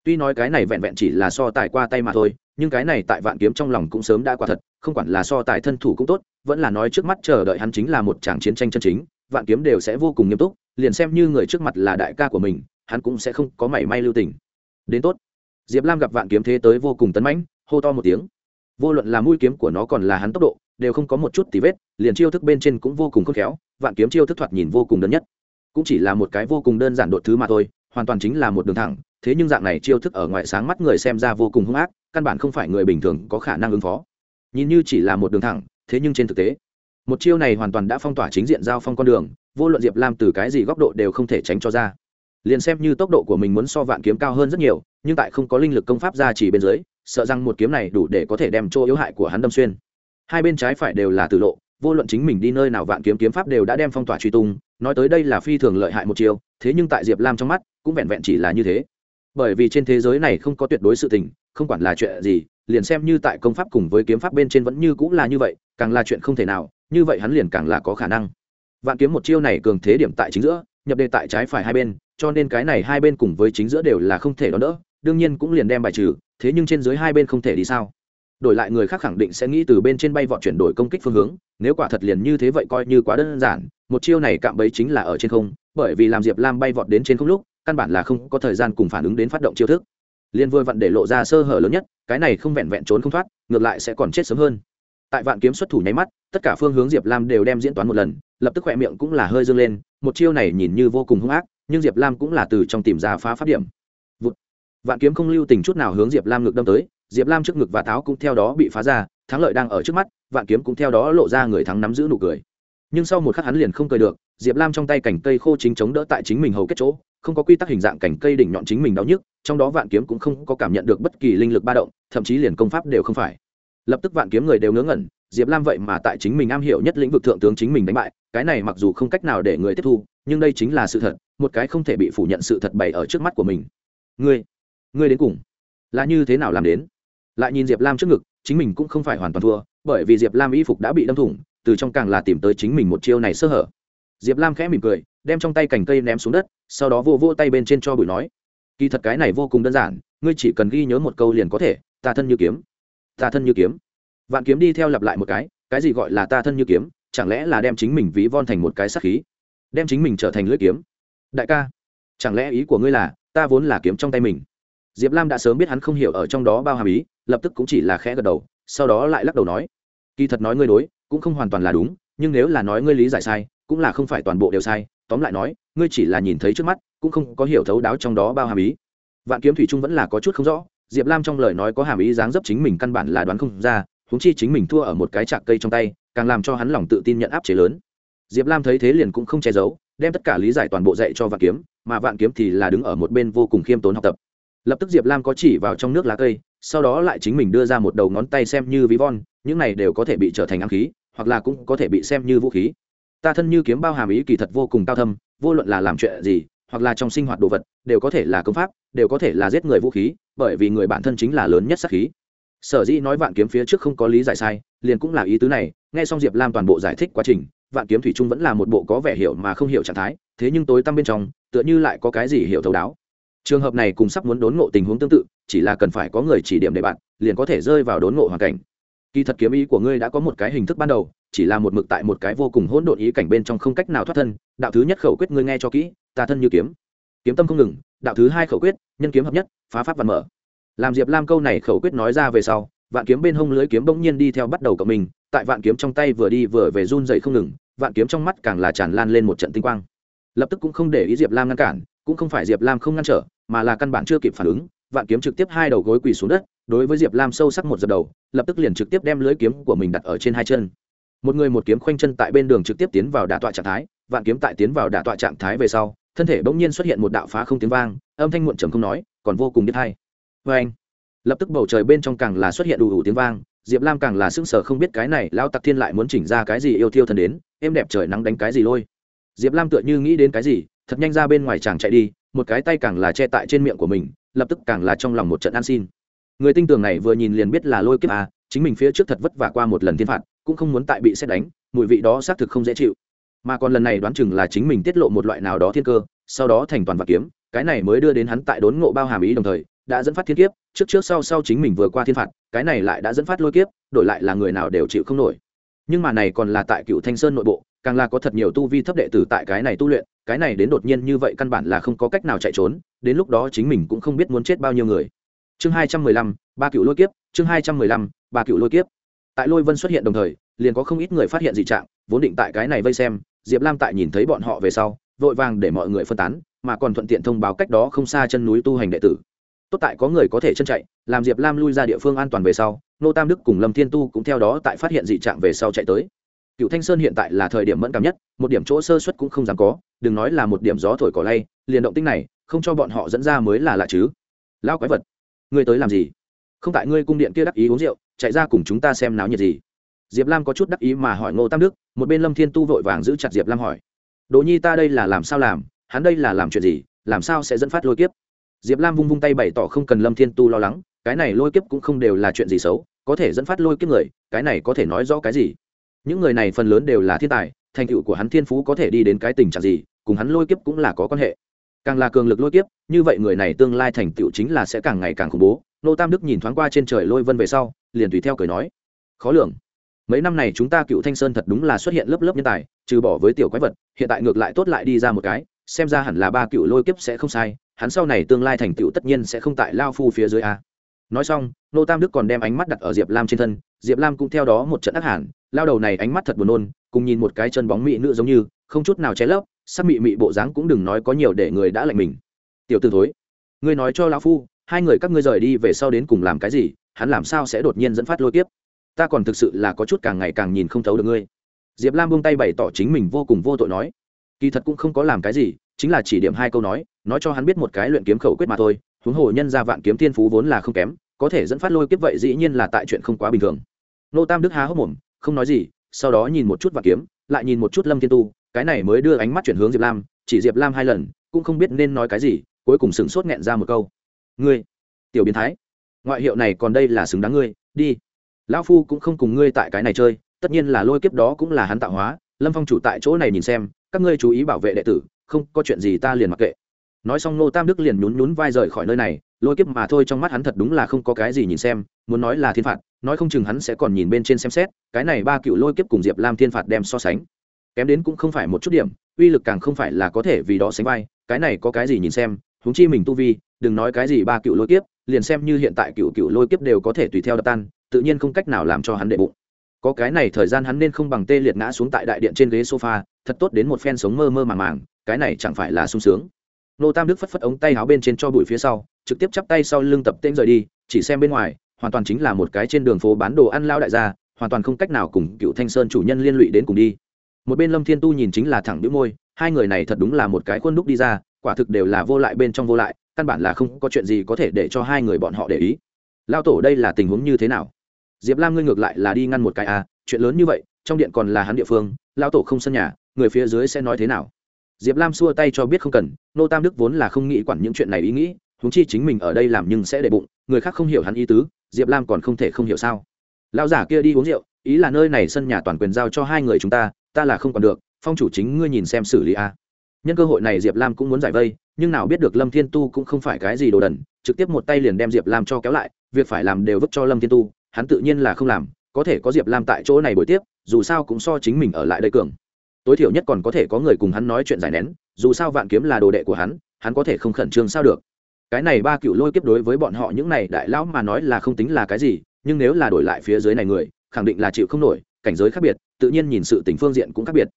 Tuy nói cái này vẹn vẹn chỉ là so tài qua tay mà thôi nhưng cái này tại vạn kiếm trong lòng cũng sớm đã quả thật, không quản là so tài thân thủ cũng tốt, vẫn là nói trước mắt chờ đợi hắn chính là một tràng chiến tranh chân chính, vạn kiếm đều sẽ vô cùng nghiêm túc, liền xem như người trước mặt là đại ca của mình, hắn cũng sẽ không có mảy may lưu tình. Đến tốt. Diệp lam gặp vạn kiếm thế tới vô cùng tấn mãnh, hô to một tiếng. Vô luận là mũi kiếm của nó còn là hắn tốc độ, đều không có một chút tí vết, liền chiêu thức bên trên cũng vô cùng khôn khéo, vạn kiếm chiêu thức thoạt nhìn vô cùng đơn nhất. Cũng chỉ là một cái vô cùng đơn giản đột thứ mà thôi, hoàn toàn chính là một đường thẳng, thế nhưng dạng này chiêu thức ở ngoài sáng mắt người xem ra vô cùng hung ác căn bản không phải người bình thường có khả năng ứng phó. Nhìn như chỉ là một đường thẳng, thế nhưng trên thực tế, một chiêu này hoàn toàn đã phong tỏa chính diện giao phong con đường, vô luận diệp lam từ cái gì góc độ đều không thể tránh cho ra. Liền xem như tốc độ của mình muốn so vạn kiếm cao hơn rất nhiều, nhưng tại không có linh lực công pháp ra chỉ bên dưới, sợ rằng một kiếm này đủ để có thể đem chỗ yếu hại của hắn đâm xuyên. Hai bên trái phải đều là tử lộ, vô luận chính mình đi nơi nào vạn kiếm kiếm pháp đều đã đem phong tỏa truy tung, nói tới đây là phi thường lợi hại một chiều thế nhưng tại diệp lam trong mắt, cũng vẹn vẹn chỉ là như thế. Bởi vì trên thế giới này không có tuyệt đối sự tình không quản là chuyện gì, liền xem như tại công pháp cùng với kiếm pháp bên trên vẫn như cũng là như vậy, càng là chuyện không thể nào, như vậy hắn liền càng là có khả năng. Vạn kiếm một chiêu này cường thế điểm tại chính giữa, nhập đề tại trái phải hai bên, cho nên cái này hai bên cùng với chính giữa đều là không thể đón đỡ, đương nhiên cũng liền đem bài trừ, thế nhưng trên dưới hai bên không thể đi sao? Đổi lại người khác khẳng định sẽ nghĩ từ bên trên bay vọt chuyển đổi công kích phương hướng, nếu quả thật liền như thế vậy coi như quá đơn giản, một chiêu này cạm bẫy chính là ở trên không, bởi vì làm diệp lam bay vọt đến trên không lúc, căn bản là không có thời gian cùng phản ứng đến phát động chiêu thức liên vừa vặn để lộ ra sơ hở lớn nhất, cái này không vẹn vẹn trốn không thoát, ngược lại sẽ còn chết sớm hơn. Tại vạn kiếm xuất thủ nháy mắt, tất cả phương hướng diệp lam đều đem diễn toán một lần, lập tức khỏe miệng cũng là hơi dâng lên, một chiêu này nhìn như vô cùng hung ác, nhưng diệp lam cũng là từ trong tìm ra phá pháp điểm. Vạn kiếm không lưu tình chút nào hướng diệp lam ngực đâm tới, diệp lam trước ngực và táo cũng theo đó bị phá ra, thắng lợi đang ở trước mắt, vạn kiếm cũng theo đó lộ ra người thắng nắm giữ nụ cười. Nhưng sau một khắc hắn liền không cười được, diệp lam trong tay cành cây khô chính chống đỡ tại chính mình hầu kết chỗ không có quy tắc hình dạng cảnh cây đỉnh nhọn chính mình đau nhức, trong đó vạn kiếm cũng không có cảm nhận được bất kỳ linh lực ba động, thậm chí liền công pháp đều không phải. Lập tức vạn kiếm người đều ngớ ngẩn, diệp lam vậy mà tại chính mình am hiểu nhất lĩnh vực thượng tướng chính mình đánh bại, cái này mặc dù không cách nào để người tiếp thu, nhưng đây chính là sự thật, một cái không thể bị phủ nhận sự thật bày ở trước mắt của mình. Ngươi ngươi đến cùng, là như thế nào làm đến? Lại nhìn diệp lam trước ngực, chính mình cũng không phải hoàn toàn thua, bởi vì diệp lam y phục đã bị đâm thủng, từ trong càng là tìm tới chính mình một chiêu này sơ hở diệp lam khẽ mỉm cười, đem trong tay cành cây ném xuống đất, sau đó vô vô tay bên trên cho bụi nói, kỳ thật cái này vô cùng đơn giản, ngươi chỉ cần ghi nhớ một câu liền có thể, ta thân như kiếm. Ta thân như kiếm? Vạn kiếm đi theo lặp lại một cái cái gì gọi là ta thân như kiếm? Chẳng lẽ là đem chính mình ví von thành một cái sắc khí? Đem chính mình trở thành lưỡi kiếm? Đại ca, chẳng lẽ ý của ngươi là, ta vốn là kiếm trong tay mình? Diệp lam đã sớm biết hắn không hiểu ở trong đó bao hàm ý, lập tức cũng chỉ là khẽ gật đầu, sau đó lại lắc đầu nói, kỳ thật nói ngươi đối, cũng không hoàn toàn là đúng, nhưng nếu là nói ngươi lý giải sai cũng là không phải toàn bộ đều sai, tóm lại nói, ngươi chỉ là nhìn thấy trước mắt, cũng không có hiểu thấu đáo trong đó bao hàm ý. Vạn kiếm thủy trung vẫn là có chút không rõ, diệp lam trong lời nói có hàm ý dáng dấp chính mình căn bản là đoán không ra húng chi chính mình thua ở một cái chạc cây trong tay, càng làm cho hắn lòng tự tin nhận áp chế lớn. Diệp lam thấy thế liền cũng không che giấu, đem tất cả lý giải toàn bộ dạy cho vạn kiếm, mà vạn kiếm thì là đứng ở một bên vô cùng khiêm tốn học tập. Lập tức diệp lam có chỉ vào trong nước lá cây, sau đó lại chính mình đưa ra một đầu ngón tay xem như ví von, những này đều có thể bị trở thành ám khí, hoặc là cũng có thể bị xem như vũ khí ta thân như kiếm bao hàm ý kỳ thật vô cùng cao thâm, vô luận là làm chuyện gì, hoặc là trong sinh hoạt đồ vật, đều có thể là công pháp, đều có thể là giết người vũ khí, bởi vì người bản thân chính là lớn nhất sát khí. Sở dĩ nói vạn kiếm phía trước không có lý giải sai, liền cũng là ý tứ này, nghe xong diệp lam toàn bộ giải thích quá trình, vạn kiếm thủy trung vẫn là một bộ có vẻ hiểu mà không hiểu trạng thái, thế nhưng tối tăm bên trong, tựa như lại có cái gì hiểu thấu đáo. Trường hợp này cùng sắp muốn đốn ngộ tình huống tương tự, chỉ là cần phải có người chỉ điểm để bạn, liền có thể rơi vào đốn ngộ hoàn cảnh kỳ thật kiếm ý của ngươi đã có một cái hình thức ban đầu, chỉ là một mực tại một cái vô cùng hỗn độn ý cảnh bên trong không cách nào thoát thân. Đạo thứ nhất khẩu quyết ngươi nghe cho kỹ ta thân như kiếm. Kiếm tâm không ngừng, đạo thứ hai khẩu quyết, nhân kiếm hợp nhất, phá pháp văn mở. Làm diệp lam câu này khẩu quyết nói ra về sau, vạn kiếm bên hông lưới kiếm bỗng nhiên đi theo bắt đầu cộng mình, tại vạn kiếm trong tay vừa đi vừa về run dậy không ngừng, vạn kiếm trong mắt càng là tràn lan lên một trận tinh quang. Lập tức cũng không để ý diệp lam ngăn cản, cũng không phải diệp lam không ngăn trở, mà là căn bản chưa kịp phản ứng, vạn kiếm trực tiếp hai đầu gối quỳ xuống đất đối với diệp lam sâu sắc một dập đầu, lập tức liền trực tiếp đem lưới kiếm của mình đặt ở trên hai chân. Một người một kiếm khoanh chân tại bên đường trực tiếp tiến vào đả tọa trạng thái, vạn kiếm tại tiến vào đả tọa trạng thái về sau, thân thể bỗng nhiên xuất hiện một đạo phá không tiếng vang, âm thanh muộn trầm không nói, còn vô cùng biết hay. Vê anh, lập tức bầu trời bên trong càng là xuất hiện đủ đủ tiếng vang, diệp lam càng là sững sờ không biết cái này lao tặc thiên lại muốn chỉnh ra cái gì yêu thiêu thần đến, êm đẹp trời nắng đánh cái gì lôi. Diệp lam tựa như nghĩ đến cái gì, thật nhanh ra bên ngoài chàng chạy đi, một cái tay càng là che tại trên miệng của mình, lập tức càng là trong lòng một trận an xin người tinh tường này vừa nhìn liền biết là lôi kiếp à chính mình phía trước thật vất vả qua một lần thiên phạt, cũng không muốn tại bị xét đánh, mùi vị đó xác thực không dễ chịu. Mà còn lần này đoán chừng là chính mình tiết lộ một loại nào đó thiên cơ, sau đó thành toàn và kiếm, cái này mới đưa đến hắn tại đốn ngộ bao hàm ý đồng thời, đã dẫn phát thiên kiếp, trước trước sau sau chính mình vừa qua thiên phạt, cái này lại đã dẫn phát lôi kiếp, đổi lại là người nào đều chịu không nổi. Nhưng mà này còn là tại cựu thanh sơn nội bộ, càng là có thật nhiều tu vi thấp đệ tử tại cái này tu luyện, cái này đến đột nhiên như vậy căn bản là không có cách nào chạy trốn, đến lúc đó chính mình cũng không biết muốn chết bao nhiêu người chương hai trăm mười lăm, ba cựu lôi kiếp, chương hai trăm mười lăm, ba cựu lôi kiếp. Tại lôi vân xuất hiện đồng thời, liền có không ít người phát hiện dị trạng, vốn định tại cái này vây xem, diệp lam tại nhìn thấy bọn họ về sau, vội vàng để mọi người phân tán, mà còn thuận tiện thông báo cách đó không xa chân núi tu hành đệ tử. Tốt tại có người có thể chân chạy, làm diệp lam lui ra địa phương an toàn về sau, nô tam đức cùng lâm thiên tu cũng theo đó tại phát hiện dị trạng về sau chạy tới. Cựu thanh sơn hiện tại là thời điểm mẫn cảm nhất, một điểm chỗ sơ xuất cũng không dám có, đừng nói là một điểm gió thổi cỏ lay, liền động tinh này, không cho bọn họ dẫn ra mới là lạ chứ. Lão quái vật ngươi tới làm gì? Không tại ngươi cung điện kia đắc ý uống rượu, chạy ra cùng chúng ta xem náo nhiệt gì. Diệp lam có chút đắc ý mà hỏi ngô tam đức, một bên lâm thiên tu vội vàng giữ chặt diệp lam hỏi. Đỗ nhi ta đây là làm sao làm? Hắn đây là làm chuyện gì? Làm sao sẽ dẫn phát lôi kiếp? Diệp lam vung vung tay bày tỏ không cần lâm thiên tu lo lắng, cái này lôi kiếp cũng không đều là chuyện gì xấu, có thể dẫn phát lôi kiếp người, cái này có thể nói rõ cái gì? Những người này phần lớn đều là thiên tài, thành tựu của hắn thiên phú có thể đi đến cái tình trạng gì, cùng hắn lôi kiếp cũng là có quan hệ càng là cường lực lôi kiếp, như vậy người này tương lai thành tựu chính là sẽ càng ngày càng khủng bố. Nô tam đức nhìn thoáng qua trên trời lôi vân về sau, liền tùy theo cười nói, khó lường. Mấy năm này chúng ta cựu thanh sơn thật đúng là xuất hiện lớp lớp nhân tài, trừ bỏ với tiểu quái vật, hiện tại ngược lại tốt lại đi ra một cái, xem ra hẳn là ba cựu lôi kiếp sẽ không sai, hắn sau này tương lai thành tựu tất nhiên sẽ không tại lao phu phía dưới a. Nói xong, nô tam đức còn đem ánh mắt đặt ở diệp lam trên thân, diệp lam cũng theo đó một trận ác hẳn, lao đầu này ánh mắt thật buồn nôn, cùng nhìn một cái chân bóng mị nữ giống như, không chút nào che lấp sắc mị mị bộ dáng cũng đừng nói có nhiều để người đã lạnh mình. Tiểu t thối, ngươi nói cho lão phu, hai người các ngươi rời đi về sau đến cùng làm cái gì, hắn làm sao sẽ đột nhiên dẫn phát lôi tiếp ta còn thực sự là có chút càng ngày càng nhìn không thấu được ngươi. Diệp lam buông tay bày tỏ chính mình vô cùng vô tội nói, kỳ thật cũng không có làm cái gì, chính là chỉ điểm hai câu nói nói cho hắn biết một cái luyện kiếm khẩu quyết mà thôi, huống hồ nhân ra vạn kiếm thiên phú vốn là không kém, có thể dẫn phát lôi kiếp vậy dĩ nhiên là tại chuyện không quá bình thường. Nô tam đức há hốc mồm, không nói gì, sau đó nhìn một chút vạn kiếm, lại nhìn một chút lâm thiên tu cái này mới đưa ánh mắt chuyển hướng diệp lam, chỉ diệp lam hai lần, cũng không biết nên nói cái gì, cuối cùng sửng sốt nghẹn ra một câu. Ngươi, tiểu biến thái, ngoại hiệu này còn đây là xứng đáng ngươi, đi. Lão phu cũng không cùng ngươi tại cái này chơi, tất nhiên là lôi kiếp đó cũng là hắn tạo hóa, lâm phong chủ tại chỗ này nhìn xem, các ngươi chú ý bảo vệ đệ tử, không có chuyện gì ta liền mặc kệ. Nói xong nô tam đức liền nhún nhún vai rời khỏi nơi này, lôi kiếp mà thôi trong mắt hắn thật đúng là không có cái gì nhìn xem, muốn nói là thiên phạt, nói không chừng hắn sẽ còn nhìn bên trên xem xét, cái này ba cựu lôi kiếp cùng diệp lam thiên phạt đem so sánh kém đến cũng không phải một chút điểm, uy lực càng không phải là có thể vì đó sánh vai, cái này có cái gì nhìn xem, huống chi mình tu vi, đừng nói cái gì ba cựu lôi kiếp, liền xem như hiện tại cựu cựu lôi kiếp đều có thể tùy theo đập tan, tự nhiên không cách nào làm cho hắn đệ bụng. Có cái này thời gian hắn nên không bằng tê liệt ngã xuống tại đại điện trên ghế sofa, thật tốt đến một phen sống mơ mơ màng màng, cái này chẳng phải là sung sướng. Nô tam đức phất phất ống tay áo bên trên cho bụi phía sau, trực tiếp chắp tay sau lưng tập tên rời đi, chỉ xem bên ngoài, hoàn toàn chính là một cái trên đường phố bán đồ ăn lao đại gia, hoàn toàn không cách nào cùng cựu thanh sơn chủ nhân liên lụy đến cùng đi một bên lâm thiên tu nhìn chính là thẳng đĩu môi, hai người này thật đúng là một cái khuôn đúc đi ra, quả thực đều là vô lại bên trong vô lại, căn bản là không có chuyện gì có thể để cho hai người bọn họ để ý. Lao tổ đây là tình huống như thế nào? Diệp lam ngươi ngược lại là đi ngăn một cái à chuyện lớn như vậy, trong điện còn là hắn địa phương lao tổ không sân nhà, người phía dưới sẽ nói thế nào? Diệp lam xua tay cho biết không cần, nô tam đức vốn là không nghĩ quản những chuyện này ý nghĩ húng chi chính mình ở đây làm nhưng sẽ để bụng, người khác không hiểu hắn ý tứ, diệp lam còn không thể không hiểu sao? Lao giả kia đi uống rượu, ý là nơi này sân nhà toàn quyền giao cho hai người chúng ta ta là không còn được, phong chủ chính ngươi nhìn xem xử lý a. Nhân cơ hội này diệp lam cũng muốn giải vây, nhưng nào biết được lâm thiên tu cũng không phải cái gì đồ đần, trực tiếp một tay liền đem diệp lam cho kéo lại, việc phải làm đều vứt cho lâm thiên tu, hắn tự nhiên là không làm, có thể có diệp lam tại chỗ này buổi tiếp, dù sao cũng so chính mình ở lại đây cường. Tối thiểu nhất còn có thể có người cùng hắn nói chuyện giải nén, dù sao vạn kiếm là đồ đệ của hắn hắn có thể không khẩn trương sao được. Cái này ba cựu lôi kiếp đối với bọn họ những này đại lão mà nói là không tính là cái gì, nhưng nếu là đổi lại phía dưới này người, khẳng định là chịu không nổi, cảnh giới khác biệt tự nhiên nhìn sự tình phương diện cũng khác biệt.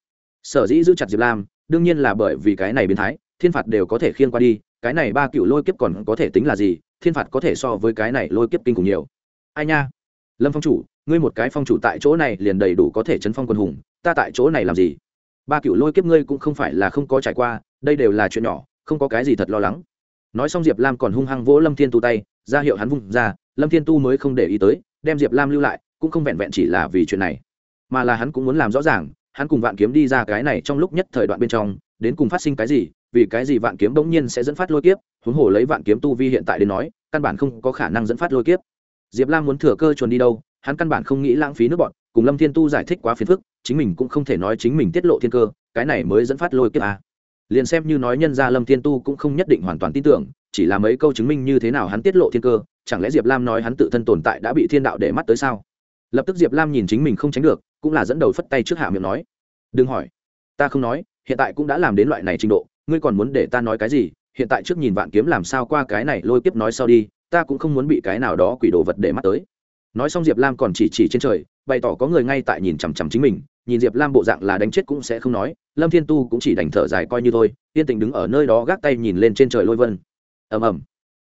Sở dĩ giữ chặt diệp lam, đương nhiên là bởi vì cái này biến thái, thiên phạt đều có thể khiên qua đi, cái này ba cựu lôi kiếp còn có thể tính là gì, thiên phạt có thể so với cái này lôi kiếp kinh khủng nhiều. Ai nha? Lâm phong chủ, ngươi một cái phong chủ tại chỗ này liền đầy đủ có thể chấn phong quân hùng, ta tại chỗ này làm gì? Ba cựu lôi kiếp ngươi cũng không phải là không có trải qua, đây đều là chuyện nhỏ, không có cái gì thật lo lắng. Nói xong diệp lam còn hung hăng vỗ lâm thiên tu tay, ra hiệu hắn vung ra, lâm thiên tu mới không để ý tới, đem diệp lam lưu lại, cũng không vẹn vẹn chỉ là vì chuyện này mà là hắn cũng muốn làm rõ ràng, hắn cùng vạn kiếm đi ra cái này trong lúc nhất thời đoạn bên trong, đến cùng phát sinh cái gì, vì cái gì vạn kiếm bỗng nhiên sẽ dẫn phát lôi kiếp, huống hồ lấy vạn kiếm tu vi hiện tại đến nói, căn bản không có khả năng dẫn phát lôi kiếp diệp lam muốn thừa cơ chuồn đi đâu, hắn căn bản không nghĩ lãng phí nước bọn, cùng lâm thiên tu giải thích quá phiền phức, chính mình cũng không thể nói chính mình tiết lộ thiên cơ, cái này mới dẫn phát lôi kiếp à. liền xem như nói nhân ra lâm thiên tu cũng không nhất định hoàn toàn tin tưởng, chỉ là mấy câu chứng minh như thế nào hắn tiết lộ thiên cơ, chẳng lẽ diệp lam nói hắn tự thân tồn tại đã bị thiên đạo để mắt tới sao lập tức diệp lam nhìn chính mình không tránh được cũng là dẫn đầu phất tay trước hạ miệng nói. Đừng hỏi. Ta không nói, hiện tại cũng đã làm đến loại này trình độ, ngươi còn muốn để ta nói cái gì? Hiện tại trước nhìn vạn kiếm làm sao qua cái này, lôi kiếp nói sau đi, ta cũng không muốn bị cái nào đó quỷ đồ vật để mắt tới. Nói xong diệp lam còn chỉ chỉ trên trời, bày tỏ có người ngay tại nhìn chằm chằm chính mình, nhìn diệp lam bộ dạng là đánh chết cũng sẽ không nói, lâm thiên tu cũng chỉ đành thở dài coi như thôi, yên tình đứng ở nơi đó gác tay nhìn lên trên trời lôi vân. Ầm ầm.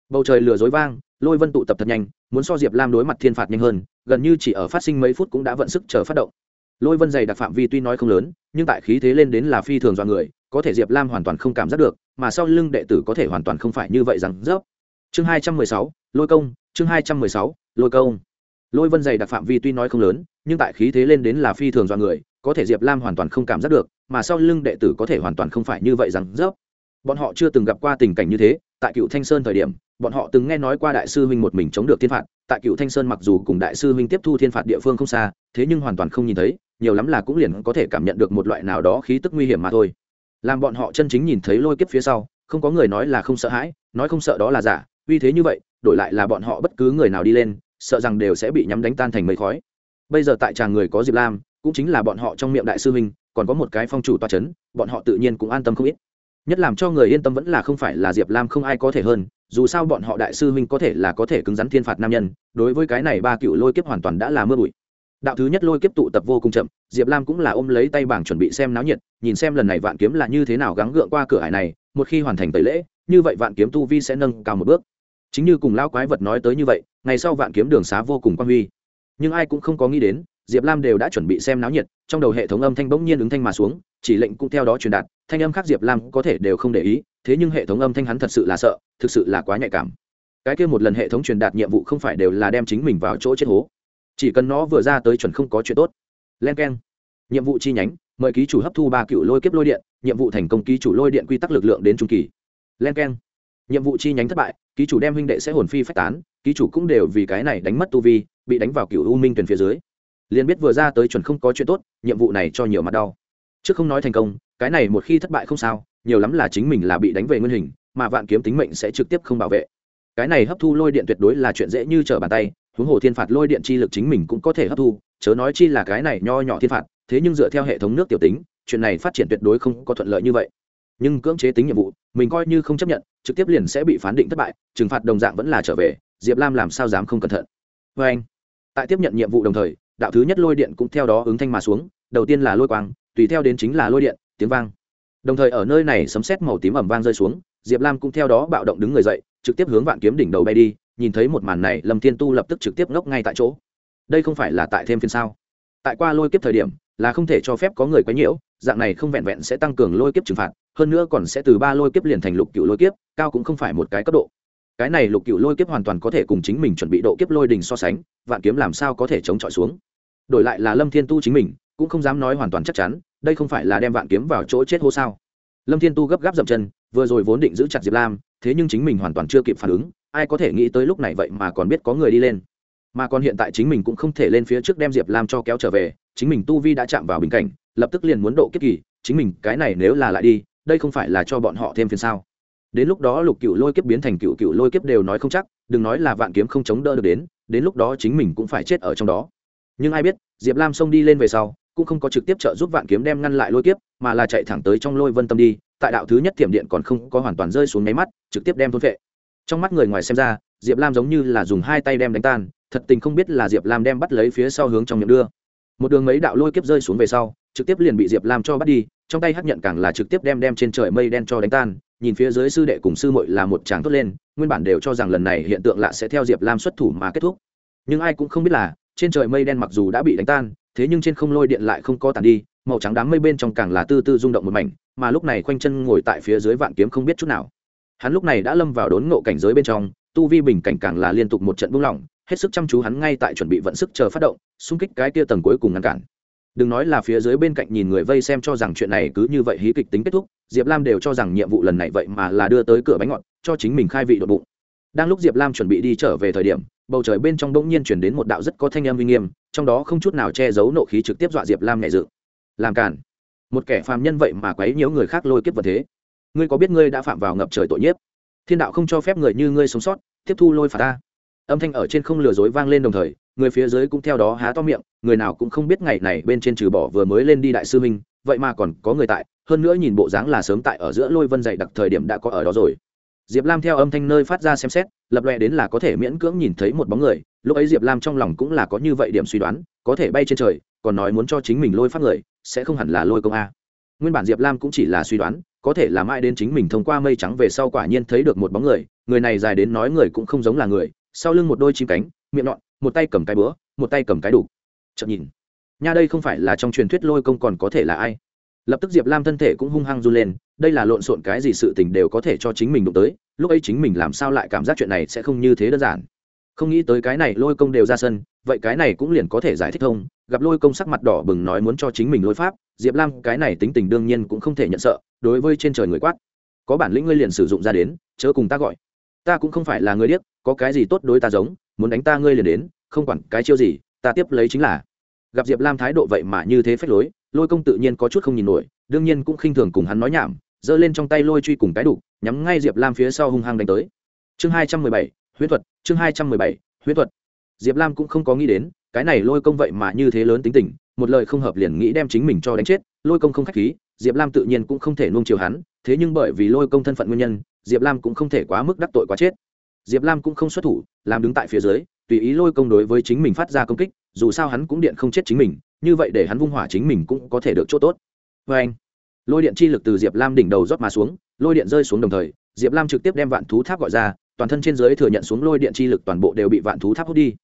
Bầu trời lừa dối vang, lôi vân tụ tập thật nhanh, muốn so diệp lam đối mặt thiên phạt nhanh hơn, gần như chỉ ở phát sinh mấy phút cũng đã vận sức chờ phát động lôi vân dày đặc phạm vi tuy nói không lớn, nhưng tại khí thế lên đến là phi thường do người, có thể diệp lam hoàn toàn không cảm giác được, mà sau lưng đệ tử có thể hoàn toàn không phải như vậy rằng rớp. Chương hai trăm mười sáu, lôi công, chương hai trăm mười sáu, lôi công. Lôi vân dày đặc phạm vi tuy nói không lớn, nhưng tại khí thế lên đến là phi thường do người, có thể diệp lam hoàn toàn không cảm giác được, mà sau lưng đệ tử có thể hoàn toàn không phải như vậy rằng rớp. Bọn họ chưa từng gặp qua tình cảnh như thế, tại cựu thanh sơn thời điểm bọn họ từng nghe nói qua đại sư huynh một mình chống được thiên phạt, tại cựu thanh sơn mặc dù cùng đại sư huynh tiếp thu thiên phạt địa phương không xa, thế nhưng hoàn toàn không nhìn thấy, nhiều lắm là cũng liền có thể cảm nhận được một loại nào đó khí tức nguy hiểm mà thôi. Làm bọn họ chân chính nhìn thấy lôi kiếp phía sau, không có người nói là không sợ hãi, nói không sợ đó là giả, uy thế như vậy, đổi lại là bọn họ bất cứ người nào đi lên, sợ rằng đều sẽ bị nhắm đánh tan thành mây khói. Bây giờ tại tràng người có diệp lam, cũng chính là bọn họ trong miệng đại sư huynh, còn có một cái phong chủ toa c h ấ n bọn họ tự nhiên cũng an tâm không ít. Nhất làm cho người yên tâm vẫn là không phải là diệp lam không ai có thể hơn dù sao bọn họ đại sư huynh có thể là có thể cứng rắn thiên phạt nam nhân, đối với cái này ba cựu lôi kiếp hoàn toàn đã là mưa bụi. Đạo thứ nhất lôi kiếp tụ tập vô cùng chậm, diệp lam cũng là ôm lấy tay bảng chuẩn bị xem náo nhiệt, nhìn xem lần này vạn kiếm là như thế nào gắng gượng qua cửa hải này, một khi hoàn thành tẩy lễ, như vậy vạn kiếm tu vi sẽ nâng cao một bước. Chính như cùng lão quái vật nói tới như vậy, ngày sau vạn kiếm đường xá vô cùng quan huy. Nhưng ai cũng không có nghĩ đến, diệp lam đều đã chuẩn bị xem náo nhiệt, trong đầu hệ thống âm thanh bỗng nhiên ứng thanh mà xuống, chỉ lệnh cũng theo đó truyền đạt, thanh âm khác diệp lam có thể đều không để ý thế nhưng hệ thống âm thanh hắn thật sự là sợ, thực sự là quá nhạy cảm. Cái kia một lần hệ thống truyền đạt nhiệm vụ không phải đều là đem chính mình vào chỗ chết hố. Chỉ cần nó vừa ra tới chuẩn không có chuyện tốt. Len k e n nhiệm vụ chi nhánh, mời ký chủ hấp thu ba cựu lôi kiếp lôi điện, nhiệm vụ thành công ký chủ lôi điện quy tắc lực lượng đến trung kỳ. Len k e n nhiệm vụ chi nhánh thất bại, ký chủ đem huynh đệ sẽ hồn phi phách tán, ký chủ cũng đều vì cái này đánh mất tu vi, bị đánh vào cựu u minh tuyển phía dưới. Liền biết vừa ra tới chuẩn không có chuyện tốt, nhiệm vụ này cho nhiều mặt đau. Trước không nói thành công, cái này một khi thất bại không sao nhiều lắm là chính mình là bị đánh về nguyên hình, mà vạn kiếm tính mệnh sẽ trực tiếp không bảo vệ. Cái này hấp thu lôi điện tuyệt đối là chuyện dễ như trở bàn tay, huống hồ thiên phạt lôi điện chi lực chính mình cũng có thể hấp thu, chớ nói chi là cái này nho nhỏ thiên phạt, thế nhưng dựa theo hệ thống nước tiểu tính, chuyện này phát triển tuyệt đối không có thuận lợi như vậy. Nhưng cưỡng chế tính nhiệm vụ, mình coi như không chấp nhận, trực tiếp liền sẽ bị phán định thất bại, trừng phạt đồng dạng vẫn là trở về, diệp lam làm sao dám không cẩn thận. Vê anh, tại tiếp nhận nhiệm vụ đồng thời, đạo thứ nhất lôi điện cũng theo đó ứng thanh mà xuống, đầu tiên là lôi quang, tùy theo đến chính là lôi điện, tiếng vang đồng thời ở nơi này sấm sét màu tím ẩm vang rơi xuống, diệp lam cũng theo đó bạo động đứng người dậy, trực tiếp hướng vạn kiếm đỉnh đầu bay đi, nhìn thấy một màn này, lâm thiên tu lập tức trực tiếp ngốc ngay tại chỗ. Đây không phải là tại thêm phiên sao? Tại qua lôi kiếp thời điểm, là không thể cho phép có người quấy nhiễu, dạng này không vẹn vẹn sẽ tăng cường lôi kiếp trừng phạt, hơn nữa còn sẽ từ ba lôi kiếp liền thành lục cựu lôi kiếp, cao cũng không phải một cái cấp độ. Cái này lục cựu lôi kiếp hoàn toàn có thể cùng chính mình chuẩn bị độ kiếp lôi đình so sánh, vạn kiếm làm sao có thể chống chọi xuống? Đổi lại là lâm thiên tu chính mình, cũng không dám nói hoàn toàn chắc chắn đây không phải là đem vạn kiếm vào chỗ chết hô sao? Lâm thiên tu gấp gáp dậm chân, vừa rồi vốn định giữ chặt diệp lam, thế nhưng chính mình hoàn toàn chưa kịp phản ứng, ai có thể nghĩ tới lúc này vậy mà còn biết có người đi lên. Mà còn hiện tại chính mình cũng không thể lên phía trước đem diệp lam cho kéo trở về, chính mình tu vi đã chạm vào bình cảnh, lập tức liền muốn độ kiếp kỳ, chính mình cái này nếu là lại đi, đây không phải là cho bọn họ thêm phiền sao? Đến lúc đó lục cựu lôi kiếp biến thành cựu cựu lôi kiếp đều nói không chắc, đừng nói là vạn kiếm không chống đỡ được đến đến lúc đó chính mình cũng phải chết ở trong đó. Nhưng ai biết, diệp lam xông đi lên về sau cũng không có trực tiếp trợ giúp vạn kiếm đem ngăn lại lôi kiếp, mà là chạy thẳng tới trong lôi vân tâm đi, tại đạo thứ nhất thiểm điện còn không có hoàn toàn rơi xuống nháy mắt, trực tiếp đem thôn vệ. Trong mắt người ngoài xem ra, diệp lam giống như là dùng hai tay đem đánh tan, thật tình không biết là diệp lam đem bắt lấy phía sau hướng trong miệng đưa. Một đường mấy đạo lôi kiếp rơi xuống về sau, trực tiếp liền bị diệp lam cho bắt đi, trong tay hắc nhận càng là trực tiếp đem đem trên trời mây đen cho đánh tan, nhìn phía dưới sư đệ cùng sư muội là một tràng tốt lên, nguyên bản đều cho rằng lần này hiện tượng lạ sẽ theo diệp lam xuất thủ mà kết thúc. Nhưng ai cũng không biết là, trên trời mây đen mặc dù đã bị đánh tan thế nhưng trên không lôi điện lại không có tàn đi, màu trắng đám mây bên trong càng là tư tư rung động một mảnh, mà lúc này khoanh chân ngồi tại phía dưới vạn kiếm không biết chút nào. Hắn lúc này đã lâm vào đốn ngộ cảnh giới bên trong, tu vi bình cảnh càng là liên tục một trận buông lỏng, hết sức chăm chú hắn ngay tại chuẩn bị vận sức chờ phát động, xung kích cái kia tầng cuối cùng ngăn cản. Đừng nói là phía dưới bên cạnh nhìn người vây xem cho rằng chuyện này cứ như vậy hí kịch tính kết thúc, diệp lam đều cho rằng nhiệm vụ lần này vậy mà là đưa tới cửa bánh ngọt, cho chính mình khai vị đột bụng. Đang lúc diệp lam chuẩn bị đi trở về thời điểm bầu trời bên trong bỗng nhiên chuyển đến một đạo rất có thanh âm uy nghiêm, trong đó không chút nào che giấu nộ khí trực tiếp dọa diệp lam nhẹ dự. Làm cản một kẻ phàm nhân vậy mà quấy nhiễu người khác lôi kiếp vật thế. Ngươi có biết ngươi đã phạm vào ngập trời tội nhiếp? Thiên đạo không cho phép người như ngươi sống sót, tiếp thu lôi phạt ta. Âm thanh ở trên không lừa dối vang lên đồng thời, người phía dưới cũng theo đó há to miệng, người nào cũng không biết ngày này bên trên trừ bỏ vừa mới lên đi đại sư minh vậy mà còn có người tại, hơn nữa nhìn bộ dáng là sớm tại ở giữa lôi vân dày đặc thời điểm đã có ở đó rồi diệp lam theo âm thanh nơi phát ra xem xét, lập lòe đến là có thể miễn cưỡng nhìn thấy một bóng người. Lúc ấy diệp lam trong lòng cũng là có như vậy điểm suy đoán, có thể bay trên trời, còn nói muốn cho chính mình lôi phát người, sẽ không hẳn là lôi công a. Nguyên bản diệp lam cũng chỉ là suy đoán, có thể là mãi đến chính mình thông qua mây trắng về sau quả nhiên thấy được một bóng người. Người này dài đến nói người cũng không giống là người, sau lưng một đôi chim cánh, miệng nọn một tay cầm cái búa, một tay cầm cái đủ. Chậm nhìn, nha, đây không phải là trong truyền thuyết lôi công còn có thể là ai? Lập tức diệp lam thân thể cũng hung hăng run lên, đây là lộn xộn cái gì sự tình đều có thể cho chính mình đụng tới, lúc ấy chính mình làm sao lại cảm giác chuyện này sẽ không như thế đơn giản. Không nghĩ tới cái này lôi công đều ra sân, vậy cái này cũng liền có thể giải thích thông, gặp lôi công sắc mặt đỏ bừng nói muốn cho chính mình lôi pháp, diệp lam cái này tính tình đương nhiên cũng không thể nhận sợ, đối với trên trời người quát. Có bản lĩnh ngươi liền sử dụng ra đến, chớ cùng ta gọi. Ta cũng không phải là người điếc, có cái gì tốt đối ta giống, muốn đánh ta ngươi liền đến, không quản cái chiêu gì, ta tiếp lấy chính là. Gặp diệp lam thái độ vậy mà như thế phách lối lôi công tự nhiên có chút không nhìn nổi, đương nhiên cũng khinh thường cùng hắn nói nhảm, giơ lên trong tay lôi truy cùng cái đục, nhắm ngay diệp lam phía sau hung hăng đánh tới. Chương hai trăm mười bảy, huyễn thuật, chương hai trăm mười bảy, huyễn thuật. Diệp lam cũng không có nghĩ đến, cái này lôi công vậy mà như thế lớn tính tình, một lời không hợp liền nghĩ đem chính mình cho đánh chết, lôi công không k h á c h khí, diệp lam tự nhiên cũng không thể nuông chiều hắn, thế nhưng bởi vì lôi công thân phận nguyên nhân, diệp lam cũng không thể quá mức đắc tội quá chết. Diệp lam cũng không xuất thủ, làm đứng tại phía dưới, tùy ý lôi công đối với chính mình phát ra công kích, dù sao hắn cũng điện không chết chính mình như vậy để hắn vung hỏa chính mình cũng có thể được chỗ tốt. Vê anh, lôi điện chi lực từ diệp lam đỉnh đầu rót mà xuống, lôi điện rơi xuống đồng thời, diệp lam trực tiếp đem vạn thú tháp gọi ra, toàn thân trên dưới thừa nhận xuống lôi điện chi lực toàn bộ đều bị vạn thú tháp hút đi.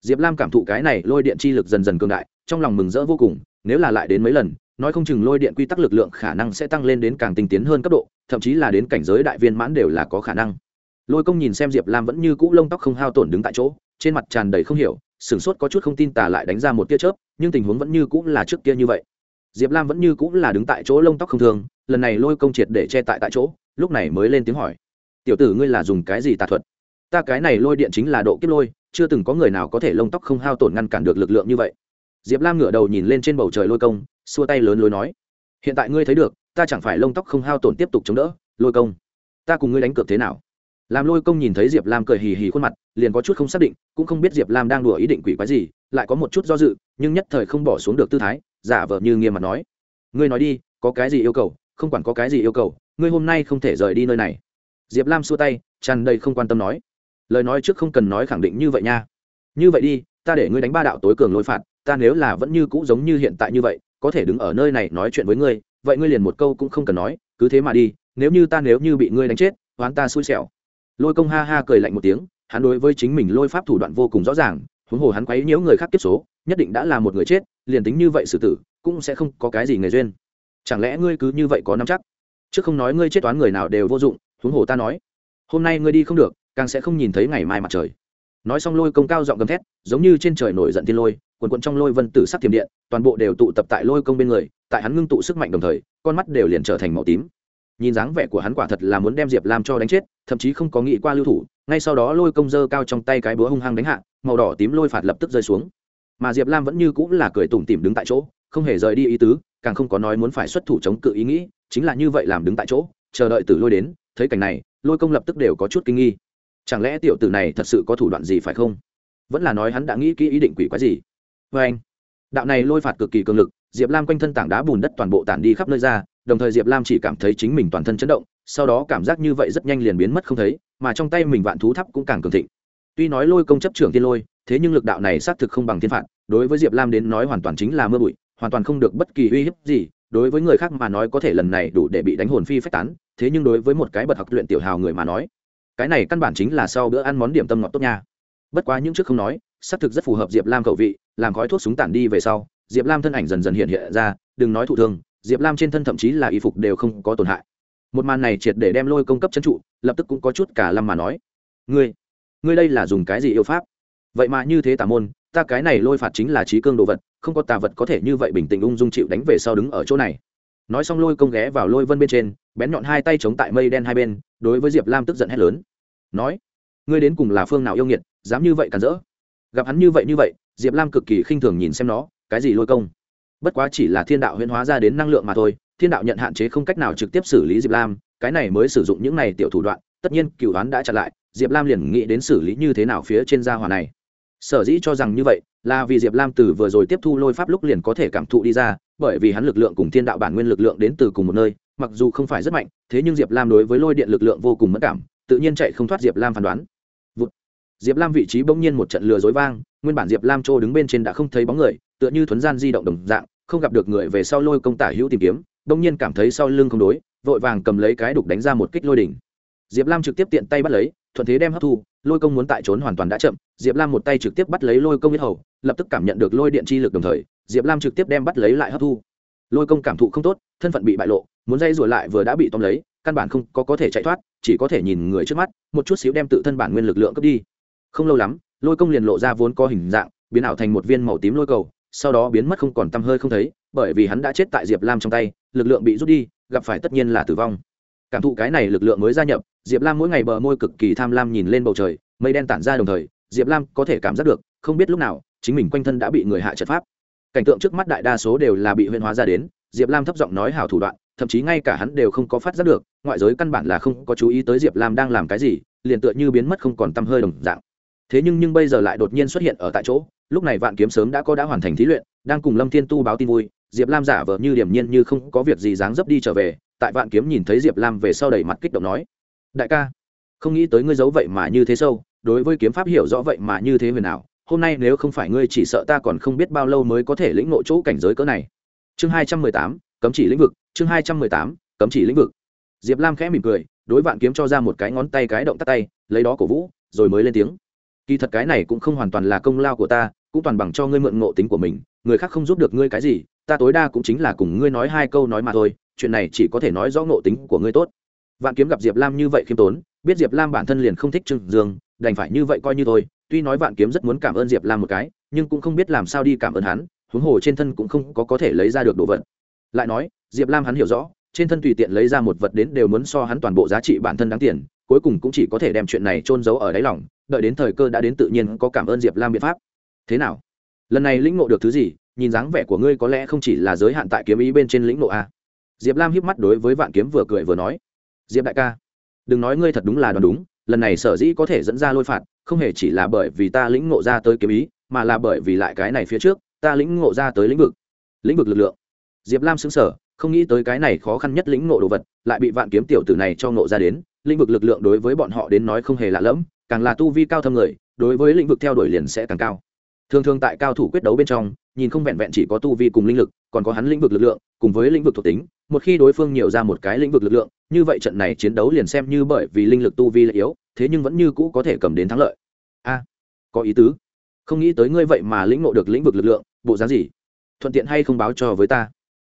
Diệp lam cảm thụ cái này lôi điện chi lực dần dần cường đại, trong lòng mừng rỡ vô cùng, nếu là lại đến mấy lần, nói không chừng lôi điện quy tắc lực lượng khả năng sẽ tăng lên đến càng tinh tiến hơn cấp độ, thậm chí là đến cảnh giới đại viên mãn đều là có khả năng. Lôi công nhìn xem diệp lam vẫn như cũ lông tóc không hao tổn đứng tại chỗ, trên mặt tràn đầy không hiểu sửng sốt có chút không tin tà lại đánh ra một tia chớp, nhưng tình huống vẫn như cũ là trước kia như vậy. Diệp lam vẫn như cũ là đứng tại chỗ lông tóc không thường, lần này lôi công triệt để che tại tại chỗ, lúc này mới lên tiếng hỏi. Tiểu tử ngươi là dùng cái gì tà thuật? Ta cái này lôi điện chính là độ kiếp lôi, chưa từng có người nào có thể lông tóc không hao tổn ngăn cản được lực lượng như vậy. Diệp lam ngửa đầu nhìn lên trên bầu trời lôi công, xua tay lớn lối nói. Hiện tại ngươi thấy được, ta chẳng phải lông tóc không hao tổn tiếp tục chống đỡ, lôi công. Ta cùng ngươi đánh cược thế nào? Làm lôi công nhìn thấy diệp lam cười hì hì khuôn mặt, liền có chút không xác định, cũng không biết diệp lam đang đùa ý định quỷ quái gì, lại có một chút do dự, nhưng nhất thời không bỏ xuống được tư thái, giả vờ như nghiêm mặt nói. Ngươi nói đi, có cái gì yêu cầu? Không quản có cái gì yêu cầu, ngươi hôm nay không thể rời đi nơi này. Diệp lam xua tay, tràn đầy không quan tâm nói. Lời nói trước không cần nói khẳng định như vậy nha. Như vậy đi, ta để ngươi đánh ba đạo tối cường lôi phạt, ta nếu là vẫn như cũ giống như hiện tại như vậy, có thể đứng ở nơi này nói chuyện với ngươi, vậy ngươi liền một câu cũng không cần nói, cứ thế mà đi, nếu như ta nếu như bị ngươi đánh chết, oán ta xui xẻo lôi công ha ha cười lạnh một tiếng, hắn đối với chính mình lôi pháp thủ đoạn vô cùng rõ ràng, huống hồ hắn quấy nhiễu người khác kiếp số, nhất định đã là một người chết, liền tính như vậy xử tử, cũng sẽ không có cái gì người duyên. Chẳng lẽ ngươi cứ như vậy có nắm chắc? Chứ không nói ngươi chết toán người nào đều vô dụng, huống hồ ta nói, hôm nay ngươi đi không được, càng sẽ không nhìn thấy ngày mai mặt trời. Nói xong lôi công cao giọng gầm thét, giống như trên trời nổi giận thiên lôi, quần quận trong lôi vân tử sắc thiểm điện, toàn bộ đều tụ tập tại lôi công bên người, tại hắn ngưng tụ sức mạnh đồng thời, con mắt đều liền trở thành màu tím nhìn dáng vẻ của hắn quả thật là muốn đem diệp lam cho đánh chết, thậm chí không có nghĩ qua lưu thủ, ngay sau đó lôi công dơ cao trong tay cái búa hung hăng đánh hạ, màu đỏ tím lôi phạt lập tức rơi xuống. Mà diệp lam vẫn như cũng là cười tủm tỉm đứng tại chỗ, không hề rời đi ý tứ, càng không có nói muốn phải xuất thủ chống cự ý nghĩ, chính là như vậy làm đứng tại chỗ, chờ đợi tử lôi đến, thấy cảnh này, lôi công lập tức đều có chút kinh nghi. Chẳng lẽ tiểu tử này thật sự có thủ đoạn gì phải không? Vẫn là nói hắn đã nghĩ kỹ ý định quỷ quái gì? Vê anh đạo này lôi phạt cực kỳ cường lực, diệp lam quanh thân tảng đá bùn đất toàn bộ tản đi khắp nơi ra đồng thời diệp lam chỉ cảm thấy chính mình toàn thân chấn động, sau đó cảm giác như vậy rất nhanh liền biến mất không thấy, mà trong tay mình vạn thú thắp cũng càng cường thịnh. Tuy nói lôi công chấp trưởng thiên lôi, thế nhưng lực đạo này xác thực không bằng thiên phạt, đối với diệp lam đến nói hoàn toàn chính là mưa bụi, hoàn toàn không được bất kỳ uy hiếp gì, đối với người khác mà nói có thể lần này đủ để bị đánh hồn phi phách tán, thế nhưng đối với một cái bậc học luyện tiểu hào người mà nói, cái này căn bản chính là sau bữa ăn món điểm tâm ngọt tốt nha. Bất quá những trước không nói, xác thực rất phù hợp diệp lam khẩu vị, làm khói thuốc súng tản đi về sau, diệp lam thân ảnh dần dần hiện hiện ra, đừng nói thụ thương diệp lam trên thân thậm chí là y phục đều không có tổn hại. Một màn này triệt để đem lôi công cấp c trụ, lập tức cũng có chút cả lâm mà nói. Ngươi ngươi đây là dùng cái gì yêu pháp? Vậy mà như thế tà môn, ta cái này lôi phạt chính là trí cương đồ vật, không có tà vật có thể như vậy bình tĩnh ung dung chịu đánh về sau đứng ở chỗ này. Nói xong lôi công ghé vào lôi vân bên trên, bén nhọn hai tay chống tại mây đen hai bên, đối với diệp lam tức giận hét lớn. Nói, ngươi đến cùng là phương nào yêu nghiệt, dám như vậy cản rỡ? Gặp hắn như vậy như vậy, diệp lam cực kỳ khinh thường nhìn xem nó, cái gì lôi công? Bất quá chỉ là thiên đạo huyễn hóa ra đến năng lượng mà thôi, thiên đạo nhận hạn chế không cách nào trực tiếp xử lý diệp lam, cái này mới sử dụng những này tiểu thủ đoạn, tất nhiên cựu đoán đã chặn lại, diệp lam liền nghĩ đến xử lý như thế nào phía trên gia hòa này sở dĩ cho rằng như vậy, là vì diệp lam từ vừa rồi tiếp thu lôi pháp lúc liền có thể cảm thụ đi ra, bởi vì hắn lực lượng cùng thiên đạo bản nguyên lực lượng đến từ cùng một nơi, mặc dù không phải rất mạnh, thế nhưng diệp lam đối với lôi điện lực lượng vô cùng mất cảm, tự nhiên chạy không thoát diệp lam phán đoán Vụt. diệp lam vị trí bỗng nhiên một trận lừa dối vang, nguyên bản diệp lam trô đứng bên trên đã không thấy bóng người, tựa như thuấn gian di động đồng dạng không gặp được người về sau lôi công tả hữu tìm kiếm, đông nhiên cảm thấy sau lưng không đối, vội vàng cầm lấy cái đục đánh ra một kích lôi đỉnh. Diệp lam trực tiếp tiện tay bắt lấy, thuận thế đem hấp thu, lôi công muốn tại trốn hoàn toàn đã chậm, diệp lam một tay trực tiếp bắt lấy lôi công biết hầu, lập tức cảm nhận được lôi điện chi lực đồng thời, diệp lam trực tiếp đem bắt lấy lại hấp thu. Lôi công cảm thụ không tốt, thân phận bị bại lộ, muốn dây rủa lại vừa đã bị tóm lấy, căn bản không có có thể chạy thoát, chỉ có thể nhìn người trước mắt, một chút xíu đem tự thân bản nguyên lực lượng cướp đi. Không lâu lắm, lôi công liền lộ ra vốn có hình dạng, biến ảo thành một viên màu tím lôi cầu sau đó biến mất không còn tăm hơi không thấy, bởi vì hắn đã chết tại diệp lam trong tay, lực lượng bị rút đi, gặp phải tất nhiên là tử vong. Cảm thụ cái này lực lượng mới gia nhập, diệp lam mỗi ngày bờ môi cực kỳ tham lam nhìn lên bầu trời, mây đen tản ra đồng thời, diệp lam có thể cảm giác được, không biết lúc nào, chính mình quanh thân đã bị người hạ trận pháp. Cảnh tượng trước mắt đại đa số đều là bị huyên hóa ra đến, diệp lam thấp giọng nói hào thủ đoạn, thậm chí ngay cả hắn đều không có phát giác được, ngoại giới căn bản là không có chú ý tới diệp lam đang làm cái gì, liền tựa như biến mất không còn t hơi đồng dạng. Thế nhưng nhưng bây giờ lại đột nhiên xuất hiện ở tại chỗ lúc này vạn kiếm sớm đã có đã hoàn thành thí luyện, đang cùng lâm thiên tu báo tin vui, diệp lam giả vờ như điểm nhiên như không có việc gì dáng dấp đi trở về, tại vạn kiếm nhìn thấy diệp lam về sau đầy mặt kích động nói, đại ca, không nghĩ tới ngươi giấu vậy mà như thế sâu, đối với kiếm pháp hiểu rõ vậy mà như thế huyền ảo, hôm nay nếu không phải ngươi chỉ sợ ta còn không biết bao lâu mới có thể lĩnh ngộ chỗ cảnh giới cỡ này. Chương hai trăm mười tám, cấm chỉ lĩnh vực, chương hai trăm mười tám, cấm chỉ lĩnh vực. Diệp lam khẽ mỉm cười, đối vạn kiếm cho ra một cái ngón tay cái động tắt tay, lấy đó cổ vũ, rồi mới lên tiếng kỳ thật cái này cũng không hoàn toàn là công lao của ta, cũng toàn bằng cho ngươi mượn ngộ tính của mình, người khác không giúp được ngươi cái gì, ta tối đa cũng chính là cùng ngươi nói hai câu nói mà thôi, chuyện này chỉ có thể nói rõ ngộ tính của ngươi tốt. Vạn kiếm gặp diệp lam như vậy khiêm tốn, biết diệp lam bản thân liền không thích trương dương, đành phải như vậy coi như thôi. Tuy nói vạn kiếm rất muốn cảm ơn diệp lam một cái, nhưng cũng không biết làm sao đi cảm ơn hắn, huống hồ trên thân cũng không có có thể lấy ra được đồ vật. Lại nói, diệp lam hắn hiểu rõ, trên thân tùy tiện lấy ra một vật đến đều muốn so hắn toàn bộ giá trị bản thân đáng tiền, cuối cùng cũng chỉ có thể đem chuyện này trôn giấu ở đáy lòng đợi đến thời cơ đã đến tự nhiên có cảm ơn diệp lam biện pháp. Thế nào? Lần này lĩnh ngộ được thứ gì? Nhìn dáng vẻ của ngươi có lẽ không chỉ là giới hạn tại kiếm ý bên trên lĩnh ngộ a diệp lam hiếp mắt đối với vạn kiếm vừa cười vừa nói. Diệp đại ca, đừng nói ngươi thật đúng là đoán đúng, lần này sở dĩ có thể dẫn ra lôi phạt, không hề chỉ là bởi vì ta lĩnh ngộ ra tới kiếm ý, mà là bởi vì lại cái này phía trước, ta lĩnh ngộ ra tới lĩnh vực. Lĩnh vực lực lượng. Diệp lam xứng sở không nghĩ tới cái này khó khăn nhất lĩnh ngộ đồ vật, lại bị vạn kiếm tiểu tử này cho ngộ ra đến, lĩnh vực lực lượng đối với bọn họ đến nói không hề lạ lẫm càng là tu vi cao thâm người, đối với lĩnh vực theo đuổi liền sẽ càng cao. Thường thường tại cao thủ quyết đấu bên trong, nhìn không vẹn vẹn chỉ có tu vi cùng linh lực, còn có hắn lĩnh vực lực lượng, cùng với lĩnh vực thuộc tính, một khi đối phương nhiều ra một cái lĩnh vực lực lượng, như vậy trận này chiến đấu liền xem như bởi vì linh lực tu vi là yếu, thế nhưng vẫn như cũ có thể cầm đến thắng lợi. A, có ý tứ. Không nghĩ tới ngươi vậy mà lĩnh ngộ được lĩnh vực lực lượng, bộ dáng gì? Thuận tiện hay không báo cho với ta?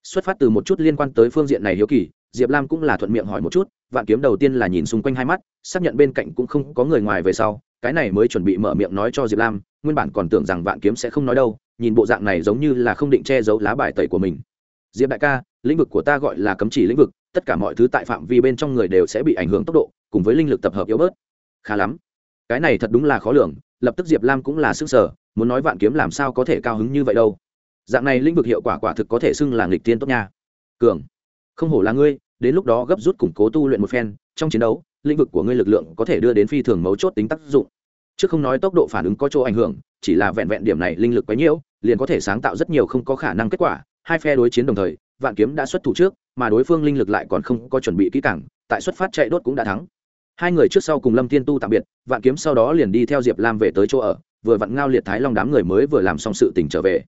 Xuất phát từ một chút liên quan tới phương diện này hiếu kỳ diệp lam cũng là thuận miệng hỏi một chút, vạn kiếm đầu tiên là nhìn xung quanh hai mắt, xác nhận bên cạnh cũng không có người ngoài về sau, cái này mới chuẩn bị mở miệng nói cho diệp lam, nguyên bản còn tưởng rằng vạn kiếm sẽ không nói đâu, nhìn bộ dạng này giống như là không định che giấu lá bài tẩy của mình. Diệp đại ca, lĩnh vực của ta gọi là cấm chỉ lĩnh vực, tất cả mọi thứ tại phạm vi bên trong người đều sẽ bị ảnh hưởng tốc độ, cùng với linh lực tập hợp yếu bớt. Khá lắm. Cái này thật đúng là khó lường, lập tức diệp lam cũng là sức sở muốn nói vạn kiếm làm sao có thể cao hứng như vậy đâu. Dạng này lĩnh vực hiệu quả quả thực có thể xưng là nghịch tiên tốt nha. Cường không hổ là ngươi, đến lúc đó gấp rút củng cố tu luyện một phen, trong chiến đấu, lĩnh vực của ngươi lực lượng có thể đưa đến phi thường mấu chốt tính tác dụng. Chứ không nói tốc độ phản ứng có chỗ ảnh hưởng, chỉ là vẹn vẹn điểm này linh lực quấy nhiễu, liền có thể sáng tạo rất nhiều không có khả năng kết quả. Hai phe đối chiến đồng thời, vạn kiếm đã xuất thủ trước, mà đối phương linh lực lại còn không có chuẩn bị kỹ càng, tại xuất phát chạy đốt cũng đã thắng. Hai người trước sau cùng lâm tiên tu tạm biệt, vạn kiếm sau đó liền đi theo diệp lam về tới chỗ ở, vừa vặn ngao liệt thái long đám người mới vừa làm xong sự tỉnh trở về.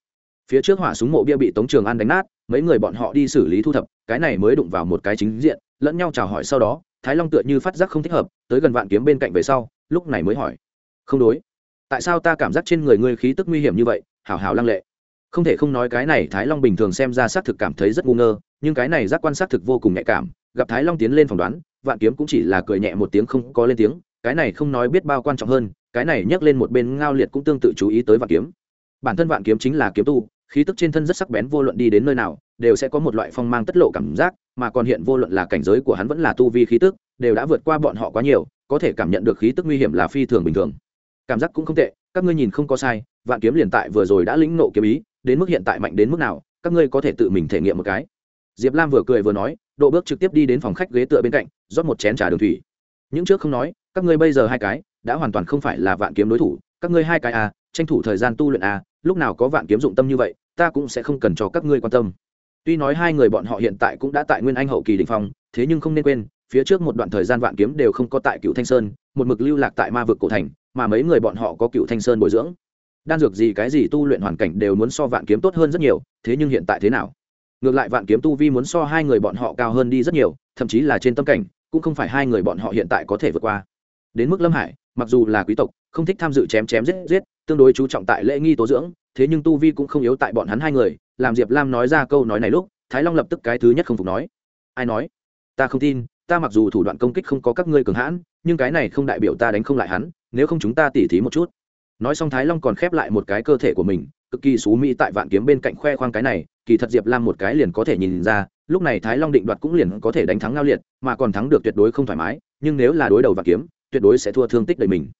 Phía trước hỏa súng mộ bia bị tống trường an đánh nát mấy người bọn họ đi xử lý thu thập, cái này mới đụng vào một cái chính diện, lẫn nhau chào hỏi sau đó, thái long tựa như phát giác không thích hợp, tới gần vạn kiếm bên cạnh về sau, lúc này mới hỏi. Không đối. Tại sao ta cảm giác trên người ngươi khí tức nguy hiểm như vậy? Hảo hảo lăng lệ. Không thể không nói cái này thái long bình thường xem ra xác thực cảm thấy rất ngu ngơ, nhưng cái này giác quan sát thực vô cùng nhạy cảm, gặp thái long tiến lên phỏng đoán, vạn kiếm cũng chỉ là cười nhẹ một tiếng không có lên tiếng, cái này không nói biết bao quan trọng hơn, cái này nhắc lên một bên ngao liệt cũng tương tự chú ý tới vạn kiếm. Bản thân vạn kiếm chính là kiếm tu khí tức trên thân rất sắc bén vô luận đi đến nơi nào, đều sẽ có một loại phong mang tất lộ cảm giác, mà còn hiện vô luận là cảnh giới của hắn vẫn là tu vi khí tức, đều đã vượt qua bọn họ quá nhiều, có thể cảm nhận được khí tức nguy hiểm là phi thường bình thường. Cảm giác cũng không tệ, các ngươi nhìn không có sai, vạn kiếm liền tại vừa rồi đã lĩnh nộ kiếm ý, đến mức hiện tại mạnh đến mức nào, các ngươi có thể tự mình thể nghiệm một cái. Diệp lam vừa cười vừa nói, độ bước trực tiếp đi đến phòng khách ghế tựa bên cạnh, rót một chén trà đường thủy. Những trước không nói, các ngươi bây giờ hai cái, đã hoàn toàn không phải là vạn kiếm đối thủ, các ngươi hai cái à tranh thủ thời gian tu luyện à lúc nào có vạn kiếm dụng tâm như vậy, ta cũng sẽ không cần cho các ngươi quan tâm. Tuy nói hai người bọn họ hiện tại cũng đã tại nguyên anh hậu kỳ đình phong, thế nhưng không nên quên, phía trước một đoạn thời gian vạn kiếm đều không có tại cựu thanh sơn, một mực lưu lạc tại ma vực cổ thành, mà mấy người bọn họ có cựu thanh sơn bồi dưỡng. Đan dược gì cái gì tu luyện hoàn cảnh đều muốn so vạn kiếm tốt hơn rất nhiều, thế nhưng hiện tại thế nào? Ngược lại vạn kiếm tu vi muốn so hai người bọn họ cao hơn đi rất nhiều, thậm chí là trên tâm cảnh, cũng không phải hai người bọn họ hiện tại có thể vượt qua. Đến mức lâm hải, mặc dù là quý tộc, không thích tham dự chém chém giết giết tương đối chú trọng tại lễ nghi tố dưỡng, thế nhưng tu vi cũng không yếu tại bọn hắn hai người, làm diệp lam nói ra câu nói này lúc, thái long lập tức cái thứ nhất không phục nói. Ai nói? Ta không tin, ta mặc dù thủ đoạn công kích không có các ngươi cường hãn, nhưng cái này không đại biểu ta đánh không lại hắn, nếu không chúng ta tỉ thí một chút. Nói xong thái long còn khép lại một cái cơ thể của mình, cực kỳ xú mỹ tại vạn kiếm bên cạnh khoe khoang cái này, kỳ thật diệp lam một cái liền có thể nhìn ra, lúc này thái long định đoạt cũng liền có thể đánh thắng ngao liệt, mà còn thắng được tuyệt đối không thoải mái, nhưng nếu là đối đầu vạn kiếm, tuyệt đối sẽ thua thương tích đầy mình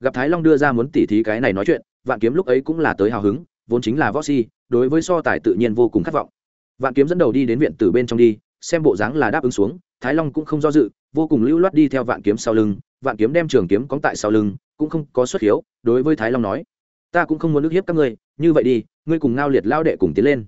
gặp thái long đưa ra muốn tỉ thí cái này nói chuyện, vạn kiếm lúc ấy cũng là tới hào hứng, vốn chính là võ si, đối với so tài tự nhiên vô cùng khát vọng. Vạn kiếm dẫn đầu đi đến viện từ bên trong đi, xem bộ dáng là đáp ứng xuống, thái long cũng không do dự, vô cùng lưu loát đi theo vạn kiếm sau lưng, vạn kiếm đem trường kiếm cóng tại sau lưng, cũng không có xuất hiếu, đối với thái long nói, ta cũng không muốn ức hiếp các ngươi, như vậy đi, ngươi cùng ngao liệt lao đệ cùng tiến lên.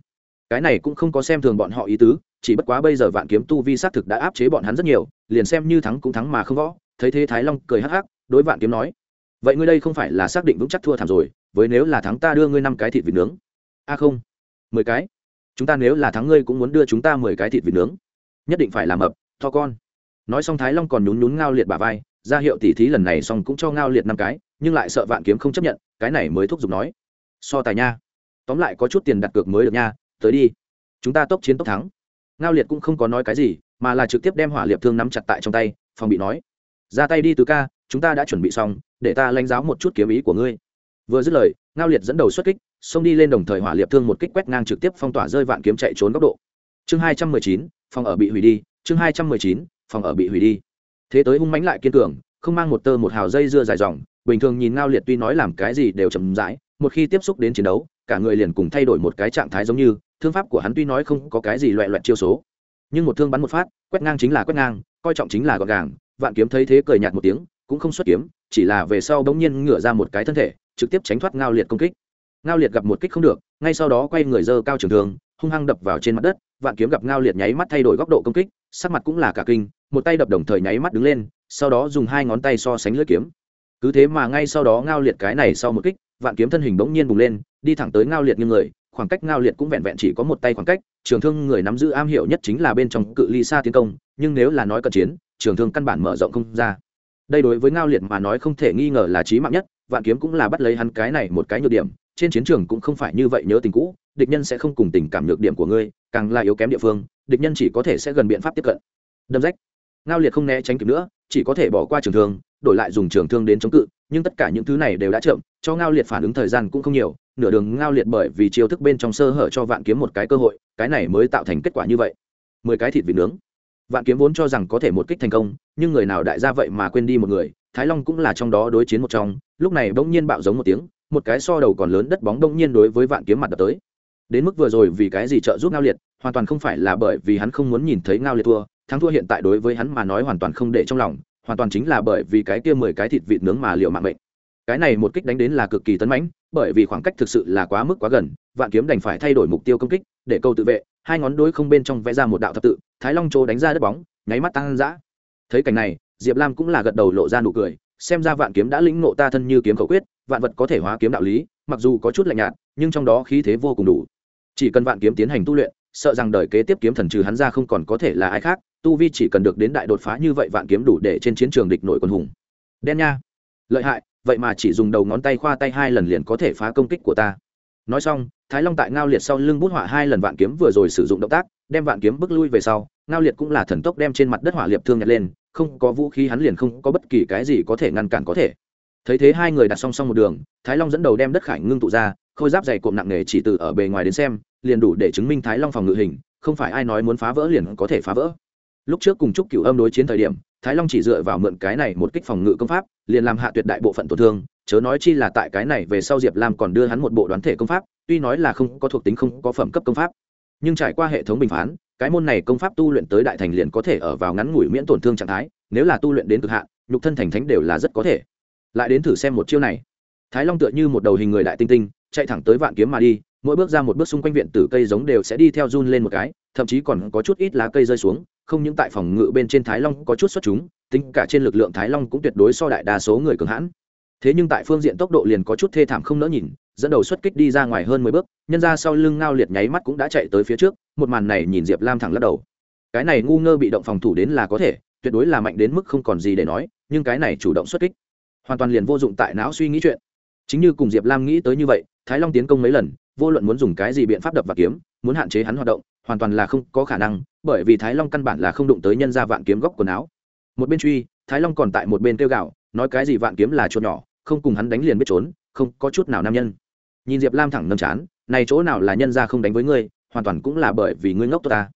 Cái này cũng không có xem thường bọn họ ý tứ, chỉ bất quá bây giờ vạn kiếm tu vi xác thực đã áp chế bọn hắn rất nhiều, liền xem như thắng cũng thắng mà không võ, thấy thế thái long cười hắc hắc, đối vạn kiếm nói vậy ngươi đây không phải là xác định vững chắc thua thảm rồi, với nếu là thắng ta đưa ngươi năm cái thịt vịt nướng. A không, mười cái. Chúng ta nếu là thắng ngươi cũng muốn đưa chúng ta mười cái thịt vịt nướng. Nhất định phải làm ập tho con. Nói xong thái long còn nhún nhún ngao liệt bà vai, ra hiệu tỉ thí lần này xong cũng cho ngao liệt năm cái, nhưng lại sợ vạn kiếm không chấp nhận, cái này mới thúc giục nói. So tài nha. Tóm lại có chút tiền đặt cược mới được nha, tới đi. Chúng ta tốc chiến tốc thắng. Ngao liệt cũng không có nói cái gì, mà là trực tiếp đem hỏa liệp thương nắm chặt tại trong tay, phòng bị nói. Ra tay đi từ ca, chúng ta đã chuẩn bị xong để ta lãnh giáo một chút kiếm ý của ngươi. Vừa dứt lời, ngao liệt dẫn đầu xuất kích, xông đi lên đồng thời hỏa liệt thương một kích quét ngang trực tiếp phong tỏa rơi vạn kiếm chạy trốn góc độ. Chương hai trăm mười chín, phòng ở bị hủy đi, chương hai trăm mười chín, phòng ở bị hủy đi. Thế tới hung mãnh lại kiên cường, không mang một tơ một hào dây dưa dài dòng, bình thường nhìn ngao liệt tuy nói làm cái gì đều chậm rãi, một khi tiếp xúc đến chiến đấu, cả người liền cùng thay đổi một cái trạng thái giống như, thương pháp của hắn tuy nói không có cái gì loẹ loẹt chiêu số, nhưng một thương bắn một phát, quét ngang chính là quét ngang, coi trọng chính là gọn gàng, vạn kiếm thấy thế cười nhạt một tiếng, cũng không xuất kiếm chỉ là về sau bỗng nhiên ngửa ra một cái thân thể, trực tiếp tránh thoát ngao liệt công kích. Ngao liệt gặp một kích không được, ngay sau đó quay người dơ cao trường thường hung hăng đập vào trên mặt đất, vạn kiếm gặp ngao liệt nháy mắt thay đổi góc độ công kích, sắc mặt cũng là cả kinh, một tay đập đồng thời nháy mắt đứng lên, sau đó dùng hai ngón tay so sánh lưỡi kiếm. Cứ thế mà ngay sau đó ngao liệt cái này sau một kích, vạn kiếm thân hình bỗng nhiên bùng lên, đi thẳng tới ngao liệt như người, khoảng cách ngao liệt cũng vẹn vẹn chỉ có một tay khoảng cách, trường thương người nắm giữ am hiểu nhất chính là bên trong cự ly xa tiến công, nhưng nếu là nói cận chiến, trường thương căn bản mở rộng không ra đây đối với ngao liệt mà nói không thể nghi ngờ là trí mạng nhất, vạn kiếm cũng là bắt lấy hắn cái này một cái nhược điểm, trên chiến trường cũng không phải như vậy nhớ tình cũ, địch nhân sẽ không cùng tình cảm nhược điểm của ngươi, càng là yếu kém địa phương, địch nhân chỉ có thể sẽ gần biện pháp tiếp cận. Đâm rách. Ngao liệt không né tránh kịp nữa, chỉ có thể bỏ qua trường thương, đổi lại dùng trường thương đến chống cự, nhưng tất cả những thứ này đều đã chậm, cho ngao liệt phản ứng thời gian cũng không nhiều, nửa đường ngao liệt bởi vì chiêu thức bên trong sơ hở cho vạn kiếm một cái cơ hội, cái này mới tạo thành kết quả như vậy. Mười cái thịt vịt nướng vạn kiếm vốn cho rằng có thể một kích thành công, nhưng người nào đại gia vậy mà quên đi một người, thái long cũng là trong đó đối chiến một trong, lúc này bỗng nhiên bạo giống một tiếng, một cái so đầu còn lớn đất bóng bỗng nhiên đối với vạn kiếm mặt đập tới. Đến mức vừa rồi vì cái gì trợ giúp ngao liệt, hoàn toàn không phải là bởi vì hắn không muốn nhìn thấy ngao liệt thua, thắng thua hiện tại đối với hắn mà nói hoàn toàn không để trong lòng, hoàn toàn chính là bởi vì cái kia mười cái thịt vịt nướng mà liệu mạng bệnh cái này một kích đánh đến là cực kỳ tấn mãnh, bởi vì khoảng cách thực sự là quá mức quá gần, vạn kiếm đành phải thay đổi mục tiêu công kích, để câu tự vệ hai ngón đối không bên trong vẽ ra một đạo thập tự, thái long châu đánh ra đất bóng, nháy mắt tăng dã thấy cảnh này, diệp lam cũng là gật đầu lộ ra nụ cười, xem ra vạn kiếm đã lĩnh ngộ ta thân như kiếm khẩu quyết, vạn vật có thể hóa kiếm đạo lý, mặc dù có chút lạnh nhạt, nhưng trong đó khí thế vô cùng đủ. Chỉ cần vạn kiếm tiến hành tu luyện, sợ rằng đời kế tiếp kiếm thần trừ hắn ra không còn có thể là ai khác, tu vi chỉ cần được đến đại đột phá như vậy vạn kiếm đủ để trên chiến trường địch nội quân hùng. Đen nha. Lợi hại, vậy mà chỉ dùng đầu ngón tay khoa tay hai lần liền có thể phá công kích của ta nói xong, thái long tại ngao liệt sau lưng bút họa hai lần vạn kiếm vừa rồi sử dụng động tác, đem vạn kiếm bước lui về sau, ngao liệt cũng là thần tốc đem trên mặt đất hỏa liệp thương nhặt lên, không có vũ khí hắn liền không có bất kỳ cái gì có thể ngăn cản có thể. Thấy thế hai người đặt song song một đường, thái long dẫn đầu đem đất khải ngưng tụ ra, khôi giáp dày cộm nặng nề chỉ từ ở bề ngoài đến xem, liền đủ để chứng minh thái long phòng ngự hình, không phải ai nói muốn phá vỡ liền có thể phá vỡ. Lúc trước cùng chúc cửu âm đối chiến thời điểm, thái long chỉ dựa vào mượn cái này một kích phòng ngự công pháp, liền làm hạ tuyệt đại bộ phận tổn thương chớ nói chi là tại cái này về sau diệp lam còn đưa hắn một bộ đoán thể công pháp, tuy nói là không có thuộc tính không có phẩm cấp công pháp, nhưng trải qua hệ thống bình phán, cái môn này công pháp tu luyện tới đại thành liền có thể ở vào ngắn ngủi miễn tổn thương trạng thái, nếu là tu luyện đến cực hạn, nhục thân thành thánh đều là rất có thể. Lại đến thử xem một chiêu này. Thái long tựa như một đầu hình người đại tinh tinh, chạy thẳng tới vạn kiếm mà đi, mỗi bước ra một bước xung quanh viện tử cây giống đều sẽ đi theo run lên một cái, thậm chí còn có chút ít lá cây rơi xuống, không những tại phòng ngự bên trên thái long có chút xuất chúng, tính cả trên lực lượng thái long cũng tuyệt đối so đại đa số người cường hãn thế nhưng tại phương diện tốc độ liền có chút thê thảm không nỡ nhìn, dẫn đầu xuất kích đi ra ngoài hơn mười bước, nhân ra sau lưng ngao liệt nháy mắt cũng đã chạy tới phía trước, một màn này nhìn diệp lam thẳng lắc đầu. Cái này ngu ngơ bị động phòng thủ đến là có thể, tuyệt đối là mạnh đến mức không còn gì để nói, nhưng cái này chủ động xuất kích, hoàn toàn liền vô dụng tại não suy nghĩ chuyện. Chính như cùng diệp lam nghĩ tới như vậy, thái long tiến công mấy lần, vô luận muốn dùng cái gì biện pháp đập và kiếm, muốn hạn chế hắn hoạt động, hoàn toàn là không có khả năng, bởi vì thái long căn bản là không đụng tới nhân ra vạn kiếm góc quần áo. Một bên truy, thái long còn tại một bên kêu gạo nói cái gì vạn kiếm là chuột nhỏ không cùng hắn đánh liền biết trốn, không có chút nào nam nhân. Nhìn diệp lam thẳng nâm chán, này chỗ nào là nhân ra không đánh với ngươi, hoàn toàn cũng là bởi vì ngươi ngốc ta.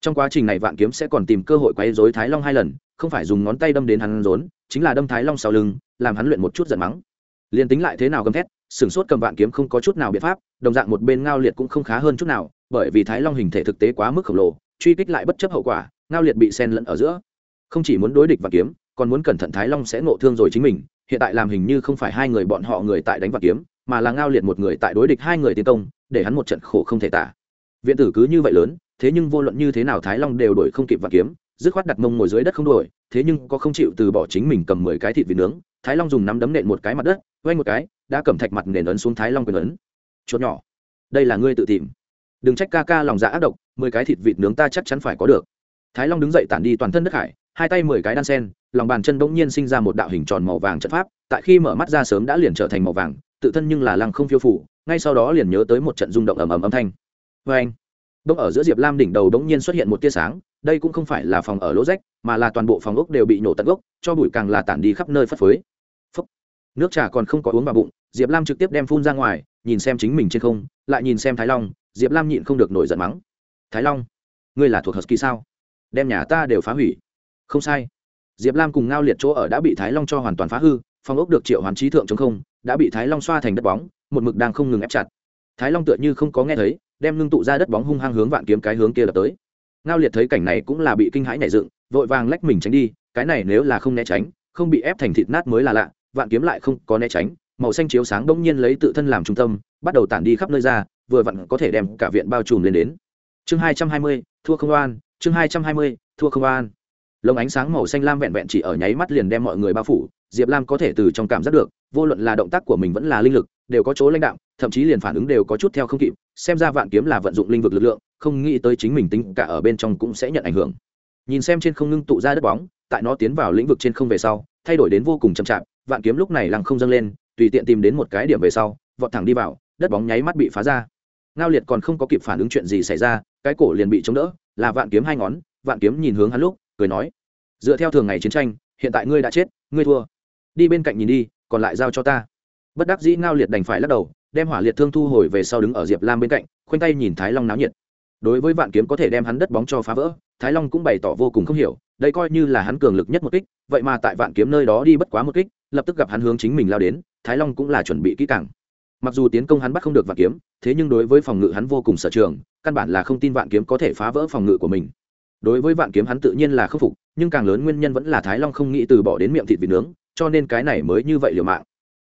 Trong quá trình này vạn kiếm sẽ còn tìm cơ hội quấy dối thái long hai lần, không phải dùng ngón tay đâm đến hắn rốn, chính là đâm thái long sau lưng, làm hắn luyện một chút giận mắng. Liền tính lại thế nào gầm thét sửng sốt cầm vạn kiếm không có chút nào biện pháp, đồng dạng một bên ngao liệt cũng không khá hơn chút nào, bởi vì thái long hình thể thực tế quá mức khổng lồ, truy kích lại bất chấp hậu quả, ngao liệt bị sen lẫn ở giữa. Không chỉ muốn đối địch vạn kiếm, còn muốn cẩn thận thái long sẽ ngộ thương rồi chính mình hiện tại làm hình như không phải hai người bọn họ người tại đánh vật kiếm, mà là ngao liệt một người tại đối địch hai người tiến công, để hắn một trận khổ không thể tả. Viện tử cứ như vậy lớn, thế nhưng vô luận như thế nào thái long đều đổi không kịp vật kiếm, dứt khoát đặt mông ngồi dưới đất không đổi, thế nhưng có không chịu từ bỏ chính mình cầm mười cái thịt vịt nướng, thái long dùng nắm đấm nện một cái mặt đất quay một cái, đã cầm thạch mặt nền ấn xuống thái long quyền ấn. Chuột nhỏ, đây là ngươi tự tìm. Đừng trách ca ca lòng dạ ác độc, mười cái thịt vịt nướng ta chắc chắn phải có được. Thái long đứng dậy tản đi toàn thân đất hải hai tay mười cái đan sen, lòng bàn chân bỗng nhiên sinh ra một đạo hình tròn màu vàng trận pháp, tại khi mở mắt ra sớm đã liền trở thành màu vàng, tự thân nhưng là lăng không phiêu phủ ngay sau đó liền nhớ tới một trận rung động ầm ầm âm thanh. Vê anh đông ở giữa diệp lam đỉnh đầu bỗng nhiên xuất hiện một tia sáng, đây cũng không phải là phòng ở lỗ rách, mà là toàn bộ phòng ốc đều bị nổ tận gốc, cho bụi càng là tản đi khắp nơi phất phới. Phúc. nước trà còn không có uống vào bụng, diệp lam trực tiếp đem phun ra ngoài, nhìn xem chính mình trên không, lại nhìn xem thái long, diệp lam nhịn không được nổi giận mắng. Thái long, ngươi là thuộc hờ kỳ sao? Đem nhà ta đều phá hủy không sai. Diệp lam cùng ngao liệt chỗ ở đã bị thái long cho hoàn toàn phá hư, Phong ốc được triệu hoàn trí thượng chống không, đã bị thái long xoa thành đất bóng, một mực đang không ngừng ép chặt. Thái long tựa như không có nghe thấy, đem ngưng tụ ra đất bóng hung hăng hướng vạn kiếm cái hướng kia lập tới. Ngao liệt thấy cảnh này cũng là bị kinh hãi nảy dựng, vội vàng lách mình tránh đi, cái này nếu là không né tránh, không bị ép thành thịt nát mới là lạ, vạn kiếm lại không có né tránh, màu xanh chiếu sáng bỗng nhiên lấy tự thân làm trung tâm, bắt đầu tản đi khắp nơi ra, vừa vặn có thể đem cả viện bao trùm lên đến. Chương hai trăm hai mươi, thua không oan, chương hai trăm hai mươi, thua không oan lồng ánh sáng màu xanh lam vẹn vẹn chỉ ở nháy mắt liền đem mọi người bao phủ, diệp lam có thể từ trong cảm giác được, vô luận là động tác của mình vẫn là linh lực, đều có chỗ lãnh đạo thậm chí liền phản ứng đều có chút theo không kịp, xem ra vạn kiếm là vận dụng linh vực lực lượng, không nghĩ tới chính mình tính cả ở bên trong cũng sẽ nhận ảnh hưởng. Nhìn xem trên không ngưng tụ ra đất bóng, tại nó tiến vào lĩnh vực trên không về sau, thay đổi đến vô cùng chậm chạp, vạn kiếm lúc này lăng không dâng lên, tùy tiện tìm đến một cái điểm về sau, vọt thẳng đi vào, đất bóng nháy mắt bị phá ra. Ngao liệt còn không có kịp phản ứng chuyện gì xảy ra, cái cổ liền bị chống đỡ, là vạn kiếm hai ngón, vạn kiếm nhìn hướng hắn lúc cười nói, dựa theo thường ngày chiến tranh, hiện tại ngươi đã chết, ngươi thua. Đi bên cạnh nhìn đi, còn lại giao cho ta. Bất đắc dĩ ngao liệt đành phải lắc đầu, đem hỏa liệt thương thu hồi về sau đứng ở diệp lam bên cạnh, khoanh tay nhìn thái long náo nhiệt. Đối với vạn kiếm có thể đem hắn đất bóng cho phá vỡ, thái long cũng bày tỏ vô cùng không hiểu, đây coi như là hắn cường lực nhất một kích, vậy mà tại vạn kiếm nơi đó đi bất quá một kích, lập tức gặp hắn hướng chính mình lao đến, thái long cũng là chuẩn bị kỹ càng. Mặc dù tiến công hắn bắt không được vạn kiếm, thế nhưng đối với phòng ngự hắn vô cùng sở trường, căn bản là không tin vạn kiếm có thể phá vỡ phòng ngự của mình đối với vạn kiếm hắn tự nhiên là khâm phục, nhưng càng lớn nguyên nhân vẫn là thái long không nghĩ từ bỏ đến miệng thịt vịt nướng, cho nên cái này mới như vậy liều mạng.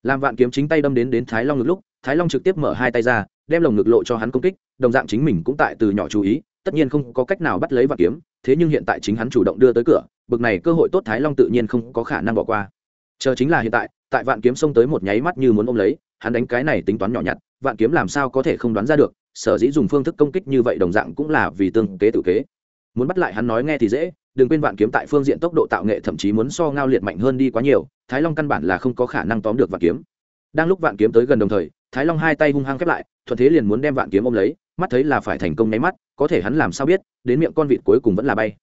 Làm vạn kiếm chính tay đâm đến đến thái long ngực lúc, thái long trực tiếp mở hai tay ra, đem lồng ngực lộ cho hắn công kích, đồng dạng chính mình cũng tại từ nhỏ chú ý, tất nhiên không có cách nào bắt lấy vạn kiếm, thế nhưng hiện tại chính hắn chủ động đưa tới cửa, bực này cơ hội tốt thái long tự nhiên không có khả năng bỏ qua. Chờ chính là hiện tại tại vạn kiếm xông tới một nháy mắt như muốn ôm lấy, hắn đánh cái này tính toán nhỏ nhặt, vạn kiếm làm sao có thể không đoán ra được, sở dĩ dùng phương thức công kích như vậy đồng dạng cũng là vì tương kế tự kế muốn bắt lại hắn nói nghe thì dễ, đừng quên vạn kiếm tại phương diện tốc độ tạo nghệ thậm chí muốn so ngao liệt mạnh hơn đi quá nhiều, thái long căn bản là không có khả năng tóm được vạn kiếm. Đang lúc vạn kiếm tới gần đồng thời, thái long hai tay hung hăng khép lại, thuận thế liền muốn đem vạn kiếm ôm lấy, mắt thấy là phải thành công nháy mắt, có thể hắn làm sao biết, đến miệng con vịt cuối cùng vẫn là bay.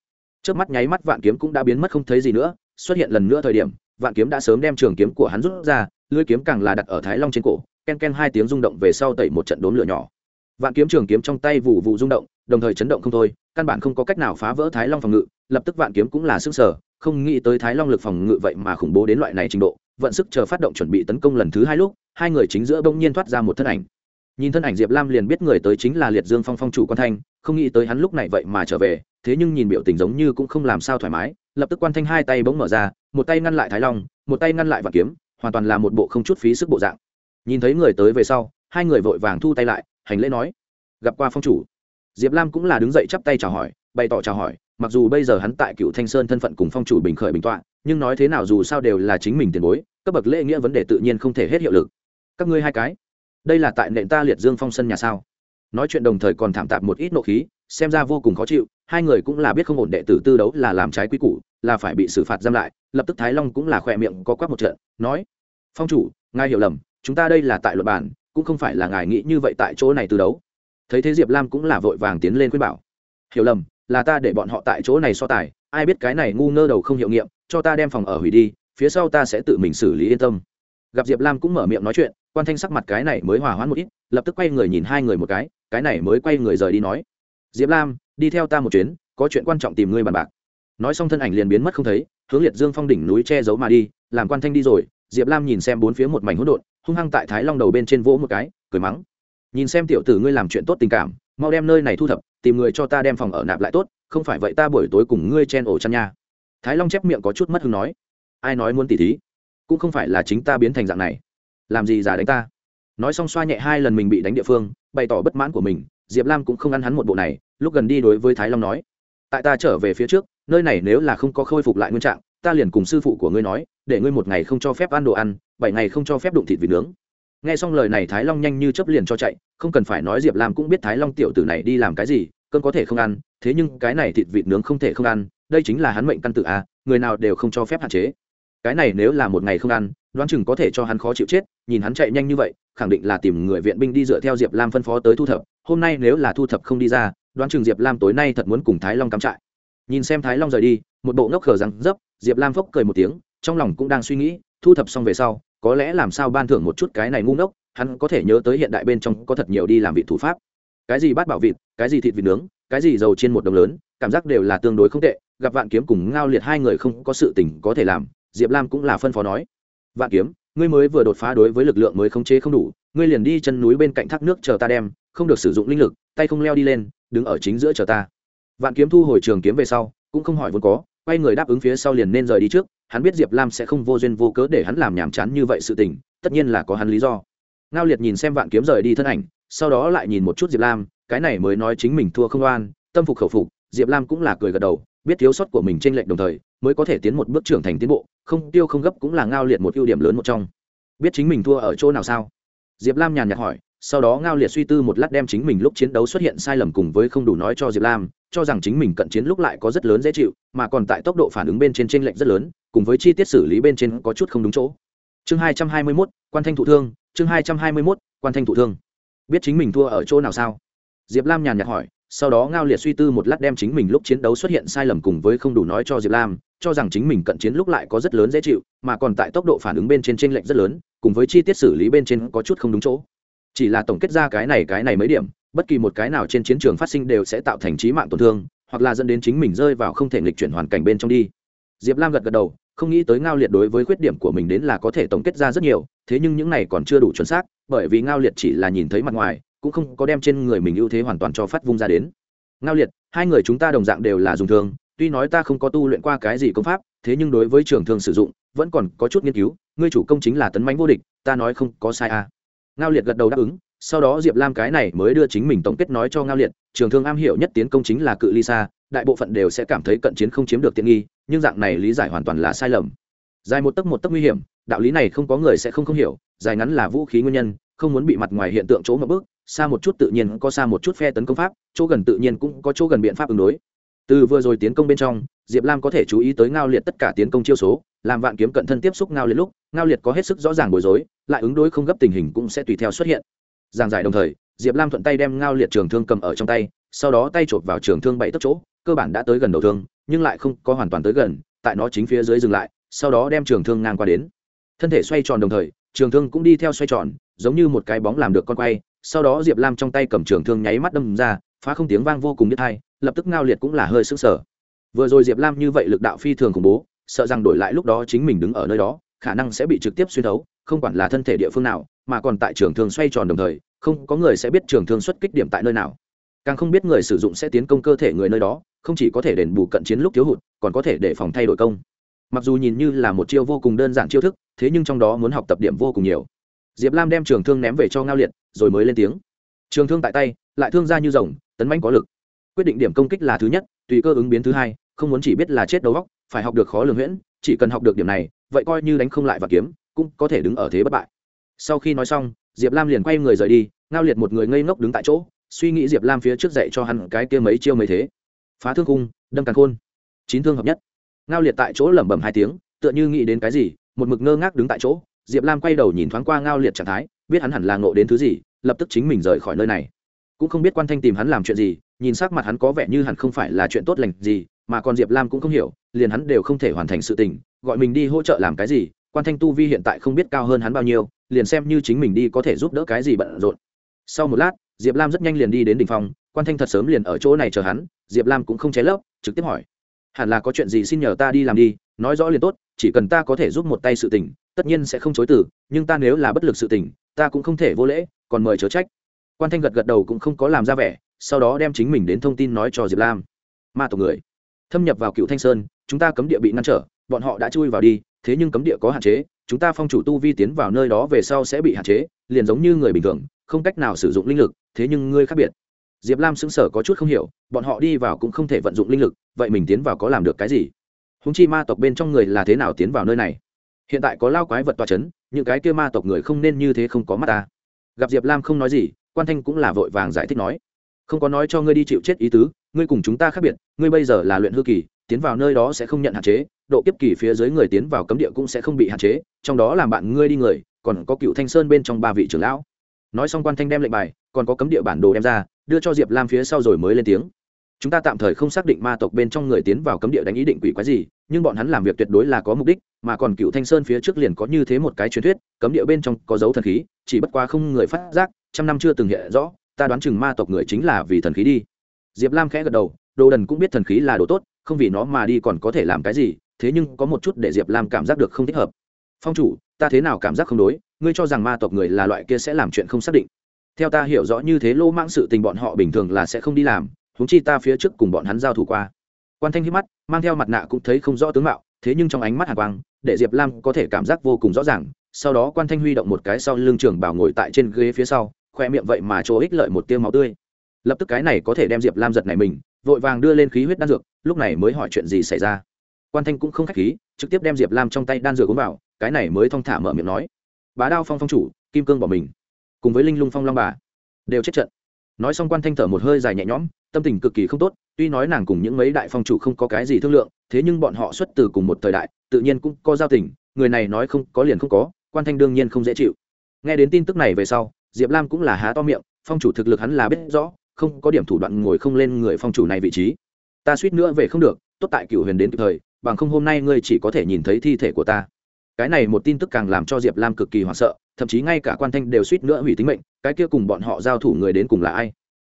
Trước mắt nháy mắt vạn kiếm cũng đã biến mất không thấy gì nữa, xuất hiện lần nữa thời điểm, vạn kiếm đã sớm đem trường kiếm của hắn rút ra, lưỡi kiếm càng là đặt ở thái long trên cổ, ken ken hai tiếng rung động về sau tẩy một trận đốn lửa nhỏ. Vạn kiếm trường kiếm trong tay vụ vụ rung động đồng thời chấn động không thôi, căn bản không có cách nào phá vỡ thái long phòng ngự, lập tức vạn kiếm cũng là sức sở không nghĩ tới thái long lực phòng ngự vậy mà khủng bố đến loại này trình độ, vận sức chờ phát động chuẩn bị tấn công lần thứ hai lúc, hai người chính giữa bỗng nhiên thoát ra một thân ảnh. Nhìn thân ảnh diệp lam liền biết người tới chính là liệt dương phong phong chủ quan thanh, không nghĩ tới hắn lúc này vậy mà trở về, thế nhưng nhìn biểu tình giống như cũng không làm sao thoải mái, lập tức quan thanh hai tay bỗng mở ra, một tay ngăn lại thái long, một tay ngăn lại vạn kiếm, hoàn toàn là một bộ không chút phí sức bộ dạng. Nhìn thấy người tới về sau, hai người vội vàng thu tay lại, hành lễ nói, gặp qua phong chủ diệp lam cũng là đứng dậy chắp tay chào hỏi, bày tỏ chào hỏi, mặc dù bây giờ hắn tại cựu thanh sơn thân phận cùng phong chủ bình khởi bình tọa, nhưng nói thế nào dù sao đều là chính mình tiền bối, cấp bậc lễ nghĩa vấn đề tự nhiên không thể hết hiệu lực. Các ngươi hai cái, đây là tại nện ta liệt dương phong sân nhà sao? Nói chuyện đồng thời còn thảm tạp một ít nộ khí, xem ra vô cùng khó chịu, hai người cũng là biết không ổn đệ tử tư đấu là làm trái quy củ, là phải bị xử phạt giam lại, lập tức thái long cũng là khỏe miệng có quắc một trận, nói, phong chủ, ngài hiểu lầm, chúng ta đây là tại luật bản, cũng không phải là ngài nghĩ như vậy tại chỗ này tư đấu thấy thế diệp lam cũng là vội vàng tiến lên khuyên bảo hiểu lầm là ta để bọn họ tại chỗ này so tài ai biết cái này ngu ngơ đầu không hiệu nghiệm cho ta đem phòng ở hủy đi phía sau ta sẽ tự mình xử lý yên tâm gặp diệp lam cũng mở miệng nói chuyện quan thanh sắc mặt cái này mới hòa hoãn một ít lập tức quay người nhìn hai người một cái cái này mới quay người rời đi nói diệp lam đi theo ta một chuyến có chuyện quan trọng tìm ngươi bàn bạc nói xong thân ảnh liền biến mất không thấy hướng liệt dương phong đỉnh núi che giấu mà đi làm quan thanh đi rồi diệp lam nhìn xem bốn phía một mảnh hỗn độn hung hăng tại thái long đầu bên trên vỗ một cái cười mắng nhìn xem tiểu tử ngươi làm chuyện tốt tình cảm, mau đem nơi này thu thập, tìm người cho ta đem phòng ở nạp lại tốt, không phải vậy ta buổi tối cùng ngươi chen ổ chăn nha. Thái long chép miệng có chút mất hứng nói. Ai nói muốn tỉ thí? Cũng không phải là chính ta biến thành dạng này. Làm gì giả đánh ta? Nói xong xoa nhẹ hai lần mình bị đánh địa phương, bày tỏ bất mãn của mình, diệp lam cũng không ăn hắn một bộ này, lúc gần đi đối với thái long nói. Tại ta trở về phía trước, nơi này nếu là không có khôi phục lại nguyên trạng, ta liền cùng sư phụ của ngươi nói, để ngươi một ngày không cho phép ăn đồ ăn, bảy ngày không cho phép đụng thịt vịt nướng nghe xong lời này thái long nhanh như chấp liền cho chạy, không cần phải nói diệp lam cũng biết thái long tiểu tử này đi làm cái gì cơn có thể không ăn, thế nhưng cái này thịt vịt nướng không thể không ăn, đây chính là hắn mệnh căn tự a người nào đều không cho phép hạn chế. Cái này nếu là một ngày không ăn, đoán chừng có thể cho hắn khó chịu chết, nhìn hắn chạy nhanh như vậy, khẳng định là tìm người viện binh đi dựa theo diệp lam phân phó tới thu thập, hôm nay nếu là thu thập không đi ra, đoán chừng diệp lam tối nay thật muốn cùng thái long cắm trại. Nhìn xem thái long rời đi, một bộ ngốc khờ răng dấp diệp lam phốc cười một tiếng, trong lòng cũng đang suy nghĩ, thu thập xong về sau có lẽ làm sao ban thưởng một chút cái này ngu ngốc, hắn có thể nhớ tới hiện đại bên trong có thật nhiều đi làm vị thủ pháp. Cái gì bát bảo vịt, cái gì thịt vịt nướng, cái gì dầu trên một đồng lớn, cảm giác đều là tương đối không tệ, gặp vạn kiếm cùng ngao liệt hai người không có sự tình có thể làm, diệp lam cũng là phân phó nói. Vạn kiếm, ngươi mới vừa đột phá đối với lực lượng mới khống chế không đủ, ngươi liền đi chân núi bên cạnh thác nước chờ ta đem, không được sử dụng linh lực, tay không leo đi lên, đứng ở chính giữa chờ ta. Vạn kiếm thu hồi trường kiếm về sau, cũng không hỏi vốn có, quay người đáp ứng phía sau liền nên rời đi trước hắn biết diệp lam sẽ không vô duyên vô cớ để hắn làm nhàm chán như vậy sự tình, tất nhiên là có hắn lý do. Ngao liệt nhìn xem vạn kiếm rời đi thân ảnh, sau đó lại nhìn một chút diệp lam, cái này mới nói chính mình thua không oan, tâm phục khẩu phục, diệp lam cũng là cười gật đầu, biết thiếu sót của mình t r ê n lệch đồng thời, mới có thể tiến một bước trưởng thành tiến bộ, không tiêu không gấp cũng là ngao liệt một ưu điểm lớn một trong. Biết chính mình thua ở chỗ nào sao? Diệp lam nhàn nhạt hỏi, sau đó ngao liệt suy tư một lát đem chính mình lúc chiến đấu xuất hiện sai lầm cùng với không đủ nói cho diệp lam, cho rằng chính mình cận chiến lúc lại có rất lớn dễ chịu, mà còn tại tốc độ phản ứng bên trên t r ê n lệch rất lớn cùng với chi tiết xử lý bên trên có chút không đúng chỗ. Chương hai trăm hai mươi mốt, quan thanh thụ thương, chương hai trăm hai mươi mốt, quan thanh thụ thương. Biết chính mình thua ở chỗ nào sao? Diệp lam nhàn nhạt hỏi, sau đó ngao liệt suy tư một lát đem chính mình lúc chiến đấu xuất hiện sai lầm cùng với không đủ nói cho diệp lam, cho rằng chính mình cận chiến lúc lại có rất lớn dễ chịu, mà còn tại tốc độ phản ứng bên trên t r ê n lệch rất lớn, cùng với chi tiết xử lý bên trên có chút không đúng chỗ. Chỉ là tổng kết ra cái này cái này mấy điểm, bất kỳ một cái nào trên chiến trường phát sinh đều sẽ tạo thành trí mạng tổn thương, hoặc là dẫn đến chính mình rơi vào không thể nghịch chuyển hoàn cảnh bên trong đi diệp lam gật gật đầu, không nghĩ tới ngao liệt đối với khuyết điểm của mình đến là có thể tổng kết ra rất nhiều, thế nhưng những này còn chưa đủ chuẩn xác, bởi vì ngao liệt chỉ là nhìn thấy mặt ngoài, cũng không có đem trên người mình ưu thế hoàn toàn cho phát vung ra đến ngao liệt, hai người chúng ta đồng dạng đều là dùng thương tuy nói ta không có tu luyện qua cái gì công pháp, thế nhưng đối với trường thương sử dụng, vẫn còn có chút nghiên cứu, ngươi chủ công chính là tấn mánh vô địch, ta nói không có sai à. ngao liệt gật đầu đáp ứng, sau đó diệp lam cái này mới đưa chính mình tổng kết nói cho ngao liệt, trường thương am hiểu nhất tiến công chính là cự ly xa đại bộ phận đều sẽ cảm thấy cận chiến không chiếm được tiện nghi, nhưng dạng này lý giải hoàn toàn là sai lầm. Dài một tấc một tấc nguy hiểm, đạo lý này không có người sẽ không không hiểu, dài ngắn là vũ khí nguyên nhân, không muốn bị mặt ngoài hiện tượng chỗ một bước xa một chút tự nhiên có xa một chút phe tấn công pháp, chỗ gần tự nhiên cũng có chỗ gần biện pháp ứng đối. Từ vừa rồi tiến công bên trong, diệp lam có thể chú ý tới ngao liệt tất cả tiến công chiêu số, làm vạn kiếm cận thân tiếp xúc ngao liệt lúc, ngao liệt có hết sức rõ ràng bối rối, lại ứng đối không gấp tình hình cũng sẽ tùy theo xuất hiện. Giảng giải đồng thời, diệp lam thuận tay đem ngao liệt trường thương cầm ở trong tay, sau đó tay chộp vào trường thương bảy tấc chỗ cơ bản đã tới gần đầu thương, nhưng lại không có hoàn toàn tới gần, tại nó chính phía dưới dừng lại, sau đó đem trường thương ngang qua đến. Thân thể xoay tròn đồng thời, trường thương cũng đi theo xoay tròn, giống như một cái bóng làm được con quay, sau đó diệp lam trong tay cầm trường thương nháy mắt đâm ra, phá không tiếng vang vô cùng biết hai, lập tức ngao liệt cũng là hơi sững sờ. Vừa rồi diệp lam như vậy lực đạo phi thường khủng bố, sợ rằng đổi lại lúc đó chính mình đứng ở nơi đó, khả năng sẽ bị trực tiếp xuyên thấu, không quản là thân thể địa phương nào, mà còn tại trường thương xoay tròn đồng thời, không có người sẽ biết trường thương xuất kích điểm tại nơi nào càng không biết người sử dụng sẽ tiến công cơ thể người nơi đó, không chỉ có thể đền bù cận chiến lúc thiếu hụt, còn có thể để phòng thay đổi công. Mặc dù nhìn như là một chiêu vô cùng đơn giản chiêu thức, thế nhưng trong đó muốn học tập điểm vô cùng nhiều. Diệp lam đem trường thương ném về cho ngao liệt, rồi mới lên tiếng. Trường thương tại tay, lại thương ra như rồng, tấn manh có lực. Quyết định điểm công kích là thứ nhất, tùy cơ ứng biến thứ hai, không muốn chỉ biết là chết đầu góc phải học được khó lường huyễn, chỉ cần học được điểm này, vậy coi như đánh không lại và kiếm, cũng có thể đứng ở thế bất bại. Sau khi nói xong, diệp lam liền quay người rời đi, ngao liệt một người ngây ngốc đứng tại chỗ suy nghĩ diệp lam phía trước dạy cho hắn cái kia mấy chiêu mấy thế. Phá thương cung đâm càng khôn. Chín thương hợp nhất. Ngao liệt tại chỗ lẩm bẩm hai tiếng, tựa như nghĩ đến cái gì, một mực ngơ ngác đứng tại chỗ, diệp lam quay đầu nhìn thoáng qua ngao liệt trạng thái, biết hắn hẳn là ngộ đến thứ gì, lập tức chính mình rời khỏi nơi này. Cũng không biết quan thanh tìm hắn làm chuyện gì, nhìn sắc mặt hắn có vẻ như hẳn không phải là chuyện tốt lành gì, mà còn diệp lam cũng không hiểu, liền hắn đều không thể hoàn thành sự tình, gọi mình đi hỗ trợ làm cái gì, quan thanh tu vi hiện tại không biết cao hơn hắn bao nhiêu, liền xem như chính mình đi có thể giúp đỡ cái gì bận rộn. Sau một lát diệp lam rất nhanh liền đi đến đ ỉ n h phòng, quan thanh thật sớm liền ở chỗ này chờ hắn, diệp lam cũng không ché lấp, trực tiếp hỏi. Hẳn là có chuyện gì xin nhờ ta đi làm đi, nói rõ liền tốt, chỉ cần ta có thể giúp một tay sự tình, tất nhiên sẽ không chối từ, nhưng ta nếu là bất lực sự tình, ta cũng không thể vô lễ, còn mời chớ trách. Quan thanh gật gật đầu cũng không có làm ra vẻ, sau đó đem chính mình đến thông tin nói cho diệp lam. Ma tộc người, thâm nhập vào cựu thanh sơn, chúng ta cấm địa bị ngăn trở, bọn họ đã chui vào đi, thế nhưng cấm địa có hạn chế chúng ta phong chủ tu vi tiến vào nơi đó về sau sẽ bị hạn chế, liền giống như người bình thường, không cách nào sử dụng linh lực, thế nhưng ngươi khác biệt. Diệp lam xứng sở có chút không hiểu, bọn họ đi vào cũng không thể vận dụng linh lực, vậy mình tiến vào có làm được cái gì? Húng chi ma tộc bên trong người là thế nào tiến vào nơi này? Hiện tại có lao quái vật toa c h ấ n những cái kia ma tộc người không nên như thế không có mắt ta. Gặp diệp lam không nói gì, quan thanh cũng là vội vàng giải thích nói, không có nói cho ngươi đi chịu chết ý tứ, ngươi cùng chúng ta khác biệt, ngươi bây giờ là luyện hư kỳ tiến vào nơi đó sẽ không nhận hạn chế, độ kiếp kỳ phía dưới người tiến vào cấm địa cũng sẽ không bị hạn chế, trong đó làm bạn ngươi đi người, còn có cựu thanh sơn bên trong ba vị trưởng lão. Nói xong quan thanh đem lệnh bài, còn có cấm địa bản đồ đem ra, đưa cho diệp lam phía sau rồi mới lên tiếng. Chúng ta tạm thời không xác định ma tộc bên trong người tiến vào cấm địa đánh ý định quỷ quái gì, nhưng bọn hắn làm việc tuyệt đối là có mục đích, mà còn cựu thanh sơn phía trước liền có như thế một cái truyền thuyết, cấm địa bên trong có dấu thần khí, chỉ bất quá không người phát giác, trăm năm chưa từng hiện rõ, ta đoán chừng ma tộc người chính là vì thần khí đi. Diệp lam khẽ gật đầu, đồ đần cũng biết thần khí là đồ tốt không vì nó mà đi còn có thể làm cái gì, thế nhưng có một chút để diệp lam cảm giác được không thích hợp. Phong chủ, ta thế nào cảm giác không đối, ngươi cho rằng ma tộc người là loại kia sẽ làm chuyện không xác định. Theo ta hiểu rõ như thế lô mãng sự tình bọn họ bình thường là sẽ không đi làm húng chi ta phía trước cùng bọn hắn giao thủ qua. Quan thanh hít mắt, mang theo mặt nạ cũng thấy không rõ tướng mạo, thế nhưng trong ánh mắt hàn quang, để diệp lam có thể cảm giác vô cùng rõ ràng. Sau đó quan thanh huy động một cái sau lưng trường bảo ngồi tại trên ghế phía sau, khoe miệng vậy mà chỗ ích lợi một tiêu máu tươi. Lập tức cái này có thể đem diệp lam giật này mình vội vàng đưa lên khí huyết đan dược, lúc này mới hỏi chuyện gì xảy ra. Quan thanh cũng không k h á c h khí, trực tiếp đem diệp lam trong tay đan dược uống vào, cái này mới thong thả mở miệng nói. Bá đao phong phong chủ, kim cương bỏ mình. Cùng với linh lung phong long bà, đều chết trận. Nói xong quan thanh thở một hơi dài nhẹ nhõm, tâm tình cực kỳ không tốt, tuy nói nàng cùng những mấy đại phong chủ không có cái gì thương lượng, thế nhưng bọn họ xuất từ cùng một thời đại, tự nhiên cũng có giao tình, người này nói không có liền không có, quan thanh đương nhiên không dễ chịu. Nghe đến tin tức này về sau, diệp lam cũng là há to miệng, phong chủ thực lực hắn là biết rõ không có điểm thủ đoạn ngồi không lên người phong chủ này vị trí. Ta suýt nữa về không được, tốt tại cựu huyền đến kịp thời, bằng không hôm nay ngươi chỉ có thể nhìn thấy thi thể của ta. Cái này một tin tức càng làm cho diệp lam cực kỳ hoảng sợ, thậm chí ngay cả quan thanh đều suýt nữa hủy tính mệnh, cái kia cùng bọn họ giao thủ người đến cùng là ai?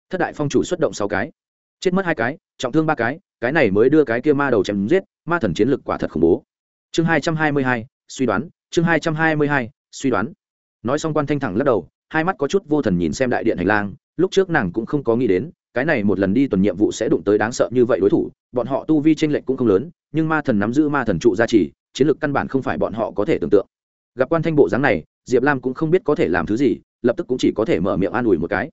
Thất đại phong chủ xuất động sáu cái, chết mất hai cái, trọng thương ba cái cái này mới đưa cái kia ma đầu chém giết, ma thần chiến lực quả thật khủng bố. Chương hai trăm hai mươi hai, suy đoán, chương hai trăm hai mươi hai, suy đoán. Nói xong quan thanh thẳng lắc đầu, hai mắt có chút vô thần nhìn xem đại điện hành lang lúc trước nàng cũng không có nghĩ đến, cái này một lần đi tuần nhiệm vụ sẽ đụng tới đáng sợ như vậy đối thủ, bọn họ tu vi tranh lệch cũng không lớn, nhưng ma thần nắm giữ ma thần trụ gia trì, chiến lược căn bản không phải bọn họ có thể tưởng tượng. Gặp quan thanh bộ dáng này, diệp lam cũng không biết có thể làm thứ gì, lập tức cũng chỉ có thể mở miệng an ủi một cái.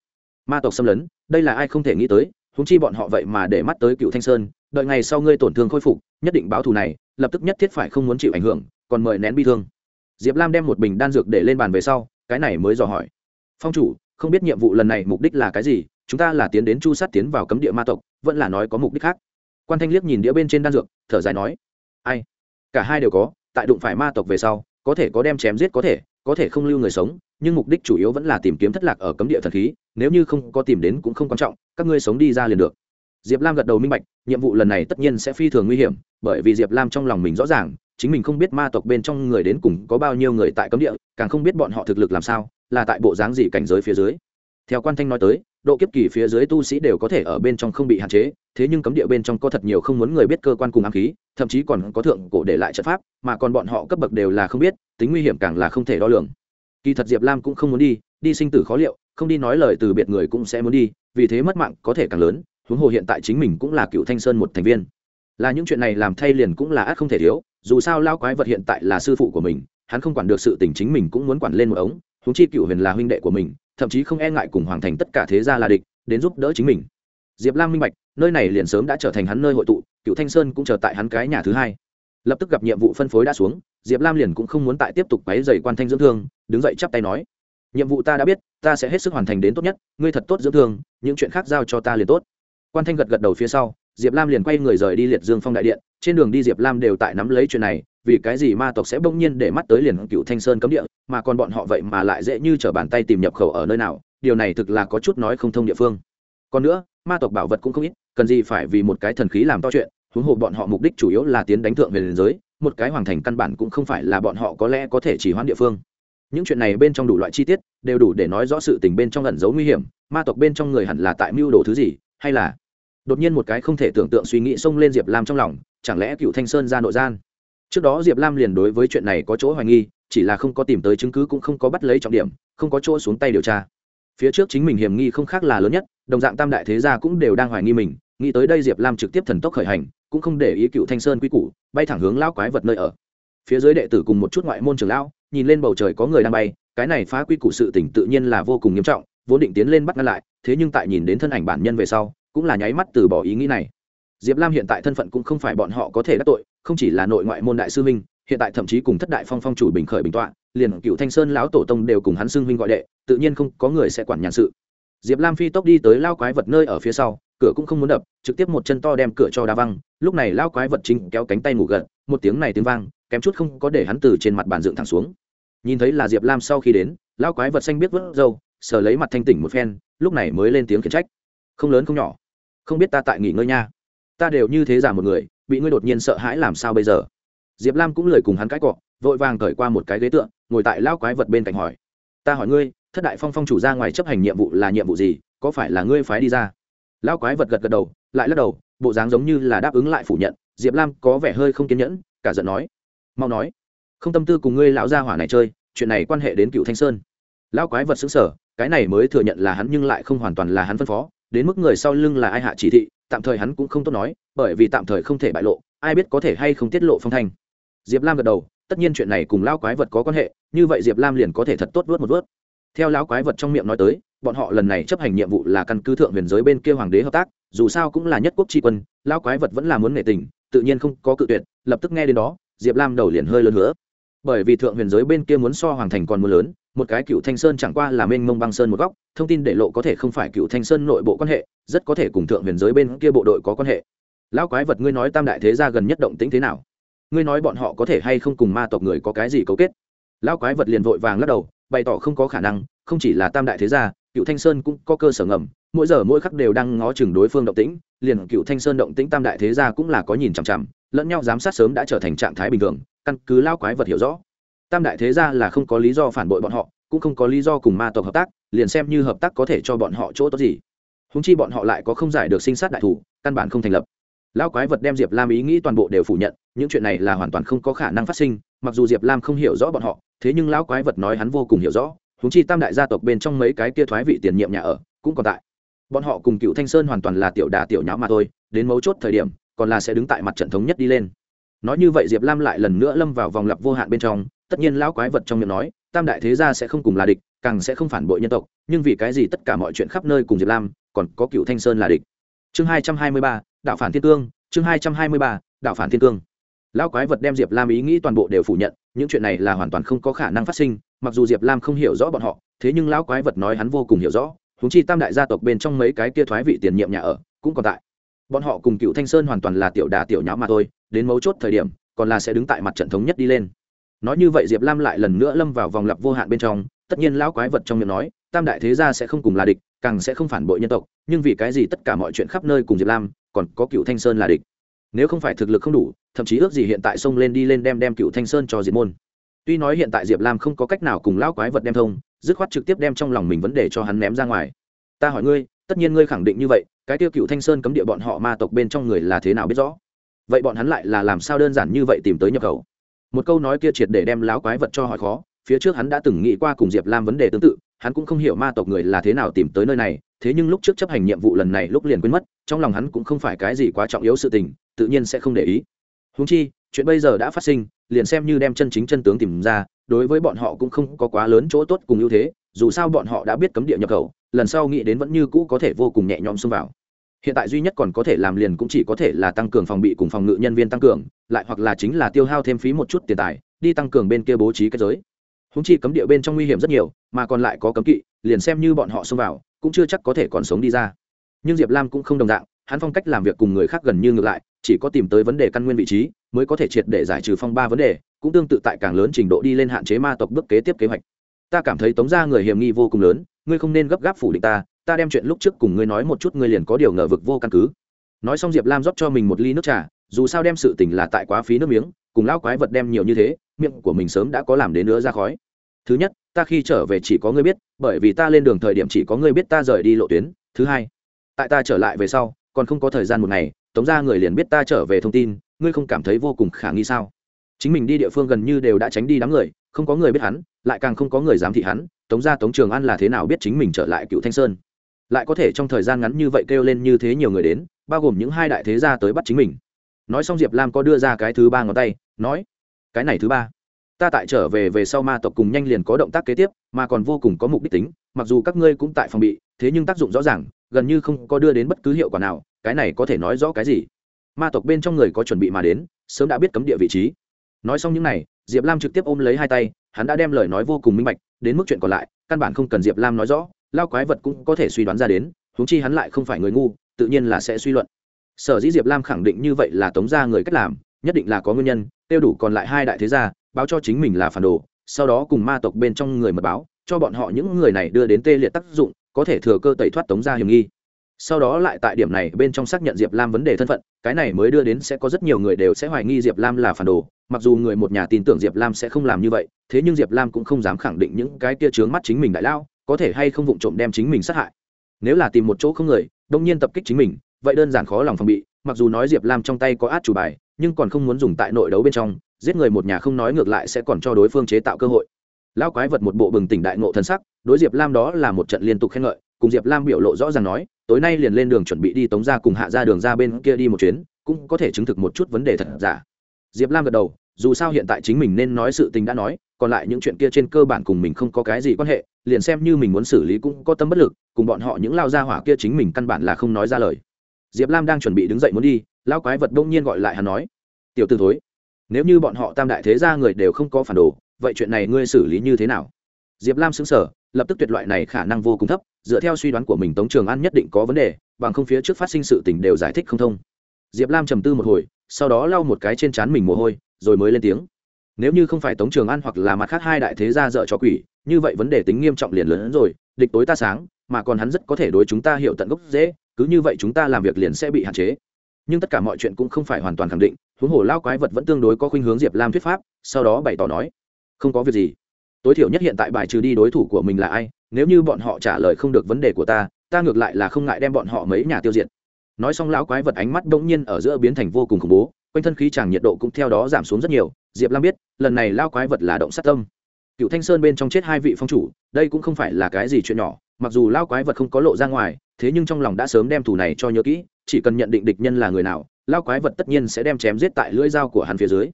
Ma tộc xâm lấn, đây là ai không thể nghĩ tới húng chi bọn họ vậy mà để mắt tới cựu thanh sơn, đợi ngày sau ngươi tổn thương khôi phục, nhất định báo thù này, lập tức nhất thiết phải không muốn chịu ảnh hưởng, còn mời nén bi thương. Diệp lam đem một bình đan dược để lên bàn về sau, cái này mới dò hỏi. Phong chủ không biết nhiệm vụ lần này mục đích là cái gì, chúng ta là tiến đến chu sát tiến vào cấm địa ma tộc, vẫn là nói có mục đích khác. Quan thanh liếc nhìn đĩa bên trên đan dược, thở dài nói, ai, cả hai đều có, tại đụng phải ma tộc về sau, có thể có đem chém giết có thể có thể không lưu người sống, nhưng mục đích chủ yếu vẫn là tìm kiếm thất lạc ở cấm địa thần khí, nếu như không có tìm đến cũng không quan trọng, các ngươi sống đi ra liền được. Diệp lam gật đầu minh bạch, nhiệm vụ lần này tất nhiên sẽ phi thường nguy hiểm, bởi vì diệp lam trong lòng mình rõ ràng, chính mình không biết ma tộc bên trong người đến cùng có bao nhiêu người tại cấm địa, càng không biết bọn họ thực lực làm sao là tại bộ dáng gì cảnh giới phía dưới? Theo quan thanh nói tới, độ kiếp kỳ phía dưới tu sĩ đều có thể ở bên trong không bị hạn chế, thế nhưng cấm địa bên trong có thật nhiều không muốn người biết cơ quan cùng ám khí, thậm chí còn có thượng cổ để lại trận pháp, mà còn bọn họ cấp bậc đều là không biết, tính nguy hiểm càng là không thể đo lường. Kỳ thật diệp lam cũng không muốn đi đi sinh tử khó liệu, không đi nói lời từ biệt người cũng sẽ muốn đi, vì thế mất mạng có thể càng lớn, huống hồ hiện tại chính mình cũng là cựu thanh sơn một thành viên. Là những chuyện này làm thay liền cũng là ác không thể thiếu, dù sao lao quái vật hiện tại là sư phụ của mình, hắn không quản được sự tình chính mình cũng muốn quản lên một ống huống chi cựu huyền là huynh đệ của mình, thậm chí không e ngại cùng hoàng thành tất cả thế gia là địch, đến giúp đỡ chính mình. Diệp lam minh bạch, nơi này liền sớm đã trở thành hắn nơi hội tụ, cựu thanh sơn cũng chờ tại hắn cái nhà thứ hai. Lập tức gặp nhiệm vụ phân phối đã xuống, diệp lam liền cũng không muốn tại tiếp tục quáy dày quan thanh dưỡng thương, đứng dậy chắp tay nói, nhiệm vụ ta đã biết, ta sẽ hết sức hoàn thành đến tốt nhất, ngươi thật tốt dưỡng thương, những chuyện khác giao cho ta liền tốt. Quan thanh gật gật đầu phía sau, diệp lam liền quay người rời đi liệt dương phong đại điện, trên đường đi diệp lam đều tại nắm lấy chuyện này vì cái gì ma tộc sẽ bỗng nhiên để mắt tới liền cựu thanh sơn cấm địa, mà còn bọn họ vậy mà lại dễ như t bàn tay tìm nhập khẩu ở nơi nào, điều này thực là có chút nói không thông địa phương. Còn nữa, ma tộc bảo vật cũng không ít, cần gì phải vì một cái thần khí làm to chuyện, huống hồ bọn họ mục đích chủ yếu là tiến đánh thượng về liền giới, một cái hoàng thành căn bản cũng không phải là bọn họ có lẽ có thể chỉ hoãn địa phương. Những chuyện này bên trong đủ loại chi tiết, đều đủ để nói rõ sự tình bên trong ẩn giấu nguy hiểm, ma tộc bên trong người hẳn là tại mưu đồ thứ gì, hay là? Đột nhiên một cái không thể tưởng tượng suy nghĩ xông lên diệp lam trong lòng, chẳng lẽ cựu thanh sơn ra nội gian? Trước đó diệp lam liền đối với chuyện này có chỗ hoài nghi, chỉ là không có tìm tới chứng cứ cũng không có bắt lấy trọng điểm, không có chỗ xuống tay điều tra. Phía trước chính mình hiểm nghi không khác là lớn nhất, đồng dạng tam đại thế gia cũng đều đang hoài nghi mình, nghĩ tới đây diệp lam trực tiếp thần tốc khởi hành, cũng không để ý cựu thanh sơn quy củ, bay thẳng hướng lao quái vật nơi ở. Phía dưới đệ tử cùng một chút ngoại môn trường lão, nhìn lên bầu trời có người đang bay, cái này phá quy củ sự tỉnh tự nhiên là vô cùng nghiêm trọng, vốn định tiến lên bắt ngăn lại, thế nhưng tại nhìn đến thân ảnh bản nhân về sau, cũng là nháy mắt từ bỏ ý nghĩ này. Diệp lam hiện tại thân phận cũng không phải bọn họ có thể đắc tội không chỉ là nội ngoại môn đại sư minh hiện tại thậm chí cùng thất đại phong phong chủ bình khởi bình tọa, liền cựu thanh sơn lão tổ tông đều cùng hắn xưng huynh gọi đệ, tự nhiên không có người sẽ quản nhàn sự. Diệp lam phi tốc đi tới lao quái vật nơi ở phía sau, cửa cũng không muốn đập, trực tiếp một chân to đem cửa cho đá văng, lúc này lao quái vật chính kéo cánh tay ngủ gật, một tiếng này tiếng vang, kém chút không có để hắn từ trên mặt bàn dựng thẳng xuống. Nhìn thấy là diệp lam sau khi đến, lao quái vật xanh biết vớt râu, sờ lấy mặt thanh tỉnh một phen, lúc này mới lên tiếng khiển trách. Không lớn không nhỏ, không biết ta tại nghỉ ngơi nha. Ta đều như thế giả một người bị ngươi đột nhiên sợ hãi làm sao bây giờ? Diệp lam cũng lời cùng hắn cãi cọ, vội vàng cởi qua một cái ghế tượng ngồi tại lao quái vật bên cạnh hỏi. Ta hỏi ngươi, thất đại phong phong chủ ra ngoài chấp hành nhiệm vụ là nhiệm vụ gì? Có phải là ngươi phái đi ra? Lao quái vật gật gật đầu, lại lắc đầu, bộ dáng giống như là đáp ứng lại phủ nhận. Diệp lam có vẻ hơi không kiên nhẫn, cả giận nói. Mau nói. Không tâm tư cùng ngươi lão gia hỏa này chơi, chuyện này quan hệ đến cựu thanh sơn. Lão quái vật xứng sở cái này mới thừa nhận là hắn nhưng lại không hoàn toàn là hắn phân phó, đến mức người sau lưng là ai hạ chỉ thị tạm thời hắn cũng không tốt nói, bởi vì tạm thời không thể bại lộ, ai biết có thể hay không tiết lộ phong thanh. Diệp lam gật đầu, tất nhiên chuyện này cùng lão quái vật có quan hệ, như vậy diệp lam liền có thể thật tốt vớt một vớt. Theo lão quái vật trong miệng nói tới, bọn họ lần này chấp hành nhiệm vụ là căn cứ thượng huyền giới bên kia hoàng đế hợp tác, dù sao cũng là nhất quốc tri quân, lão quái vật vẫn là muốn nghệ tình, tự nhiên không có cự tuyệt, lập tức nghe đến đó, diệp lam đầu liền hơi lớn hứa. Bởi vì thượng huyền giới bên kia muốn so hoàng thành còn muốn lớn một cái cựu thanh sơn chẳng qua là mênh mông băng sơn một góc, thông tin để lộ có thể không phải cựu thanh sơn nội bộ quan hệ, rất có thể cùng thượng huyền giới bên kia bộ đội có quan hệ. Lão quái vật ngươi nói tam đại thế gia gần nhất động tĩnh thế nào? Ngươi nói bọn họ có thể hay không cùng ma tộc người có cái gì cấu kết? Lão quái vật liền vội vàng lắc đầu, bày tỏ không có khả năng, không chỉ là tam đại thế gia, cựu thanh sơn cũng có cơ sở ngầm, mỗi giờ mỗi khắc đều đang ngó chừng đối phương động tĩnh, liền cựu thanh sơn động tĩnh tam đại thế gia cũng là có nhìn chằm chằm, lẫn nhau giám sát sớm đã trở thành trạng thái bình thường, căn cứ lao quái vật hiểu rõ tam đại thế gia là không có lý do phản bội bọn họ, cũng không có lý do cùng ma tộc hợp tác, liền xem như hợp tác có thể cho bọn họ chỗ tốt gì. Húng chi bọn họ lại có không giải được sinh sát đại thủ, căn bản không thành lập. Lao quái vật đem diệp lam ý nghĩ toàn bộ đều phủ nhận, những chuyện này là hoàn toàn không có khả năng phát sinh, mặc dù diệp lam không hiểu rõ bọn họ, thế nhưng lão quái vật nói hắn vô cùng hiểu rõ húng chi tam đại gia tộc bên trong mấy cái kia thoái vị tiền nhiệm nhà ở, cũng còn tại. Bọn họ cùng cựu thanh sơn hoàn toàn là tiểu đà tiểu nháo mà thôi, đến mấu chốt thời điểm, còn là sẽ đứng tại mặt trận thống nhất đi lên. Nói như vậy diệp lam lại lần nữa lâm vào vòng lặp vô hạn bên trong tất nhiên lão quái vật trong miệng nói, tam đại thế gia sẽ không cùng là địch, càng sẽ không phản bội nhân tộc, nhưng vì cái gì tất cả mọi chuyện khắp nơi cùng diệp lam, còn có cựu thanh sơn là địch? Chương hai trăm hai mươi ba, đạo phản thiên cương, chương hai trăm hai mươi ba, đạo phản thiên cương. Lão quái vật đem diệp lam ý nghĩ toàn bộ đều phủ nhận, những chuyện này là hoàn toàn không có khả năng phát sinh, mặc dù diệp lam không hiểu rõ bọn họ, thế nhưng lão quái vật nói hắn vô cùng hiểu rõ húng chi tam đại gia tộc bên trong mấy cái kia thoái vị tiền nhiệm nhà ở cũng còn tại. Bọn họ cùng cựu thanh sơn hoàn toàn là tiểu đà tiểu nháo mà thôi, đến mấu chốt thời điểm, còn là sẽ đứng tại mặt trận thống nhất đi lên nói như vậy diệp lam lại lần nữa lâm vào vòng lặp vô hạn bên trong, tất nhiên lão quái vật trong miệng nói, tam đại thế gia sẽ không cùng là địch, càng sẽ không phản bội nhân tộc, nhưng vì cái gì tất cả mọi chuyện khắp nơi cùng diệp lam, còn có cựu thanh sơn là địch? Nếu không phải thực lực không đủ, thậm chí ước gì hiện tại xông lên đi lên đem đem cựu thanh sơn cho diệt môn. Tuy nói hiện tại diệp lam không có cách nào cùng lão quái vật đem thông, dứt khoát trực tiếp đem trong lòng mình vấn đề cho hắn ném ra ngoài. Ta hỏi ngươi, tất nhiên ngươi khẳng định như vậy, cái tiêu cựu thanh sơn cấm địa bọn họ ma tộc bên trong người là thế nào biết rõ? Vậy bọn hắn lại là làm sao đơn giản như vậy tìm tới nhập khẩu? Một câu nói kia triệt để đem láo quái vật cho hỏi khó, phía trước hắn đã từng nghĩ qua cùng diệp lam vấn đề tương tự, hắn cũng không hiểu ma tộc người là thế nào tìm tới nơi này, thế nhưng lúc trước chấp hành nhiệm vụ lần này lúc liền quên mất, trong lòng hắn cũng không phải cái gì quá trọng yếu sự tình, tự nhiên sẽ không để ý. Húng chi, chuyện bây giờ đã phát sinh, liền xem như đem chân chính chân tướng tìm ra, đối với bọn họ cũng không có quá lớn chỗ tốt cùng ưu thế, dù sao bọn họ đã biết cấm địa nhập khẩu, lần sau nghĩ đến vẫn như cũ có thể vô cùng nhẹ nhõm xông vào hiện tại duy nhất còn có thể làm liền cũng chỉ có thể là tăng cường phòng bị cùng phòng ngự nhân viên tăng cường, lại hoặc là chính là tiêu hao thêm phí một chút tiền tài, đi tăng cường bên kia bố trí kết giới. Húng chi cấm địa bên trong nguy hiểm rất nhiều, mà còn lại có cấm kỵ, liền xem như bọn họ xông vào, cũng chưa chắc có thể còn sống đi ra. Nhưng diệp lam cũng không đồng dạng, hắn phong cách làm việc cùng người khác gần như ngược lại, chỉ có tìm tới vấn đề căn nguyên vị trí, mới có thể triệt để giải trừ phong ba vấn đề, cũng tương tự tại càng lớn trình độ đi lên hạn chế ma tộc bước kế tiếp kế hoạch. Ta cảm thấy tống ra người hiểm nghi vô cùng lớn, ngươi không nên gấp gáp phủ định ta ta đem chuyện lúc trước cùng ngươi nói một chút, ngươi liền có điều ngờ vực vô căn cứ. Nói xong diệp lam rót cho mình một ly nước trà, dù sao đem sự tình là tại quá phí nước miếng, cùng lão quái vật đem nhiều như thế, miệng của mình sớm đã có làm đến nữa ra khói. Thứ nhất, ta khi trở về chỉ có ngươi biết, bởi vì ta lên đường thời điểm chỉ có ngươi biết ta rời đi lộ tuyến. Thứ hai, tại ta trở lại về sau, còn không có thời gian một ngày, tống ra người liền biết ta trở về thông tin, ngươi không cảm thấy vô cùng khả nghi sao? Chính mình đi địa phương gần như đều đã tránh đi đám người, không có người biết hắn, lại càng không có người dám thị hắn. Tống ra tống trường an là thế nào biết chính mình trở lại cựu thanh sơn? Lại có thể trong thời gian ngắn như vậy kêu lên như thế nhiều người đến, bao gồm những hai đại thế gia tới bắt chính mình. Nói xong diệp lam có đưa ra cái thứ ba ngón tay, nói, cái này thứ ba, ta tại trở về về sau ma tộc cùng nhanh liền có động tác kế tiếp, mà còn vô cùng có mục đích tính, mặc dù các ngươi cũng tại phòng bị, thế nhưng tác dụng rõ ràng, gần như không có đưa đến bất cứ hiệu quả nào, cái này có thể nói rõ cái gì? Ma tộc bên trong người có chuẩn bị mà đến, sớm đã biết cấm địa vị trí. Nói xong những n à y diệp lam trực tiếp ôm lấy hai tay, hắn đã đem lời nói vô cùng minh bạch, đến mức chuyện còn lại, căn bản không cần diệp lam nói rõ lao quái vật cũng có thể suy đoán ra đến, huống chi hắn lại không phải người ngu, tự nhiên là sẽ suy luận. Sở dĩ diệp lam khẳng định như vậy là tống ra người cách làm, nhất định là có nguyên nhân, tiêu đủ còn lại hai đại thế gia, báo cho chính mình là phản đồ, sau đó cùng ma tộc bên trong người mật báo, cho bọn họ những người này đưa đến tê liệt tác dụng, có thể thừa cơ tẩy thoát tống ra hiểm nghi. Sau đó lại tại điểm này bên trong xác nhận diệp lam vấn đề thân phận, cái này mới đưa đến sẽ có rất nhiều người đều sẽ hoài nghi diệp lam là phản đồ, mặc dù người một nhà tin tưởng diệp lam sẽ không làm như vậy, thế nhưng diệp lam cũng không dám khẳng định những cái kia trướng mắt chính mình đại lao có thể hay không vụng trộm đem chính mình sát hại. Nếu là tìm một chỗ không người, đông nhiên tập kích chính mình, vậy đơn giản khó lòng phòng bị, mặc dù nói diệp lam trong tay có át chủ bài, nhưng còn không muốn dùng tại nội đấu bên trong, giết người một nhà không nói ngược lại sẽ còn cho đối phương chế tạo cơ hội. Lão quái vật một bộ bừng tỉnh đại ngộ thân sắc, đối diệp lam đó là một trận liên tục khen ngợi, cùng diệp lam biểu lộ rõ ràng nói, tối nay liền lên đường chuẩn bị đi tống ra cùng hạ ra đường ra bên kia đi một chuyến, cũng có thể chứng thực một chút vấn đề thật giả. Diệp lam gật đầu, dù sao hiện tại chính mình nên nói sự tình đã nói còn lại những chuyện kia trên cơ bản cùng mình không có cái gì quan hệ, liền xem như mình muốn xử lý cũng có tâm bất lực, cùng bọn họ những lao ra hỏa kia chính mình căn bản là không nói ra lời. Diệp lam đang chuẩn bị đứng dậy muốn đi lao quái vật đông nhiên gọi lại hắn nói, tiểu t ử thối, nếu như bọn họ tam đại thế gia người đều không có phản đồ, vậy chuyện này ngươi xử lý như thế nào? Diệp lam xứng sở lập tức tuyệt loại này khả năng vô cùng thấp, dựa theo suy đoán của mình tống trường an nhất định có vấn đề, bằng không phía trước phát sinh sự tình đều giải thích không thông. Diệp lam trầm tư một hồi, sau đó lau một cái trên trán mình mồ hôi, rồi mới lên tiếng nếu như không phải tống trường an hoặc là mặt khác hai đại thế gia dợ cho quỷ, như vậy vấn đề tính nghiêm trọng liền lớn hơn rồi, địch tối ta sáng, mà còn hắn rất có thể đối chúng ta hiểu tận gốc dễ, cứ như vậy chúng ta làm việc liền sẽ bị hạn chế. Nhưng tất cả mọi chuyện cũng không phải hoàn toàn khẳng định, huống hồ lao quái vật vẫn tương đối có khuynh hướng diệp lam thuyết pháp, sau đó bày tỏ nói, không có việc gì. Tối thiểu nhất hiện tại bài trừ đi đối thủ của mình là ai, nếu như bọn họ trả lời không được vấn đề của ta ta ngược lại là không ngại đem bọn họ mấy nhà tiêu diệt. Nói xong, lão quái vật ánh mắt bỗng nhiên ở giữa biến thành vô cùng khủng bố, quanh thân khí chàng nhiệt độ cũng theo đó giảm xuống rất nhiều diệp lam biết, lần này lao quái vật là động sát tâm. Cựu thanh sơn bên trong chết hai vị phong chủ, đây cũng không phải là cái gì chuyện nhỏ, mặc dù lao quái vật không có lộ ra ngoài, thế nhưng trong lòng đã sớm đem thủ này cho nhớ kỹ, chỉ cần nhận định địch nhân là người nào, lao quái vật tất nhiên sẽ đem chém giết tại lưỡi dao của hắn phía dưới.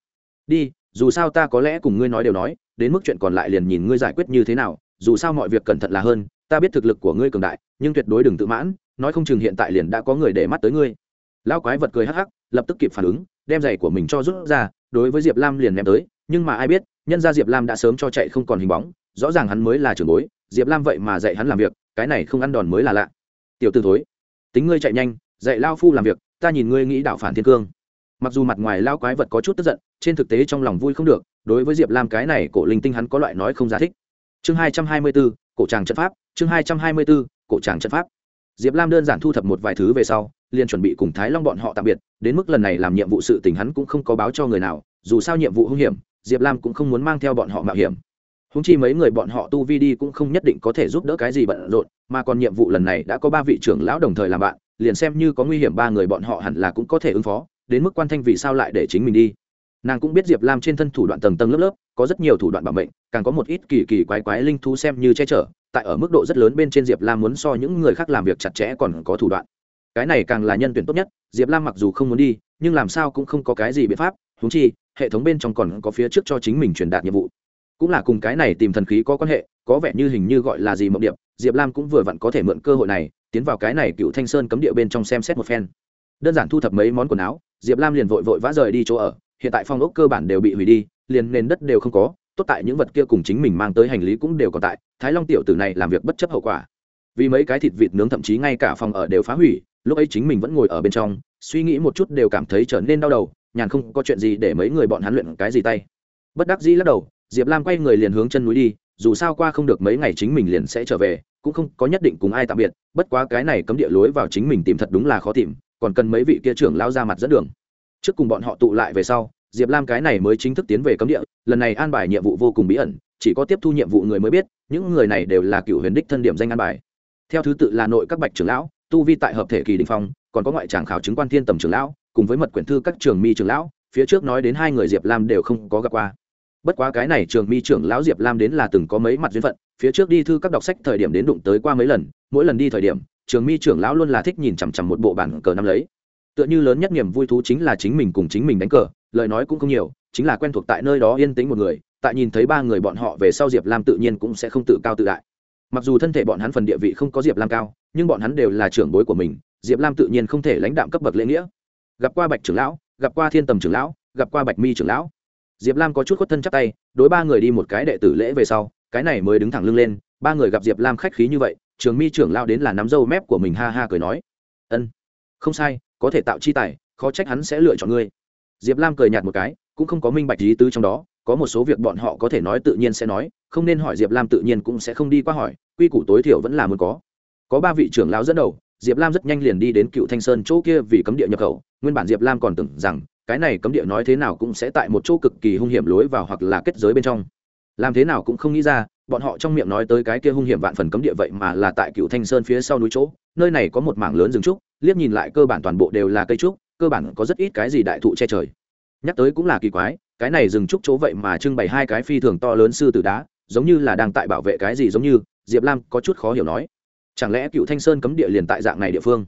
Đi, dù sao ta có lẽ cùng ngươi nói đều nói, đến mức chuyện còn lại liền nhìn ngươi giải quyết như thế nào, dù sao mọi việc cẩn thận là hơn, ta biết thực lực của ngươi cường đại, nhưng tuyệt đối đừng tự mãn, nói không chừng hiện tại liền đã có người để mắt tới ngươi. Lao quái vật cười hắc hắc, lập tức kịp phản ứng, đem giày của mình cho rút ra đối với diệp lam liền ném tới, nhưng mà ai biết, nhân ra diệp lam đã sớm cho chạy không còn hình bóng, rõ ràng hắn mới là trưởng bối, diệp lam vậy mà dạy hắn làm việc, cái này không ăn đòn mới là lạ. Tiểu t ử thối, tính ngươi chạy nhanh, dạy lao phu làm việc, ta nhìn ngươi nghĩ đạo phản thiên cương. Mặc dù mặt ngoài lao quái vật có chút tức giận, trên thực tế trong lòng vui không được, đối với diệp lam cái này cổ linh tinh hắn có loại nói không giá thích. Chương hai trăm hai mươi b ố cổ tràng trận pháp, chương hai trăm hai mươi b ố cổ tràng trận pháp. Diệp lam đơn giản thu thập một vài thứ về sau liền chuẩn bị cùng thái long bọn họ tạm biệt, đến mức lần này làm nhiệm vụ sự tình hắn cũng không có báo cho người nào, dù sao nhiệm vụ hung hiểm, diệp lam cũng không muốn mang theo bọn họ mạo hiểm. Húng chi mấy người bọn họ tu vi đi cũng không nhất định có thể giúp đỡ cái gì bận rộn, mà còn nhiệm vụ lần này đã có ba vị trưởng lão đồng thời làm bạn, liền xem như có nguy hiểm ba người bọn họ hẳn là cũng có thể ứng phó, đến mức quan thanh vì sao lại để chính mình đi. Nàng cũng biết diệp lam trên thân thủ đoạn tầng tầng lớp lớp, có rất nhiều thủ đoạn bảo mệnh, càng có một ít kỳ kỳ quái quái linh thú xem như che chở, tại ở mức độ rất lớn bên trên diệp lam muốn so những người khác làm việc chặt chẽ còn có thủ đoạn cái này càng là nhân tuyển tốt nhất, diệp lam mặc dù không muốn đi, nhưng làm sao cũng không có cái gì biện pháp húng chi, hệ thống bên trong còn có phía trước cho chính mình truyền đạt nhiệm vụ. Cũng là cùng cái này tìm thần khí có quan hệ, có vẻ như hình như gọi là gì mộng điệp, diệp lam cũng vừa vặn có thể mượn cơ hội này, tiến vào cái này cựu thanh sơn cấm địa bên trong xem xét một phen. Đơn giản thu thập mấy món quần áo, diệp lam liền vội vội vã rời đi chỗ ở, hiện tại phong ốc cơ bản đều bị hủy đi, liền nền đất đều không có, tốt tại những vật kia cùng chính mình mang tới hành lý cũng đều còn tại, thái long tiểu tử này làm việc bất chấp hậu quả. Vì mấy cái thịt vịt nướng thậm chí ngay cả phòng ở đều phá hủy lúc ấy chính mình vẫn ngồi ở bên trong, suy nghĩ một chút đều cảm thấy trở nên đau đầu, nhàn không có chuyện gì để mấy người bọn hắn luyện cái gì tay. Bất đắc dĩ lắc đầu, diệp lam quay người liền hướng chân núi đi, dù sao qua không được mấy ngày chính mình liền sẽ trở về, cũng không có nhất định cùng ai tạm biệt, bất quá cái này cấm địa lối vào chính mình tìm thật đúng là khó tìm, còn cần mấy vị kia trưởng lao ra mặt dẫn đường. Trước cùng bọn họ tụ lại về sau, diệp lam cái này mới chính thức tiến về cấm địa, lần này an bài nhiệm vụ vô cùng bí ẩn, chỉ có tiếp thu nhiệm vụ người mới biết, những người này đều là cựu huyền đích thân điểm danh an bài. Theo thứ tự là nội các bạch trưởng lão tu vi tại hợp thể kỳ đình phong, còn có ngoại tràng khảo chứng quan thiên tầm trưởng lão, cùng với mật quyển thư các trường mi trưởng lão, phía trước nói đến hai người diệp lam đều không có gặp qua. Bất quá cái này trường mi trưởng lão diệp lam đến là từng có mấy mặt duyên phận, phía trước đi thư các đọc sách thời điểm đến đụng tới qua mấy lần, mỗi lần đi thời điểm, trường mi trưởng lão luôn là thích nhìn chằm chằm một bộ bản cờ năm lấy. Tựa như lớn nhất niềm vui thú chính là chính mình cùng chính mình đánh cờ, lời nói cũng không nhiều, chính là quen thuộc tại nơi đó yên tĩnh một người, tại nhìn thấy ba người bọn họ về sau diệp lam tự nhiên cũng sẽ không tự cao tự đại mặc dù thân thể bọn hắn phần địa vị không có diệp lam cao, nhưng bọn hắn đều là trưởng bối của mình, diệp lam tự nhiên không thể lãnh đạm cấp bậc lễ nghĩa. Gặp qua bạch trưởng lão, gặp qua thiên tầm trưởng lão, gặp qua bạch mi trưởng lão. Diệp lam có chút khuất thân chắc tay, đối ba người đi một cái đệ tử lễ về sau, cái này mới đứng thẳng lưng lên, ba người gặp diệp lam khách khí như vậy, trường mi trưởng lao đến là nắm râu mép của mình ha ha cười nói, ân, không sai, có thể tạo chi tài, khó trách hắn sẽ lựa chọn ngươi. Diệp lam cười nhạt một cái, cũng không có minh bạch lý tứ trong đó có một số việc bọn họ có thể nói tự nhiên sẽ nói, không nên hỏi diệp lam tự nhiên cũng sẽ không đi qua hỏi, quy củ tối thiểu vẫn là muốn có. Có ba vị trưởng lão dẫn đầu, diệp lam rất nhanh liền đi đến cựu thanh sơn chỗ kia vì cấm địa nhập khẩu, nguyên bản diệp lam còn tưởng rằng, cái này cấm địa nói thế nào cũng sẽ tại một chỗ cực kỳ hung hiểm lối vào hoặc là kết giới bên trong. Làm thế nào cũng không nghĩ ra, bọn họ trong miệng nói tới cái kia hung hiểm vạn phần cấm địa vậy mà là tại cựu thanh sơn phía sau núi chỗ, nơi này có một mảng lớn rừng trúc, liếc nhìn lại cơ bản toàn bộ đều là cây trúc, cơ bản có rất ít cái gì đại thụ che trời. Nhắc tới cũng là kỳ quái cái này dừng trúc chỗ vậy mà trưng bày hai cái phi thường to lớn sư tử đá, giống như là đang tại bảo vệ cái gì giống như, diệp lam có chút khó hiểu nói. Chẳng lẽ cựu thanh sơn cấm địa liền tại dạng này địa phương?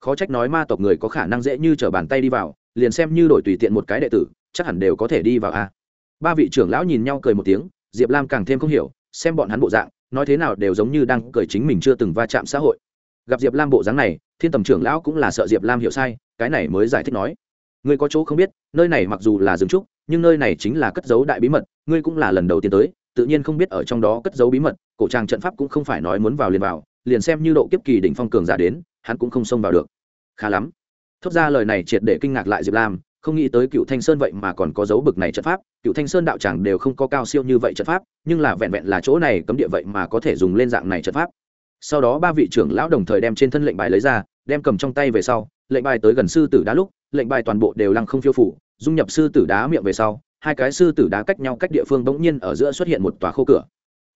Khó trách nói ma tộc người có khả năng dễ như t r ở bàn tay đi vào, liền xem như đổi tùy tiện một cái đệ tử, chắc hẳn đều có thể đi vào a. Ba vị trưởng lão nhìn nhau cười một tiếng, diệp lam càng thêm không hiểu, xem bọn hắn bộ dạng, nói thế nào đều giống như đang cười chính mình chưa từng va chạm xã hội. Gặp diệp lam bộ dáng này, thiên tầm trưởng lão cũng là sợ diệp lam hiểu sai, cái này mới giải thích nói. Người có chỗ không biết, nơi này mặc dù là rừng trúc nhưng nơi này chính là cất giấu đại bí mật, ngươi cũng là lần đầu tiên tới, tự nhiên không biết ở trong đó cất giấu bí mật, cổ trang trận pháp cũng không phải nói muốn vào liền vào, liền xem như độ kiếp kỳ đỉnh phong cường giả đến, hắn cũng không xông vào được. Khá lắm. Thốt ra lời này triệt để kinh ngạc lại diệp lam, không nghĩ tới cựu thanh sơn vậy mà còn có dấu bực này trận pháp, cựu thanh sơn đạo tràng đều không có cao siêu như vậy trận pháp, nhưng là vẹn vẹn là chỗ này cấm địa vậy mà có thể dùng lên dạng này trận pháp. Sau đó ba vị trưởng lão đồng thời đem trên thân lệnh bài lấy ra, đem cầm trong tay về sau, lệnh bài tới gần sư tử đá lúc, lệnh bài toàn bộ đều lăng không phiêu phủ dung nhập sư tử đá miệng về sau, hai cái sư tử đá cách nhau cách địa phương bỗng nhiên ở giữa xuất hiện một tòa khô cửa.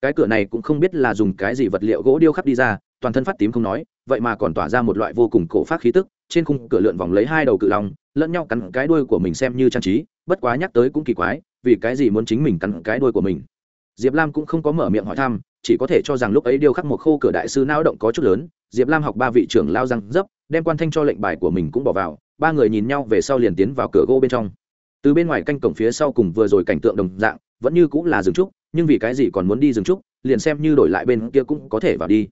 Cái cửa này cũng không biết là dùng cái gì vật liệu gỗ điêu khắc đi ra, toàn thân phát tím không nói, vậy mà còn tỏa ra một loại vô cùng cổ phát khí tức, trên khung cửa lượn vòng lấy hai đầu cự long, lẫn nhau cắn cái đuôi của mình xem như trang trí, bất quá nhắc tới cũng kỳ quái, vì cái gì muốn chính mình cắn cái đuôi của mình? Diệp lam cũng không có mở miệng hỏi thăm, chỉ có thể cho rằng lúc ấy điêu khắc một khô cửa đại sư não động có chút lớn, diệp lam học ba vị trưởng lao răng dấp, đem quan thanh cho lệnh bài của mình cũng bỏ vào ba người nhìn nhau về sau liền tiến vào cửa gỗ bên trong. Từ bên ngoài canh cổng phía sau cùng vừa rồi cảnh tượng đồng dạng, vẫn như cũng là rừng trúc, nhưng vì cái gì còn muốn đi rừng trúc, liền xem như đổi lại bên kia cũng có thể vào đi.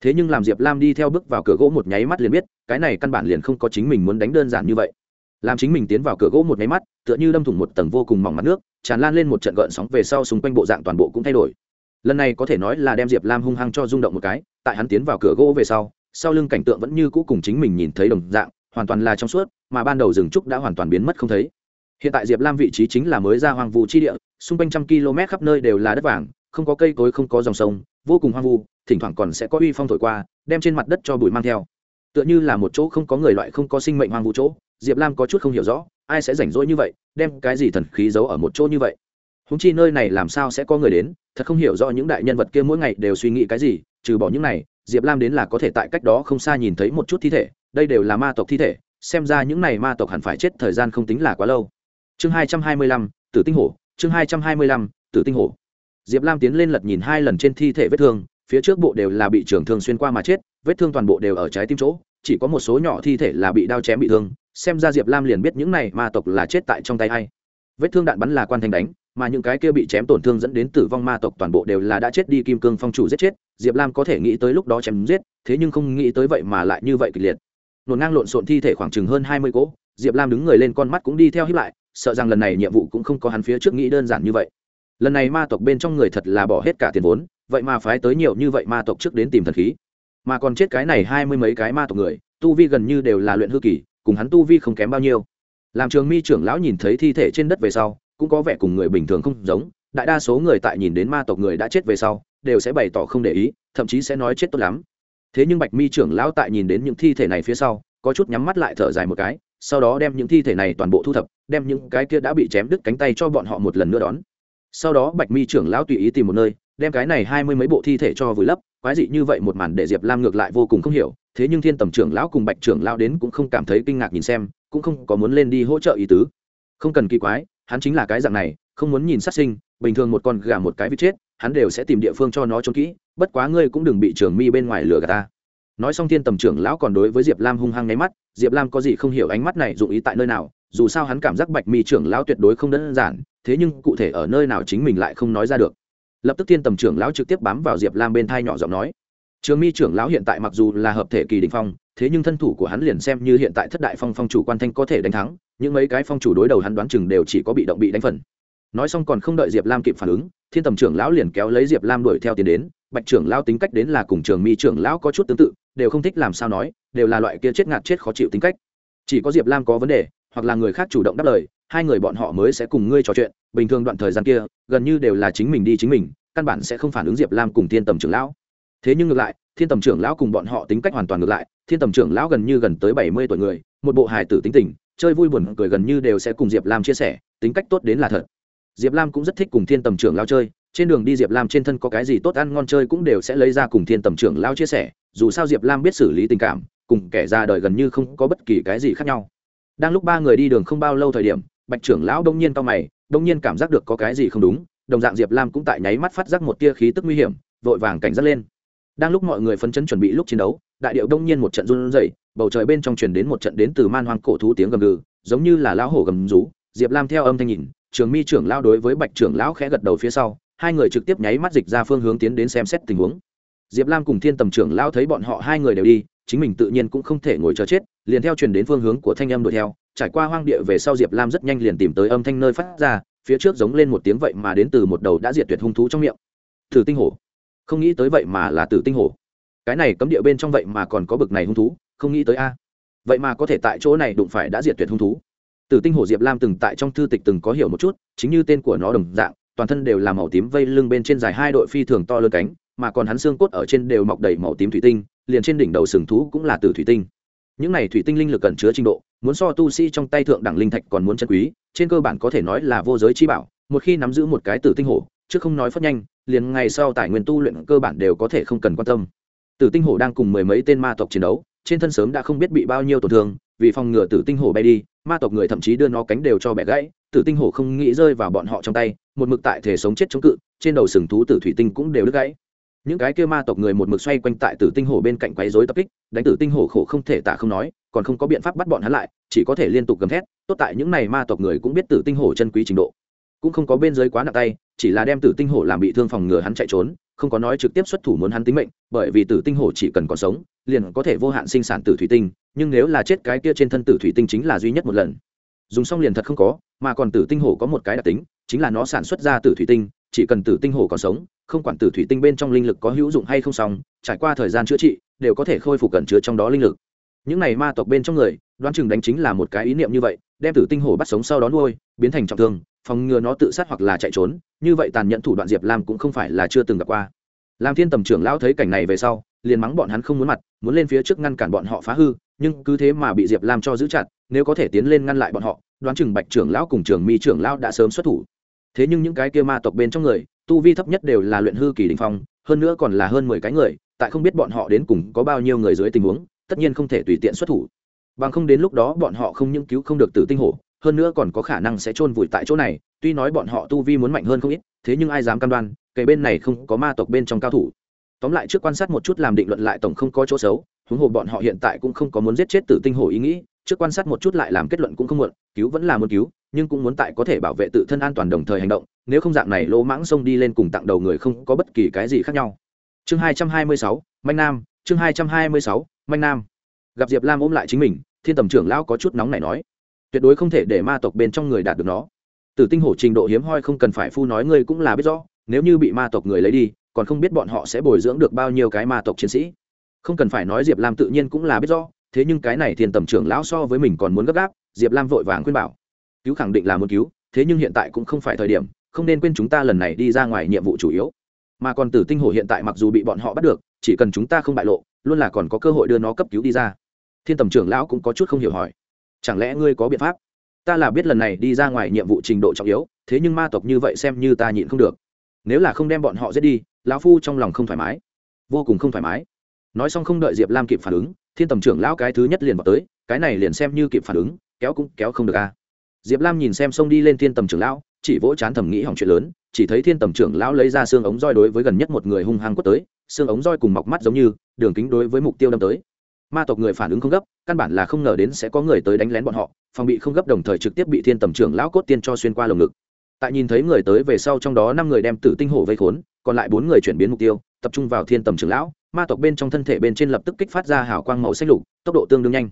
Thế nhưng làm diệp lam đi theo bước vào cửa gỗ một nháy mắt liền biết, cái này căn bản liền không có chính mình muốn đánh đơn giản như vậy. Làm chính mình tiến vào cửa gỗ một nháy mắt, tựa như đâm thủng một tầng vô cùng mỏng mặt nước, tràn lan lên một trận gợn sóng về sau xung quanh bộ dạng toàn bộ cũng thay đổi. Lần này có thể nói là đem diệp lam hung hăng cho rung động một cái, tại hắn tiến vào cửa gỗ về sau sau lưng cảnh tượng vẫn như cũ cùng chính mình nhìn thấy đồng dạng hoàn toàn là trong suốt, mà ban đầu rừng trúc đã hoàn toàn biến mất không thấy. Hiện tại diệp lam vị trí chính là mới ra hoang vu chi địa, xung quanh trăm km khắp nơi đều là đất vàng, không có cây cối, không có dòng sông, vô cùng hoang vu, thỉnh thoảng còn sẽ có uy phong thổi qua, đem trên mặt đất cho bụi mang theo. Tựa như là một chỗ không có người loại, không có sinh mệnh hoang vu chỗ, diệp lam có chút không hiểu rõ, ai sẽ rảnh rỗi như vậy, đem cái gì thần khí giấu ở một chỗ như vậy. Húng chi nơi này làm sao sẽ có người đến, thật không hiểu rõ những đại nhân vật kia mỗi ngày đều suy nghĩ cái gì, trừ bỏ những này, diệp lam đến là có thể tại cách đó không xa nhìn thấy một chút thi thể đây đều là ma tộc thi thể, xem ra những này ma tộc hẳn phải chết thời gian không tính là quá lâu. Chương hai trăm hai mươi lăm, tử tinh hổ, chương hai trăm hai mươi lăm, tử tinh hổ. Diệp lam tiến lên lật nhìn hai lần trên thi thể vết thương, phía trước bộ đều là bị trưởng thương xuyên qua mà chết, vết thương toàn bộ đều ở trái tim chỗ, chỉ có một số nhỏ thi thể là bị đao chém bị thương, xem ra diệp lam liền biết những này ma tộc là chết tại trong tay hay vết thương đạn bắn là quan thành đánh, mà những cái kia bị chém tổn thương dẫn đến tử vong ma tộc toàn bộ đều là đã chết đi kim cương phong chủ giết chết, diệp lam có thể nghĩ tới lúc đó chém giết, thế nhưng không nghĩ tới vậy mà lại như vậy kịch liệt nổn ngang lộn xộn thi thể khoảng chừng hơn hai mươi cỗ, diệp lam đứng người lên con mắt cũng đi theo hiếp lại, sợ rằng lần này nhiệm vụ cũng không có hắn phía trước nghĩ đơn giản như vậy. Lần này ma tộc bên trong người thật là bỏ hết cả tiền vốn, vậy mà phái tới nhiều như vậy ma tộc trước đến tìm thần khí. Mà còn chết cái này hai mươi mấy cái ma tộc người, tu vi gần như đều là luyện hư kỳ, cùng hắn tu vi không kém bao nhiêu. Làm trường mi trưởng lão nhìn thấy thi thể trên đất về sau, cũng có vẻ cùng người bình thường không giống, đại đa số người tại nhìn đến ma tộc người đã chết về sau, đều sẽ bày tỏ không để ý, thậm chí sẽ nói chết tốt lắm thế nhưng bạch mi trưởng lão tại nhìn đến những thi thể này phía sau, có chút nhắm mắt lại thở dài một cái, sau đó đem những thi thể này toàn bộ thu thập, đem những cái kia đã bị chém đứt cánh tay cho bọn họ một lần nữa đón. Sau đó bạch mi trưởng lão tùy ý tìm một nơi, đem cái này hai mươi mấy bộ thi thể cho vùi lấp, quái dị như vậy một màn để diệp lam ngược lại vô cùng không hiểu, thế nhưng thiên tầm trưởng lão cùng bạch trưởng lão đến cũng không cảm thấy kinh ngạc nhìn xem, cũng không có muốn lên đi hỗ trợ ý tứ. Không cần kỳ quái, hắn chính là cái dạng này, không muốn nhìn sát sinh, bình thường một con gà một cái vịt chết hắn đều sẽ tìm địa phương cho nó trốn kỹ, bất quá ngươi cũng đừng bị Trường mi bên ngoài lừa gạt ta. Nói xong thiên tầm trưởng lão còn đối với diệp lam hung hăng nháy mắt, diệp lam có gì không hiểu ánh mắt này dụng ý tại nơi nào, dù sao hắn cảm giác bạch mi trưởng lão tuyệt đối không đơn giản, thế nhưng cụ thể ở nơi nào chính mình lại không nói ra được. Lập tức thiên tầm trưởng lão trực tiếp bám vào diệp lam bên thai nhỏ giọng nói, trường mi trưởng lão hiện tại mặc dù là hợp thể kỳ đình phong, thế nhưng thân thủ của hắn liền xem như hiện tại thất đại phong phong chủ quan thanh có thể đánh thắng, những mấy cái phong chủ đối đầu hắn đoán chừng đều chỉ có bị động bị đánh phần nói xong còn không đợi diệp lam kịp phản ứng, thiên tầm trưởng lão liền kéo lấy diệp lam đuổi theo tiến đến. Bạch trưởng lão tính cách đến là cùng trường mi trưởng lão có chút tương tự, đều không thích làm sao nói, đều là loại kia chết ngạt chết khó chịu tính cách. Chỉ có diệp lam có vấn đề, hoặc là người khác chủ động đáp lời, hai người bọn họ mới sẽ cùng ngươi trò chuyện. Bình thường đoạn thời gian kia, gần như đều là chính mình đi chính mình, căn bản sẽ không phản ứng diệp lam cùng thiên tầm trưởng lão. Thế nhưng ngược lại, thiên tầm trưởng lão cùng bọn họ tính cách hoàn toàn ngược lại. Thiên tầm trưởng lão gần như gần tới bảy mươi tuổi người, một bộ hài tử tính tình, chơi vui buồn cười gần như đều sẽ cùng diệp lam chia sẻ, tính cách tốt đến là thật diệp lam cũng rất thích cùng thiên tầm trưởng lao chơi. Trên đường đi diệp lam trên thân có cái gì tốt ăn ngon chơi cũng đều sẽ lấy ra cùng thiên tầm trưởng lao chia sẻ. Dù sao diệp lam biết xử lý tình cảm, cùng kẻ ra đời gần như không có bất kỳ cái gì khác nhau. Đang lúc ba người đi đường không bao lâu thời điểm, bạch trưởng lão đông nhiên cao mày, đông nhiên cảm giác được có cái gì không đúng, đồng dạng diệp lam cũng tại nháy mắt phát giác một tia khí tức nguy hiểm, vội vàng cảnh giác lên. Đang lúc mọi người phấn chấn chuẩn bị lúc chiến đấu, đại điệu đông nhiên một trận run rẩy, bầu trời bên trong truyền đến một trận đến từ man hoang cổ thú tiếng gầm gừ, giống như là lão hổ gầm rú. Diệp lam theo âm thanh nhìn trường mi trưởng lao đối với bạch trưởng lão khẽ gật đầu phía sau, hai người trực tiếp nháy mắt dịch ra phương hướng tiến đến xem xét tình huống. Diệp lam cùng thiên tầm trưởng lao thấy bọn họ hai người đều đi, chính mình tự nhiên cũng không thể ngồi chờ chết, liền theo truyền đến phương hướng của thanh âm đuổi theo. Trải qua hoang địa về sau diệp lam rất nhanh liền tìm tới âm thanh nơi phát ra, phía trước giống lên một tiếng vậy mà đến từ một đầu đã diệt tuyệt hung thú trong miệng. Thử tinh hổ. Không nghĩ tới vậy mà là tử tinh hổ. Cái này cấm địa bên trong vậy mà còn có bực này hung thú, không nghĩ tới a. Vậy mà có thể tại chỗ này đụng phải đã diệt tuyệt hung thú tử tinh hổ diệp lam từng tại trong thư tịch từng có hiểu một chút, chính như tên của nó đồng dạng, toàn thân đều là màu tím vây lưng bên trên dài hai đội phi thường to lớn cánh, mà còn hắn xương cốt ở trên đều mọc đầy màu tím thủy tinh, liền trên đỉnh đầu sừng thú cũng là từ thủy tinh. Những này thủy tinh linh lực cẩn chứa trình độ, muốn so tu sĩ trong tay thượng đẳng linh thạch còn muốn chân quý, trên cơ bản có thể nói là vô giới chi bảo, một khi nắm giữ một cái tử tinh hổ, chứ không nói phất nhanh, liền ngày sau tài nguyên tu luyện cơ bản đều có thể không cần quan tâm. Tử tinh hổ đang cùng mười mấy tên ma tộc chiến đấu, trên thân sớm đã không biết bị bao nhiêu tổn thương, vì phòng ngừa tử tinh hổ bay đi ma tộc người thậm chí đưa nó cánh đều cho bẻ gãy, tử tinh hổ không nghĩ rơi vào bọn họ trong tay, một mực tại thể sống chết chống cự, trên đầu sừng thú tử thủy tinh cũng đều đứt gãy. Những cái kia ma tộc người một mực xoay quanh tại tử tinh hổ bên cạnh quấy rối tập kích, đánh tử tinh hổ khổ không thể tả không nói, còn không có biện pháp bắt bọn hắn lại, chỉ có thể liên tục gầm thét, tốt tại những này ma tộc người cũng biết tử tinh hổ chân quý trình độ cũng không có bên dưới quá nặng tay, chỉ là đem tử tinh hổ làm bị thương phòng ngừa hắn chạy trốn, không có nói trực tiếp xuất thủ muốn hắn tính mệnh, bởi vì tử tinh hổ chỉ cần còn sống, liền có thể vô hạn sinh sản tử thủy tinh, nhưng nếu là chết cái kia trên thân tử thủy tinh chính là duy nhất một lần. Dùng xong liền thật không có, mà còn tử tinh hổ có một cái đặc tính, chính là nó sản xuất ra tử thủy tinh, chỉ cần tử tinh hổ còn sống, không quản tử thủy tinh bên trong linh lực có hữu dụng hay không xong, trải qua thời gian chữa trị, đều có thể khôi phục cẩn chứa trong đó linh lực. Những này ma tộc bên trong người, đoán chừng đánh chính là một cái ý niệm như vậy, đem tử tinh hổ bắt sống sau đó nuôi, biến thành trọng thương phòng ngừa nó tự sát hoặc là chạy trốn, như vậy tàn nhẫn thủ đoạn diệp lam cũng không phải là chưa từng gặp qua. Làm thiên tầm trưởng lão thấy cảnh này về sau, liền mắng bọn hắn không muốn mặt, muốn lên phía trước ngăn cản bọn họ phá hư, nhưng cứ thế mà bị diệp lam cho giữ chặt, nếu có thể tiến lên ngăn lại bọn họ, đoán chừng bạch trưởng lão cùng trường mi trưởng lão đã sớm xuất thủ. Thế nhưng những cái kia ma tộc bên trong người, tu vi thấp nhất đều là luyện hư kỳ đình phong, hơn nữa còn là hơn mười cái người, tại không biết bọn họ đến cùng có bao nhiêu người dưới tình huống, tất nhiên không thể tùy tiện xuất thủ. Bằng không đến lúc đó bọn họ không những cứu không được tử tinh hổ hơn nữa còn có khả năng sẽ chôn vùi tại chỗ này, tuy nói bọn họ tu vi muốn mạnh hơn không ít, thế nhưng ai dám cam đoan cây bên này không có ma tộc bên trong cao thủ. Tóm lại trước quan sát một chút làm định luận lại tổng không có chỗ xấu, huống hồ bọn họ hiện tại cũng không có muốn giết chết tử tinh hổ ý nghĩ, trước quan sát một chút lại làm kết luận cũng không muộn, cứu vẫn là muốn cứu, nhưng cũng muốn tại có thể bảo vệ tự thân an toàn đồng thời hành động, nếu không dạng này lỗ mãng xông đi lên cùng tặng đầu người không có bất kỳ cái gì khác nhau. Chương hai trăm hai mươi sáu, manh nam, chương hai trăm hai mươi sáu, manh nam. Gặp diệp lam ôm lại chính mình, thiên tầm trưởng lão có chút nóng này nói tuyệt đối không thể để ma tộc bên trong người đạt được nó. Tử tinh hổ trình độ hiếm hoi không cần phải phu nói, ngươi cũng là biết rõ, nếu như bị ma tộc người lấy đi, còn không biết bọn họ sẽ bồi dưỡng được bao nhiêu cái ma tộc chiến sĩ. Không cần phải nói diệp lam tự nhiên cũng là biết rõ, thế nhưng cái này thiên tầm trưởng lão so với mình còn muốn gấp gáp, diệp lam vội vàng khuyên bảo. Cứu khẳng định là muốn cứu, thế nhưng hiện tại cũng không phải thời điểm, không nên quên chúng ta lần này đi ra ngoài nhiệm vụ chủ yếu. Mà còn tử tinh hổ hiện tại mặc dù bị bọn họ bắt được, chỉ cần chúng ta không bại lộ, luôn là còn có cơ hội đưa nó cấp cứu đi ra. Thiên tầm trưởng lão cũng có chút không hiểu hỏi chẳng lẽ ngươi có biện pháp? Ta là biết lần này đi ra ngoài nhiệm vụ trình độ trọng yếu, thế nhưng ma tộc như vậy xem như ta nhịn không được. Nếu là không đem bọn họ giết đi, lão phu trong lòng không thoải mái. Vô cùng không thoải mái. Nói xong không đợi diệp lam kịp phản ứng, thiên tầm trưởng lão cái thứ nhất liền vào tới, cái này liền xem như kịp phản ứng, kéo cũng kéo không được a. Diệp lam nhìn xem xông đi lên thiên tầm trưởng lão, chỉ vỗ chán thầm nghĩ hỏng chuyện lớn, chỉ thấy thiên tầm trưởng lão lấy ra xương ống roi đối với gần nhất một người hung hăng quất tới, xương ống roi cùng mọc mắt giống như, đường kính đối với mục tiêu đâm tới ma tộc người phản ứng không gấp, căn bản là không ngờ đến sẽ có người tới đánh lén bọn họ, phòng bị không gấp đồng thời trực tiếp bị thiên tầm trưởng lão cốt tiên cho xuyên qua lồng ngực. Tại nhìn thấy người tới về sau trong đó năm người đem tử tinh hổ vây khốn, còn lại bốn người chuyển biến mục tiêu, tập trung vào thiên tầm trưởng lão, ma tộc bên trong thân thể bên trên lập tức kích phát ra hào quang màu xanh lục, tốc độ tương đương nhanh.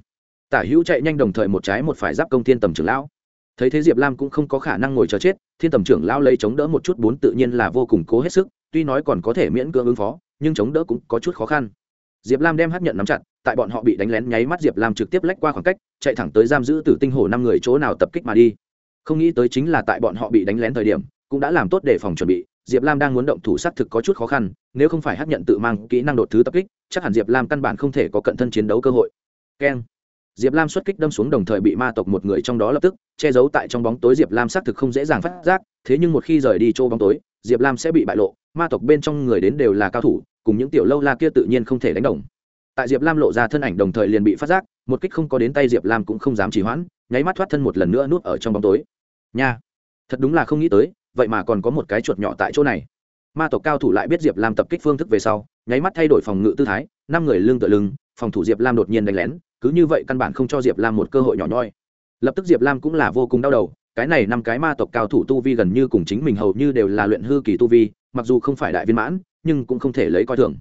Tả hữu chạy nhanh đồng thời một trái một phải giáp công thiên tầm trưởng lão. Thấy thế diệp lam cũng không có khả năng ngồi chờ chết, thiên tầm trưởng lão lấy chống đỡ một chút bốn tự nhiên là vô cùng cố hết sức, tuy nói còn có thể miễn cưỡng ứng phó, nhưng chống đỡ cũng có chút khó khăn. Diệp lam đem hấp nhận nắm chặt tại bọn họ bị đánh lén nháy mắt diệp lam trực tiếp lách qua khoảng cách, chạy thẳng tới giam giữ tử tinh hổ năm người chỗ nào tập kích mà đi. Không nghĩ tới chính là tại bọn họ bị đánh lén thời điểm, cũng đã làm tốt để phòng chuẩn bị, diệp lam đang muốn động thủ xác thực có chút khó khăn, nếu không phải hấp nhận tự mang kỹ năng đột thứ tập kích, chắc hẳn diệp lam căn bản không thể có cận thân chiến đấu cơ hội. Keng. Diệp lam xuất kích đâm xuống đồng thời bị ma tộc một người trong đó lập tức che giấu tại trong bóng tối. Diệp lam xác thực không dễ dàng phát giác, thế nhưng một khi rời đi chỗ bóng tối, diệp lam sẽ bị bại lộ, ma tộc bên trong người đến đều là cao thủ, cùng những tiểu lâu la kia tự nhiên không thể đánh đồng tại diệp lam lộ ra thân ảnh đồng thời liền bị phát giác, một kích không có đến tay diệp lam cũng không dám trì hoãn, nháy mắt thoát thân một lần nữa nuốt ở trong bóng tối. Nha! Thật đúng là không nghĩ tới, vậy mà còn có một cái chuột nhỏ tại chỗ này. Ma tộc cao thủ lại biết diệp lam tập kích phương thức về sau, nháy mắt thay đổi phòng ngự tư thái, năm người lưng tựa lưng, phòng thủ diệp lam đột nhiên đánh lén, cứ như vậy căn bản không cho diệp lam một cơ hội nhỏ nhoi. Lập tức diệp lam cũng là vô cùng đau đầu, cái này năm cái ma tộc cao thủ tu vi gần như cùng chính mình hầu như đều là luyện hư kỳ tu vi, mặc dù không phải đại viên mãn, nhưng cũng không thể lấy coi thường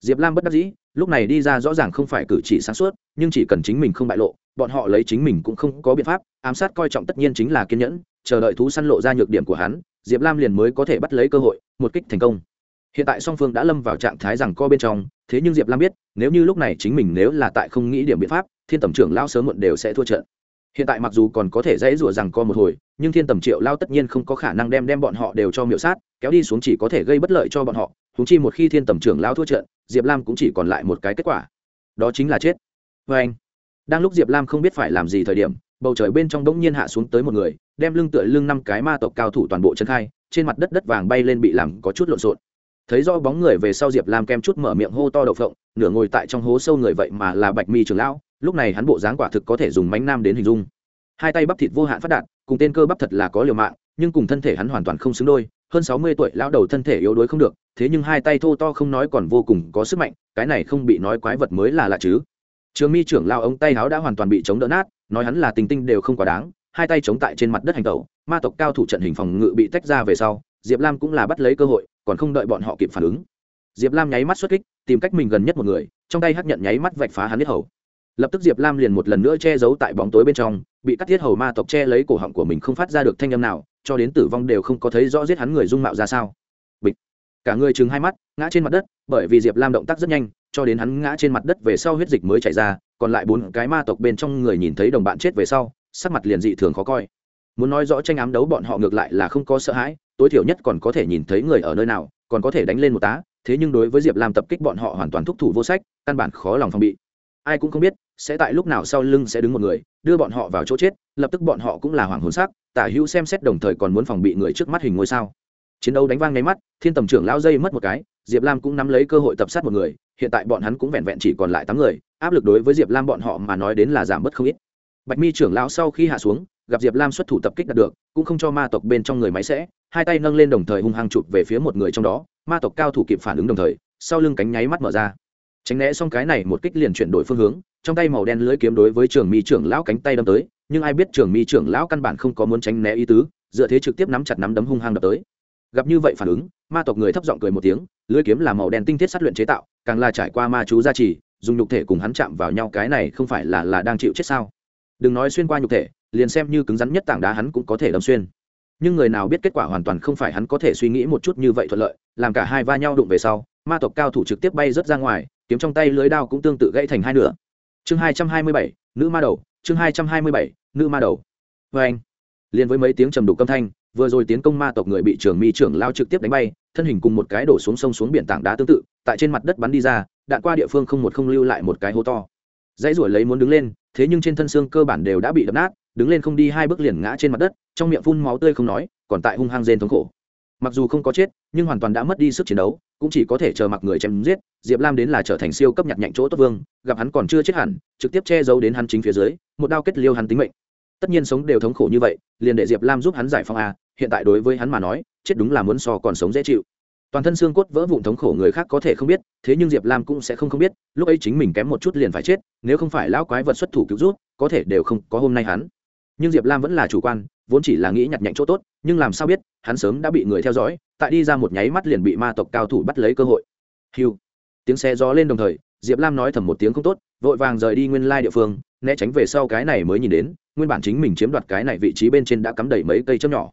diệp lam bất đắc dĩ, lúc này đi ra rõ ràng không phải cử chỉ sáng suốt, nhưng chỉ cần chính mình không bại lộ, bọn họ lấy chính mình cũng không có biện pháp, ám sát coi trọng tất nhiên chính là kiên nhẫn, chờ đợi thú săn lộ ra nhược điểm của hắn, diệp lam liền mới có thể bắt lấy cơ hội, một kích thành công. Hiện tại song phương đã lâm vào trạng thái rằng co bên trong, thế nhưng diệp lam biết, nếu như lúc này chính mình nếu là tại không nghĩ điểm biện pháp, thiên tầm trưởng lao sớm muộn đều sẽ thua trận hiện tại mặc dù còn có thể dễ rủa rằng co một hồi, nhưng thiên tầm triệu lao tất nhiên không có khả năng đem đem bọn họ đều cho miệu sát, kéo đi xuống chỉ có thể gây bất lợi cho bọn họ. Húng chi một khi thiên tầm trưởng lao thua trận, diệp lam cũng chỉ còn lại một cái kết quả. Đó chính là chết. Vê anh, đang lúc diệp lam không biết phải làm gì thời điểm, bầu trời bên trong đống nhiên hạ xuống tới một người, đem lưng tựa lưng năm cái ma tộc cao thủ toàn bộ chân khai, trên mặt đất đất vàng bay lên bị làm có chút lộn xộn thấy do bóng người về sau diệp lam kem chút mở miệng hô to đậu phộng, nửa ngồi tại trong hố sâu người vậy mà là bạch mi trường lão, lúc này hắn bộ dáng quả thực có thể dùng mánh nam đến hình dung. Hai tay bắp thịt vô hạn phát đạt, cùng tên cơ bắp thật là có liều mạng, nhưng cùng thân thể hắn hoàn toàn không xứng đôi, hơn sáu mươi tuổi lão đầu thân thể yếu đuối không được, thế nhưng hai tay thô to không nói còn vô cùng có sức mạnh, cái này không bị nói quái vật mới là lạ chứ. Trường mi trưởng lao ống tay áo đã hoàn toàn bị chống đỡ nát, nói hắn là tình tinh đều không quá đáng, hai tay chống tại trên mặt đất hành tẩu, ma tộc cao thủ trận hình phòng ngự bị tách ra về sau diệp lam cũng là bắt lấy cơ hội, còn không đợi bọn họ kịp phản ứng. Diệp lam nháy mắt xuất kích, tìm cách mình gần nhất một người, trong tay hắc nhận nháy mắt vạch phá hắn biết hầu. Lập tức diệp lam liền một lần nữa che giấu tại bóng tối bên trong, bị cắt thiết hầu ma tộc che lấy cổ họng của mình không phát ra được thanh âm nào, cho đến tử vong đều không có thấy rõ giết hắn người dung mạo ra sao. Bịch. Cả người chừng hai mắt, ngã trên mặt đất, bởi vì diệp lam động tác rất nhanh, cho đến hắn ngã trên mặt đất về sau huyết dịch mới chảy ra, còn lại bốn cái ma tộc bên trong người nhìn thấy đồng bạn chết về sau, sắc mặt liền dị thường khó coi. Muốn nói rõ tranh ám đấu bọn họ ngược lại là không có sợ hãi tối thiểu nhất còn có thể nhìn thấy người ở nơi nào, còn có thể đánh lên một tá, thế nhưng đối với diệp lam tập kích bọn họ hoàn toàn thúc thủ vô sách, căn bản khó lòng phòng bị. Ai cũng không biết, sẽ tại lúc nào sau lưng sẽ đứng một người, đưa bọn họ vào chỗ chết, lập tức bọn họ cũng là hoàng hồn sắc, tả hữu xem xét đồng thời còn muốn phòng bị người trước mắt hình ngôi sao. Chiến đấu đánh vang nháy mắt, thiên tầm trưởng lao dây mất một cái, diệp lam cũng nắm lấy cơ hội tập sát một người, hiện tại bọn hắn cũng vẹn vẹn chỉ còn lại tám người, áp lực đối với diệp lam bọn họ mà nói đến là giảm bớt không ít bạch mi trưởng lão sau khi hạ xuống, gặp diệp lam xuất thủ tập kích đạt được, cũng không cho ma tộc bên trong người máy sẽ, hai tay nâng lên đồng thời hung hăng chụp về phía một người trong đó, ma tộc cao thủ kịp phản ứng đồng thời, sau lưng cánh nháy mắt mở ra. Tránh né xong cái này, một kích liền chuyển đổi phương hướng, trong tay màu đen lưỡi kiếm đối với trường mi trưởng lão cánh tay đâm tới, nhưng ai biết trường mi trưởng lão căn bản không có muốn tránh né ý tứ, dựa thế trực tiếp nắm chặt nắm đấm hung hăng đập tới. Gặp như vậy phản ứng, ma tộc người thấp giọng cười một tiếng lưỡi kiếm là màu đen tinh thiết sát luyện chế tạo, càng là trải qua ma chú gia trì, dùng nhục thể cùng hắn chạm vào nhau, cái này không phải là là đang chịu chết sao? Đừng nói xuyên qua nhục thể, liền xem như cứng rắn nhất tảng đá hắn cũng có thể đâm xuyên. Nhưng người nào biết kết quả hoàn toàn không phải hắn có thể suy nghĩ một chút như vậy thuận lợi, làm cả hai va nhau đụng về sau, ma tộc cao thủ trực tiếp bay rớt ra ngoài, kiếm trong tay lưới đao cũng tương tự gãy thành hai nửa. Chương hai trăm hai mươi bảy, nữ ma đầu, chương hai trăm hai mươi bảy, nữ ma đầu. Vê anh, liền với mấy tiếng trầm đục âm thanh, vừa rồi tiến công ma tộc người bị trưởng mi trưởng lao trực tiếp đánh bay, thân hình cùng một cái đổ xuống sông xuống biển tảng đá tương tự, tại trên mặt đất bắn đi ra, đạn qua địa phương không một không lưu lại một cái hố to. Dãy ruổi lấy muốn đứng lên thế nhưng trên thân xương cơ bản đều đã bị đập nát, đứng lên không đi hai bước liền ngã trên mặt đất, trong miệng phun máu tươi không nói, còn tại hung hăng rên thống khổ. Mặc dù không có chết, nhưng hoàn toàn đã mất đi sức chiến đấu, cũng chỉ có thể chờ mặc người chém giết, diệp lam đến là trở thành siêu cấp nhặt nhạnh chỗ tốt vương, gặp hắn còn chưa chết hẳn, trực tiếp che giấu đến hắn chính phía dưới, một đao kết liêu hắn tính mệnh. Tất nhiên sống đều thống khổ như vậy, liền để diệp lam giúp hắn giải phong a, hiện tại đối với hắn mà nói, chết đúng là muốn so còn sống dễ chịu toàn thân xương cốt vỡ vụn thống khổ người khác có thể không biết, thế nhưng diệp lam cũng sẽ không không biết, lúc ấy chính mình kém một chút liền phải chết, nếu không phải lão quái vật xuất thủ cứu rút có thể đều không có hôm nay hắn. Nhưng diệp lam vẫn là chủ quan, vốn chỉ là nghĩ nhặt nhạnh chỗ tốt, nhưng làm sao biết, hắn sớm đã bị người theo dõi, tại đi ra một nháy mắt liền bị ma tộc cao thủ bắt lấy cơ hội. Hiu tiếng xe gió lên đồng thời, diệp lam nói thầm một tiếng không tốt, vội vàng rời đi nguyên lai địa phương, né tránh về sau cái này mới nhìn đến, nguyên bản chính mình chiếm đoạt cái này vị trí bên trên đã cắm đầy mấy cây châm nhỏ.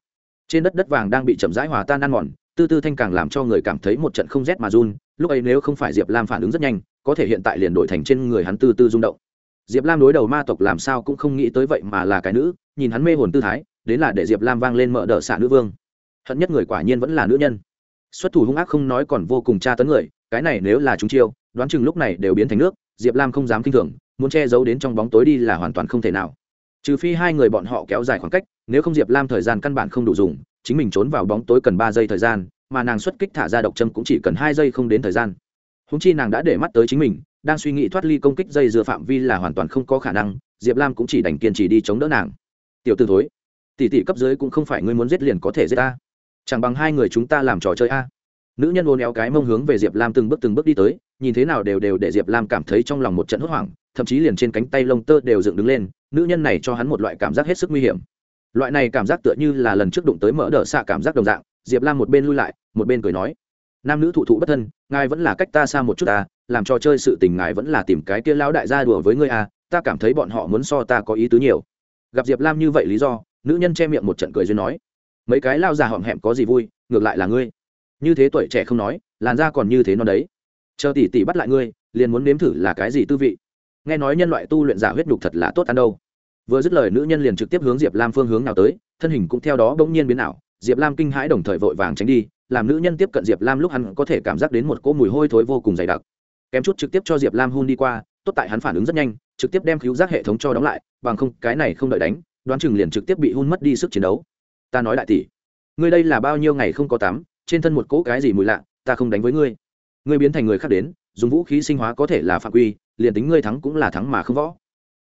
Trên đất đất vàng đang bị chậm rãi hòa tan ăn mòn tư tư thanh càng làm cho người cảm thấy một trận không rét mà run, lúc ấy nếu không phải diệp lam phản ứng rất nhanh, có thể hiện tại liền đổi thành trên người hắn tư tư rung động. Diệp lam đối đầu ma tộc làm sao cũng không nghĩ tới vậy mà là cái nữ, nhìn hắn mê hồn tư thái, đến là để diệp lam vang lên mợ đỡ xạ nữ vương. Hận nhất người quả nhiên vẫn là nữ nhân. Xuất thủ hung ác không nói còn vô cùng tra tấn người, cái này nếu là chúng chiêu, đoán chừng lúc này đều biến thành nước, diệp lam không dám k i n h thường, muốn che giấu đến trong bóng tối đi là hoàn toàn không thể nào. Trừ phi hai người bọn họ kéo dài khoảng cách, nếu không diệp lam thời gian căn bản không đủ dùng chính mình trốn vào bóng tối cần ba giây thời gian, mà nàng xuất kích thả ra độc châm cũng chỉ cần hai giây không đến thời gian. Húng chi nàng đã để mắt tới chính mình, đang suy nghĩ thoát ly công kích dây dựa phạm vi là hoàn toàn không có khả năng, diệp lam cũng chỉ đành kiên trì đi chống đỡ nàng. Tiểu t thối, tỷ tỷ cấp dưới cũng không phải ngươi muốn giết liền có thể giết ta. Chẳng bằng hai người chúng ta làm trò chơi a. Nữ nhân ôn éo cái mông hướng về diệp lam từng bước từng bước đi tới, nhìn thế nào đều đều để diệp lam cảm thấy trong lòng một trận hốt hoảng, thậm chí liền trên cánh tay lông tơ đều dựng đứng lên, nữ nhân này cho hắn một loại cảm giác hết sức nguy hiểm loại này cảm giác tựa như là lần trước đụng tới mỡ đỡ xạ cảm giác đồng dạng, diệp lam một bên lui lại, một bên cười nói, nam nữ thụ thụ bất thân, ngài vẫn là cách ta xa một chút ta làm trò chơi sự tình ngài vẫn là tìm cái kia lão đại gia đùa với ngươi à ta cảm thấy bọn họ muốn so ta có ý tứ nhiều. Gặp diệp lam như vậy lý do, nữ nhân che miệng một trận cười duyên nói, mấy cái lao già hỏm hẹm có gì vui, ngược lại là ngươi. Như thế tuổi trẻ không nói, làn da còn như thế nó đấy. Chờ tỷ tỷ bắt lại ngươi, liền muốn nếm thử là cái gì tư vị. Nghe nói nhân loại tu luyện giả huyết nhục thật là tốt ăn đâu vừa dứt lời nữ nhân liền trực tiếp hướng diệp lam phương hướng nào tới, thân hình cũng theo đó bỗng nhiên biến ảo. Diệp lam kinh hãi đồng thời vội vàng tránh đi, làm nữ nhân tiếp cận diệp lam lúc hắn có thể cảm giác đến một cỗ mùi hôi thối vô cùng dày đặc. Kém chút trực tiếp cho diệp lam hun đi qua, tốt tại hắn phản ứng rất nhanh, trực tiếp đem cứu giác hệ thống cho đóng lại, bằng không, cái này không đợi đánh, đoán chừng liền trực tiếp bị hun mất đi sức chiến đấu. Ta nói đại tỷ, ngươi đây là bao nhiêu ngày không có tắm, trên thân một cỗ cái gì mùi lạ, ta không đánh với ngươi. Ngươi biến thành người khác đến, dùng vũ khí sinh hóa có thể là phạm quy, liền tính ngươi thắng cũng là thắng mà không võ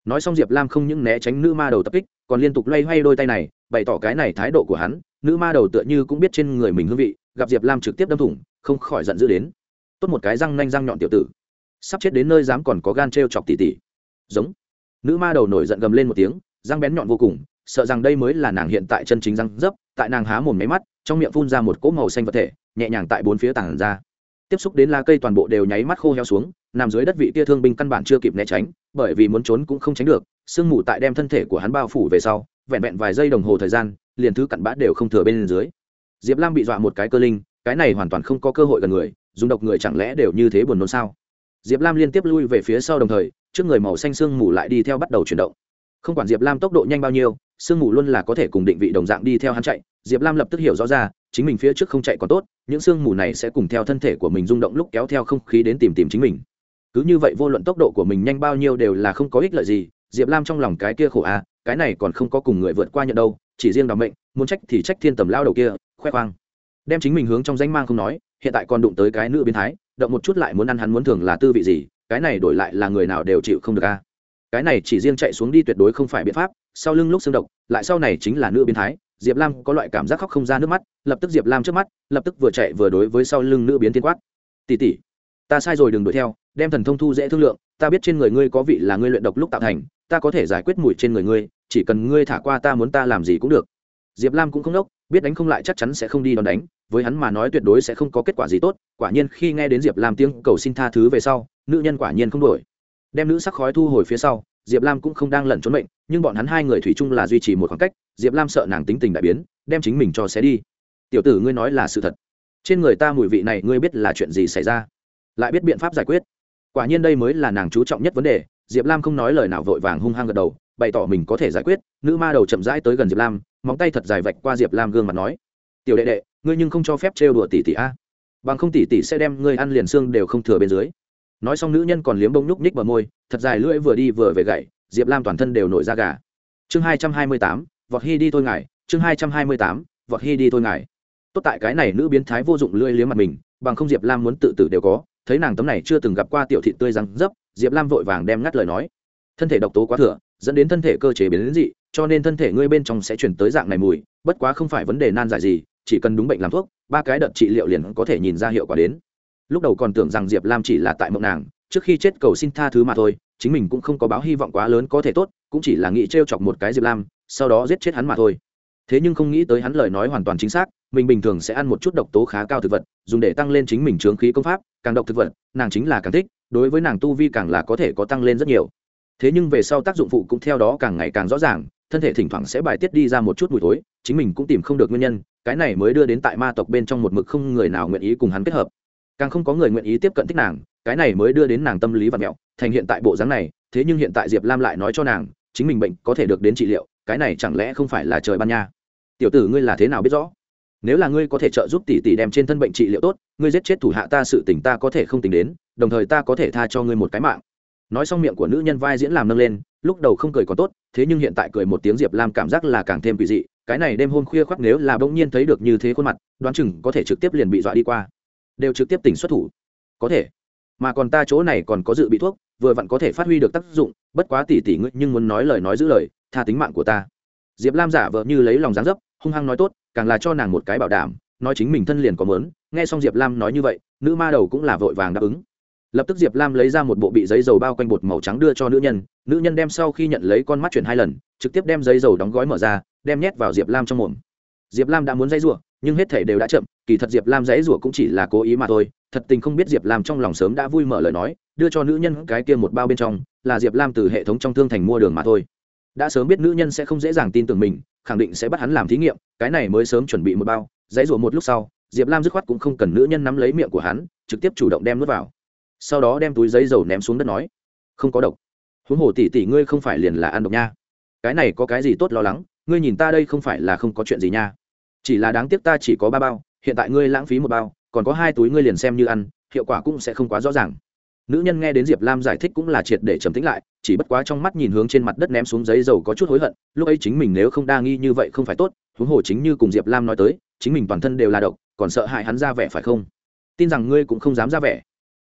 nói xong diệp lam không những né tránh nữ ma đầu tập kích, còn liên tục loay hoay đôi tay này, bày tỏ cái này thái độ của hắn, nữ ma đầu tựa như cũng biết trên người mình hương vị, gặp diệp lam trực tiếp đâm thủng, không khỏi giận dữ đến. Tốt một cái răng nanh răng nhọn tiểu tử. Sắp chết đến nơi dám còn có gan t r e o chọc tỉ tỉ. Giống. Nữ ma đầu nổi giận gầm lên một tiếng, răng bén nhọn vô cùng, sợ rằng đây mới là nàng hiện tại chân chính răng dấp, tại nàng há mồm máy mắt, trong miệng phun ra một cỗ màu xanh vật thể, nhẹ nhàng tại bốn phía tảng ra. Tiếp xúc đến lá cây toàn bộ đều nháy mắt khô heo xuống, nằm dưới đất vị tia thương binh căn bản chưa kịp né tránh bởi vì muốn trốn cũng không tránh được, sương mù tại đem thân thể của hắn bao phủ về sau, vẹn vẹn vài giây đồng hồ thời gian, liền thứ cặn bã đều không thừa bên dưới. Diệp lam bị dọa một cái cơ linh, cái này hoàn toàn không có cơ hội gần người, dùng độc người chẳng lẽ đều như thế buồn nôn sao? Diệp lam liên tiếp lui về phía sau đồng thời, trước người màu xanh sương mù lại đi theo bắt đầu chuyển động. Không quản diệp lam tốc độ nhanh bao nhiêu, sương mù luôn là có thể cùng định vị đồng dạng đi theo hắn chạy. Diệp lam lập tức hiểu rõ ra, chính mình phía trước không chạy còn tốt, những sương mù này sẽ cùng theo thân thể của mình rung động lúc kéo theo không khí đến tìm tìm chính mình cứ như vậy vô luận tốc độ của mình nhanh bao nhiêu đều là không có ích lợi gì, diệp lam trong lòng cái kia khổ à cái này còn không có cùng người vượt qua nhận đâu, chỉ riêng đ mệnh, muốn trách thì trách thiên tầm lao đầu kia, khoe khoang đem chính mình hướng trong danh mang không nói, hiện tại còn đụng tới cái nữ biến thái, động một chút lại muốn ăn hắn muốn thường là tư vị gì, cái này đổi lại là người nào đều chịu không được a à. cái này chỉ riêng chạy xuống đi tuyệt đối không phải biện pháp, sau lưng lúc xương độc, lại sau này chính là nữ biến thái, diệp lam có loại cảm giác khóc không ra nước mắt, lập tức diệp lam trước mắt, lập tức vừa chạy vừa đối với sau lưng nữ biến tiên quát tỉ tỉ ta sai rồi đừng đuổi theo, đem thần thông thu dễ thương lượng, ta biết trên người ngươi có vị là ngươi luyện độc lúc tạo thành, ta có thể giải quyết mùi trên người ngươi, chỉ cần ngươi thả qua ta muốn ta làm gì cũng được. Diệp lam cũng không đốc, biết đánh không lại chắc chắn sẽ không đi đón đánh, với hắn mà nói tuyệt đối sẽ không có kết quả gì tốt, quả nhiên khi nghe đến diệp lam tiếng cầu xin tha thứ về sau, nữ nhân quả nhiên không đổi đem nữ sắc khói thu hồi phía sau, diệp lam cũng không đang lẩn trốn mệnh, nhưng bọn hắn hai người thủy chung là duy trì một khoảng cách, diệp lam sợ nàng tính tình đại biến, đem chính mình cho xé đi. Tiểu tử ngươi nói là sự thật. Trên người ta mùi vị này ngươi biết là chuyện gì xảy ra? Lại biết biện pháp giải quyết. Quả nhiên đây mới là nàng chú trọng nhất vấn đề, diệp lam không nói lời nào vội vàng hung hăng gật đầu, bày tỏ mình có thể giải quyết. Nữ ma đầu chậm rãi tới gần diệp lam, móng tay thật dài vạch qua diệp lam gương mặt nói, tiểu đệ đệ, ngươi nhưng không cho phép trêu đùa tỷ tỷ a. Bằng không tỷ tỷ sẽ đem ngươi ăn liền xương đều không thừa bên dưới. Nói xong nữ nhân còn liếm bông nhúc nhích bờ môi, thật dài lưỡi vừa đi vừa về gậy, diệp lam toàn thân đều nổi ra gà. Chương hai trăm hai mươi tám, vọt hy đi thôi ngài, chương hai trăm hai mươi tám, vọt hy đi thôi ngài. Tốt tại cái này nữ biến thái vô dụng lưỡi liếm mặt mình, bằng không diệp lam muốn tự tử đều có thấy nàng tấm này chưa từng gặp qua tiểu thị tươi răng dấp, diệp lam vội vàng đem ngắt lời nói. Thân thể độc tố quá thừa, dẫn đến thân thể cơ chế biến đến dị, cho nên thân thể ngươi bên trong sẽ chuyển tới dạng này mùi, bất quá không phải vấn đề nan giải gì, chỉ cần đúng bệnh làm thuốc, ba cái đợt trị liệu liền có thể nhìn ra hiệu quả đến. Lúc đầu còn tưởng rằng diệp lam chỉ là tại mộng nàng, trước khi chết cầu xin tha thứ mà thôi, chính mình cũng không có báo hy vọng quá lớn có thể tốt, cũng chỉ là nghĩ t r e o chọc một cái diệp lam, sau đó giết chết hắn mà thôi. Thế nhưng không nghĩ tới hắn lời nói hoàn toàn chính xác mình bình thường sẽ ăn một chút độc tố khá cao thực vật, dùng để tăng lên chính mình trướng khí công pháp, càng độc thực vật, nàng chính là càng thích, đối với nàng tu vi càng là có thể có tăng lên rất nhiều. Thế nhưng về sau tác dụng phụ cũng theo đó càng ngày càng rõ ràng, thân thể thỉnh thoảng sẽ bài tiết đi ra một chút mùi tối chính mình cũng tìm không được nguyên nhân, cái này mới đưa đến tại ma tộc bên trong một mực không người nào nguyện ý cùng hắn kết hợp. Càng không có người nguyện ý tiếp cận thích nàng, cái này mới đưa đến nàng tâm lý và mẹo, thành hiện tại bộ dáng này, thế nhưng hiện tại diệp lam lại nói cho nàng, chính mình bệnh có thể được đến trị liệu, cái này chẳng lẽ không phải là trời ban nha? Tiểu tử ngươi là thế nào biết rõ? Nếu là ngươi có thể trợ giúp tỷ tỷ đem trên thân bệnh trị liệu tốt, ngươi giết chết thủ hạ ta sự tình ta có thể không tính đến, đồng thời ta có thể tha cho ngươi một cái mạng. Nói xong miệng của nữ nhân vai diễn làm nâng lên, lúc đầu không cười có tốt, thế nhưng hiện tại cười một tiếng diệp lam cảm giác là càng thêm kỳ dị, cái này đêm hôm khuya khoác nếu là bỗng nhiên thấy được như thế khuôn mặt, đoán chừng có thể trực tiếp liền bị dọa đi qua. Đều trực tiếp tỉnh xuất thủ. Có thể. Mà còn ta chỗ này còn có dự bị thuốc, vừa vặn có thể phát huy được tác dụng, bất quá tỉ tỉ ngươi nhưng muốn nói lời nói giữ lời, tha tính mạng của ta. Diệp lam giả vợ như lấy lòng dáng dấp hung hăng nói tốt, càng là cho nàng một cái bảo đảm, nói chính mình thân liền có mớn, nghe xong diệp lam nói như vậy, nữ ma đầu cũng là vội vàng đáp ứng. Lập tức diệp lam lấy ra một bộ bị giấy dầu bao quanh bột màu trắng đưa cho nữ nhân nữ nhân đem sau khi nhận lấy con mắt chuyển hai lần, trực tiếp đem giấy dầu đóng gói mở ra, đem nhét vào diệp lam trong mồm. Diệp lam đã muốn dây rủa, nhưng hết thể đều đã chậm, kỳ thật diệp lam giấy rủa cũng chỉ là cố ý mà thôi, thật tình không biết diệp lam trong lòng sớm đã vui mở lời nói, đưa cho nữ nhân cái kia một bao bên trong, là diệp lam từ hệ thống trong thương thành mua đường mà thôi đã sớm biết nữ nhân sẽ không dễ dàng tin tưởng mình, khẳng định sẽ bắt hắn làm thí nghiệm, cái này mới sớm chuẩn bị một bao, dãy rủa một lúc sau, diệp lam dứt khoát cũng không cần nữ nhân nắm lấy miệng của hắn, trực tiếp chủ động đem nuốt vào. Sau đó đem túi giấy dầu ném xuống đất nói, không có độc. Huống hồ tỷ tỷ ngươi không phải liền là ăn độc nha. Cái này có cái gì tốt lo lắng, ngươi nhìn ta đây không phải là không có chuyện gì nha. Chỉ là đáng tiếc ta chỉ có ba bao, hiện tại ngươi lãng phí một bao, còn có hai túi ngươi liền xem như ăn, hiệu quả cũng sẽ không quá rõ ràng nữ nhân nghe đến diệp lam giải thích cũng là triệt để trầm tính lại, chỉ bất quá trong mắt nhìn hướng trên mặt đất ném xuống giấy dầu có chút hối hận, lúc ấy chính mình nếu không đa nghi như vậy không phải tốt, huống hồ chính như cùng diệp lam nói tới, chính mình toàn thân đều là độc, còn sợ hại hắn ra vẻ phải không? Tin rằng ngươi cũng không dám ra vẻ.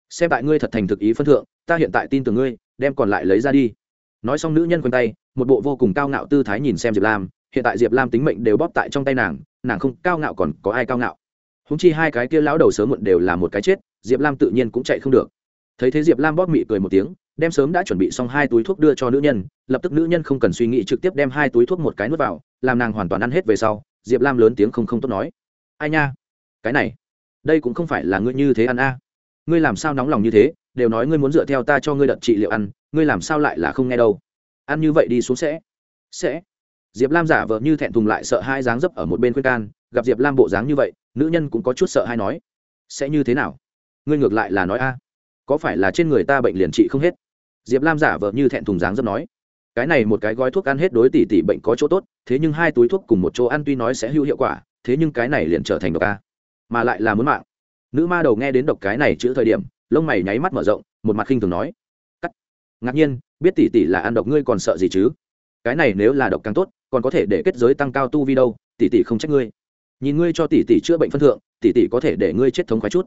Xem tại ngươi thật thành thực ý phân thượng, ta hiện tại tin tưởng ngươi, đem còn lại lấy ra đi. Nói xong nữ nhân quanh tay, một bộ vô cùng cao ngạo tư thái nhìn xem diệp lam, hiện tại diệp lam tính mệnh đều bóp tại trong tay nàng nàng không cao ngạo còn có ai cao ngạo. Húng chi hai cái kia lão đầu sớm muộn đều là một cái chết, diệp lam tự nhiên cũng chạy không được thấy thế diệp lam bóp mị cười một tiếng, đem sớm đã chuẩn bị xong hai túi thuốc đưa cho nữ nhân, lập tức nữ nhân không cần suy nghĩ trực tiếp đem hai túi thuốc một cái nuốt vào, làm nàng hoàn toàn ăn hết về sau, diệp lam lớn tiếng không không tốt nói, ai nha, cái này, đây cũng không phải là ngươi như thế ăn a. Ngươi làm sao nóng lòng như thế, đều nói ngươi muốn dựa theo ta cho ngươi đợt trị liệu ăn, ngươi làm sao lại là không nghe đâu. Ăn như vậy đi xuống sẽ sẽ. Diệp lam giả vờ như thẹn thùng lại sợ hai dáng dấp ở một bên khuyên can, gặp diệp lam bộ dáng như vậy, nữ nhân cũng có chút sợ hai nói, sẽ như thế nào? Ngươi ngược lại là nói a có phải là trên người ta bệnh liền trị không hết? Diệp lam giả vờ như thẹn thùng dáng dấp nói, cái này một cái gói thuốc ăn hết đối tỷ tỷ bệnh có chỗ tốt, thế nhưng hai túi thuốc cùng một chỗ ăn tuy nói sẽ hữu hiệu quả, thế nhưng cái này liền trở thành độc a, mà lại là muốn mạng. Nữ ma đầu nghe đến độc cái này chữ thời điểm, lông mày nháy mắt mở rộng, một mặt khinh thường nói, cắt. Ngạc nhiên, biết tỷ tỷ là ăn độc ngươi còn sợ gì chứ? Cái này nếu là độc càng tốt, còn có thể để kết giới tăng cao tu vi đâu, tỷ tỷ không trách ngươi. Nhìn ngươi cho tỷ tỷ chữa bệnh phân thượng, tỷ tỷ có thể để ngươi chết thống khoái chút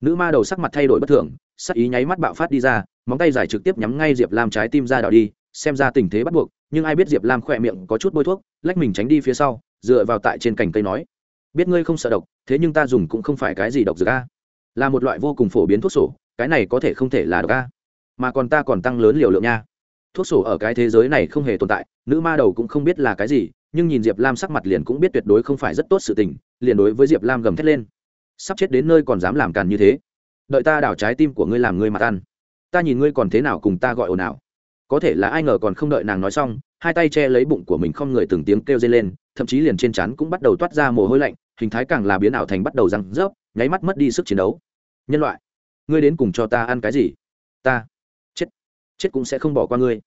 nữ ma đầu sắc mặt thay đổi bất thường, sắc ý nháy mắt bạo phát đi ra, móng tay dài trực tiếp nhắm ngay diệp lam trái tim ra đảo đi, xem ra tình thế bắt buộc, nhưng ai biết diệp lam khỏe miệng có chút bôi thuốc, lách mình tránh đi phía sau, dựa vào tại trên cành cây nói. Biết ngươi không sợ độc, thế nhưng ta dùng cũng không phải cái gì độc dược a. Là một loại vô cùng phổ biến thuốc sổ, cái này có thể không thể là độc a. Mà còn ta còn tăng lớn liều lượng nha. Thuốc sổ ở cái thế giới này không hề tồn tại, nữ ma đầu cũng không biết là cái gì, nhưng nhìn diệp lam sắc mặt liền cũng biết tuyệt đối không phải rất tốt sự tình, liền đối với diệp lam gầm thét lên sắp chết đến nơi còn dám làm càn như thế. Đợi ta đảo trái tim của ngươi làm ngươi mặt ăn. Ta nhìn ngươi còn thế nào cùng ta gọi ồn ào. Có thể là ai ngờ còn không đợi nàng nói xong, hai tay che lấy bụng của mình không người từng tiếng kêu dây lên, thậm chí liền trên chắn cũng bắt đầu toát ra mồ hôi lạnh, hình thái càng là biến ảo thành bắt đầu răng rớp, nháy mắt mất đi sức chiến đấu. Nhân loại, ngươi đến cùng cho ta ăn cái gì? Ta, chết chết cũng sẽ không bỏ qua ngươi.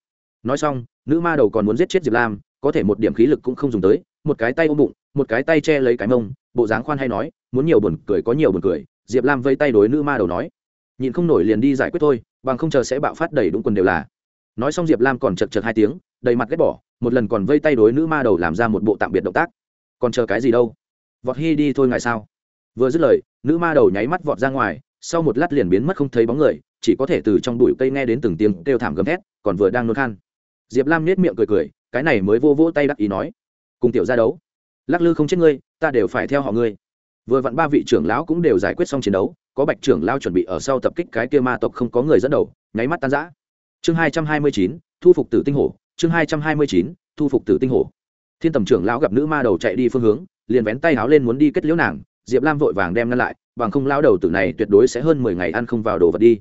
Nói xong, nữ ma đầu còn muốn giết chết diệp lam, có thể một điểm khí lực cũng không dùng tới một cái tay ôm bụng, một cái tay che lấy cái mông, bộ dáng khoan hay nói, muốn nhiều buồn cười có nhiều buồn cười, diệp lam vây tay đối nữ ma đầu nói. Nhìn không nổi liền đi giải quyết thôi, bằng không chờ sẽ bạo phát đầy đúng quần đều là. Nói xong diệp lam còn chật chật hai tiếng, đầy mặt ghét bỏ, một lần còn vây tay đối nữ ma đầu làm ra một bộ tạm biệt động tác. Còn chờ cái gì đâu? Vọt hy đi thôi ngại sao? Vừa dứt lời, nữ ma đầu nháy mắt vọt ra ngoài, sau một lát liền biến mất không thấy bóng người, chỉ có thể từ trong bụi cây nghe đến từng tiếng kêu thảm gầm thét, còn vừa đang nôn khan. Diệp lam nết miệng cười cười, cái này mới vô vỗ tay đắc ý nói cùng tiểu ra đấu. Lắc lư không chết ngươi, ta đều phải theo họ ngươi. Vừa vặn ba vị trưởng lão cũng đều giải quyết xong chiến đấu, có bạch trưởng lao chuẩn bị ở sau tập kích cái kia ma tộc không có người dẫn đầu, nháy mắt tan giã chương hai trăm hai mươi chín, thu phục tử tinh hổ, chương hai trăm hai mươi chín, thu phục tử tinh hổ. Thiên tầm trưởng lão gặp nữ ma đầu chạy đi phương hướng, liền vén tay háo lên muốn đi kết liễu nàng, diệp lam vội vàng đem ngăn lại, bằng không lao đầu tử này tuyệt đối sẽ hơn mười ngày ăn không vào đồ vật đi.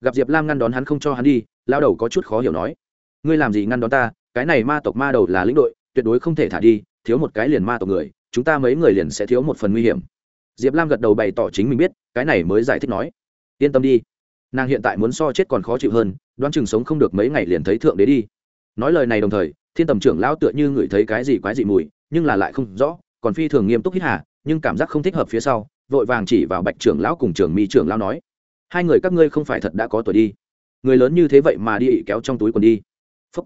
Gặp diệp lam ngăn đón hắn không cho hắn đi lao đầu có chút khó hiểu nói, ngươi làm gì ngăn đón ta? Cái này ma tộc ma đầu là lĩnh đội tuyệt đối không thể thả đi, thiếu một cái liền ma tộc người, chúng ta mấy người liền sẽ thiếu một phần nguy hiểm. Diệp lam gật đầu bày tỏ chính mình biết, cái này mới giải thích nói. Yên tâm đi. Nàng hiện tại muốn so chết còn khó chịu hơn, đoán chừng sống không được mấy ngày liền thấy thượng đế đi. Nói lời này đồng thời, thiên tầm trưởng lão tựa như ngửi thấy cái gì quái dị mùi, nhưng là lại không rõ, còn phi thường nghiêm túc hít hà, nhưng cảm giác không thích hợp phía sau, vội vàng chỉ vào bạch trưởng lão cùng trưởng mi trưởng lão nói. Hai người các ngươi không phải thật đã có tuổi đi. Người lớn như thế vậy mà đi kéo trong túi quần đi. Phúc.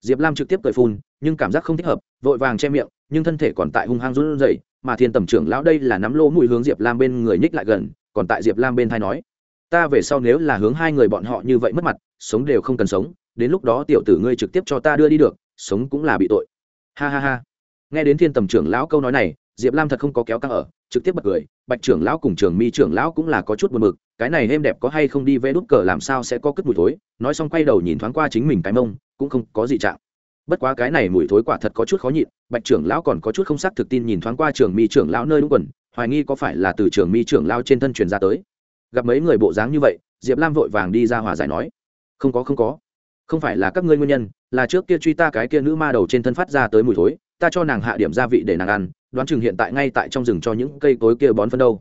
diệp lam trực tiếp cười phun nhưng cảm giác không thích hợp, vội vàng che miệng, nhưng thân thể còn tại hung hăng run rẩy, mà thiên tầm trưởng lão đây là nắm lỗ mùi hướng diệp lam bên người nhích lại gần, còn tại diệp lam bên thai nói, ta về sau nếu là hướng hai người bọn họ như vậy mất mặt, sống đều không cần sống, đến lúc đó tiểu tử ngươi trực tiếp cho ta đưa đi được, sống cũng là bị tội. Ha ha ha. Nghe đến thiên tầm trưởng lão câu nói này, diệp lam thật không có kéo căng ở, trực tiếp bật cười, bạch trưởng lão cùng trường mi trưởng lão cũng là có chút buồn mực cái này êm đẹp có hay không đi vẽ đút cờ làm sao sẽ có cất mùi thối? Nói xong quay đầu nhìn thoáng qua chính mình cái mông, cũng không có gì trạng bất quá cái này mùi thối quả thật có chút khó nhịn, bạch trưởng lão còn có chút không xác thực tin nhìn thoáng qua trường mi trưởng lão nơi đúng quần, hoài nghi có phải là từ trường mi trưởng lão trên thân truyền ra tới. Gặp mấy người bộ dáng như vậy, diệp lam vội vàng đi ra hòa giải nói, không có không có. Không phải là các ngươi nguyên nhân, là trước kia truy ta cái kia nữ ma đầu trên thân phát ra tới mùi thối, ta cho nàng hạ điểm gia vị để nàng ăn, đoán chừng hiện tại ngay tại trong rừng cho những cây cối kia bón phân đâu.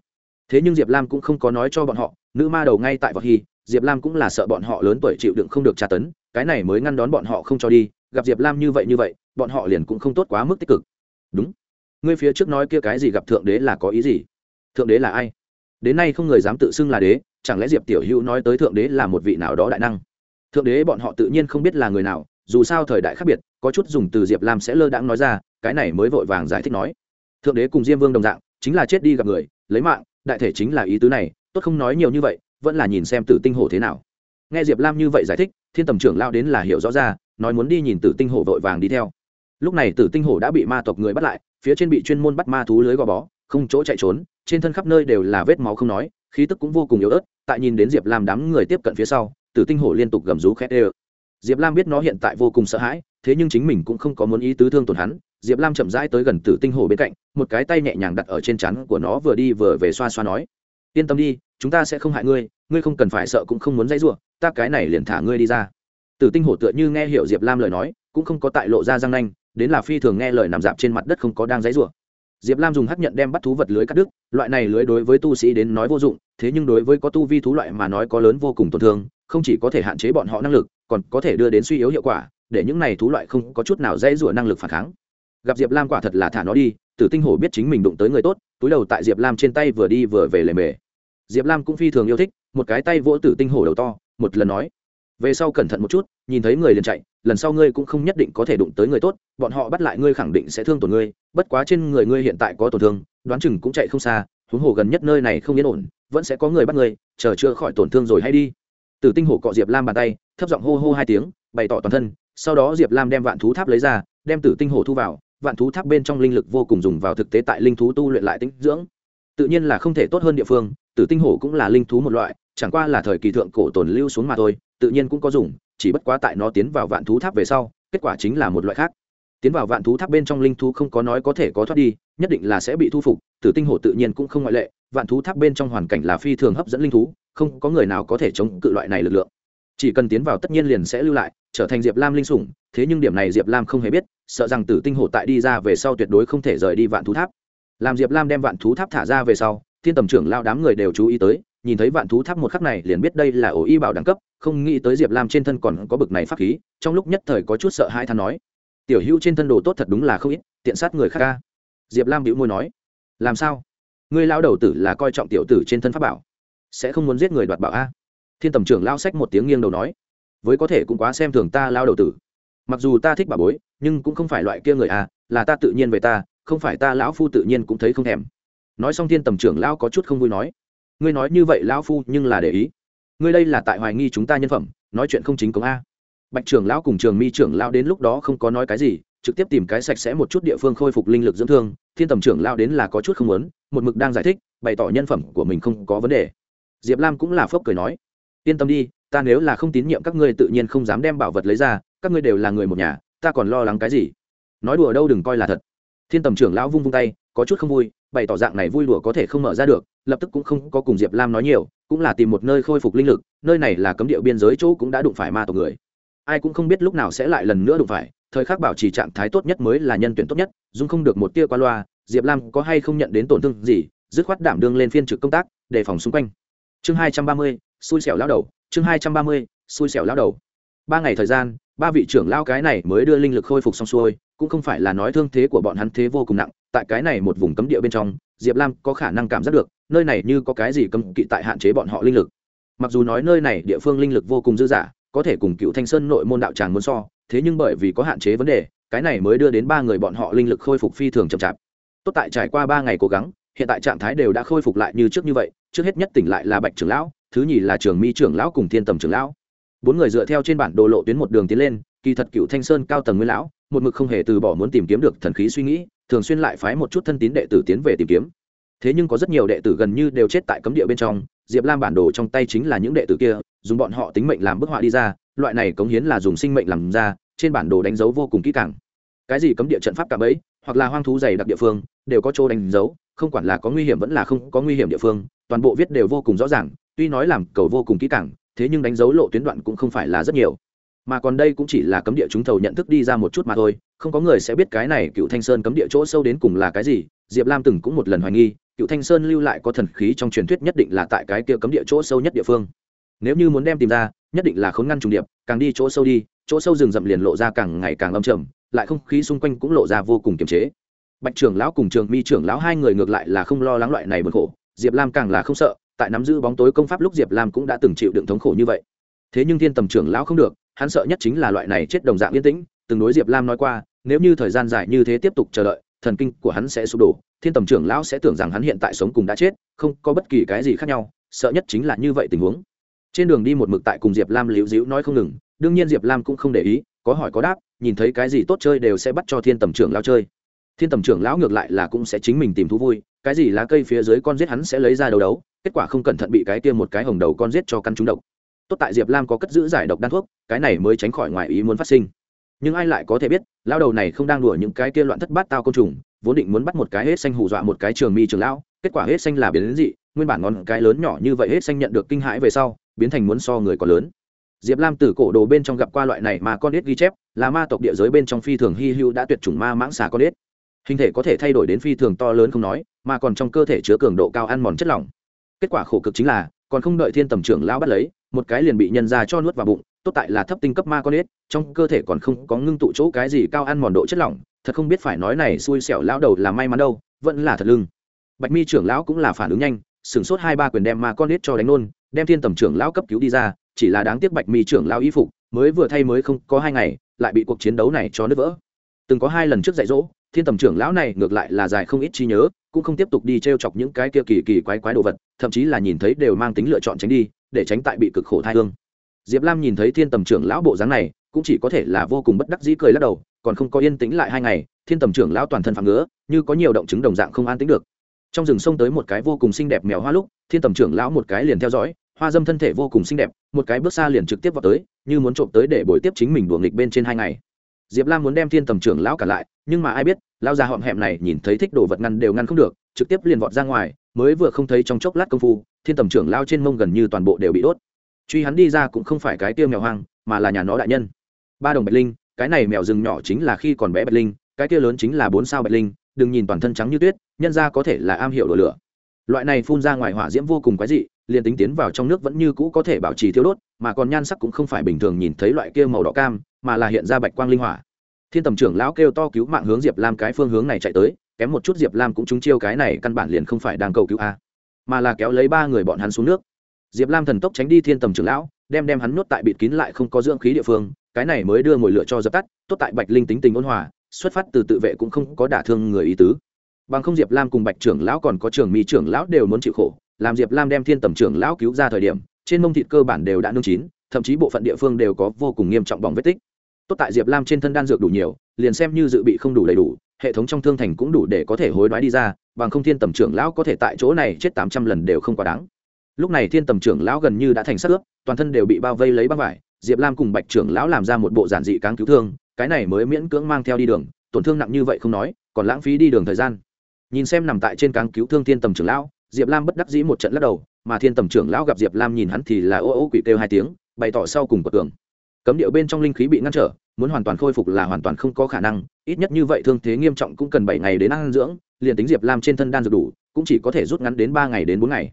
Thế nhưng diệp lam cũng không có nói cho bọn họ, nữ ma đầu ngay tại vọt hy, diệp lam cũng là sợ bọn họ lớn tuổi chịu đựng không được tra tấn, cái này mới ngăn đón bọn họ không cho đi gặp diệp lam như vậy như vậy, bọn họ liền cũng không tốt quá mức tích cực. Đúng. Ngươi phía trước nói kia cái gì gặp thượng đế là có ý gì? Thượng đế là ai? Đến nay không người dám tự xưng là đế, chẳng lẽ diệp tiểu hữu nói tới thượng đế là một vị nào đó đại năng? Thượng đế bọn họ tự nhiên không biết là người nào, dù sao thời đại khác biệt, có chút dùng từ diệp lam sẽ lơ đãng nói ra, cái này mới vội vàng giải thích nói. Thượng đế cùng diêm vương đồng dạng, chính là chết đi gặp người, lấy mạng, đại thể chính là ý tứ này, tốt không nói nhiều như vậy, vẫn là nhìn xem tử tinh hổ thế nào. Nghe diệp lam như vậy giải thích, thiên tầm trưởng lao đến là hiểu rõ ra nói muốn đi nhìn tử tinh hổ vội vàng đi theo. Lúc này tử tinh hổ đã bị ma tộc người bắt lại, phía trên bị chuyên môn bắt ma thú lưới gò bó, không chỗ chạy trốn, trên thân khắp nơi đều là vết máu không nói, khí tức cũng vô cùng yếu ớt, tại nhìn đến diệp lam đám người tiếp cận phía sau, tử tinh hổ liên tục gầm rú khét ê diệp lam biết nó hiện tại vô cùng sợ hãi, thế nhưng chính mình cũng không có muốn ý tứ thương tổn hắn, diệp lam chậm rãi tới gần tử tinh hổ bên cạnh, một cái tay nhẹ nhàng đặt ở trên chắn của nó vừa đi vừa về xoa xoa nói, yên tâm đi, chúng ta sẽ không hại ngươi ngươi không cần phải sợ cũng không muốn dãy r ta cái này liền thả ngươi đi ra tử tinh hổ tựa như nghe hiểu diệp lam lời nói, cũng không có tại lộ ra răng nanh, đến là phi thường nghe lời nằm dạp trên mặt đất không có đang dãy rủa diệp lam dùng hắc nhận đem bắt thú vật lưới cắt đứt, loại này lưới đối với tu sĩ đến nói vô dụng, thế nhưng đối với có tu vi thú loại mà nói có lớn vô cùng tổn thương, không chỉ có thể hạn chế bọn họ năng lực, còn có thể đưa đến suy yếu hiệu quả, để những này thú loại không có chút nào dãy rủa năng lực phản kháng. Gặp diệp lam quả thật là thả nó đi, tử tinh hổ biết chính mình đụng tới người tốt, túi đầu tại diệp lam trên tay vừa đi vừa về lề mề. Diệp lam cũng phi thường yêu thích, một cái tay vỗ tử tinh hổ đầu to, một lần nói về sau cẩn thận một chút, nhìn thấy người liền chạy, lần sau ngươi cũng không nhất định có thể đụng tới người tốt, bọn họ bắt lại ngươi khẳng định sẽ thương tổn ngươi, bất quá trên người ngươi hiện tại có tổn thương, đoán chừng cũng chạy không xa, huống hồ gần nhất nơi này không yên ổn, vẫn sẽ có người bắt ngươi, chờ chưa khỏi tổn thương rồi hay đi. Từ tinh hổ cọ diệp lam bàn tay, thấp giọng hô hô hai tiếng, bày tỏ toàn thân, sau đó diệp lam đem vạn thú tháp lấy ra, đem tử tinh hổ thu vào, vạn thú tháp bên trong linh lực vô cùng dùng vào thực tế tại linh thú tu luyện lại tinh dưỡng. Tự nhiên là không thể tốt hơn địa phương tử tinh hổ cũng là linh thú một loại, chẳng qua là thời kỳ thượng cổ tồn lưu xuống mà thôi tự nhiên cũng có dùng, chỉ bất quá tại nó tiến vào vạn thú tháp về sau, kết quả chính là một loại khác. Tiến vào vạn thú tháp bên trong linh thú không có nói có thể có thoát đi, nhất định là sẽ bị thu phục, tử tinh hổ tự nhiên cũng không ngoại lệ, vạn thú tháp bên trong hoàn cảnh là phi thường hấp dẫn linh thú, không có người nào có thể chống cự loại này lực lượng. Chỉ cần tiến vào tất nhiên liền sẽ lưu lại, trở thành diệp lam linh sủng, thế nhưng điểm này diệp lam không hề biết, sợ rằng tử tinh hổ tại đi ra về sau tuyệt đối không thể rời đi vạn thú tháp. Làm diệp lam đem vạn thú tháp thả ra về sau, thiên tầm trưởng lao đám người đều chú ý tới nhìn thấy vạn thú tháp một khắc này liền biết đây là ổ y bảo đẳng cấp, không nghĩ tới diệp lam trên thân còn có bực này pháp khí, trong lúc nhất thời có chút sợ hai than nói. Tiểu hữu trên thân đồ tốt thật đúng là không ít, tiện sát người khác ca diệp lam bĩu môi nói. Làm sao? Ngươi lao đầu tử là coi trọng tiểu tử trên thân pháp bảo, sẽ không muốn giết người đoạt bảo a? Thiên tầm trưởng lao sách một tiếng nghiêng đầu nói. Với có thể cũng quá xem thường ta lao đầu tử. Mặc dù ta thích bà bối, nhưng cũng không phải loại kia người a, là ta tự nhiên về ta, không phải ta lão phu tự nhiên cũng thấy không thèm. Nói xong thiên tầm trưởng lão có chút không vui nói ngươi nói như vậy lão phu nhưng là để ý. Ngươi đây là tại hoài nghi chúng ta nhân phẩm, nói chuyện không chính cống a. Bạch trưởng lão cùng trường mi trưởng lão đến lúc đó không có nói cái gì, trực tiếp tìm cái sạch sẽ một chút địa phương khôi phục linh lực dưỡng thương, thiên tầm trưởng lão đến là có chút không muốn, một mực đang giải thích, bày tỏ nhân phẩm của mình không có vấn đề. Diệp lam cũng là phốc cười nói, yên tâm đi, ta nếu là không tín nhiệm các ngươi tự nhiên không dám đem bảo vật lấy ra, các ngươi đều là người một nhà, ta còn lo lắng cái gì? Nói đùa đâu đừng coi là thật. Thiên tầm trưởng lão vung vung tay, có chút không vui bày tỏ dạng này vui đùa có thể không mở ra được, lập tức cũng không có cùng diệp lam nói nhiều, cũng là tìm một nơi khôi phục linh lực, nơi này là cấm địa biên giới chỗ cũng đã đụng phải ma tộc người. Ai cũng không biết lúc nào sẽ lại lần nữa đụng phải, thời khắc bảo trì trạng thái tốt nhất mới là nhân tuyển tốt nhất dung không được một tia qua loa, diệp lam có hay không nhận đến tổn thương gì, dứt khoát đảm đương lên phiên trực công tác, đề phòng xung quanh. Chương hai trăm ba mươi, xui xẻo lao đầu, chương hai trăm ba mươi, xui xẻo lao đầu. Ba ngày thời gian, ba vị trưởng lao cái này mới đưa linh lực khôi phục xong xuôi, cũng không phải là nói thương thế của bọn hắn thế vô cùng nặng tại cái này một vùng cấm địa bên trong, diệp lam có khả năng cảm giác được, nơi này như có cái gì cấm kỵ tại hạn chế bọn họ linh lực. Mặc dù nói nơi này địa phương linh lực vô cùng dư dả, có thể cùng cựu thanh sơn nội môn đạo tràng muốn so, thế nhưng bởi vì có hạn chế vấn đề, cái này mới đưa đến ba người bọn họ linh lực khôi phục phi thường chậm chạp. Tốt tại trải qua ba ngày cố gắng, hiện tại trạng thái đều đã khôi phục lại như trước như vậy, trước hết nhất tỉnh lại là bạch trưởng lão, thứ nhì là trường mi trưởng lão cùng thiên tầm trưởng lão. Bốn người dựa theo trên bản đồ lộ tuyến một đường tiến lên, kỳ thật cựu thanh sơn cao tầng nguyên lão một mực không hề từ bỏ muốn tìm kiếm được thần khí suy nghĩ, thường xuyên lại phái một chút thân tín đệ tử tiến về tìm kiếm. Thế nhưng có rất nhiều đệ tử gần như đều chết tại cấm địa bên trong, diệp lam bản đồ trong tay chính là những đệ tử kia, dùng bọn họ tính mệnh làm bức họa đi ra, loại này cống hiến là dùng sinh mệnh làm ra, trên bản đồ đánh dấu vô cùng kỹ càng. Cái gì cấm địa trận pháp cả bẫy hoặc là hoang thú dày đặc địa phương, đều có chỗ đánh dấu, không quản là có nguy hiểm vẫn là không có nguy hiểm địa phương, toàn bộ viết đều vô cùng rõ ràng, tuy nói làm cầu vô cùng kỹ càng, thế nhưng đánh dấu lộ tuyến đoạn cũng không phải là rất nhiều mà còn đây cũng chỉ là cấm địa chúng thầu nhận thức đi ra một chút mà thôi, không có người sẽ biết cái này cựu thanh sơn cấm địa chỗ sâu đến cùng là cái gì, diệp lam từng cũng một lần hoài nghi, cựu thanh sơn lưu lại có thần khí trong truyền thuyết nhất định là tại cái kia cấm địa chỗ sâu nhất địa phương. Nếu như muốn đem tìm ra, nhất định là khốn ngăn trùng điệp, càng đi chỗ sâu đi, chỗ sâu rừng rậm liền lộ ra càng ngày càng âm trầm, lại không khí xung quanh cũng lộ ra vô cùng kiềm chế. Bạch trưởng lão cùng trường mi trưởng lão hai người ngược lại là không lo lắng loại này bực khổ, diệp lam càng là không sợ, tại nắm giữ bóng tối công pháp lúc diệp lam cũng đã từng chịu đựng thống khổ như vậy. Thế nhưng thiên tầm trưởng lão không được hắn sợ nhất chính là loại này chết đồng dạng yên tĩnh, từng đối diệp lam nói qua, nếu như thời gian dài như thế tiếp tục chờ đợi, thần kinh của hắn sẽ sụp đổ, thiên tầm trưởng lão sẽ tưởng rằng hắn hiện tại sống cùng đã chết, không có bất kỳ cái gì khác nhau, sợ nhất chính là như vậy tình huống. Trên đường đi một mực tại cùng diệp lam liễu dĩu nói không ngừng, đương nhiên diệp lam cũng không để ý, có hỏi có đáp, nhìn thấy cái gì tốt chơi đều sẽ bắt cho thiên tầm trưởng lão chơi. Thiên tầm trưởng lão ngược lại là cũng sẽ chính mình tìm thú vui, cái gì lá cây phía dưới con giết hắn sẽ lấy ra đầu đấu, kết quả không cẩn thận bị cái kia một cái hồng đầu con giết cho căn trúng độc tốt tại diệp lam có cất giữ giải độc đan thuốc, cái này mới tránh khỏi ngoài ý muốn phát sinh. Nhưng ai lại có thể biết lao đầu này không đang đùa những cái kia loạn thất bát tao côn trùng, vốn định muốn bắt một cái hết xanh hù dọa một cái trường mi trường lão, kết quả hết xanh là biến đến dị, nguyên bản ngón cái lớn nhỏ như vậy hết xanh nhận được kinh hãi về sau, biến thành muốn so người còn lớn. Diệp lam từ cổ đồ bên trong gặp qua loại này mà con ếch ghi chép, là ma tộc địa giới bên trong phi thường hy hữu đã tuyệt chủng ma mãng xà con ếch. Hình thể có thể thay đổi đến phi thường to lớn không nói, mà còn trong cơ thể chứa cường độ cao ăn mòn chất lỏng. Kết quả khổ cực chính là, còn không đợi thiên tầm trưởng lão bắt lấy một cái liền bị nhân ra cho nuốt vào bụng, tốt tại là thấp tinh cấp ma con ếch, trong cơ thể còn không có ngưng tụ chỗ cái gì cao ăn mòn độ chất lỏng, thật không biết phải nói này xui xẻo lão đầu là may mắn đâu, vẫn là thật lưng. Bạch mi trưởng lão cũng là phản ứng nhanh, sửng sốt hai ba quyền đem ma con ếch cho đánh nôn, đem thiên tầm trưởng lão cấp cứu đi ra, chỉ là đáng tiếc bạch mi trưởng lão y phục, mới vừa thay mới không có hai ngày, lại bị cuộc chiến đấu này cho nứt vỡ. Từng có hai lần trước dạy dỗ, thiên tầm trưởng lão này ngược lại là dài không ít trí nhớ, cũng không tiếp tục đi t r e o chọc những cái kia kỳ kỳ quái quái đồ vật, thậm chí là nhìn thấy đều mang tính lựa chọn tránh đi để tránh tại bị cực khổ thai hương. Diệp lam nhìn thấy thiên tầm trưởng lão bộ dáng này, cũng chỉ có thể là vô cùng bất đắc dĩ cười lắc đầu, còn không có yên tĩnh lại hai ngày, thiên tầm trưởng lão toàn thân phạm ngứa, như có nhiều động chứng đồng dạng không an tính được. Trong rừng sông tới một cái vô cùng xinh đẹp mèo hoa lúc, thiên tầm trưởng lão một cái liền theo dõi, hoa dâm thân thể vô cùng xinh đẹp, một cái bước xa liền trực tiếp vào tới, như muốn trộm tới để bồi tiếp chính mình đùa nghịch bên trên hai ngày. Diệp lam muốn đem thiên tầm trưởng lão cả lại, nhưng mà ai biết lao già họm hẹm này nhìn thấy thích đồ vật ngăn đều ngăn không được, trực tiếp liền vọt ra ngoài, mới vừa không thấy trong chốc lát công phu thiên tầm trưởng lao trên mông gần như toàn bộ đều bị đốt. Truy hắn đi ra cũng không phải cái tiêu mèo hoang, mà là nhà nó đại nhân. Ba đồng bạch linh, cái này mèo rừng nhỏ chính là khi còn bé bạch linh, cái kia lớn chính là bốn sao bạch linh, đừng nhìn toàn thân trắng như tuyết, nhân ra có thể là am hiểu đồ lửa. Loại này phun ra ngoài hỏa diễm vô cùng quái dị, liền tính tiến vào trong nước vẫn như cũ có thể bảo trì thiếu đốt, mà còn nhan sắc cũng không phải bình thường nhìn thấy loại kia màu đỏ cam, mà là hiện ra bạch quang linh hỏa. Thiên tầm trưởng lão kêu to cứu mạng hướng diệp lam cái phương hướng này chạy tới, kém một chút diệp lam cũng trúng chiêu cái này căn bản liền không phải đang cầu cứu a mà là kéo lấy ba người bọn hắn xuống nước. Diệp lam thần tốc tránh đi thiên tầm trưởng lão, đem đem hắn nuốt tại bịt kín lại không có dưỡng khí địa phương, cái này mới đưa mồi lửa cho dập tắt, tốt tại bạch linh tính tình ôn hòa, xuất phát từ tự vệ cũng không có đả thương người ý tứ. Bằng không diệp lam cùng bạch trưởng lão còn có trưởng mỹ trưởng lão đều muốn chịu khổ, làm diệp lam đem thiên tầm trưởng lão cứu ra thời điểm, trên mông thịt cơ bản đều đã nương chín, thậm chí bộ phận địa phương đều có vô cùng nghiêm trọng bỏng vết tích. Tốt tại diệp lam trên thân đan dược đủ nhiều, liền xem như dự bị không đủ đầy đủ hệ thống trong thương thành cũng đủ để có thể hối đoái đi ra, bằng không thiên tầm trưởng lão có thể tại chỗ này chết tám trăm lần đều không quá đáng. Lúc này thiên tầm trưởng lão gần như đã thành sắc ướp, toàn thân đều bị bao vây lấy băng vải, diệp lam cùng bạch trưởng lão làm ra một bộ giản dị cáng cứu thương, cái này mới miễn cưỡng mang theo đi đường, tổn thương nặng như vậy không nói, còn lãng phí đi đường thời gian. Nhìn xem nằm tại trên cáng cứu thương thiên tầm trưởng lão, diệp lam bất đắc dĩ một trận lắc đầu, mà thiên tầm trưởng lão gặp diệp lam nhìn hắn thì là ô ô quỷ kêu hai tiếng, bày tỏ sau cùng bậc tường cấm điệu bên trong linh khí bị ngăn trở, muốn hoàn toàn khôi phục là hoàn toàn không có khả năng, ít nhất như vậy thương thế nghiêm trọng cũng cần bảy ngày đến ăn dưỡng, liền tính diệp lam trên thân đan dược đủ, cũng chỉ có thể rút ngắn đến ba ngày đến bốn ngày.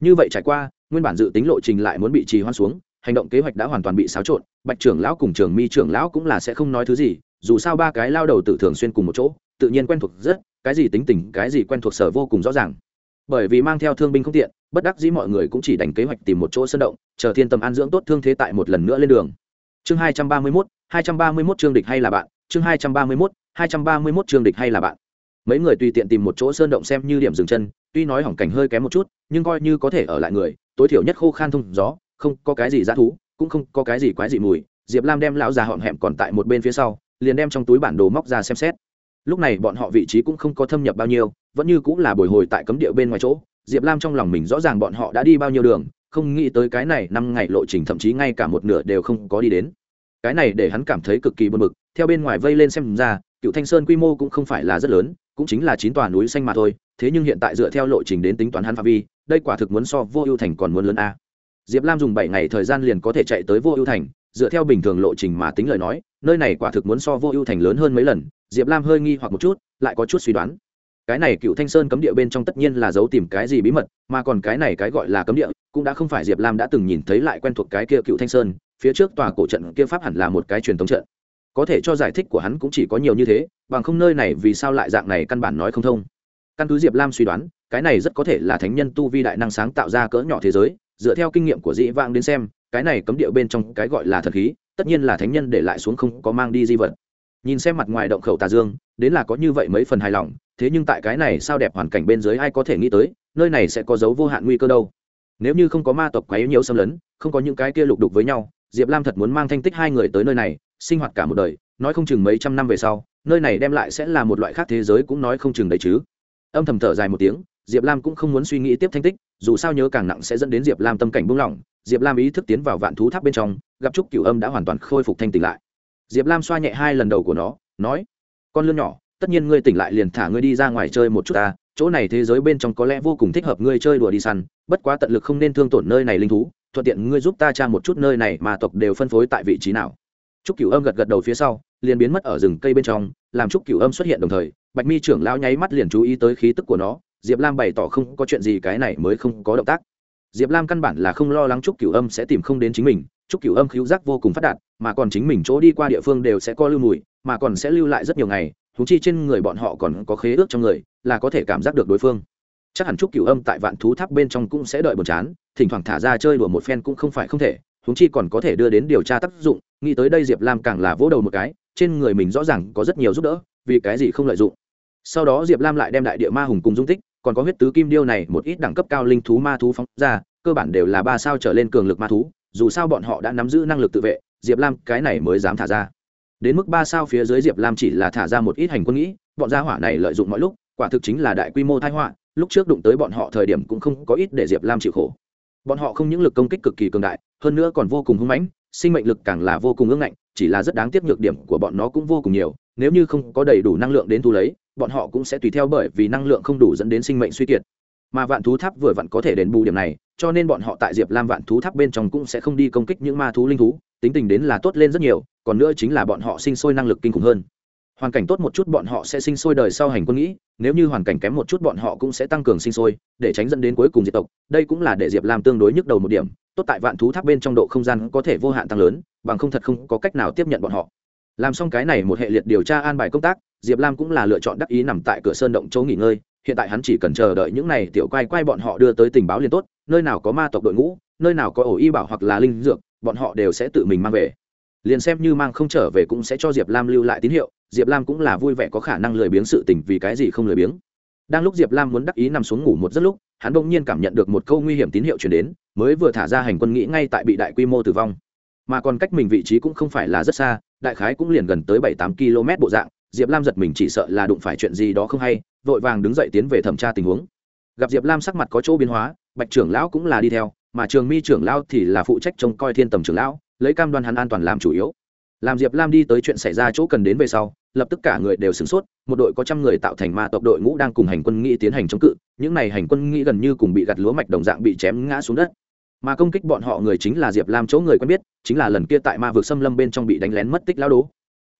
Như vậy trải qua, nguyên bản dự tính lộ trình lại muốn bị trì hoãn xuống, hành động kế hoạch đã hoàn toàn bị xáo trộn, bạch trưởng lão cùng trường mi trưởng lão cũng là sẽ không nói thứ gì, dù sao ba cái lao đầu tự thường xuyên cùng một chỗ, tự nhiên quen thuộc rất, cái gì tính tình, cái gì quen thuộc sở vô cùng rõ ràng. Bởi vì mang theo thương binh không tiện, bất đắc dĩ mọi người cũng chỉ đành kế hoạch tìm một chỗ sân động, chờ thiên tâm an dưỡng tốt thương thế tại một lần nữa lên đường chương hai trăm ba mươi mốt, hai trăm ba mươi mốt chương địch hay là bạn, chương hai trăm ba mươi mốt, hai trăm ba mươi mốt chương địch hay là bạn. Mấy người tùy tiện tìm một chỗ sơn động xem như điểm dừng chân, tuy nói hỏng cảnh hơi kém một chút, nhưng coi như có thể ở lại người, tối thiểu nhất khô khan thông gió, không có cái gì dã thú, cũng không có cái gì quái gì mùi. Diệp lam đem lão già họm hẹm còn tại một bên phía sau, liền đem trong túi bản đồ móc ra xem xét. Lúc này bọn họ vị trí cũng không có thâm nhập bao nhiêu, vẫn như cũng là bồi hồi tại cấm địa bên ngoài chỗ. Diệp lam trong lòng mình rõ ràng bọn họ đã đi bao nhiêu đường không nghĩ tới cái này năm ngày lộ trình thậm chí ngay cả một nửa đều không có đi đến. Cái này để hắn cảm thấy cực kỳ buồn bực, theo bên ngoài vây lên xem ra, cựu thanh sơn quy mô cũng không phải là rất lớn, cũng chính là chín tòa núi xanh mà thôi, thế nhưng hiện tại dựa theo lộ trình đến tính toán hắn phạm vi, đây quả thực muốn so vô ưu thành còn muốn lớn a. Diệp lam dùng bảy ngày thời gian liền có thể chạy tới vô ưu thành, dựa theo bình thường lộ trình mà tính lời nói, nơi này quả thực muốn so vô ưu thành lớn hơn mấy lần, diệp lam hơi nghi hoặc một chút, lại có chút suy đoán cái này cựu thanh sơn cấm địa bên trong tất nhiên là giấu tìm cái gì bí mật, mà còn cái này cái gọi là cấm địa, cũng đã không phải diệp lam đã từng nhìn thấy lại quen thuộc cái kia cựu thanh sơn, phía trước tòa cổ trận kia pháp hẳn là một cái truyền thống trận. Có thể cho giải thích của hắn cũng chỉ có nhiều như thế, bằng không nơi này vì sao lại dạng này căn bản nói không thông. Căn cứ diệp lam suy đoán, cái này rất có thể là thánh nhân tu vi đại năng sáng tạo ra cỡ nhỏ thế giới, dựa theo kinh nghiệm của dĩ vãng đến xem, cái này cấm địa bên trong cái gọi là thật khí, tất nhiên là thánh nhân để lại xuống không có mang đi di vật nhìn xem mặt ngoài động khẩu tà dương, đến là có như vậy mấy phần hài lòng, thế nhưng tại cái này sao đẹp hoàn cảnh bên dưới ai có thể nghĩ tới, nơi này sẽ có dấu vô hạn nguy cơ đâu. Nếu như không có ma tộc quá yếu nhiều xâm lấn, không có những cái kia lục đục với nhau, diệp lam thật muốn mang thanh tích hai người tới nơi này, sinh hoạt cả một đời, nói không chừng mấy trăm năm về sau, nơi này đem lại sẽ là một loại khác thế giới cũng nói không chừng đấy chứ. Âm thầm thở dài một tiếng, diệp lam cũng không muốn suy nghĩ tiếp thanh tích, dù sao nhớ càng nặng sẽ dẫn đến diệp lam tâm cảnh buông lỏng, diệp lam ý thức tiến vào vạn thú tháp bên trong, gặp trúc cửu âm đã hoàn toàn khôi phục thanh tỉnh lại diệp lam xoa nhẹ hai lần đầu của nó, nói, con lươn nhỏ, tất nhiên ngươi tỉnh lại liền thả ngươi đi ra ngoài chơi một chút ta, chỗ này thế giới bên trong có lẽ vô cùng thích hợp ngươi chơi đùa đi săn, bất quá tận lực không nên thương tổn nơi này linh thú, thuận tiện ngươi giúp ta tra một chút nơi này mà tộc đều phân phối tại vị trí nào. Trúc cửu âm gật gật đầu phía sau, liền biến mất ở rừng cây bên trong, làm trúc cửu âm xuất hiện đồng thời, bạch mi trưởng lão nháy mắt liền chú ý tới khí tức của nó, diệp lam bày tỏ không có chuyện gì cái này mới không có động tác. Diệp lam căn bản là không lo lắng trúc cửu âm sẽ tìm không đến chính mình, trúc cửu âm khiếu giác vô cùng phát đạt mà còn chính mình chỗ đi qua địa phương đều sẽ có lưu mùi, mà còn sẽ lưu lại rất nhiều ngày thú chi trên người bọn họ còn có khế ước trong người, là có thể cảm giác được đối phương. Chắc hẳn chúc cửu âm tại vạn thú tháp bên trong cũng sẽ đợi buồn chán, thỉnh thoảng thả ra chơi đùa một phen cũng không phải không thể thú chi còn có thể đưa đến điều tra tác dụng, nghĩ tới đây diệp lam càng là vỗ đầu một cái, trên người mình rõ ràng có rất nhiều giúp đỡ, vì cái gì không lợi dụng. Sau đó diệp lam lại đem đại địa ma hùng cùng dung tích, còn có huyết tứ kim điêu này một ít đẳng cấp cao linh thú ma thú phóng ra, cơ bản đều là ba sao trở lên cường lực ma thú, dù sao bọn họ đã nắm giữ năng lực tự vệ diệp lam, cái này mới dám thả ra. Đến mức ba sao phía dưới diệp lam chỉ là thả ra một ít hành quân nghĩ, bọn gia hỏa này lợi dụng mọi lúc, quả thực chính là đại quy mô thái họa, lúc trước đụng tới bọn họ thời điểm cũng không có ít để diệp lam chịu khổ. Bọn họ không những lực công kích cực kỳ cường đại, hơn nữa còn vô cùng hưng mãnh, sinh mệnh lực càng là vô cùng ưng ngạnh, chỉ là rất đáng tiếc nhược điểm của bọn nó cũng vô cùng nhiều, nếu như không có đầy đủ năng lượng đến thu lấy, bọn họ cũng sẽ tùy theo bởi vì năng lượng không đủ dẫn đến sinh mệnh suy kiệt mà vạn thú tháp vừa vặn có thể đền bù điểm này, cho nên bọn họ tại diệp lam vạn thú tháp bên trong cũng sẽ không đi công kích những ma thú linh thú, tính tình đến là tốt lên rất nhiều, còn nữa chính là bọn họ sinh sôi năng lực kinh khủng hơn. Hoàn cảnh tốt một chút bọn họ sẽ sinh sôi đời sau hành quân nghĩ, nếu như hoàn cảnh kém một chút bọn họ cũng sẽ tăng cường sinh sôi, để tránh dẫn đến cuối cùng diệt tộc. Đây cũng là để diệp lam tương đối nhức đầu một điểm, tốt tại vạn thú tháp bên trong độ không gian có thể vô hạn tăng lớn, bằng không thật không có cách nào tiếp nhận bọn họ. Làm xong cái này một hệ liệt điều tra an bài công tác, diệp lam cũng là lựa chọn đắc ý nằm tại cửa sơn động chỗ nghỉ ngơi hiện tại hắn chỉ cần chờ đợi những này tiểu quay quay bọn họ đưa tới tình báo liền tốt, nơi nào có ma tộc đội ngũ, nơi nào có ổ y bảo hoặc là linh dược, bọn họ đều sẽ tự mình mang về. Liền xem như mang không trở về cũng sẽ cho diệp lam lưu lại tín hiệu, diệp lam cũng là vui vẻ có khả năng lười biếng sự tình vì cái gì không lười biếng. Đang lúc diệp lam muốn đắc ý nằm xuống ngủ một giấc lúc, hắn bỗng nhiên cảm nhận được một câu nguy hiểm tín hiệu chuyển đến, mới vừa thả ra hành quân nghĩ ngay tại bị đại quy mô tử vong. Mà còn cách mình vị trí cũng không phải là rất xa, đại khái cũng liền gần tới bảy tám km bộ dạng, diệp lam giật mình chỉ sợ là đụng phải chuyện gì đó không hay vội vàng đứng dậy tiến về thẩm tra tình huống. Gặp diệp lam sắc mặt có chỗ biến hóa, bạch trưởng lão cũng là đi theo, mà trường mi trưởng lão thì là phụ trách trông coi thiên tầm trưởng lão, lấy cam đoan hắn an toàn làm chủ yếu. Làm diệp lam đi tới chuyện xảy ra chỗ cần đến về sau, lập tức cả người đều sửng sốt, một đội có trăm người tạo thành ma tộc đội ngũ đang cùng hành quân nghĩ tiến hành chống cự, những n à y hành quân nghĩ gần như cùng bị gặt lúa mạch đồng dạng bị chém ngã xuống đất. Mà công kích bọn họ người chính là diệp lam chỗ người quen biết, chính là lần kia tại ma vực xâm lâm bên trong bị đánh lén mất tích lao đố.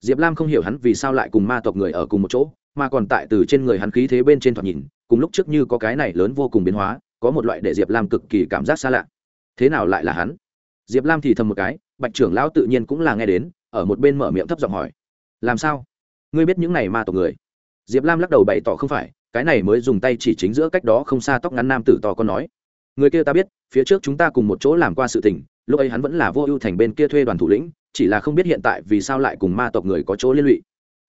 Diệp lam không hiểu hắn vì sao lại cùng ma tộc người ở cùng một chỗ mà còn tại từ trên người hắn khí thế bên trên thoạt nhìn, cùng lúc trước như có cái này lớn vô cùng biến hóa, có một loại để diệp lam cực kỳ cảm giác xa lạ. Thế nào lại là hắn? Diệp lam thì thầm một cái, bạch trưởng lão tự nhiên cũng là nghe đến, ở một bên mở miệng thấp giọng hỏi. Làm sao? Ngươi biết những này ma tộc người? Diệp lam lắc đầu bày tỏ không phải, cái này mới dùng tay chỉ chính giữa cách đó không xa tóc ngắn nam tử to con nói. Người kia ta biết, phía trước chúng ta cùng một chỗ làm qua sự tình, lúc ấy hắn vẫn là vô ưu thành bên kia thuê đoàn thủ lĩnh, chỉ là không biết hiện tại vì sao lại cùng ma tộc người có chỗ liên lụy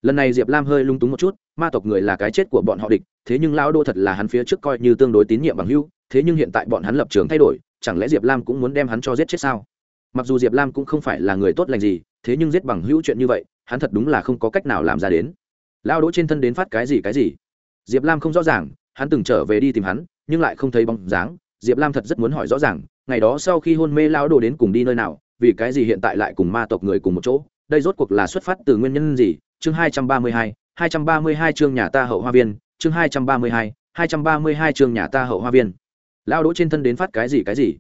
lần này diệp lam hơi lung túng một chút, ma tộc người là cái chết của bọn họ địch, thế nhưng lão đô thật là hắn phía trước coi như tương đối tín nhiệm bằng hưu thế nhưng hiện tại bọn hắn lập trường thay đổi, chẳng lẽ diệp lam cũng muốn đem hắn cho giết chết sao? Mặc dù diệp lam cũng không phải là người tốt lành gì, thế nhưng giết bằng hữu chuyện như vậy, hắn thật đúng là không có cách nào làm ra đến. Lao đỗ trên thân đến phát cái gì cái gì? Diệp lam không rõ ràng, hắn từng trở về đi tìm hắn, nhưng lại không thấy bóng dáng. Diệp lam thật rất muốn hỏi rõ ràng, ngày đó sau khi hôn mê lao đỗ đến cùng đi nơi nào, vì cái gì hiện tại lại cùng ma tộc người cùng một chỗ? Đây rốt cuộc là xuất phát từ nguyên nhân gì? Chương hai trăm ba mươi hai hai trăm ba mươi hai chương nhà ta hậu hoa viên. Chương hai trăm ba mươi hai hai trăm ba mươi hai chương nhà ta hậu hoa viên. Lao đỗ trên thân đến phát cái gì cái gì?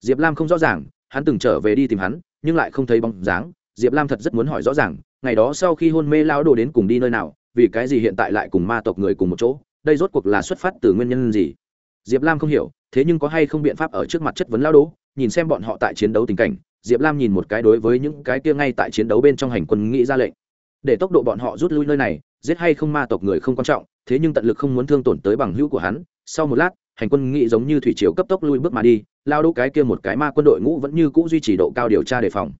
Diệp lam không rõ ràng, hắn từng trở về đi tìm hắn, nhưng lại không thấy bóng dáng. Diệp lam thật rất muốn hỏi rõ ràng, ngày đó sau khi hôn mê lao Đỗ đến cùng đi nơi nào, vì cái gì hiện tại lại cùng ma tộc người cùng một chỗ? Đây rốt cuộc là xuất phát từ nguyên nhân gì? Diệp lam không hiểu, thế nhưng có hay không biện pháp ở trước mặt chất vấn lao đỗ? Nhìn xem bọn họ tại chiến đấu tình cảnh, diệp lam nhìn một cái đối với những cái kia ngay tại chiến đấu bên trong hành quân nghĩ ra lệnh để tốc độ bọn họ rút lui nơi này, giết hay không ma tộc người không quan trọng, thế nhưng tận lực không muốn thương tổn tới bằng hữu của hắn. Sau một lát, hành quân nghĩ giống như thủy chiều cấp tốc lui bước mà đi, lao đỗ cái kia một cái ma quân đội ngũ vẫn như cũ duy trì độ cao điều tra đề phòng.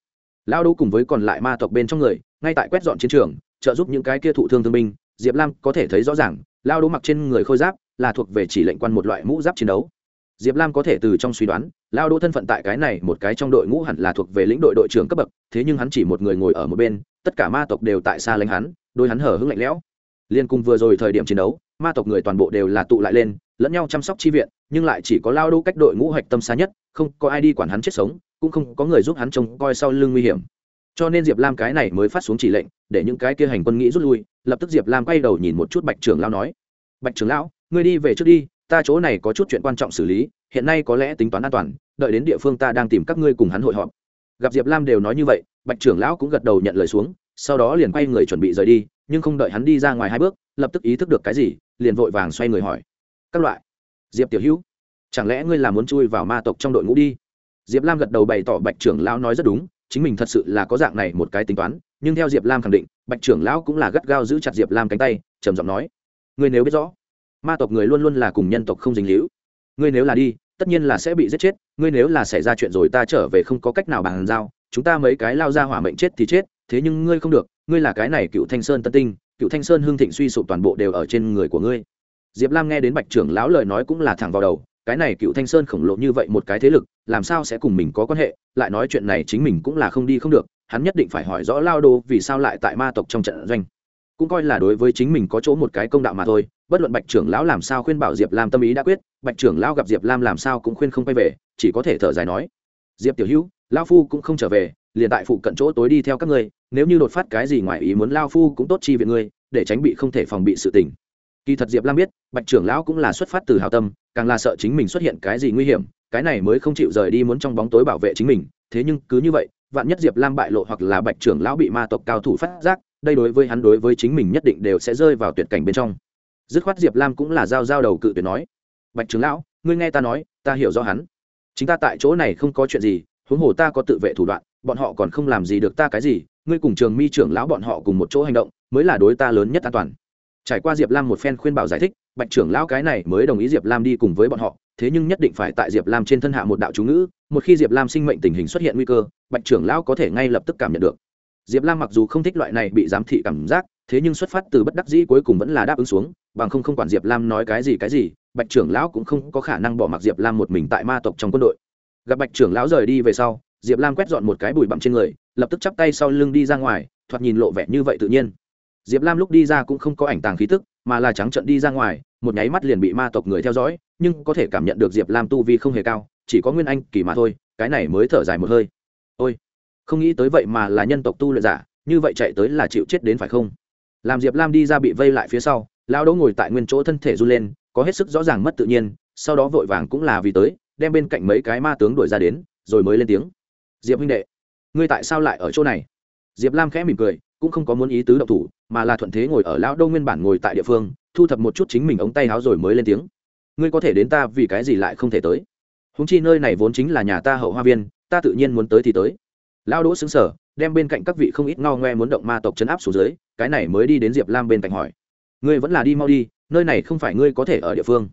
Lao đỗ cùng với còn lại ma tộc bên trong người, ngay tại quét dọn chiến trường, trợ giúp những cái kia thụ thương thương binh. Diệp lam có thể thấy rõ ràng, lao đỗ mặc trên người khôi giáp là thuộc về chỉ lệnh quan một loại mũ giáp chiến đấu. Diệp lam có thể từ trong suy đoán, lao đỗ thân phận tại cái này một cái trong đội ngũ hẳn là thuộc về lĩnh đội đội trưởng cấp bậc, thế nhưng hắn chỉ một người ngồi ở một bên tất cả ma tộc đều tại xa lánh hắn, đôi hắn hở hững lạnh lẽo. Liên cùng vừa rồi thời điểm chiến đấu, ma tộc người toàn bộ đều là tụ lại lên, lẫn nhau chăm sóc chi viện, nhưng lại chỉ có lao đô cách đội ngũ hạch tâm xa nhất, không có ai đi quản hắn chết sống, cũng không có người giúp hắn trông coi sau lưng nguy hiểm. Cho nên diệp lam cái này mới phát xuống chỉ lệnh, để những cái kia hành quân nghĩ rút lui, lập tức diệp lam quay đầu nhìn một chút bạch trưởng lão nói, bạch trưởng lão, ngươi đi về trước đi, ta chỗ này có chút chuyện quan trọng xử lý, hiện nay có lẽ tính toán an toàn, đợi đến địa phương ta đang tìm các ngươi cùng hắn hội họp gặp diệp lam đều nói như vậy bạch trưởng lão cũng gật đầu nhận lời xuống sau đó liền quay người chuẩn bị rời đi nhưng không đợi hắn đi ra ngoài hai bước lập tức ý thức được cái gì liền vội vàng xoay người hỏi các loại diệp tiểu hữu chẳng lẽ ngươi là muốn chui vào ma tộc trong đội ngũ đi diệp lam gật đầu bày tỏ bạch trưởng lão nói rất đúng chính mình thật sự là có dạng này một cái tính toán nhưng theo diệp lam khẳng định bạch trưởng lão cũng là gắt gao giữ chặt diệp lam cánh tay trầm giọng nói ngươi nếu biết rõ ma tộc người luôn luôn là cùng nhân tộc không dính líu ngươi nếu là đi tất nhiên là sẽ bị giết chết, ngươi nếu là xảy ra chuyện rồi ta trở về không có cách nào bàn giao, chúng ta mấy cái lao ra hỏa mệnh chết thì chết, thế nhưng ngươi không được, ngươi là cái này cựu thanh sơn tân tinh, cựu thanh sơn hương thịnh suy sụp toàn bộ đều ở trên người của ngươi. Diệp lam nghe đến bạch trưởng lão lời nói cũng là thẳng vào đầu, cái này cựu thanh sơn khổng lồ như vậy một cái thế lực, làm sao sẽ cùng mình có quan hệ, lại nói chuyện này chính mình cũng là không đi không được, hắn nhất định phải hỏi rõ lao đô vì sao lại tại ma tộc trong trận doanh. Cũng coi là đối với chính mình có chỗ một cái công đạo mà thôi, bất luận bạch trưởng lão làm sao khuyên bảo diệp lam tâm ý đã quyết bạch trưởng lão gặp diệp lam làm sao cũng khuyên không quay về, chỉ có thể thở dài nói. Diệp tiểu hữu lao phu cũng không trở về, liền tại phụ cận chỗ tối đi theo các ngươi, nếu như đột phát cái gì ngoài ý muốn lao phu cũng tốt chi viện ngươi, để tránh bị không thể phòng bị sự tình. Kỳ thật diệp lam biết, bạch trưởng lão cũng là xuất phát từ hào tâm, càng là sợ chính mình xuất hiện cái gì nguy hiểm, cái này mới không chịu rời đi muốn trong bóng tối bảo vệ chính mình, thế nhưng cứ như vậy, vạn nhất diệp lam bại lộ hoặc là bạch trưởng lão bị ma tộc cao thủ phát giác, đây đối với hắn đối với chính mình nhất định đều sẽ rơi vào tuyệt cảnh bên trong. Dứt khoát diệp lam cũng là giao giao đầu cự tuyệt nói bạch trưởng lão, ngươi nghe ta nói, ta hiểu rõ hắn. Chính ta tại chỗ này không có chuyện gì, huống hồ ta có tự vệ thủ đoạn, bọn họ còn không làm gì được ta cái gì, ngươi cùng trường mi trưởng lão bọn họ cùng một chỗ hành động, mới là đối ta lớn nhất an toàn. Trải qua diệp lam một phen khuyên bảo giải thích, bạch trưởng lão cái này mới đồng ý diệp lam đi cùng với bọn họ, thế nhưng nhất định phải tại diệp lam trên thân hạ một đạo chú ngữ, một khi diệp lam sinh mệnh tình hình xuất hiện nguy cơ, bạch trưởng lão có thể ngay lập tức cảm nhận được. Diệp lam mặc dù không thích loại này bị giám thị cảm giác, thế nhưng xuất phát từ bất đắc dĩ cuối cùng vẫn là đáp ứng xuống bằng không không quản diệp lam nói cái gì cái gì, bạch trưởng lão cũng không có khả năng bỏ mặc diệp lam một mình tại ma tộc trong quân đội. Gặp bạch trưởng lão rời đi về sau, diệp lam quét dọn một cái bụi bặm trên người, lập tức chắp tay sau lưng đi ra ngoài, thoạt nhìn lộ vẻ như vậy tự nhiên. Diệp lam lúc đi ra cũng không có ảnh tàng khí tức, mà là trắng trận đi ra ngoài, một nháy mắt liền bị ma tộc người theo dõi, nhưng có thể cảm nhận được diệp lam tu vi không hề cao, chỉ có nguyên anh kỳ mà thôi, cái này mới thở dài một hơi. Ôi, không nghĩ tới vậy mà là nhân tộc tu luyện giả, như vậy chạy tới là chịu chết đến phải không? Làm diệp lam đi ra bị vây lại phía sau lao đỗ ngồi tại nguyên chỗ thân thể run lên, có hết sức rõ ràng mất tự nhiên, sau đó vội vàng cũng là vì tới, đem bên cạnh mấy cái ma tướng đuổi ra đến, rồi mới lên tiếng. Diệp huynh đệ, ngươi tại sao lại ở chỗ này? Diệp lam khẽ mỉm cười, cũng không có muốn ý tứ động thủ, mà là thuận thế ngồi ở lão đô nguyên bản ngồi tại địa phương, thu thập một chút chính mình ống tay áo rồi mới lên tiếng. Ngươi có thể đến ta vì cái gì lại không thể tới? Húng chi nơi này vốn chính là nhà ta hậu hoa viên, ta tự nhiên muốn tới thì tới. Lão đỗ xứng sở đem bên cạnh các vị không ít ngao ngoe muốn động ma tộc chấn áp xuống dưới, cái này mới đi đến diệp lam bên cạnh hỏi ngươi vẫn là đi mau đi, nơi này không phải ngươi có thể ở địa phương.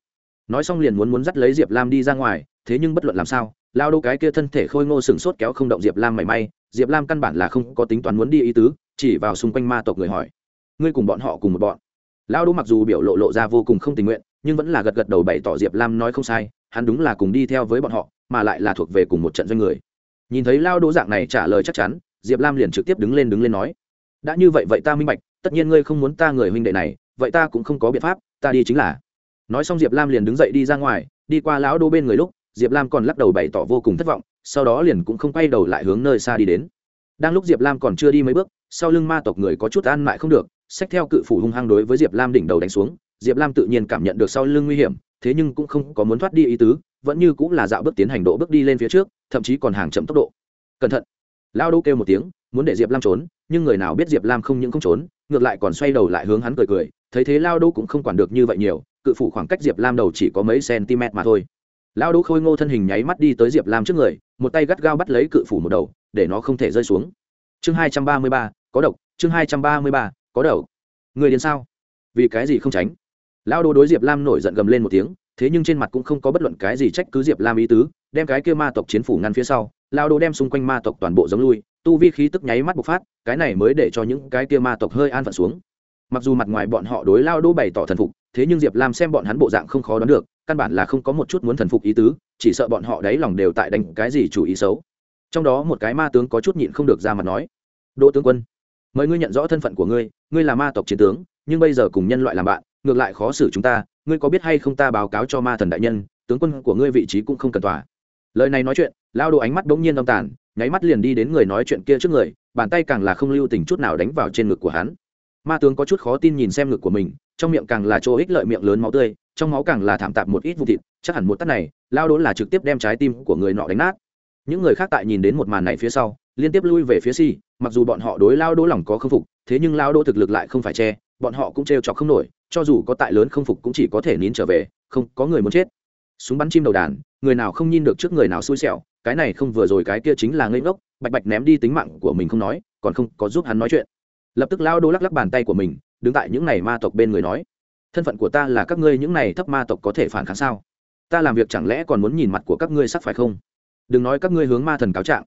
Nói xong liền muốn muốn dắt lấy diệp lam đi ra ngoài, thế nhưng bất luận làm sao, lao đô cái kia thân thể khôi ngô sừng sốt kéo không động diệp lam mảy may, diệp lam căn bản là không có tính toán muốn đi ý tứ, chỉ vào xung quanh ma tộc người hỏi, ngươi cùng bọn họ cùng một bọn? Lao đô mặc dù biểu lộ lộ ra vô cùng không tình nguyện, nhưng vẫn là gật gật đầu bày tỏ diệp lam nói không sai, hắn đúng là cùng đi theo với bọn họ, mà lại là thuộc về cùng một trận doanh người. Nhìn thấy lao đô dạng này trả lời chắc chắn, diệp lam liền trực tiếp đứng lên đứng lên nói, đã như vậy vậy ta minh bạch, tất nhiên ngươi không muốn ta người huynh đệ này vậy ta cũng không có biện pháp, ta đi chính là. Nói xong diệp lam liền đứng dậy đi ra ngoài, đi qua lão đô bên người lúc, diệp lam còn lắc đầu bày tỏ vô cùng thất vọng, sau đó liền cũng không quay đầu lại hướng nơi xa đi đến. Đang lúc diệp lam còn chưa đi mấy bước, sau lưng ma tộc người có chút an mại không được, xách theo cự phủ hung hăng đối với diệp lam đỉnh đầu đánh xuống, diệp lam tự nhiên cảm nhận được sau lưng nguy hiểm, thế nhưng cũng không có muốn thoát đi ý tứ, vẫn như cũng là dạo bước tiến hành độ bước đi lên phía trước, thậm chí còn hàng chậm tốc độ. Cẩn thận. Lao đô kêu một tiếng, muốn để diệp lam trốn, nhưng người nào biết diệp lam không những không trốn, ngược lại còn xoay đầu lại hướng hắn cười cười thấy thế lao đô cũng không quản được như vậy nhiều, cự phủ khoảng cách diệp lam đầu chỉ có mấy cm mà thôi. Lao đỗ khôi ngô thân hình nháy mắt đi tới diệp lam trước người, một tay gắt gao bắt lấy cự phủ một đầu, để nó không thể rơi xuống. Chương hai trăm ba mươi ba, có độc. Chương hai trăm ba mươi ba, có đầu người đến sao? Vì cái gì không tránh? Lao đỗ đối diệp lam nổi giận gầm lên một tiếng, thế nhưng trên mặt cũng không có bất luận cái gì trách cứ diệp lam ý tứ, đem cái kia ma tộc chiến phủ ngăn phía sau, lao đỗ đem xung quanh ma tộc toàn bộ giống lui, tu vi khí tức nháy mắt bộc phát, cái này mới để cho những cái kia ma tộc hơi an phận xuống mặc dù mặt ngoài bọn họ đối lao đỗ bày tỏ thần phục, thế nhưng diệp lam xem bọn hắn bộ dạng không khó đoán được, căn bản là không có một chút muốn thần phục ý tứ, chỉ sợ bọn họ đáy lòng đều tại đánh cái gì chủ ý xấu. Trong đó một cái ma tướng có chút nhịn không được ra mặt nói, đỗ tướng quân, mời ngươi nhận rõ thân phận của ngươi ngươi là ma tộc chiến tướng, nhưng bây giờ cùng nhân loại làm bạn, ngược lại khó xử chúng ta, ngươi có biết hay không ta báo cáo cho ma thần đại nhân, tướng quân của ngươi vị trí cũng không cần tòa. Lời này nói chuyện, lao đồ ánh mắt bỗng nhiên âm tàn, nháy mắt liền đi đến người nói chuyện kia trước người, bàn tay càng là không lưu tình chút nào đánh vào trên ngực của hắn ma tướng có chút khó tin nhìn xem ngực của mình, trong miệng càng là chỗ ích lợi miệng lớn máu tươi, trong máu càng là thảm tạp một ít vụ thịt, chắc hẳn một tắt này, lao đốn là trực tiếp đem trái tim của người nọ đánh nát. Những người khác tại nhìn đến một màn này phía sau, liên tiếp lui về phía si, mặc dù bọn họ đối lao đỗ lòng có k phục, thế nhưng lao đỗ thực lực lại không phải che, bọn họ cũng trêu chọc không nổi, cho dù có tại lớn không phục cũng chỉ có thể nín trở về, không, có người muốn chết. Súng bắn chim đầu đàn, người nào không nhìn được trước người nào xui xẻo, cái này không vừa rồi, cái kia chính là ngây ngốc, bạch bạch ném đi tính mạng của mình không nói, còn không có giúp hắn nói chuyện lập tức lao đô lắc lắc bàn tay của mình, đứng tại những n à y ma tộc bên người nói, thân phận của ta là các ngươi những n à y thấp ma tộc có thể phản kháng sao? Ta làm việc chẳng lẽ còn muốn nhìn mặt của các ngươi sắc phải không? Đừng nói các ngươi hướng ma thần cáo trạng,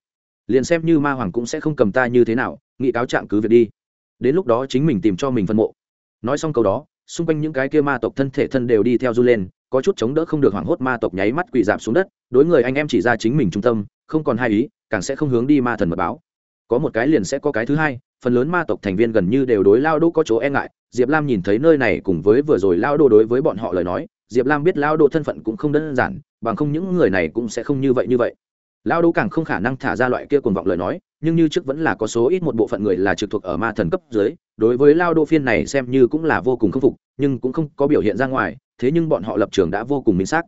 liền xem như ma hoàng cũng sẽ không cầm ta như thế nào, nghị cáo trạng cứ việc đi. Đến lúc đó chính mình tìm cho mình phân mộ. Nói xong câu đó, xung quanh những cái kia ma tộc thân thể thân đều đi theo du lên, có chút chống đỡ không được hoảng hốt ma tộc nháy mắt quỳ dạp xuống đất, đối người anh em chỉ ra chính mình trung tâm, không còn hai ý, càng sẽ không hướng đi ma thần mật báo. Có một cái liền sẽ có cái thứ hai phần lớn ma tộc thành viên gần như đều đối lao đô có chỗ e ngại. Diệp lam nhìn thấy nơi này cùng với vừa rồi lao đô đối với bọn họ lời nói, diệp lam biết lao đô thân phận cũng không đơn giản, bằng không những người này cũng sẽ không như vậy như vậy. Lao đô càng không khả năng thả ra loại kia cuồng vọng lời nói, nhưng như trước vẫn là có số ít một bộ phận người là trực thuộc ở ma thần cấp dưới, đối với lao đô phiên này xem như cũng là vô cùng khâm phục, nhưng cũng không có biểu hiện ra ngoài, thế nhưng bọn họ lập trường đã vô cùng minh xác.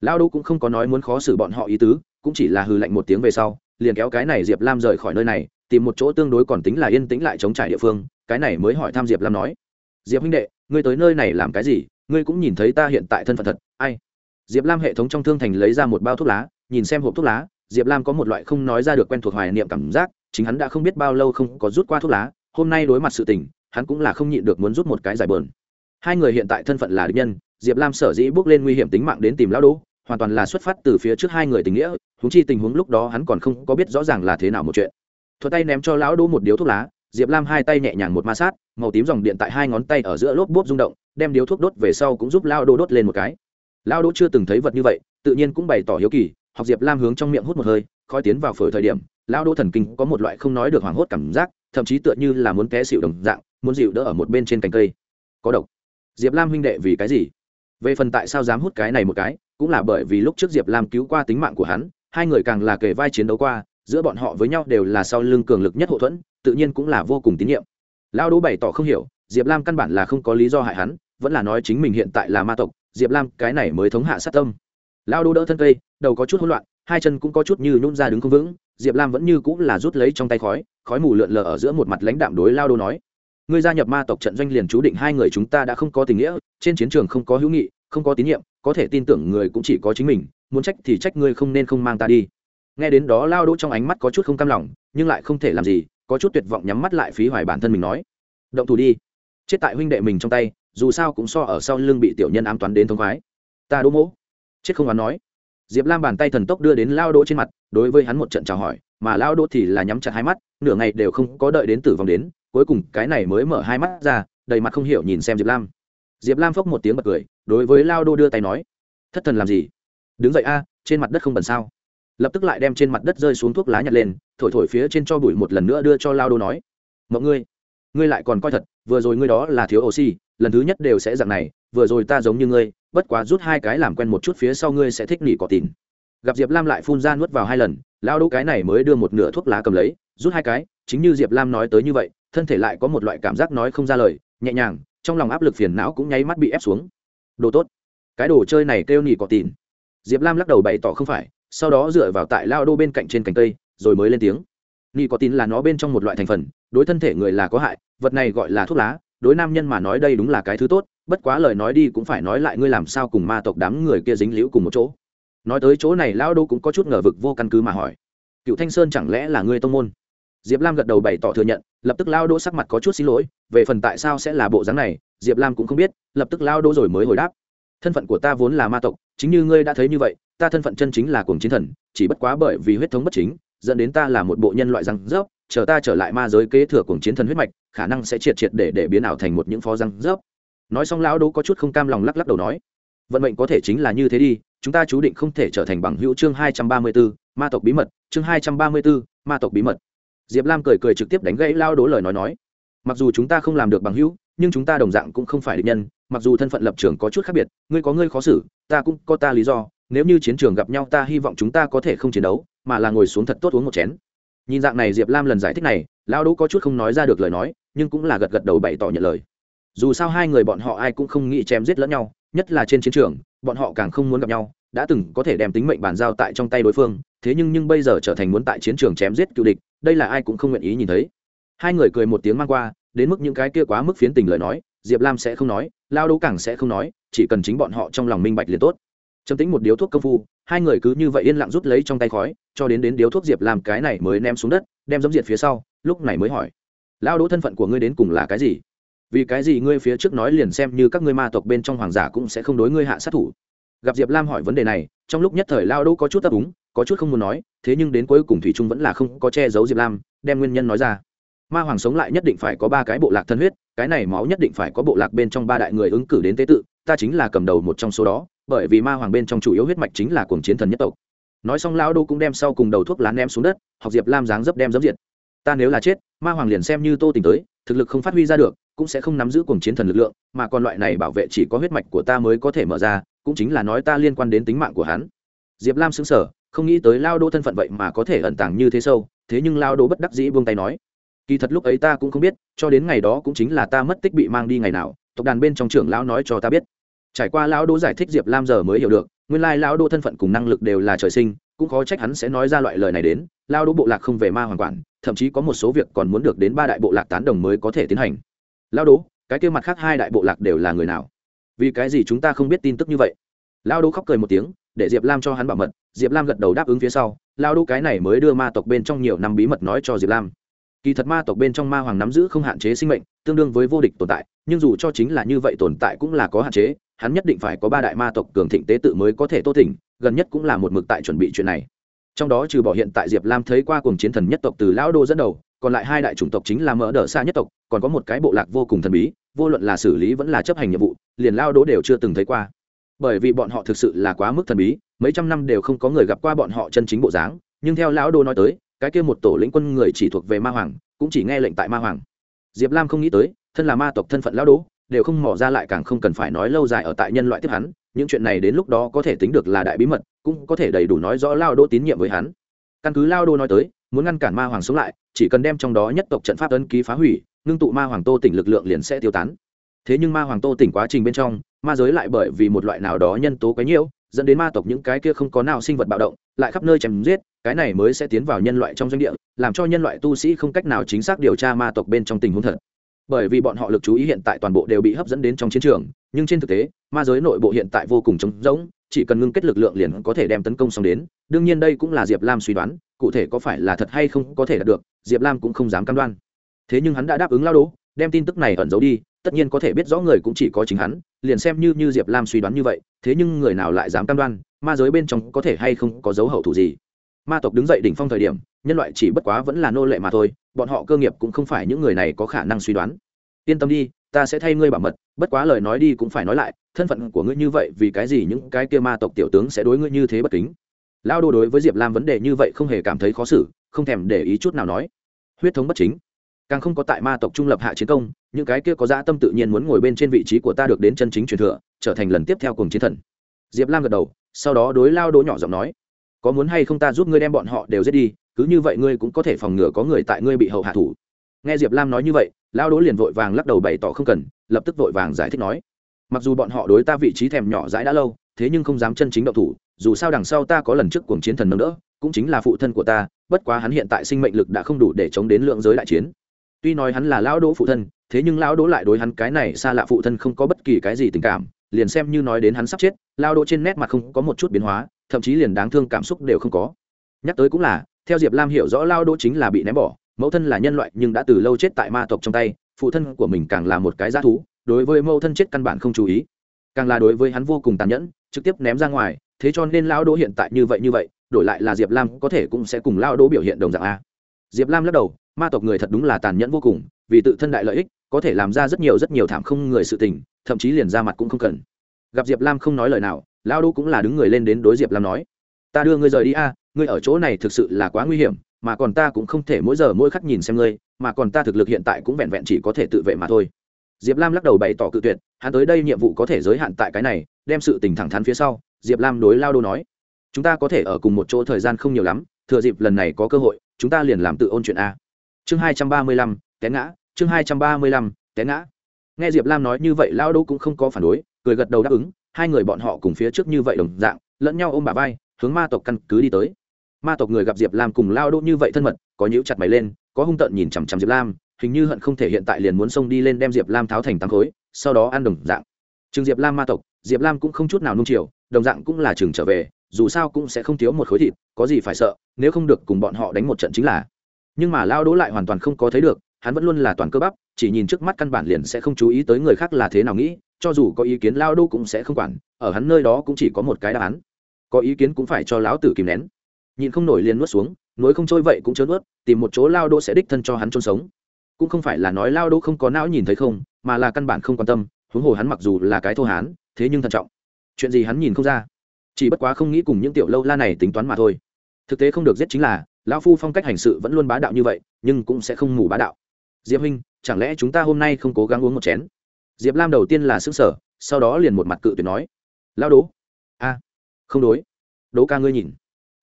Lao đô cũng không có nói muốn khó xử bọn họ ý tứ, cũng chỉ là hư lạnh một tiếng về sau liền kéo cái này diệp lam rời khỏi nơi này, tìm một chỗ tương đối còn tính là yên tĩnh lại chống trải địa phương, cái này mới hỏi thăm diệp lam nói. Diệp huynh đệ, ngươi tới nơi này làm cái gì? Ngươi cũng nhìn thấy ta hiện tại thân phận thật, ai? Diệp lam hệ thống trong thương thành lấy ra một bao thuốc lá, nhìn xem hộp thuốc lá, diệp lam có một loại không nói ra được quen thuộc hoài niệm cảm giác, chính hắn đã không biết bao lâu không có rút qua thuốc lá, hôm nay đối mặt sự tình, hắn cũng là không nhịn được muốn rút một cái giải bờn. Hai người hiện tại thân phận là địch nhân, diệp lam sở dĩ bước lên nguy hiểm tính mạng đến tìm lão đỗ hoàn toàn là xuất phát từ phía trước hai người tình nghĩa húng chi tình huống lúc đó hắn còn không có biết rõ ràng là thế nào một chuyện. Thuật tay ném cho lão đỗ một điếu thuốc lá, diệp lam hai tay nhẹ nhàng một ma sát, màu tím dòng điện tại hai ngón tay ở giữa lốp bốp rung động, đem điếu thuốc đốt về sau cũng giúp lao đỗ đốt lên một cái. Lao đỗ chưa từng thấy vật như vậy, tự nhiên cũng bày tỏ hiếu kỳ, học diệp lam hướng trong miệng hút một hơi, khói tiến vào phổi thời điểm lao đỗ thần kinh có một loại không nói được hoảng hốt cảm giác, thậm chí tựa như là muốn té xịu đồng dạng, muốn dịu đỡ ở một bên trên cành cây. Có độc. Diệp lam huynh đệ vì cái gì? Về phần tại sao dám hút cái này một cái cũng là bởi vì lúc trước diệp lam cứu qua tính mạng của hắn, hai người càng là kề vai chiến đấu qua, giữa bọn họ với nhau đều là sau lưng cường lực nhất hậu thuẫn, tự nhiên cũng là vô cùng tín nhiệm. Lao đỗ bày tỏ không hiểu, diệp lam căn bản là không có lý do hại hắn, vẫn là nói chính mình hiện tại là ma tộc, diệp lam, cái này mới thống hạ sát tâm. Lao đỗ đỡ thân cây, đầu có chút hỗn loạn, hai chân cũng có chút như nhún ra đứng không vững, diệp lam vẫn như cũng là rút lấy trong tay khói khói mù lượn lờ ở giữa một mặt lãnh đạm đối lao đỗ nói, ngươi gia nhập ma tộc trận doanh liền chú định hai người chúng ta đã không có tình nghĩa, trên chiến trường không có hữu nghị không có tín nhiệm, có thể tin tưởng người cũng chỉ có chính mình, muốn trách thì trách ngươi không nên không mang ta đi. Nghe đến đó lao đỗ trong ánh mắt có chút không cam lòng, nhưng lại không thể làm gì, có chút tuyệt vọng nhắm mắt lại phí hoài bản thân mình nói, động thủ đi. Chết tại huynh đệ mình trong tay, dù sao cũng so ở sau lưng bị tiểu nhân ám toán đến thống khoái. Ta đỗ mỗ. Chết không oán nói. Diệp lam bàn tay thần tốc đưa đến lao đỗ trên mặt, đối với hắn một trận chào hỏi, mà lao đỗ thì là nhắm chặt hai mắt, nửa ngày đều không có đợi đến tử vong đến, cuối cùng cái này mới mở hai mắt ra, đầy mặt không hiểu nhìn xem diệp lam diệp lam phốc một tiếng bật cười, đối với lao đô đưa tay nói, thất thần làm gì? Đứng dậy a, trên mặt đất không bẩn sao? Lập tức lại đem trên mặt đất rơi xuống thuốc lá nhặt lên, thổi thổi phía trên cho bụi một lần nữa đưa cho lao đô nói mọi ngươi ngươi lại còn coi thật, vừa rồi ngươi đó là thiếu oxy, lần thứ nhất đều sẽ dạng này, vừa rồi ta giống như ngươi, bất quá rút hai cái làm quen một chút phía sau ngươi sẽ thích nghỉ cỏ tìn. Gặp diệp lam lại phun ra nuốt vào hai lần, lao Đô cái này mới đưa một nửa thuốc lá cầm lấy, rút hai cái, chính như diệp lam nói tới như vậy, thân thể lại có một loại cảm giác nói không ra lời, nhẹ nhàng trong lòng áp lực phiền não cũng nháy mắt bị ép xuống. Đồ tốt. Cái đồ chơi này kêu nỉ cọ tìn. Diệp lam lắc đầu bày tỏ không phải, sau đó dựa vào tại lao đô bên cạnh trên cành cây, rồi mới lên tiếng. Nỉ cọ tìn là nó bên trong một loại thành phần, đối thân thể người là có hại, vật này gọi là thuốc lá, đối nam nhân mà nói đây đúng là cái thứ tốt, bất quá lời nói đi cũng phải nói lại ngươi làm sao cùng ma tộc đám người kia dính liễu cùng một chỗ. Nói tới chỗ này, lao đô cũng có chút ngờ vực vô căn cứ mà hỏi. Cựu thanh sơn chẳng lẽ là ngươi tông môn? Diệp lam gật đầu bày tỏ thừa nhận lập tức lao đỗ sắc mặt có chút xin lỗi về phần tại sao sẽ là bộ dáng này diệp lam cũng không biết lập tức lao đỗ rồi mới hồi đáp. Thân phận của ta vốn là ma tộc chính như ngươi đã thấy như vậy ta thân phận chân chính là cuồng chiến thần chỉ bất quá bởi vì huyết thống bất chính dẫn đến ta là một bộ nhân loại răng rớp chờ ta trở lại ma giới kế thừa cuồng chiến thần huyết mạch khả năng sẽ triệt triệt để để biến ảo thành một những phó răng rớp. Nói xong lão đỗ có chút không cam lòng lắc lắc đầu nói vận mệnh có thể chính là như thế đi chúng ta chú định không thể trở thành bằng hữu chương hai trăm ba mươi 234, ma tộc bí mật chương hai trăm ba mươi 234, ma tộc bí mật diệp lam cười cười trực tiếp đánh gãy lao Đố lời nói nói. Mặc dù chúng ta không làm được bằng hữu, nhưng chúng ta đồng dạng cũng không phải định nhân, mặc dù thân phận lập trường có chút khác biệt, ngươi có ngươi khó xử, ta cũng có ta lý do, nếu như chiến trường gặp nhau ta hy vọng chúng ta có thể không chiến đấu, mà là ngồi xuống thật tốt uống một chén. Nhìn dạng này diệp lam lần giải thích này, lao đỗ có chút không nói ra được lời nói, nhưng cũng là gật gật đầu bày tỏ nhận lời. Dù sao hai người bọn họ ai cũng không nghĩ chém giết lẫn nhau, nhất là trên chiến trường, bọn họ càng không muốn gặp nhau, đã từng có thể đem tính mệnh bàn giao tại trong tay đối phương, thế nhưng nhưng bây giờ trở thành muốn tại chiến trường chém giết cựu địch đây là ai cũng không nguyện ý nhìn thấy. Hai người cười một tiếng mang qua, đến mức những cái kia quá mức phiến tình lời nói, diệp lam sẽ không nói, lao đấu càng sẽ không nói, chỉ cần chính bọn họ trong lòng minh bạch liền tốt. Chấm tính một điếu thuốc công phu, hai người cứ như vậy yên lặng rút lấy trong tay khói, cho đến đến điếu thuốc diệp làm cái này mới ném xuống đất, đem dấm diệt phía sau, lúc này mới hỏi, lao đỗ, thân phận của ngươi đến cùng là cái gì? Vì cái gì ngươi phía trước nói liền xem như các ngươi ma tộc bên trong hoàng giả cũng sẽ không đối ngươi hạ sát thủ? Gặp diệp lam hỏi vấn đề này, trong lúc nhất thời lao đỗ có chút ấp úng có chút không muốn nói, thế nhưng đến cuối cùng thủy trung vẫn là không có che giấu diệp lam, đem nguyên nhân nói ra. Ma hoàng sống lại nhất định phải có ba cái bộ lạc thân huyết, cái này máu nhất định phải có bộ lạc bên trong ba đại người ứng cử đến tế tự, ta chính là cầm đầu một trong số đó, bởi vì ma hoàng bên trong chủ yếu huyết mạch chính là cuồng chiến thần nhất tộc. Nói xong lão đô cũng đem sau cùng đầu thuốc lá ném xuống đất, học diệp lam dáng dấp đem dấm diệt. Ta nếu là chết, ma hoàng liền xem như tô tình tới, thực lực không phát huy ra được, cũng sẽ không nắm giữ cuồng chiến thần lực lượng, mà còn loại này bảo vệ chỉ có huyết mạch của ta mới có thể mở ra, cũng chính là nói ta liên quan đến tính mạng của hắn. Diệp lam xứng sở không nghĩ tới lao đô thân phận vậy mà có thể ẩn tàng như thế sâu, thế nhưng lao đô bất đắc dĩ buông tay nói. Kỳ thật lúc ấy ta cũng không biết, cho đến ngày đó cũng chính là ta mất tích bị mang đi ngày nào, tộc đàn bên trong trưởng lão nói cho ta biết. Trải qua lão đỗ giải thích diệp lam giờ mới hiểu được, nguyên lai lão đỗ thân phận cùng năng lực đều là trời sinh, cũng khó trách hắn sẽ nói ra loại lời này đến, lao đỗ bộ lạc không về ma hoàn quản, thậm chí có một số việc còn muốn được đến ba đại bộ lạc tán đồng mới có thể tiến hành. Lao đỗ cái kêu mặt khác hai đại bộ lạc đều là người nào? Vì cái gì chúng ta không biết tin tức như vậy? Lao đỗ khóc cười một tiếng, để diệp lam cho hắn bảo mật diệp lam gật đầu đáp ứng phía sau, lao Đô cái này mới đưa ma tộc bên trong nhiều năm bí mật nói cho diệp lam. Kỳ thật ma tộc bên trong ma hoàng nắm giữ không hạn chế sinh mệnh, tương đương với vô địch tồn tại, nhưng dù cho chính là như vậy tồn tại cũng là có hạn chế, hắn nhất định phải có ba đại ma tộc cường thịnh tế tự mới có thể tô thỉnh, gần nhất cũng là một mực tại chuẩn bị chuyện này. Trong đó trừ bỏ hiện tại diệp lam thấy qua cùng chiến thần nhất tộc từ lão đô dẫn đầu, còn lại hai đại chủng tộc chính là mỡ đỡ xa nhất tộc, còn có một cái bộ lạc vô cùng thần bí, vô luận là xử lý vẫn là chấp hành nhiệm vụ, liền lao đô đều chưa từng thấy qua bởi vì bọn họ thực sự là quá mức thần bí, mấy trăm năm đều không có người gặp qua bọn họ chân chính bộ dáng, nhưng theo lão đô nói tới, cái kia một tổ lĩnh quân người chỉ thuộc về ma hoàng, cũng chỉ nghe lệnh tại ma hoàng. Diệp lam không nghĩ tới, thân là ma tộc thân phận lão đô, đều không mỏ ra lại càng không cần phải nói lâu dài ở tại nhân loại tiếp hắn, những chuyện này đến lúc đó có thể tính được là đại bí mật, cũng có thể đầy đủ nói rõ lao đô tín nhiệm với hắn. Căn cứ lao đô nói tới, muốn ngăn cản ma hoàng sống lại, chỉ cần đem trong đó nhất tộc trận pháp ấn ký phá hủy, ngưng tụ ma hoàng tô tỉnh lực lượng liền sẽ tiêu tán thế nhưng ma hoàng tô tỉnh quá trình bên trong, ma giới lại bởi vì một loại nào đó nhân tố quấy nhiễu, dẫn đến ma tộc những cái kia không có nào sinh vật bạo động, lại khắp nơi chém giết, cái này mới sẽ tiến vào nhân loại trong doanh địa, làm cho nhân loại tu sĩ không cách nào chính xác điều tra ma tộc bên trong tình huống thật. Bởi vì bọn họ lực chú ý hiện tại toàn bộ đều bị hấp dẫn đến trong chiến trường, nhưng trên thực tế, ma giới nội bộ hiện tại vô cùng trống rỗng, chỉ cần ngưng kết lực lượng liền có thể đem tấn công xong đến. Đương nhiên đây cũng là diệp lam suy đoán, cụ thể có phải là thật hay không có thể đạt được, diệp lam cũng không dám cam đoan. Thế nhưng hắn đã đáp ứng lao đố đem tin tức này ẩn giấu đi, tất nhiên có thể biết rõ người cũng chỉ có chính hắn, liền xem như như diệp lam suy đoán như vậy, thế nhưng người nào lại dám cam đoan, ma giới bên trong có thể hay không có dấu hậu thủ gì. Ma tộc đứng dậy đỉnh phong thời điểm, nhân loại chỉ bất quá vẫn là nô lệ mà thôi, bọn họ cơ nghiệp cũng không phải những người này có khả năng suy đoán. Yên tâm đi, ta sẽ thay ngươi bảo mật, bất quá lời nói đi cũng phải nói lại, thân phận của ngươi như vậy, vì cái gì những cái kia ma tộc tiểu tướng sẽ đối ngươi như thế bất kính? Lao đô đối với diệp lam vấn đề như vậy không hề cảm thấy khó xử, không thèm để ý chút nào nói. Huyết thống bất chính càng không có tại ma tộc trung lập hạ chiến công, những cái kia có dã tâm tự nhiên muốn ngồi bên trên vị trí của ta được đến chân chính truyền thừa, trở thành lần tiếp theo cùng chiến thần. Diệp lam gật đầu, sau đó đối lao đỗ nhỏ giọng nói, có muốn hay không ta giúp ngươi đem bọn họ đều giết đi, cứ như vậy ngươi cũng có thể phòng ngừa có người tại ngươi bị hậu hạ thủ. Nghe diệp lam nói như vậy, lao đỗ liền vội vàng lắc đầu bày tỏ không cần, lập tức vội vàng giải thích nói, mặc dù bọn họ đối ta vị trí thèm nhỏ dãi đã lâu, thế nhưng không dám chân chính động thủ, dù sao đằng sau ta có lần trước cuồng chiến thần nâng đỡ, cũng chính là phụ thân của ta, bất quá hắn hiện tại sinh mệnh lực đã không đủ để chống đến lượng giới đại chiến tuy nói hắn là lão đỗ phụ thân, thế nhưng lão đỗ lại đối hắn cái này xa lạ phụ thân không có bất kỳ cái gì tình cảm, liền xem như nói đến hắn sắp chết, lão đỗ trên nét mặt không có một chút biến hóa, thậm chí liền đáng thương cảm xúc đều không có. Nhắc tới cũng là, theo diệp lam hiểu rõ lão đỗ chính là bị ném bỏ, mẫu thân là nhân loại nhưng đã từ lâu chết tại ma tộc trong tay, phụ thân của mình càng là một cái g thú, đối với mẫu thân chết căn bản không chú ý. Càng là đối với hắn vô cùng tàn nhẫn, trực tiếp ném ra ngoài, thế cho nên lão đỗ hiện tại như vậy như vậy, đổi lại là diệp lam có thể cũng sẽ cùng lão đỗ biểu hiện đồng dạng a. Diệp lam lắc đầu ma tộc người thật đúng là tàn nhẫn vô cùng, vì tự thân đại lợi ích, có thể làm ra rất nhiều rất nhiều thảm không người sự tình, thậm chí liền ra mặt cũng không cần. Gặp diệp lam không nói lời nào, lão đô cũng là đứng người lên đến đối diệp lam nói, ta đưa ngươi rời đi a, ngươi ở chỗ này thực sự là quá nguy hiểm, mà còn ta cũng không thể mỗi giờ mỗi khắc nhìn xem ngươi, mà còn ta thực lực hiện tại cũng vẹn vẹn chỉ có thể tự vệ mà thôi. Diệp lam lắc đầu bày tỏ cự tuyệt, hắn tới đây nhiệm vụ có thể giới hạn tại cái này, đem sự tình thẳng thắn phía sau, diệp lam đối lao đô nói, chúng ta có thể ở cùng một chỗ thời gian không nhiều lắm, thừa dịp lần này có cơ hội, chúng ta liền làm tự ôn chuyện a chương hai trăm ba mươi lăm, té ngã. Chương hai trăm ba mươi lăm, té ngã. Nghe diệp lam nói như vậy lao đỗ cũng không có phản đối, cười gật đầu đáp ứng. Hai người bọn họ cùng phía trước như vậy đồng dạng, lẫn nhau ôm bà vai, hướng ma tộc căn cứ đi tới. Ma tộc người gặp diệp lam cùng lao đỗ như vậy thân mật, có nhíu chặt mày lên, có hung tợn nhìn chằm chằm diệp lam, hình như hận không thể hiện tại liền muốn xông đi lên đem diệp lam tháo thành tám khối, sau đó ăn đồng dạng. Chừng diệp lam ma tộc, diệp lam cũng không chút nào nung chiều, đồng dạng cũng là chừng trở về, dù sao cũng sẽ không thiếu một khối thịt, có gì phải sợ, nếu không được cùng bọn họ đánh một trận chính là nhưng mà lao đỗ lại hoàn toàn không có thấy được, hắn vẫn luôn là toàn cơ bắp, chỉ nhìn trước mắt căn bản liền sẽ không chú ý tới người khác là thế nào nghĩ, cho dù có ý kiến lao đỗ cũng sẽ không quản, ở hắn nơi đó cũng chỉ có một cái đáp án. Có ý kiến cũng phải cho lão tử kìm nén. Nhìn không nổi liền nuốt xuống, nối không trôi vậy cũng chớ nuốt, tìm một chỗ lao đỗ sẽ đích thân cho hắn chôn sống. Cũng không phải là nói lao đỗ không có não nhìn thấy không, mà là căn bản không quan tâm, huống hồ hắn mặc dù là cái thô hán, thế nhưng thận trọng. Chuyện gì hắn nhìn không ra? Chỉ bất quá không nghĩ cùng những tiểu lâu la này tính toán mà thôi. Thực tế không được giết chính là lão phu phong cách hành sự vẫn luôn bá đạo như vậy, nhưng cũng sẽ không ngủ bá đạo. Diệp huynh, chẳng lẽ chúng ta hôm nay không cố gắng uống một chén? Diệp lam đầu tiên là xứng sở sau đó liền một mặt cự tuyệt nói. Lao đố a. Không đối. Đố ca ngươi nhìn.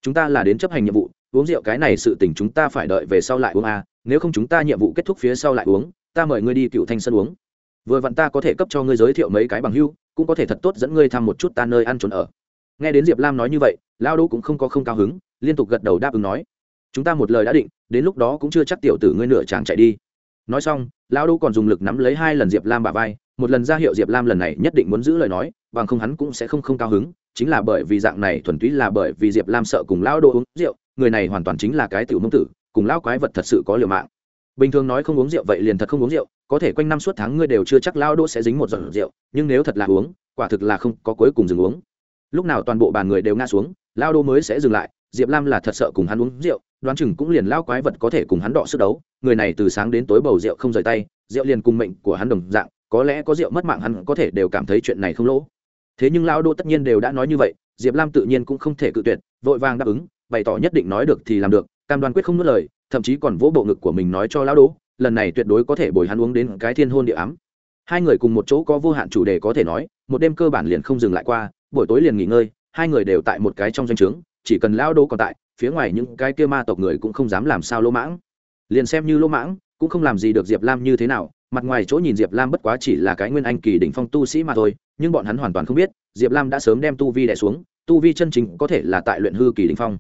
Chúng ta là đến chấp hành nhiệm vụ, uống rượu cái này sự tình chúng ta phải đợi về sau lại uống a, nếu không chúng ta nhiệm vụ kết thúc phía sau lại uống, ta mời ngươi đi cựu thanh sân uống. Vừa vặn ta có thể cấp cho ngươi giới thiệu mấy cái bằng hưu, cũng có thể thật tốt dẫn ngươi thăm một chút ta nơi ăn trốn ở. Nghe đến diệp lam nói như vậy lao đỗ cũng không có không cao hứng, liên tục gật đầu đáp ứng nói chúng ta một lời đã định, đến lúc đó cũng chưa chắc tiểu tử ngươi nửa chàng chạy đi. Nói xong, Lão Đô còn dùng lực nắm lấy hai lần diệp lam bà vai, một lần ra hiệu diệp lam lần này nhất định muốn giữ lời nói, bằng không hắn cũng sẽ không không cao hứng, chính là bởi vì dạng này thuần túy là bởi vì diệp lam sợ cùng Lão Đô uống rượu, người này hoàn toàn chính là cái tiểu mông tử, cùng Lão quái vật thật sự có liều mạng. Bình thường nói không uống rượu vậy liền thật không uống rượu, có thể quanh năm suốt tháng ngươi đều chưa chắc Lão Đô sẽ dính một giọt rượu, nhưng nếu thật là uống, quả thực là không có cuối cùng dừng uống. Lúc nào toàn bộ bàn người đều ngã xuống, Lão đô mới sẽ dừng lại, diệp lam là thật sợ cùng hắn uống rượu đoán chừng cũng liền lao quái vật có thể cùng hắn đọ sức đấu, người này từ sáng đến tối bầu rượu không rời tay, rượu liền cùng mệnh của hắn đồng dạng, có lẽ có rượu mất mạng hắn có thể đều cảm thấy chuyện này không lỗ. Thế nhưng lao đô tất nhiên đều đã nói như vậy, diệp lam tự nhiên cũng không thể cự tuyệt, vội vàng đáp ứng, bày tỏ nhất định nói được thì làm được, cam đoan quyết không nuốt lời, thậm chí còn vỗ bộ ngực của mình nói cho lao đô, lần này tuyệt đối có thể bồi hắn uống đến cái thiên hôn địa ám. Hai người cùng một chỗ có vô hạn chủ đề có thể nói, một đêm cơ bản liền không dừng lại qua, buổi tối liền nghỉ ngơi, hai người đều tại một cái trong danh o trướng, chỉ cần lao đô còn tại phía ngoài những cái kia ma tộc người cũng không dám làm sao lỗ mãng. Liền xem như lỗ mãng, cũng không làm gì được diệp lam như thế nào, mặt ngoài chỗ nhìn diệp lam bất quá chỉ là cái nguyên anh kỳ đỉnh phong tu sĩ mà thôi, nhưng bọn hắn hoàn toàn không biết, diệp lam đã sớm đem tu vi đẻ xuống, tu vi chân chính có thể là tại luyện hư kỳ đỉnh phong.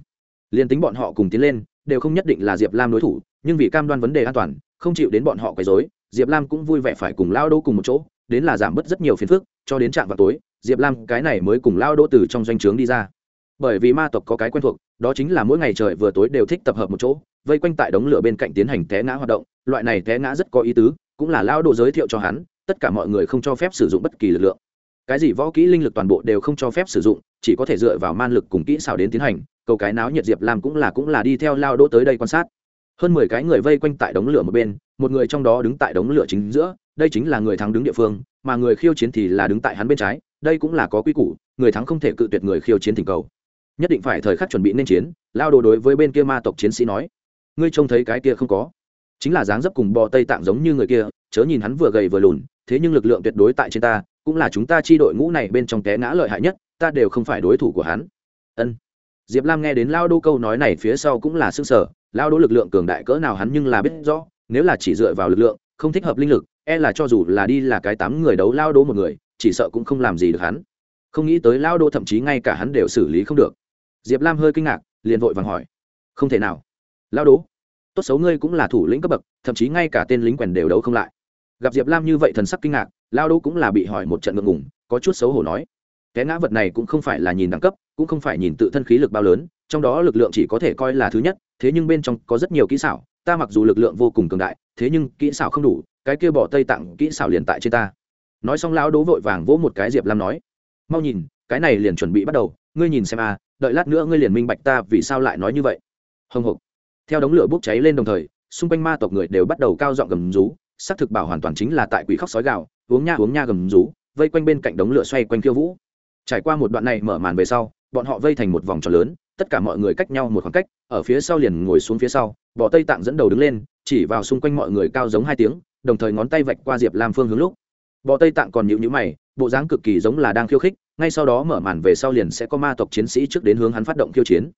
Liền tính bọn họ cùng tiến lên, đều không nhất định là diệp lam đối thủ, nhưng vì cam đoan vấn đề an toàn, không chịu đến bọn họ quấy dối diệp lam cũng vui vẻ phải cùng lao đô cùng một chỗ, đến là giảm bớt rất nhiều phiền phức, cho đến trạm vào tối, diệp lam cái này mới cùng lao đô từ trong doanh trướng đi ra. Bởi vì ma tộc có cái quen thuộc đó chính là mỗi ngày trời vừa tối đều thích tập hợp một chỗ, vây quanh tại đống lửa bên cạnh tiến hành té ngã hoạt động. Loại này té ngã rất có ý tứ, cũng là lao Đồ giới thiệu cho hắn, tất cả mọi người không cho phép sử dụng bất kỳ lực lượng. Cái gì võ kỹ linh lực toàn bộ đều không cho phép sử dụng, chỉ có thể dựa vào man lực cùng kỹ xảo đến tiến hành. Câu cái náo nhiệt diệp lam cũng là cũng là đi theo lao đỗ tới đây quan sát. Hơn mười cái người vây quanh tại đống lửa một bên, một người trong đó đứng tại đống lửa chính giữa, đây chính là người thắng đứng địa phương, mà người khiêu chiến thì là đứng tại hắn bên trái, đây cũng là có quy củ, người thắng không thể cự tuyệt người khiêu chiến thỉnh cầu nhất định phải thời khắc chuẩn bị nên chiến, lao đồ đối với bên kia ma tộc chiến sĩ nói. Ngươi trông thấy cái kia không có. Chính là dáng dấp cùng bò tây tạng giống như người kia, chớ nhìn hắn vừa gầy vừa lùn, thế nhưng lực lượng tuyệt đối tại trên ta, cũng là chúng ta chi đội ngũ này bên trong té ngã lợi hại nhất, ta đều không phải đối thủ của hắn. Ân. Diệp lam nghe đến lao đô câu nói này phía sau cũng là s ư ơ n g sở lao đô lực lượng cường đại cỡ nào hắn nhưng là biết rõ, nếu là chỉ dựa vào lực lượng, không thích hợp linh lực e là cho dù là đi là cái tám người đấu lao đô một người, chỉ sợ cũng không làm gì được hắn. Không nghĩ tới lao đô thậm chí ngay cả hắn đều xử lý không được diệp lam hơi kinh ngạc, liền vội vàng hỏi. Không thể nào. Lao đố, tốt xấu ngươi cũng là thủ lĩnh cấp bậc, thậm chí ngay cả tên lính quèn đều đấu không lại. Gặp diệp lam như vậy thần sắc kinh ngạc lao đố cũng là bị hỏi một trận ngượng ngùng, có chút xấu hổ nói. Cái ngã vật này cũng không phải là nhìn đẳng cấp, cũng không phải nhìn tự thân khí lực bao lớn, trong đó lực lượng chỉ có thể coi là thứ nhất, thế nhưng bên trong có rất nhiều kỹ xảo, ta mặc dù lực lượng vô cùng cường đại, thế nhưng kỹ xảo không đủ, cái kia bỏ tây tặng kỹ xảo liền tại trên ta. Nói xong lão đố vội vàng vỗ một cái diệp lam nói. Mau nhìn, cái này liền chuẩn bị bắt đầu, ngươi nhìn xem a đợi lát nữa ngươi liền minh bạch ta vì sao lại nói như vậy. Hồng hộc. Theo đống lửa bốc cháy lên đồng thời, xung quanh ma tộc người đều bắt đầu cao giọng gầm rú, xác thực bảo hoàn toàn chính là tại quỷ khóc sói gạo uống nha uống nha gầm rú, vây quanh bên cạnh đống lửa xoay quanh khiêu vũ. Trải qua một đoạn này mở màn về sau, bọn họ vây thành một vòng tròn lớn, tất cả mọi người cách nhau một khoảng cách, ở phía sau liền ngồi xuống phía sau bỏ tây tạng dẫn đầu đứng lên, chỉ vào xung quanh mọi người cao giống hai tiếng, đồng thời ngón tay vạch qua diệp lam phương hướng lúc. Bọ tây tạng còn nhịu nhữ mày bộ dáng cực kỳ giống là đang khiêu khích, ngay sau đó mở màn về sau liền sẽ có ma tộc chiến sĩ trước đến hướng hắn phát động khiêu chiến.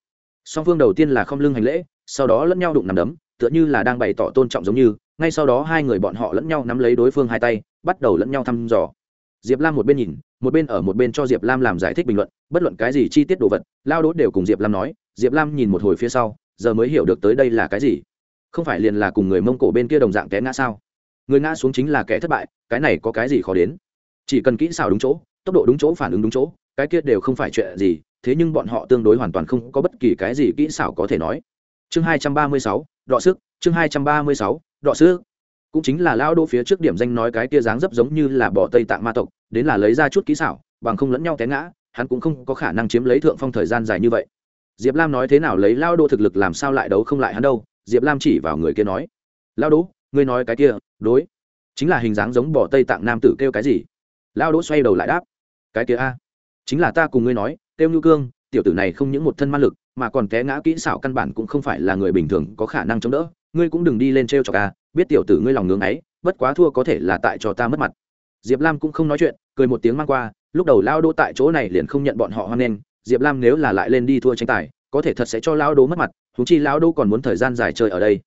Song phương đầu tiên là không lưng hành lễ, sau đó lẫn nhau đụng nằm đấm, tựa như là đang bày tỏ tôn trọng giống như, ngay sau đó hai người bọn họ lẫn nhau nắm lấy đối phương hai tay, bắt đầu lẫn nhau thăm dò. Diệp lam một bên nhìn, một bên ở một bên cho diệp lam làm giải thích bình luận, bất luận cái gì chi tiết đồ vật, lao đốt đều cùng diệp lam nói, diệp lam nhìn một hồi phía sau, giờ mới hiểu được tới đây là cái gì. Không phải liền là cùng người mông cổ bên kia đồng dạng té ngã sao? Người ngã xuống chính là kẻ thất bại, cái này có cái gì khó đến? Chỉ cần kỹ xảo đúng chỗ, tốc độ đúng chỗ, phản ứng đúng chỗ, cái kia đều không phải chuyện gì, thế nhưng bọn họ tương đối hoàn toàn không có bất kỳ cái gì kỹ xảo có thể nói. Chương hai trăm ba mươi sáu, đọ sức, chương hai trăm ba mươi sáu, đọ sức. Cũng chính là lao đô phía trước điểm danh nói cái kia dáng dấp giống như là bỏ tây tạng ma tộc, đến là lấy ra chút kỹ xảo, bằng không lẫn nhau té ngã, hắn cũng không có khả năng chiếm lấy thượng phong thời gian dài như vậy. Diệp lam nói thế nào lấy lao đô thực lực làm sao lại đấu không lại hắn đâu, diệp lam chỉ vào người kia nói. Lao đô, ngươi nói cái kia, đối, chính là hình dáng giống bỏ tây tạng nam tử kêu cái gì? Lao đỗ xoay đầu lại đáp, cái kia a, chính là ta cùng ngươi nói, Tiêu ngưu cương, tiểu tử này không những một thân ma lực, mà còn té ngã kỹ xảo căn bản cũng không phải là người bình thường có khả năng chống đỡ. Ngươi cũng đừng đi lên t r e o cho ca biết tiểu tử ngươi lòng ngưng ấy, bất quá thua có thể là tại cho ta mất mặt. Diệp lam cũng không nói chuyện, cười một tiếng mang qua, lúc đầu lao đỗ tại chỗ này liền không nhận bọn họ hoan nghênh, diệp lam nếu là lại lên đi thua tranh tài, có thể thật sẽ cho lao đỗ mất mặt thú chi lao đỗ còn muốn thời gian dài chơi ở đây.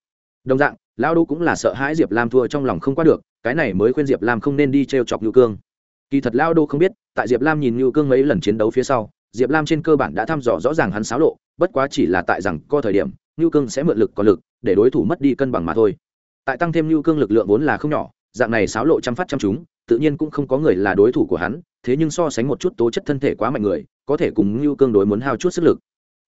Đồng dạng, lao đỗ cũng là sợ hãi diệp lam thua trong lòng không qua được, cái này mới khuyên diệp lam không nên đi t r e o chọc ngưu cương kỳ thật lao đô không biết, tại diệp lam nhìn ngưu cương mấy lần chiến đấu phía sau, diệp lam trên cơ bản đã thăm dò rõ ràng hắn xáo lộ, bất quá chỉ là tại rằng co thời điểm, ngưu cương sẽ mượn lực có lực, để đối thủ mất đi cân bằng mà thôi. Tại tăng thêm ngưu cương lực lượng vốn là không nhỏ, dạng này xáo lộ chăm phát chăm chúng, tự nhiên cũng không có người là đối thủ của hắn, thế nhưng so sánh một chút tố chất thân thể quá mạnh người, có thể cùng ngưu cương đối muốn hao chút sức lực.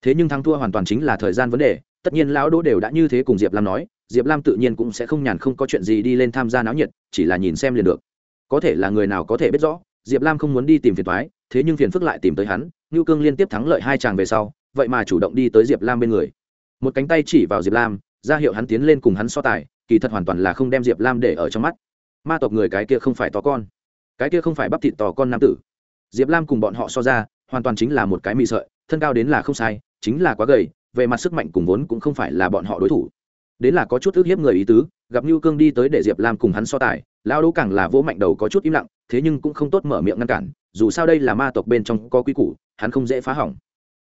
Thế nhưng thắng thua hoàn toàn chính là thời gian vấn đề, tất nhiên lão đỗ đều đã như thế cùng diệp lam nói, diệp lam tự nhiên cũng sẽ không nhàn không có chuyện gì đi lên tham gia náo nhiệt, chỉ là nhìn xem liền được có thể là người nào có thể biết rõ, diệp lam không muốn đi tìm phiền thoái thế nhưng phiền phức lại tìm tới hắn, ngưu cương liên tiếp thắng lợi hai chàng về sau, vậy mà chủ động đi tới diệp lam bên người. Một cánh tay chỉ vào diệp lam, ra hiệu hắn tiến lên cùng hắn so tài, kỳ thật hoàn toàn là không đem diệp lam để ở trong mắt. Ma tộc người cái kia không phải to con, cái kia không phải bắp thịt to con nam tử. Diệp lam cùng bọn họ so ra, hoàn toàn chính là một cái mị sợi, thân cao đến là không sai, chính là quá gầy, về mặt sức mạnh cùng vốn cũng không phải là bọn họ đối thủ. Đến là có chút ức hiếp người ý tứ, gặp như cương đi tới để diệp lam cùng hắn so tài lao đỗ càng là vỗ mạnh đầu có chút im lặng, thế nhưng cũng không tốt mở miệng ngăn cản, dù sao đây là ma tộc bên trong có quy củ, hắn không dễ phá hỏng.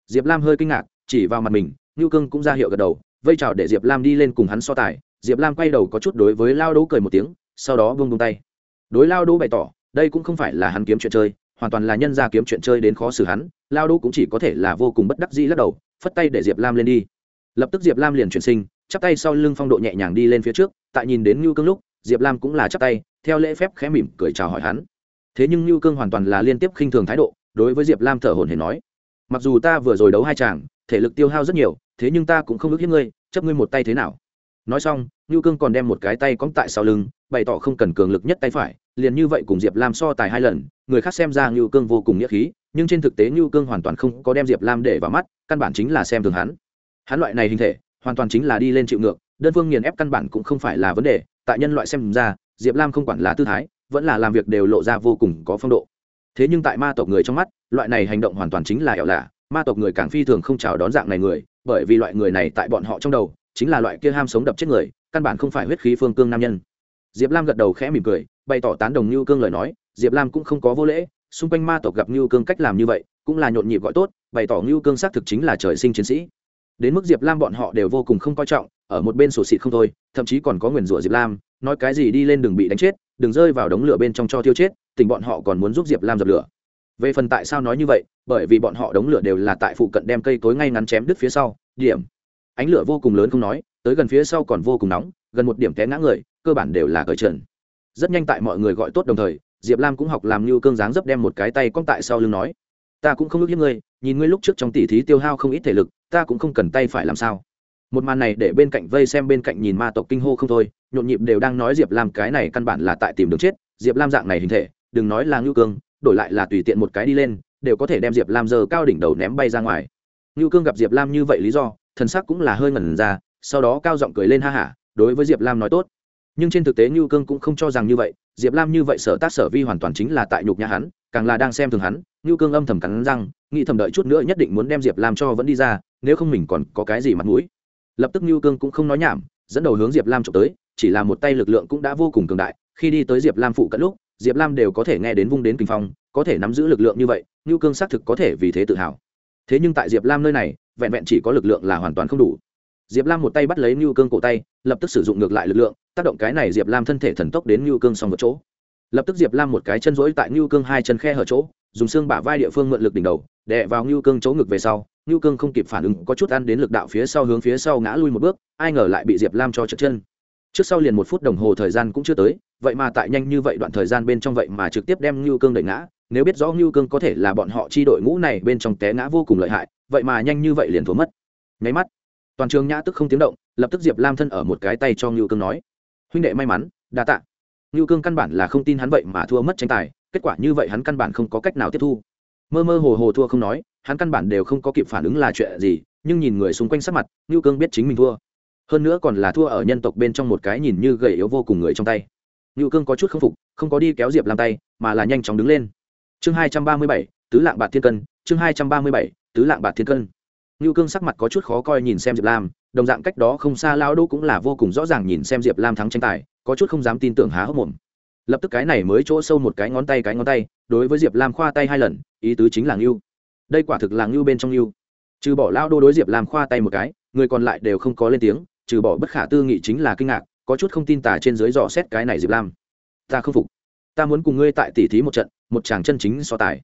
Diệp lam hơi kinh ngạc, chỉ vào mặt mình, ngưu cương cũng ra hiệu gật đầu, vây chào để diệp lam đi lên cùng hắn so tài. Diệp lam quay đầu có chút đối với lao đỗ cười một tiếng, sau đó vung vung tay. Đối lao đỗ bày tỏ, đây cũng không phải là hắn kiếm chuyện chơi, hoàn toàn là nhân ra kiếm chuyện chơi đến khó xử hắn lao đỗ cũng chỉ có thể là vô cùng bất đắc dĩ lắc đầu, phất tay để diệp lam lên đi. Lập tức diệp lam liền chuyển sinh, chắp tay sau lưng phong độ nhẹ nhàng đi lên phía trước, tại nhìn đến ngưu cương lúc diệp lam cũng là chắc tay, theo lễ phép khẽ mỉm cười chào hỏi hắn. Thế nhưng như cương hoàn toàn là liên tiếp khinh thường thái độ, đối với diệp lam thở hồn hển nói, mặc dù ta vừa rồi đấu hai chàng, thể lực tiêu hao rất nhiều, thế nhưng ta cũng không ước hiếp ngươi, chấp ngươi một tay thế nào? Nói xong, như cương còn đem một cái tay cóng tại sau lưng, bày tỏ không cần cường lực nhất tay phải, liền như vậy cùng diệp lam so tài hai lần, người khác xem ra như cương vô cùng nghĩa khí, nhưng trên thực tế như cương hoàn toàn không có đem diệp lam để vào mắt, căn bản chính là xem thường hắn. Hắn loại này hình thể, hoàn toàn chính là đi lên chịu ngược đơn phương nghiền ép căn bản cũng không phải là vấn đề, tại nhân loại xem ra, diệp lam không quản là tư thái, vẫn là làm việc đều lộ ra vô cùng có phong độ. Thế nhưng tại ma tộc người trong mắt, loại này hành động hoàn toàn chính là ẻo lạ, ma tộc người càng phi thường không chào đón dạng này người, bởi vì loại người này tại bọn họ trong đầu, chính là loại kia ham sống đập chết người, căn bản không phải huyết khí phương cương nam nhân. Diệp lam gật đầu khẽ mỉm cười, bày tỏ tán đồng như cương lời nói, diệp lam cũng không có vô lễ, xung quanh ma tộc gặp như cương cách làm như vậy, cũng là nhộn nhịp gọi tốt, bày tỏ như cương xác thực chính là trời sinh chiến sĩ. Đến mức diệp lam bọn họ đều vô cùng không coi trọng ở một bên sổ xịt không thôi, thậm chí còn có nguyền rủa diệp lam, nói cái gì đi lên đừng bị đánh chết, đừng rơi vào đống lửa bên trong cho tiêu chết, tình bọn họ còn muốn giúp diệp lam dập lửa. Về phần tại sao nói như vậy, bởi vì bọn họ đống lửa đều là tại phụ cận đem cây cối ngay ngắn chém đứt phía sau, điểm. Ánh lửa vô cùng lớn không nói, tới gần phía sau còn vô cùng nóng, gần một điểm té ngã người, cơ bản đều là cởi trần. Rất nhanh tại mọi người gọi tốt đồng thời, diệp lam cũng học làm như cương dáng dấp đem một cái tay cong tại sau lưng nói, ta cũng không ước hiếp ngươi, nhìn ngươi lúc trước trong tỉ thí tiêu hao không ít thể lực, ta cũng không cần tay phải làm sao một màn này để bên cạnh vây xem bên cạnh nhìn ma tộc kinh hô không thôi, nhộn nhịp đều đang nói diệp lam cái này căn bản là tại tìm đường chết, diệp lam dạng này hình thể, đừng nói là ngưu cương, đổi lại là tùy tiện một cái đi lên, đều có thể đem diệp lam giờ cao đỉnh đầu ném bay ra ngoài. Ngưu cương gặp diệp lam như vậy lý do, thần sắc cũng là hơi ngẩn ra, sau đó cao giọng cười lên ha hả, đối với diệp lam nói tốt. Nhưng trên thực tế ngưu cương cũng không cho rằng như vậy, diệp lam như vậy sở tác sở vi hoàn toàn chính là tại nhục nhà hắn, càng là đang xem thường hắn, ngưu cương âm thầm cắn răng, nghĩ thầm đợi chút nữa nhất định muốn đem diệp lam cho vẫn đi ra, nếu không mình còn có cái gì mặt mũi lập tức ngưu cương cũng không nói nhảm, dẫn đầu hướng diệp lam trộm tới, chỉ là một tay lực lượng cũng đã vô cùng cường đại, khi đi tới diệp lam phụ cận lúc, diệp lam đều có thể nghe đến vung đến kinh phong, có thể nắm giữ lực lượng như vậy, ngưu cương xác thực có thể vì thế tự hào. Thế nhưng tại diệp lam nơi này, vẹn vẹn chỉ có lực lượng là hoàn toàn không đủ. Diệp lam một tay bắt lấy ngưu cương cổ tay, lập tức sử dụng ngược lại lực lượng, tác động cái này diệp lam thân thể thần tốc đến ngưu cương xong một chỗ lập tức diệp lam một cái chân rỗi tại ngưu cương hai chân khe hở chỗ, dùng xương bả vai địa phương mượn lực đỉnh đầu, đè vào ngưu cương chỗ ngực về sau, ngưu cương không kịp phản ứng, có chút ăn đến lực đạo phía sau hướng phía sau ngã lui một bước, ai ngờ lại bị diệp lam cho trượt chân. Trước sau liền một phút đồng hồ thời gian cũng chưa tới, vậy mà tại nhanh như vậy đoạn thời gian bên trong vậy mà trực tiếp đem ngưu cương đẩy ngã, nếu biết rõ ngưu cương có thể là bọn họ chi đội ngũ này bên trong té ngã vô cùng lợi hại, vậy mà nhanh như vậy liền thua mất. Nháy mắt, toàn trường nhã tức không tiếng động, lập tức diệp lam thân ở một cái tay cho ngưu cương nói, huynh đệ may mắn, đa tạ. Nưu cương căn bản là không tin hắn vậy mà thua mất tranh tài, kết quả như vậy hắn căn bản không có cách nào tiếp thu. Mơ mơ hồ hồ thua không nói, hắn căn bản đều không có kịp phản ứng là chuyện gì, nhưng nhìn người xung quanh sắc mặt Nưu cương biết chính mình thua. Hơn nữa còn là thua ở nhân tộc bên trong một cái nhìn như gầy yếu vô cùng người trong tay. Nưu cương có chút không phục, không có đi kéo diệp làm tay, mà là nhanh chóng đứng lên. Chương hai trăm ba mươi bảy, tứ lạng bạc thiên cân, chương hai trăm ba mươi bảy, tứ lạng bạc thiên cân. Nưu cương sắc mặt có chút khó coi nhìn xem diệp lam, đồng dạng cách đó không xa lão đỗ cũng là vô cùng rõ ràng nhìn xem diệp lam thắng tranh tài có chút không dám tin tưởng há hốc mồm. Lập tức cái này mới chỗ sâu một cái ngón tay cái ngón tay, đối với diệp lam khoa tay hai lần, ý tứ chính là ngưu. Đây quả thực là ngưu bên trong ngưu. Trừ bỏ lao đô đối diệp lam khoa tay một cái, người còn lại đều không có lên tiếng, trừ bỏ bất khả tư nghị chính là kinh ngạc, có chút không tin tả trên dưới dò xét cái này diệp lam. Ta không phục. Ta muốn cùng ngươi tại tỉ thí một trận, một chàng chân chính so tài.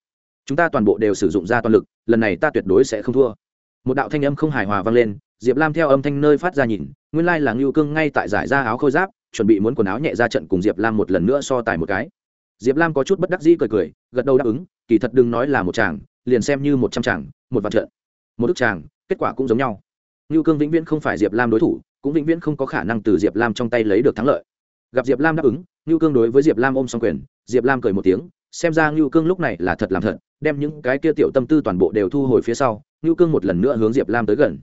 Chúng ta toàn bộ đều sử dụng ra toàn lực, lần này ta tuyệt đối sẽ không thua. Một đạo thanh âm không hài hòa vang lên, diệp lam theo âm thanh nơi phát ra nhìn, nguyên lai là ngưu cương ngay tại giải ra áo khôi giáp chuẩn bị muốn quần áo nhẹ ra trận cùng diệp lam một lần nữa so tài một cái. Diệp lam có chút bất đắc dĩ cười cười, gật đầu đáp ứng, kỳ thật đừng nói là một chàng, liền xem như một trăm chàng, một vạn trận. Một đức chàng, kết quả cũng giống nhau. Ngưu cương vĩnh viễn không phải diệp lam đối thủ, cũng vĩnh viễn không có khả năng từ diệp lam trong tay lấy được thắng lợi. Gặp diệp lam đáp ứng, ngưu cương đối với diệp lam ôm xong quyền, diệp lam cười một tiếng, xem ra ngưu cương lúc này là thật làm thật, đem những cái kia tiểu tâm tư toàn bộ đều thu hồi phía sau, ngưu cương một lần nữa hướng diệp lam tới gần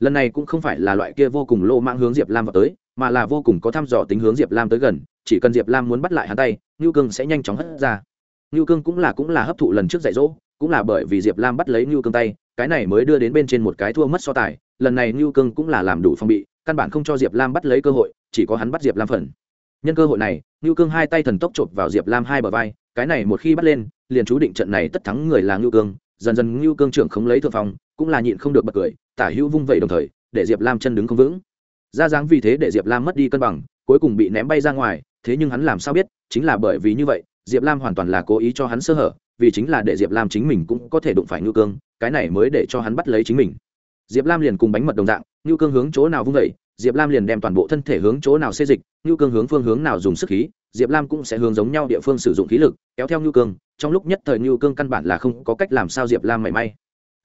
lần này cũng không phải là loại kia vô cùng lô mang hướng diệp lam vào tới, mà là vô cùng có thăm dò tính hướng diệp lam tới gần, chỉ cần diệp lam muốn bắt lại hắn tay, ngưu cương sẽ nhanh chóng hất ra. Ngưu cương cũng là cũng là hấp thụ lần trước dạy dỗ, cũng là bởi vì diệp lam bắt lấy ngưu cương tay, cái này mới đưa đến bên trên một cái thua mất so tài, lần này ngưu cương cũng là làm đủ phòng bị, căn bản không cho diệp lam bắt lấy cơ hội, chỉ có hắn bắt diệp lam phần. Nhân cơ hội này, ngưu cương hai tay thần tốc chộp vào diệp lam hai bờ vai, cái này một khi bắt lên, liền chú định trận này tất thắng người là ngưu cương dần dần ngưu cương trưởng không lấy thượng phòng cũng là nhịn không được bật cười, tả hữu vung vẩy đồng thời, để diệp lam chân đứng không vững. Ra dáng vì thế để diệp lam mất đi cân bằng, cuối cùng bị ném bay ra ngoài, thế nhưng hắn làm sao biết, chính là bởi vì như vậy, diệp lam hoàn toàn là cố ý cho hắn sơ hở, vì chính là để diệp lam chính mình cũng có thể đụng phải ngưu cương, cái này mới để cho hắn bắt lấy chính mình. Diệp lam liền cùng bánh mật đồng dạng, ngưu cương hướng chỗ nào vung vẩy, diệp lam liền đem toàn bộ thân thể hướng chỗ nào xê dịch, ngưu cương hướng phương hướng nào dùng sức khí diệp lam cũng sẽ hướng giống nhau địa phương sử dụng khí lực, kéo theo ngưu cương, trong lúc nhất thời ngưu cương căn bản là không có cách làm sao diệp lam mảy may.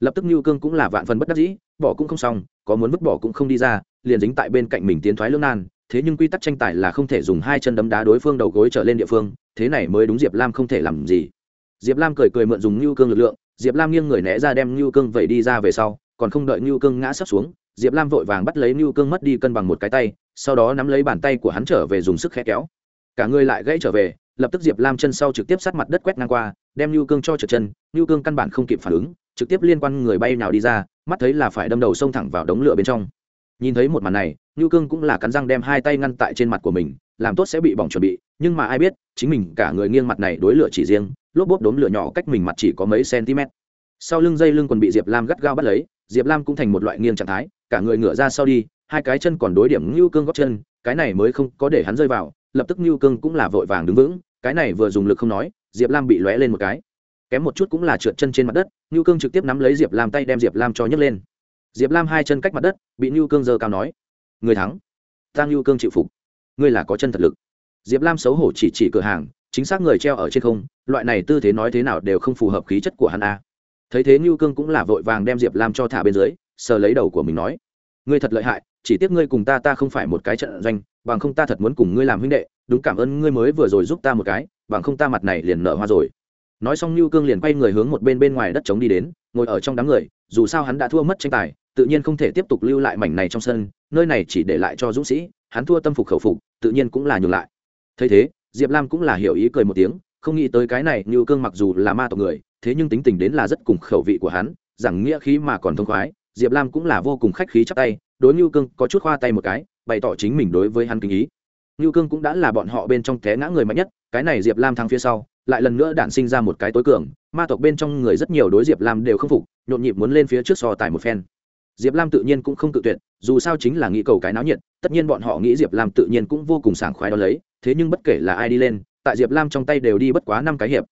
Lập tức ngưu cương cũng là vạn phần bất đắc dĩ, bỏ cũng không xong, có muốn vứt bỏ cũng không đi ra, liền dính tại bên cạnh mình tiến thoái lưỡng nan, thế nhưng quy tắc tranh tài là không thể dùng hai chân đấm đá đối phương đầu gối trở lên địa phương, thế này mới đúng diệp lam không thể làm gì. Diệp lam cười cười mượn dùng ngưu cương lực lượng, diệp lam nghiêng người né ra đem ngưu cương vẩy đi ra về sau, còn không đợi ngưu cương ngã sấp xuống, diệp lam vội vàng bắt lấy ngưu cương mất đi cân bằng một cái tay, sau đó nắm lấy bàn tay của hắn trở về dùng sức khẽ kéo cả người lại gãy trở về, lập tức diệp lam chân sau trực tiếp sát mặt đất quét ngang qua, đem Lưu cương cho trượt chân Lưu cương căn bản không kịp phản ứng, trực tiếp liên quan người bay nào đi ra, mắt thấy là phải đâm đầu xông thẳng vào đống lửa bên trong. Nhìn thấy một màn này Lưu cương cũng là cắn răng đem hai tay ngăn tại trên mặt của mình, làm tốt sẽ bị bỏng chuẩn bị, nhưng mà ai biết, chính mình cả người nghiêng mặt này đối lửa chỉ riêng, lốp bốp đốm lửa nhỏ cách mình mặt chỉ có mấy cm. Sau lưng dây lưng còn bị diệp lam gắt gao bắt lấy, diệp lam cũng thành một loại nghiêng trạng thái, cả người ngửa ra sau đi, hai cái chân còn đối điểm ngưu cương góc chân, cái này mới không có để hắn rơi vào lập tức Nưu cương cũng là vội vàng đứng vững, cái này vừa dùng lực không nói, diệp lam bị lóe lên một cái. Kém một chút cũng là trượt chân trên mặt đất Nưu cương trực tiếp nắm lấy diệp lam tay đem diệp lam cho nhấc lên. Diệp lam hai chân cách mặt đất, bị Nưu cương giơ cao nói, người thắng, ta Nưu cương chịu phục. Ngươi là có chân thật lực. Diệp lam xấu hổ chỉ chỉ cửa hàng, chính xác người treo ở trên không, loại này tư thế nói thế nào đều không phù hợp khí chất của hắn a. Thấy thế Nưu cương cũng là vội vàng đem diệp lam cho thả bên dưới, sờ lấy đầu của mình nói ngươi thật lợi hại, chỉ tiếc ngươi cùng ta ta không phải một cái trận doanh, bằng không ta thật muốn cùng ngươi làm huynh đệ, đúng cảm ơn ngươi mới vừa rồi giúp ta một cái, bằng không ta mặt này liền nở hoa rồi. Nói xong Lưu cương liền quay người hướng một bên bên ngoài đất trống đi đến, ngồi ở trong đám người, dù sao hắn đã thua mất tranh tài, tự nhiên không thể tiếp tục lưu lại mảnh này trong sân, nơi này chỉ để lại cho dũng sĩ, hắn thua tâm phục khẩu phục, tự nhiên cũng là nhường lại. Thấy thế, diệp lam cũng là hiểu ý cười một tiếng, không nghĩ tới cái này như cương mặc dù là ma tộc người, thế nhưng tính tình đến là rất cùng khẩu vị của hắn rằng nghĩa khí mà còn thông khoái diệp lam cũng là vô cùng khách khí chắc tay, đối ngưu cương có chút khoa tay một cái, bày tỏ chính mình đối với hắn kinh ý. Ngưu cương cũng đã là bọn họ bên trong té ngã người mạnh nhất, cái này diệp lam thắng phía sau, lại lần nữa đản sinh ra một cái tối cường, ma tộc bên trong người rất nhiều đối diệp lam đều không phục, nhộn nhịp muốn lên phía trước so tài một phen. Diệp lam tự nhiên cũng không tự tuyệt, dù sao chính là nghĩ cầu cái náo nhiệt, tất nhiên bọn họ nghĩ diệp lam tự nhiên cũng vô cùng sảng khoái đó lấy, thế nhưng bất kể là ai đi lên, tại diệp lam trong tay đều đi bất quá năm cái hiệp.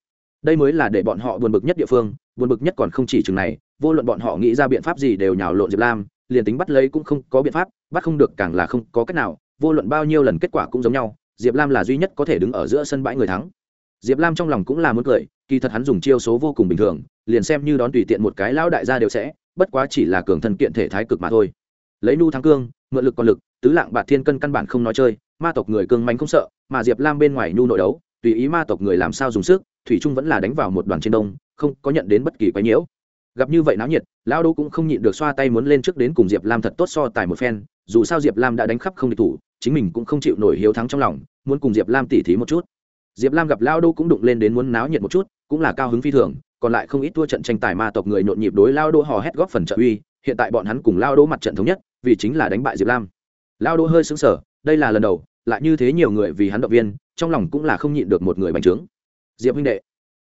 Đây mới là để bọn họ buồn bực nhất địa phương buồn bực nhất còn không chỉ chừng này, vô luận bọn họ nghĩ ra biện pháp gì đều nhào lộn diệp lam, liền tính bắt lấy cũng không có biện pháp, bắt không được càng là không có cách nào, vô luận bao nhiêu lần kết quả cũng giống nhau, diệp lam là duy nhất có thể đứng ở giữa sân bãi người thắng. Diệp lam trong lòng cũng là muốn cười, kỳ thật hắn dùng chiêu số vô cùng bình thường, liền xem như đón tùy tiện một cái lão đại gia đều sẽ, bất quá chỉ là cường thân kiện thể thái cực mà thôi. Lấy nu thắng cương, mượn lực còn lực, tứ lạng bạc thiên cân căn bản không nói chơi, ma tộc người cương mánh không sợ, mà diệp lam bên ngoài nu nội đấu, tùy ý ma tộc người làm sao dùng sức, thủy trung vẫn là đánh vào một đoàn trên đông không có nhận đến bất kỳ quái nhiễu. Gặp như vậy náo nhiệt, lão đô cũng không nhịn được xoa tay muốn lên trước đến cùng diệp lam thật tốt so tài một phen, dù sao diệp lam đã đánh khắp không địch thủ, chính mình cũng không chịu nổi hiếu thắng trong lòng, muốn cùng diệp lam tỉ thí một chút. Diệp lam gặp lao đô cũng đụng lên đến muốn náo nhiệt một chút, cũng là cao hứng phi thường, còn lại không ít thua trận tranh tài ma tộc người nhộn nhịp đối lao đô hò hét góp phần trợ uy, hiện tại bọn hắn cùng lao đô mặt trận thống nhất, vì chính là đánh bại diệp lam. Lao đô hơi xứng sở đây là lần đầu, lại như thế nhiều người vì hắn động viên, trong lòng cũng là không nhịn được một người bành trướng. Diệp huynh đệ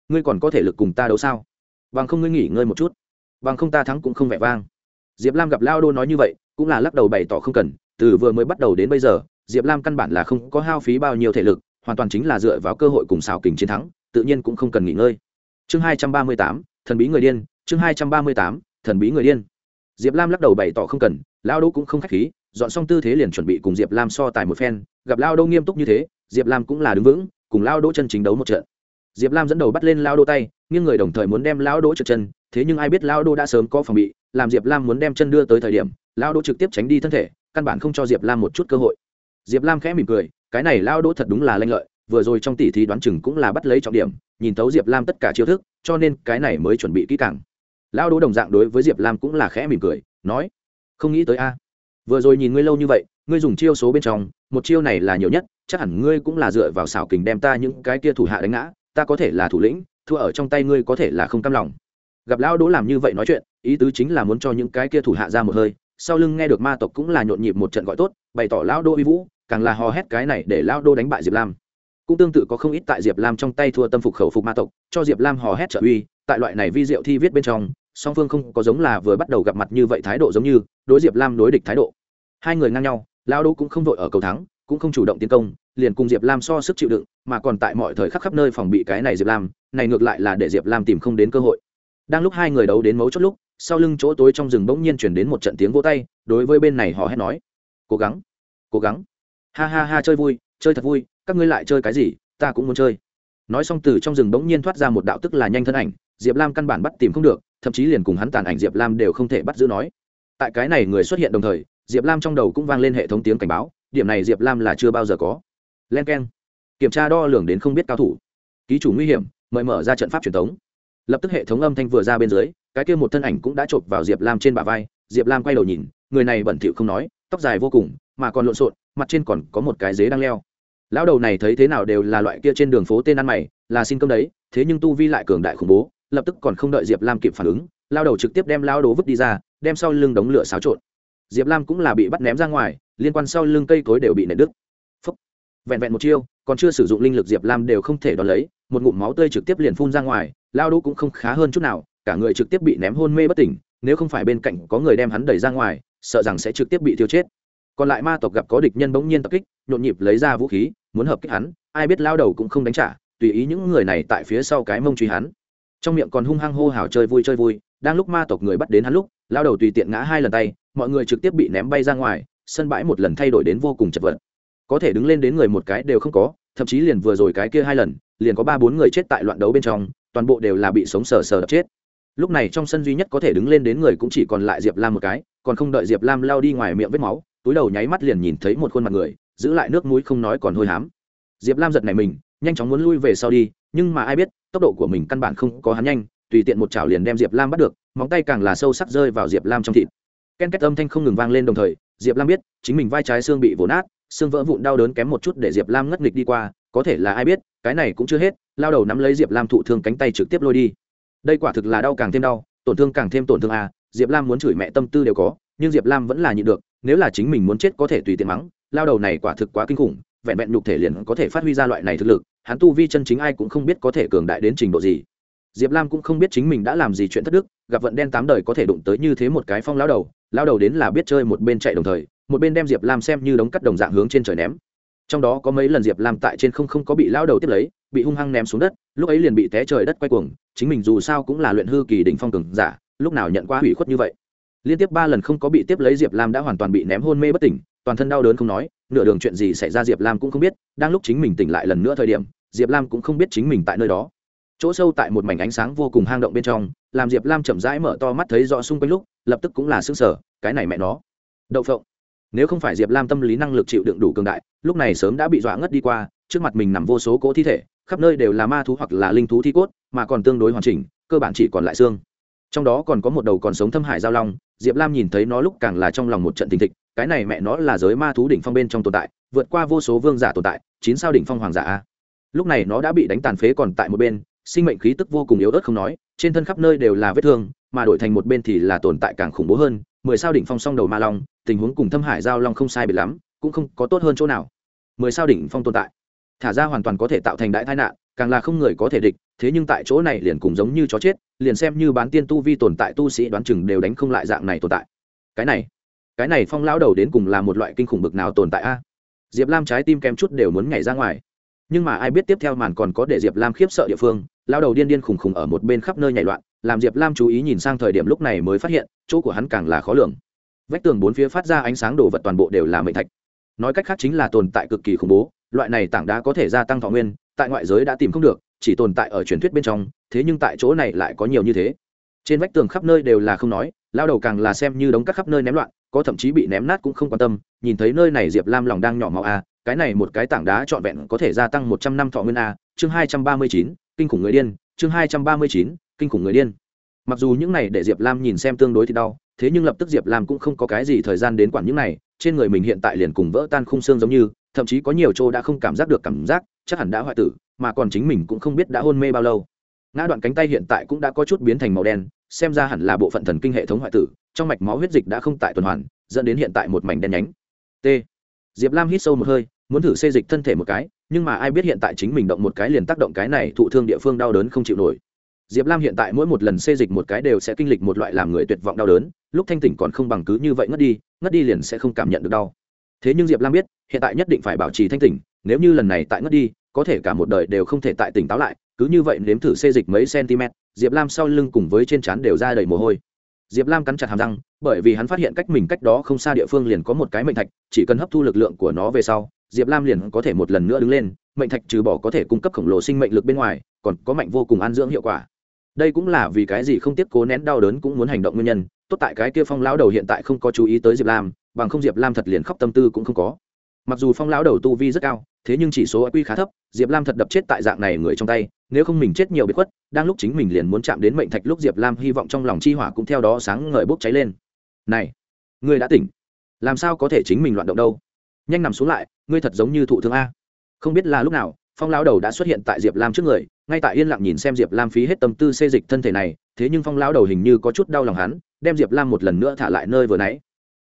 ngươi còn có thể lực cùng ta đấu sao? Bằng không ngươi nghỉ ngơi một chút. Bằng không ta thắng cũng không vẻ vang. Diệp lam gặp lao đô nói như vậy, cũng là lắc đầu bày tỏ không cần. Từ vừa mới bắt đầu đến bây giờ, diệp lam căn bản là không có hao phí bao nhiêu thể lực, hoàn toàn chính là dựa vào cơ hội cùng xào kình chiến thắng, tự nhiên cũng không cần nghỉ ngơi. Chương hai trăm ba mươi tám, thần bí người điên. Chương hai trăm ba mươi tám, thần bí người điên. Diệp lam lắc đầu bày tỏ không cần, lao đô cũng không k h á c h khí, dọn xong tư thế liền chuẩn bị cùng diệp lam so tài một phen. Gặp lao đô nghiêm túc như thế, diệp lam cũng là đứng vững, cùng lao Đô chân chính đấu một trận diệp lam dẫn đầu bắt lên lao đô tay nhưng người đồng thời muốn đem lao đỗ trượt chân, thế nhưng ai biết lao đô đã sớm có phòng bị, làm diệp lam muốn đem chân đưa tới thời điểm lao đỗ trực tiếp tránh đi thân thể, căn bản không cho diệp lam một chút cơ hội. Diệp lam khẽ mỉm cười, cái này lao đỗ thật đúng là lanh lợi, vừa rồi trong tỷ thí đoán chừng cũng là bắt lấy trọng điểm, nhìn thấu diệp lam tất cả chiêu thức, cho nên cái này mới chuẩn bị kỹ càng. Lão đỗ đồng dạng đối với diệp lam cũng là khẽ mỉm cười, nói, không nghĩ tới a. Vừa rồi nhìn ngươi lâu như vậy, ngươi dùng chiêu số bên trong, một chiêu này là nhiều nhất, chắc hẳn ngươi cũng là dựa vào xảo kình đem ta những cái kia thủ hạ đánh ngã ta có thể là thủ lĩnh, thua ở trong tay ngươi có thể là không cam lòng. Gặp lão đỗ làm như vậy nói chuyện, ý tứ chính là muốn cho những cái kia thủ hạ ra một hơi, sau lưng nghe được ma tộc cũng là nhộn nhịp một trận gọi tốt, bày tỏ lão đỗ uy vũ, càng là hò hét cái này để lão đỗ đánh bại diệp lam. Cũng tương tự có không ít tại diệp lam trong tay thua tâm phục khẩu phục ma tộc, cho diệp lam hò hét trợ uy, tại loại này vi diệu thi viết bên trong, song phương không có giống là vừa bắt đầu gặp mặt như vậy thái độ giống như đối diệp lam đối địch thái độ. Hai người ngang nhau, lão đỗ cũng không vội ở cầu thắng cũng không chủ động tiến công, liền cùng diệp lam so sức chịu đựng, mà còn tại mọi thời khắc khắp nơi phòng bị cái này diệp lam, này ngược lại là để diệp lam tìm không đến cơ hội. Đang lúc hai người đấu đến mấu chốt lúc, sau lưng chỗ tối trong rừng bỗng nhiên chuyển đến một trận tiếng vỗ tay, đối với bên này họ hét nói, cố gắng cố gắng. Ha ha ha, chơi vui, chơi thật vui, các ngươi lại chơi cái gì, ta cũng muốn chơi. Nói xong từ trong rừng bỗng nhiên thoát ra một đạo tức là nhanh thân ảnh, diệp lam căn bản bắt tìm không được, thậm chí liền cùng hắn tàn ảnh diệp lam đều không thể bắt giữ nói. Tại cái này người xuất hiện đồng thời, diệp lam trong đầu cũng vang lên hệ thống tiếng cảnh báo điểm này diệp lam là chưa bao giờ có. Len k e n kiểm tra đo lường đến không biết cao thủ. Ký chủ nguy hiểm, mời mở ra trận pháp truyền thống. Lập tức hệ thống âm thanh vừa ra bên dưới, cái kia một thân ảnh cũng đã chộp vào diệp lam trên bả vai. Diệp lam quay đầu nhìn, người này bẩn thỉu không nói, tóc dài vô cùng, mà còn lộn xộn, mặt trên còn có một cái dế đang leo. Lão đầu này thấy thế nào đều là loại kia trên đường phố tên ăn mày, là xin cơm đấy, thế nhưng tu vi lại cường đại khủng bố, lập tức còn không đợi diệp lam kịp phản ứng lao đầu trực tiếp đem lao đồ vứt đi ra, đem sau lưng đống lửa xáo trộn diệp lam cũng là bị bắt ném ra ngoài, liên quan sau lưng cây cối đều bị nện đứt. Phúc. vẹn vẹn một chiêu, còn chưa sử dụng linh lực diệp lam đều không thể đón lấy, một ngụm máu tươi trực tiếp liền phun ra ngoài, lao đỗ cũng không khá hơn chút nào, cả người trực tiếp bị ném hôn mê bất tỉnh, nếu không phải bên cạnh có người đem hắn đẩy ra ngoài, sợ rằng sẽ trực tiếp bị tiêu chết. Còn lại ma tộc gặp có địch nhân bỗng nhiên tập kích, nhộn nhịp lấy ra vũ khí, muốn hợp kích hắn, ai biết lao đầu cũng không đánh trả, tùy ý những người này tại phía sau cái mông truy hắn. Trong miệng còn hung hăng hô hào chơi vui chơi vui, đang lúc ma tộc người bắt đến hắn lúc lao đầu tùy tiện ngã hai lần tay, mọi người trực tiếp bị ném bay ra ngoài, sân bãi một lần thay đổi đến vô cùng chật vật. Có thể đứng lên đến người một cái đều không có, thậm chí liền vừa rồi cái kia hai lần, liền có ba bốn người chết tại loạn đấu bên trong, toàn bộ đều là bị sống sờ sờ đập chết. Lúc này trong sân duy nhất có thể đứng lên đến người cũng chỉ còn lại diệp lam một cái, còn không đợi diệp lam lao đi ngoài miệng vết máu, túi đầu nháy mắt liền nhìn thấy một khuôn mặt người, giữ lại nước mũi không nói còn hôi hám. Diệp lam giật này mình, nhanh chóng muốn lui về sau đi, nhưng mà ai biết, tốc độ của mình căn bản không có hắn nhanh tùy tiện một chảo liền đem diệp lam bắt được, móng tay càng là sâu sắc rơi vào diệp lam trong thịt. Ken két âm thanh không ngừng vang lên đồng thời, diệp lam biết, chính mình vai trái xương bị vồ nát, xương vỡ vụn đau đớn kém một chút để diệp lam ngất nghịch đi qua, có thể là ai biết, cái này cũng chưa hết, lao đầu nắm lấy diệp lam thụ thương cánh tay trực tiếp lôi đi. Đây quả thực là đau càng thêm đau, tổn thương càng thêm tổn thương à diệp lam muốn chửi mẹ tâm tư đều có, nhưng diệp lam vẫn là nhịn được, nếu là chính mình muốn chết có thể tùy tiện mắng, lao đầu này quả thực quá kinh khủng, vẹn vẹn nhục thể liền có thể phát huy ra loại này thực lực, hắn tu vi chân chính ai cũng không biết có thể cường đại đến trình độ gì diệp lam cũng không biết chính mình đã làm gì chuyện thất đức, gặp vận đen tám đời có thể đụng tới như thế một cái phong lao đầu lao đầu đến là biết chơi một bên chạy đồng thời, một bên đem diệp lam xem như đống cắt đồng dạng hướng trên trời ném. Trong đó có mấy lần diệp lam tại trên không không có bị lao đầu tiếp lấy, bị hung hăng ném xuống đất, lúc ấy liền bị té trời đất quay cuồng, chính mình dù sao cũng là luyện hư kỳ đỉnh phong cường giả, lúc nào nhận qua hủy khuất như vậy. Liên tiếp ba lần không có bị tiếp lấy diệp lam đã hoàn toàn bị ném hôn mê bất tỉnh, toàn thân đau đớn không nói, nửa đường chuyện gì xảy ra diệp lam cũng không biết, đang lúc chính mình tỉnh lại lần nữa thời điểm, diệp lam cũng không biết chính mình tại nơi đó chỗ sâu tại một mảnh ánh sáng vô cùng hang động bên trong, làm diệp lam chậm rãi mở to mắt thấy rõ xung quanh lúc, lập tức cũng là xương sở cái này mẹ nó. Đậu phộng. Nếu không phải diệp lam tâm lý năng lực chịu đựng đủ cường đại, lúc này sớm đã bị dọa ngất đi qua, trước mặt mình nằm vô số cỗ thi thể, khắp nơi đều là ma thú hoặc là linh thú thi cốt, mà còn tương đối hoàn chỉnh, cơ bản chỉ còn lại xương. Trong đó còn có một đầu còn sống thâm hải giao long, diệp lam nhìn thấy nó lúc càng là trong lòng một trận tình thịch, cái này mẹ nó là giới ma thú đỉnh phong bên trong tồn tại, vượt qua vô số vương giả tồn tại, chín sao đỉnh phong hoàng giả lúc này nó đã bị đánh tàn phế còn tại một bên sinh mệnh khí tức vô cùng yếu ớt không nói, trên thân khắp nơi đều là vết thương, mà đổi thành một bên thì là tồn tại càng khủng bố hơn, mười sao đỉnh phong song đầu ma long, tình huống cùng thâm hải giao long không sai biệt lắm, cũng không có tốt hơn chỗ nào. Mười sao đỉnh phong tồn tại, thả ra hoàn toàn có thể tạo thành đại tai nạn, càng là không người có thể địch, thế nhưng tại chỗ này liền cùng giống như chó chết, liền xem như bán tiên tu vi tồn tại tu sĩ đoán chừng đều đánh không lại dạng này tồn tại. Cái này cái này phong lão đầu đến cùng là một loại kinh khủng bực nào tồn tại a? Diệp lam trái tim kém chút đều muốn nhảy ra ngoài nhưng mà ai biết tiếp theo màn còn có để diệp lam khiếp sợ địa phương lao đầu điên điên khùng khùng ở một bên khắp nơi nhảy loạn, làm diệp lam chú ý nhìn sang thời điểm lúc này mới phát hiện, chỗ của hắn càng là khó lường. Vách tường bốn phía phát ra ánh sáng đồ vật toàn bộ đều là mệnh thạch. Nói cách khác chính là tồn tại cực kỳ khủng bố, loại này tảng đá có thể gia tăng thọ nguyên, tại ngoại giới đã tìm không được, chỉ tồn tại ở truyền thuyết bên trong, thế nhưng tại chỗ này lại có nhiều như thế. Trên vách tường khắp nơi đều là không nói lao đầu càng là xem như đống các khắp nơi ném loạn có thậm chí bị ném nát cũng không quan tâm, nhìn thấy nơi này diệp lam lòng đang nhỏ máu a cái này một cái tảng đá trọn vẹn có thể gia tăng một trăm năm thọ nguyên a chương hai trăm ba mươi chín, kinh khủng người điên, chương hai trăm ba mươi chín, kinh khủng người điên. Mặc dù những này để diệp lam nhìn xem tương đối thì đau, thế nhưng lập tức diệp lam cũng không có cái gì thời gian đến quản những này, trên người mình hiện tại liền cùng vỡ tan khung xương giống như, thậm chí có nhiều chỗ đã không cảm giác được cảm giác, chắc hẳn đã hoại tử, mà còn chính mình cũng không biết đã hôn mê bao lâu. Ngã đoạn cánh tay hiện tại cũng đã có chút biến thành màu đen, xem ra hẳn là bộ phận thần kinh hệ thống hoại tử trong mạch máu huyết dịch đã không tại tuần hoàn, dẫn đến hiện tại một mảnh đen nhánh. T. Diệp lam hít sâu một hơi, muốn thử xê dịch thân thể một cái, nhưng mà ai biết hiện tại chính mình động một cái liền tác động cái này thụ thương địa phương đau đớn không chịu nổi. Diệp lam hiện tại mỗi một lần xê dịch một cái đều sẽ kinh lịch một loại làm người tuyệt vọng đau đớn, lúc thanh tỉnh còn không bằng cứ như vậy ngất đi ngất đi liền sẽ không cảm nhận được đau. Thế nhưng diệp lam biết, hiện tại nhất định phải bảo trì thanh tỉnh, nếu như lần này tại ngất đi, có thể cả một đời đều không thể tại tỉnh táo lại, cứ như vậy nếm thử xê dịch mấy cm diệp lam sau lưng cùng với trên trán đều ra đầy mồ hôi diệp lam cắn chặt hàm răng, bởi vì hắn phát hiện cách mình cách đó không xa địa phương liền có một cái mệnh thạch, chỉ cần hấp thu lực lượng của nó về sau, diệp lam liền có thể một lần nữa đứng lên, mệnh thạch trừ bỏ có thể cung cấp khổng lồ sinh mệnh lực bên ngoài, còn có mạnh vô cùng an dưỡng hiệu quả. Đây cũng là vì cái gì không tiếp cố nén đau đớn cũng muốn hành động nguyên nhân, tốt tại cái kia phong lão đầu hiện tại không có chú ý tới diệp lam, bằng không diệp lam thật liền khóc tâm tư cũng không có. Mặc dù phong lão đầu tu vi rất cao, thế nhưng chỉ số quy khá thấp, diệp lam thật đập chết tại dạng này người trong tay nếu không mình chết nhiều bị khuất, đang lúc chính mình liền muốn chạm đến mệnh thạch lúc diệp lam hy vọng trong lòng chi hỏa cũng theo đó sáng ngời bốc cháy lên. Này, ngươi đã tỉnh. Làm sao có thể chính mình loạn động đâu? Nhanh nằm xuống lại, ngươi thật giống như thụ thương a. Không biết là lúc nào, phong lão đầu đã xuất hiện tại diệp lam trước người, ngay tại yên lặng nhìn xem diệp lam phí hết tâm tư xê dịch thân thể này, thế nhưng phong lão đầu hình như có chút đau lòng hắn, đem diệp lam một lần nữa thả lại nơi vừa nãy.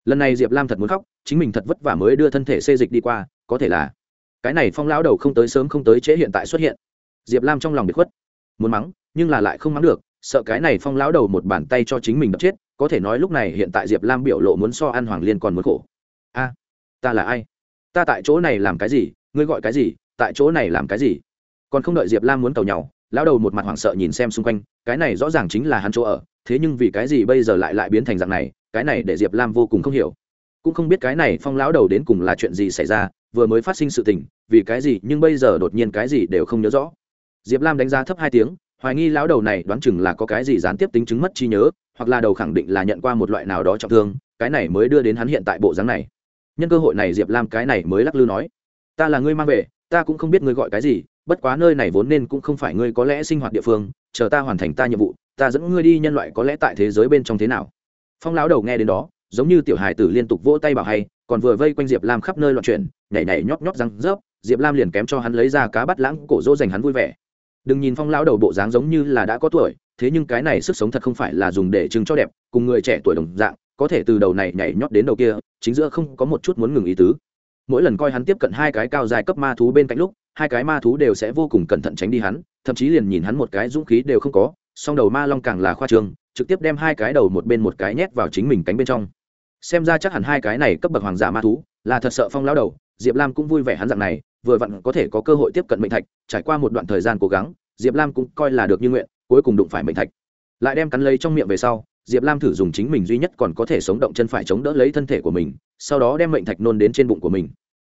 Lần này diệp lam thật muốn khóc, chính mình thật vất vả mới đưa thân thể xê dịch đi qua, có thể là. Cái này phong lão đầu không tới sớm không tới trễ hiện tại xuất hiện diệp lam trong lòng bị khuất. Muốn mắng, nhưng là lại không mắng được, sợ cái này phong lão đầu một bàn tay cho chính mình đập chết, có thể nói lúc này hiện tại diệp lam biểu lộ muốn so An hoàng liên còn muốn khổ. A, ta là ai? Ta tại chỗ này làm cái gì? Ngươi gọi cái gì? Tại chỗ này làm cái gì? Còn không đợi diệp lam muốn cầu nhau, lão đầu một mặt hoảng sợ nhìn xem xung quanh, cái này rõ ràng chính là hắn chỗ ở, thế nhưng vì cái gì bây giờ lại lại biến thành dạng này, cái này để diệp lam vô cùng không hiểu. Cũng không biết cái này phong lão đầu đến cùng là chuyện gì xảy ra, vừa mới phát sinh sự tình, vì cái gì, nhưng bây giờ đột nhiên cái gì đều không nhớ rõ diệp lam đánh giá thấp hai tiếng, hoài nghi lão đầu này đoán chừng là có cái gì gián tiếp tính chứng mất trí nhớ, hoặc là đầu khẳng định là nhận qua một loại nào đó trọng thương, cái này mới đưa đến hắn hiện tại bộ dáng này. Nhân cơ hội này diệp lam cái này mới lắc lư nói, ta là ngươi mang về, ta cũng không biết ngươi gọi cái gì, bất quá nơi này vốn nên cũng không phải ngươi có lẽ sinh hoạt địa phương, chờ ta hoàn thành ta nhiệm vụ, ta dẫn ngươi đi nhân loại có lẽ tại thế giới bên trong thế nào. Phong lão đầu nghe đến đó, giống như tiểu hài tử liên tục vỗ tay bảo hay, còn vừa vây quanh diệp lam khắp nơi loạn chuyển, nhảy nhảy nhót nhóc răng rớp, diệp lam liền kém cho hắn lấy ra cá bắt lãng cổ dỗ dành hắn vui vẻ đừng nhìn phong lão đầu bộ dáng giống như là đã có tuổi, thế nhưng cái này sức sống thật không phải là dùng để chứng cho đẹp, cùng người trẻ tuổi đồng dạng, có thể từ đầu này nhảy nhót đến đầu kia, chính giữa không có một chút muốn ngừng ý tứ. Mỗi lần coi hắn tiếp cận hai cái cao dài cấp ma thú bên cạnh lúc, hai cái ma thú đều sẽ vô cùng cẩn thận tránh đi hắn, thậm chí liền nhìn hắn một cái dũng khí đều không có, song đầu ma long càng là khoa trương, trực tiếp đem hai cái đầu một bên một cái nhét vào chính mình cánh bên trong. Xem ra chắc hẳn hai cái này cấp bậc hoàng giả ma thú là thật sợ phong lao đầu, diệp lam cũng vui vẻ hắn dạng này vừa vặn có thể có cơ hội tiếp cận mệnh thạch, trải qua một đoạn thời gian cố gắng, diệp lam cũng coi là được như nguyện, cuối cùng đụng phải mệnh thạch. Lại đem cắn lấy trong miệng về sau, diệp lam thử dùng chính mình duy nhất còn có thể sống động chân phải chống đỡ lấy thân thể của mình, sau đó đem mệnh thạch nôn đến trên bụng của mình.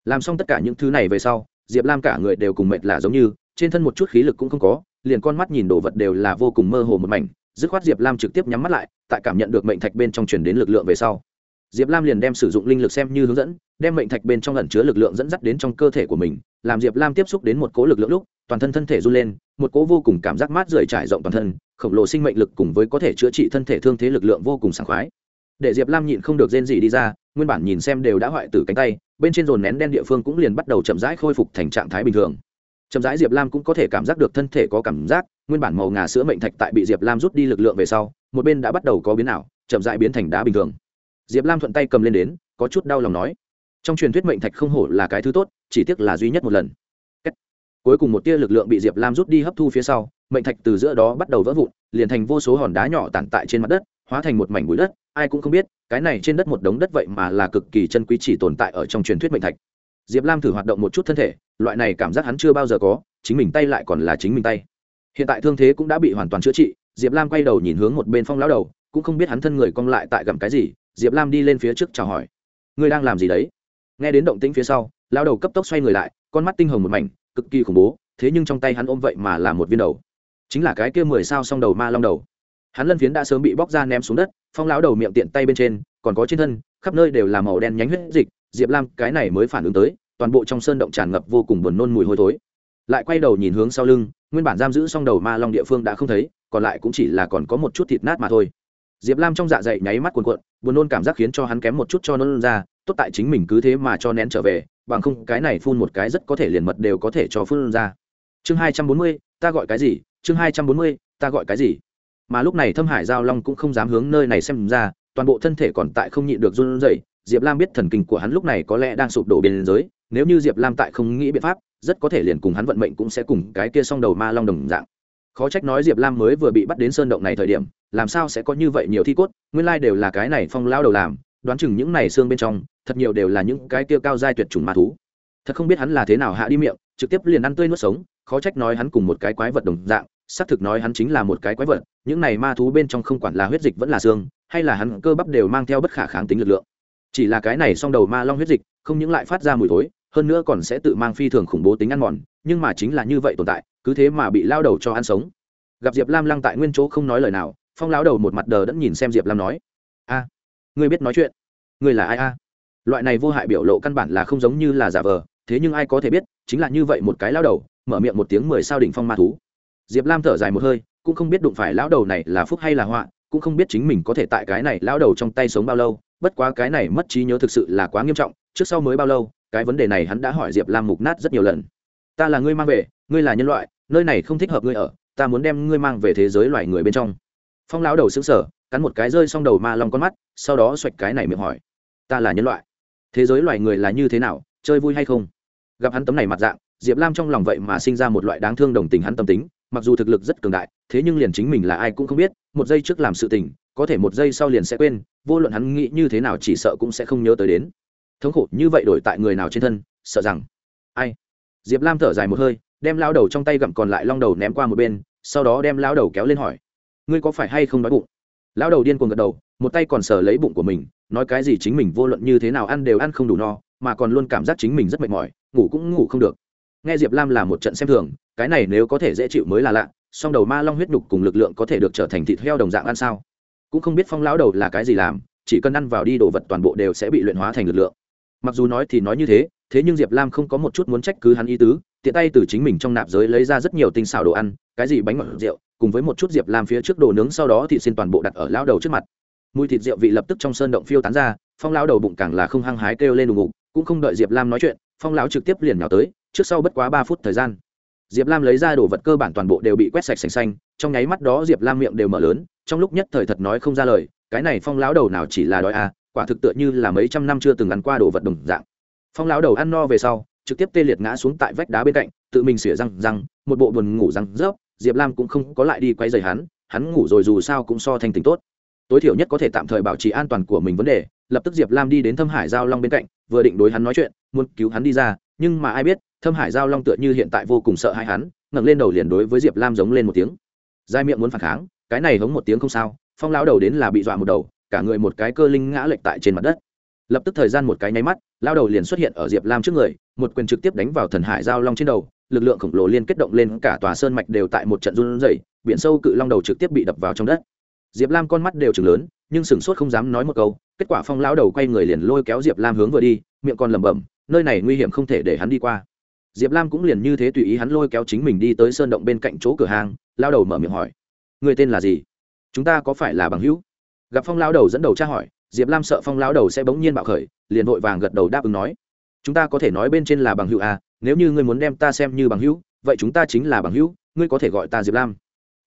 Làm xong tất cả những thứ này về sau, diệp lam cả người đều cùng mệt là giống như, trên thân một chút khí lực cũng không có, liền con mắt nhìn đồ vật đều là vô cùng mơ hồ một mảnh, dứt khoát diệp lam trực tiếp nhắm mắt lại, tại cảm nhận được mệnh thạch bên trong truyền đến lực lượng về sau. Diệp lam liền đem sử dụng linh lực xem như hướng dẫn đem mệnh thạch bên trong ẩn chứa lực lượng dẫn dắt đến trong cơ thể của mình, làm diệp lam tiếp xúc đến một cố lực lượng lúc, toàn thân thân thể run lên, một cố vô cùng cảm giác mát rượi trải rộng toàn thân, khổng lồ sinh mệnh lực cùng với có thể chữa trị thân thể thương thế lực lượng vô cùng sảng khoái. Để diệp lam nhịn không được rên gì đi ra, nguyên bản nhìn xem đều đã hoại tử cánh tay, bên trên dồn nén đen địa phương cũng liền bắt đầu chậm rãi khôi phục thành trạng thái bình thường. Chậm rãi diệp lam cũng có thể cảm giác được thân thể có cảm giác, nguyên bản màu ngà sữa mệnh thạch tại bị diệp lam rút đi lực lượng về sau, một bên đã bắt đầu có biến ảo, chậm rãi biến thành đá bình thường. Diệp lam thuận tay cầm lên đến, có chút đau lòng nói trong truyền thuyết mệnh thạch không hổ là cái thứ tốt, chỉ tiếc là duy nhất một lần. Kết. cuối cùng một tia lực lượng bị diệp lam rút đi hấp thu phía sau, mệnh thạch từ giữa đó bắt đầu vỡ vụn, liền thành vô số hòn đá nhỏ tản tại trên mặt đất, hóa thành một mảnh bụi đất, ai cũng không biết, cái này trên đất một đống đất vậy mà là cực kỳ chân quý chỉ tồn tại ở trong truyền thuyết mệnh thạch. Diệp lam thử hoạt động một chút thân thể, loại này cảm giác hắn chưa bao giờ có, chính mình tay lại còn là chính mình tay. Hiện tại thương thế cũng đã bị hoàn toàn chữa trị, diệp lam quay đầu nhìn hướng một bên phong lão đầu, cũng không biết hắn thân người cong lại tại gặm cái gì, diệp lam đi lên phía trước chào hỏi. Ngươi đang làm gì đấy? Nghe đến động tĩnh phía sau, lão đầu cấp tốc xoay người lại, con mắt tinh hồng một mảnh, cực kỳ khủng bố, thế nhưng trong tay hắn ôm vậy mà là một viên đầu. Chính là cái kia mười sao s đầu ma long đầu. Hắn lân phiến đã sớm bị bóc ra ném xuống đất, phong lão đầu miệng tiện tay bên trên, còn có trên thân, khắp nơi đều là màu đen nhánh huyết dịch, diệp lam, cái này mới phản ứng tới, toàn bộ trong sơn động tràn ngập vô cùng buồn nôn mùi hôi thối. Lại quay đầu nhìn hướng sau lưng, nguyên bản giam giữ xong đầu ma long địa phương đã không thấy, còn lại cũng chỉ là còn có một chút thịt nát mà thôi diệp lam trong dạ dày nháy mắt cuồn cuộn, buồn nôn cảm giác khiến cho hắn kém một chút cho nôn ra, tốt tại chính mình cứ thế mà cho nén trở về, bằng không cái này phun một cái rất có thể liền mật đều có thể cho phun ra. Chương hai trăm bốn mươi, ta gọi cái gì? Chương hai trăm bốn mươi, ta gọi cái gì? Mà lúc này thâm hải giao long cũng không dám hướng nơi này xem ra, toàn bộ thân thể còn tại không nhịn được run rẩy. Diệp lam biết thần kinh của hắn lúc này có lẽ đang sụp đổ biên giới, nếu như diệp lam tại không nghĩ biện pháp, rất có thể liền cùng hắn vận mệnh cũng sẽ cùng cái kia song đầu ma long đồng dạng khó trách nói diệp lam mới vừa bị bắt đến sơn động này thời điểm, làm sao sẽ có như vậy nhiều thi cốt, nguyên lai đều là cái này phong lao đầu làm, đoán chừng những này xương bên trong, thật nhiều đều là những cái kia cao giai tuyệt chủng ma thú. Thật không biết hắn là thế nào hạ đi miệng, trực tiếp liền ăn tươi nuốt sống, khó trách nói hắn cùng một cái quái vật đồng dạng, xác thực nói hắn chính là một cái quái vật, những này ma thú bên trong không quản là huyết dịch vẫn là xương, hay là hắn cơ bắp đều mang theo bất khả kháng tính lực lượng. Chỉ là cái này song đầu ma long huyết dịch, không những lại phát ra mùi thối, hơn nữa còn sẽ tự mang phi thường khủng bố tính ăn mòn, nhưng mà chính là như vậy tồn tại cứ thế mà bị lao đầu cho ăn sống. Gặp diệp lam lăng tại nguyên chỗ không nói lời nào phong lao đầu một mặt đờ đẫn nhìn xem diệp lam nói a à, ngươi biết nói chuyện. Ngươi là ai a? Loại này vô hại biểu lộ căn bản là không giống như là giả vờ thế nhưng ai có thể biết chính là như vậy một cái lao đầu mở miệng một tiếng mười sao đỉnh phong ma thú. Diệp lam thở dài một hơi cũng không biết đụng phải lão đầu này là phúc hay là họa cũng không biết chính mình có thể tại cái này lão đầu trong tay sống bao lâu bất quá cái này mất trí nhớ thực sự là quá nghiêm trọng trước sau mới bao lâu cái vấn đề này hắn đã hỏi diệp lam mục nát rất nhiều lần. Ta là ngươi mang về ngươi là nhân loại nơi này không thích hợp ngươi ở, ta muốn đem ngươi mang về thế giới loài người bên trong. Phong lão đầu xứng sở cắn một cái rơi xong đầu ma long con mắt, sau đó xoạch cái này miệng hỏi. Ta là nhân loại. Thế giới loài người là như thế nào, chơi vui hay không? Gặp hắn tấm này mặt dạng, diệp lam trong lòng vậy mà sinh ra một loại đáng thương đồng tình hắn tâm tính, mặc dù thực lực rất cường đại, thế nhưng liền chính mình là ai cũng không biết, một giây trước làm sự tình, có thể một giây sau liền sẽ quên, vô luận hắn nghĩ như thế nào chỉ sợ cũng sẽ không nhớ tới đến. Thống khổ như vậy đổi tại người nào trên thân, sợ rằng. Ai? Diệp lam thở dài một hơi đem lao đầu trong tay gặm còn lại long đầu ném qua một bên, sau đó đem lao đầu kéo lên hỏi, ngươi có phải hay không đói bụng? Lao đầu điên cuồng gật đầu, một tay còn sờ lấy bụng của mình, nói cái gì chính mình vô luận như thế nào ăn đều ăn không đủ no, mà còn luôn cảm giác chính mình rất mệt mỏi, ngủ cũng ngủ không được. Nghe diệp lam là một trận xem thường, cái này nếu có thể dễ chịu mới là lạ, song đầu ma long huyết nhục cùng lực lượng có thể được trở thành thịt heo đồng dạng ăn sao? Cũng không biết phong lão đầu là cái gì làm, chỉ cần ăn vào đi đồ vật toàn bộ đều sẽ bị luyện hóa thành lực lượng. Mặc dù nói thì nói như thế thế nhưng diệp lam không có một chút muốn trách cứ hắn ý tứ, tiện tay từ chính mình trong nạp giới lấy ra rất nhiều tinh xảo đồ ăn, cái gì bánh ngọt, rượu, cùng với một chút diệp lam phía trước đồ nướng sau đó thì xin toàn bộ đặt ở lão đầu trước mặt. Mùi thịt rượu vị lập tức trong sơn động phiêu tán ra, phong lão đầu bụng càng là không hăng hái kêu lên đùng ngục cũng không đợi diệp lam nói chuyện, phong lão trực tiếp liền nhào tới, trước sau bất quá ba phút thời gian. Diệp lam lấy ra đồ vật cơ bản toàn bộ đều bị quét sạch sành xanh, trong nháy mắt đó diệp lam miệng đều mở lớn, trong lúc nhất thời thật nói không ra lời, cái này phong lão đầu nào chỉ là đói à quả thực tựa như là mấy trăm năm chưa từng ăn qua đồ vật đồng dạng phong lão đầu ăn no về sau, trực tiếp tê liệt ngã xuống tại vách đá bên cạnh, tự mình xỉa răng răng, một bộ buồn ngủ răng rớp, diệp lam cũng không có lại đi quay dày hắn hắn ngủ rồi dù sao cũng so thành tính tốt. Tối thiểu nhất có thể tạm thời bảo trì an toàn của mình vấn đề, lập tức diệp lam đi đến thâm hải giao long bên cạnh, vừa định đối hắn nói chuyện, muốn cứu hắn đi ra, nhưng mà ai biết, thâm hải giao long tựa như hiện tại vô cùng sợ hãi hắn, ngẩng lên đầu liền đối với diệp lam giống lên một tiếng. Giai miệng muốn phản kháng, cái này hống một tiếng không sao, phong lão đầu đến là bị dọa một đầu, cả người một cái cơ linh ngã lệch tại trên mặt đất lập tức thời gian một cái nháy mắt, lao đầu liền xuất hiện ở diệp lam trước người, một quyền trực tiếp đánh vào thần hải giao long trên đầu, lực lượng khổng lồ liên kết động lên, cả tòa sơn mạch đều tại một trận run rẩy, biển sâu cự long đầu trực tiếp bị đập vào trong đất. Diệp lam con mắt đều chừng lớn, nhưng sửng sốt không dám nói một câu, kết quả phong lão đầu quay người liền lôi kéo diệp lam hướng vừa đi, miệng còn lẩm bẩm, nơi này nguy hiểm không thể để hắn đi qua. Diệp lam cũng liền như thế tùy ý hắn lôi kéo chính mình đi tới sơn động bên cạnh chỗ cửa hàng lao đầu mở miệng hỏi người tên là gì? Chúng ta có phải là bằng hữu? Gặp phong lao đầu dẫn đầu tra hỏi diệp lam sợ phong lao đầu sẽ bỗng nhiên bạo khởi liền vội vàng gật đầu đáp ứng nói. Chúng ta có thể nói bên trên là bằng hữu à nếu như ngươi muốn đem ta xem như bằng hữu vậy chúng ta chính là bằng hữu ngươi có thể gọi ta diệp lam.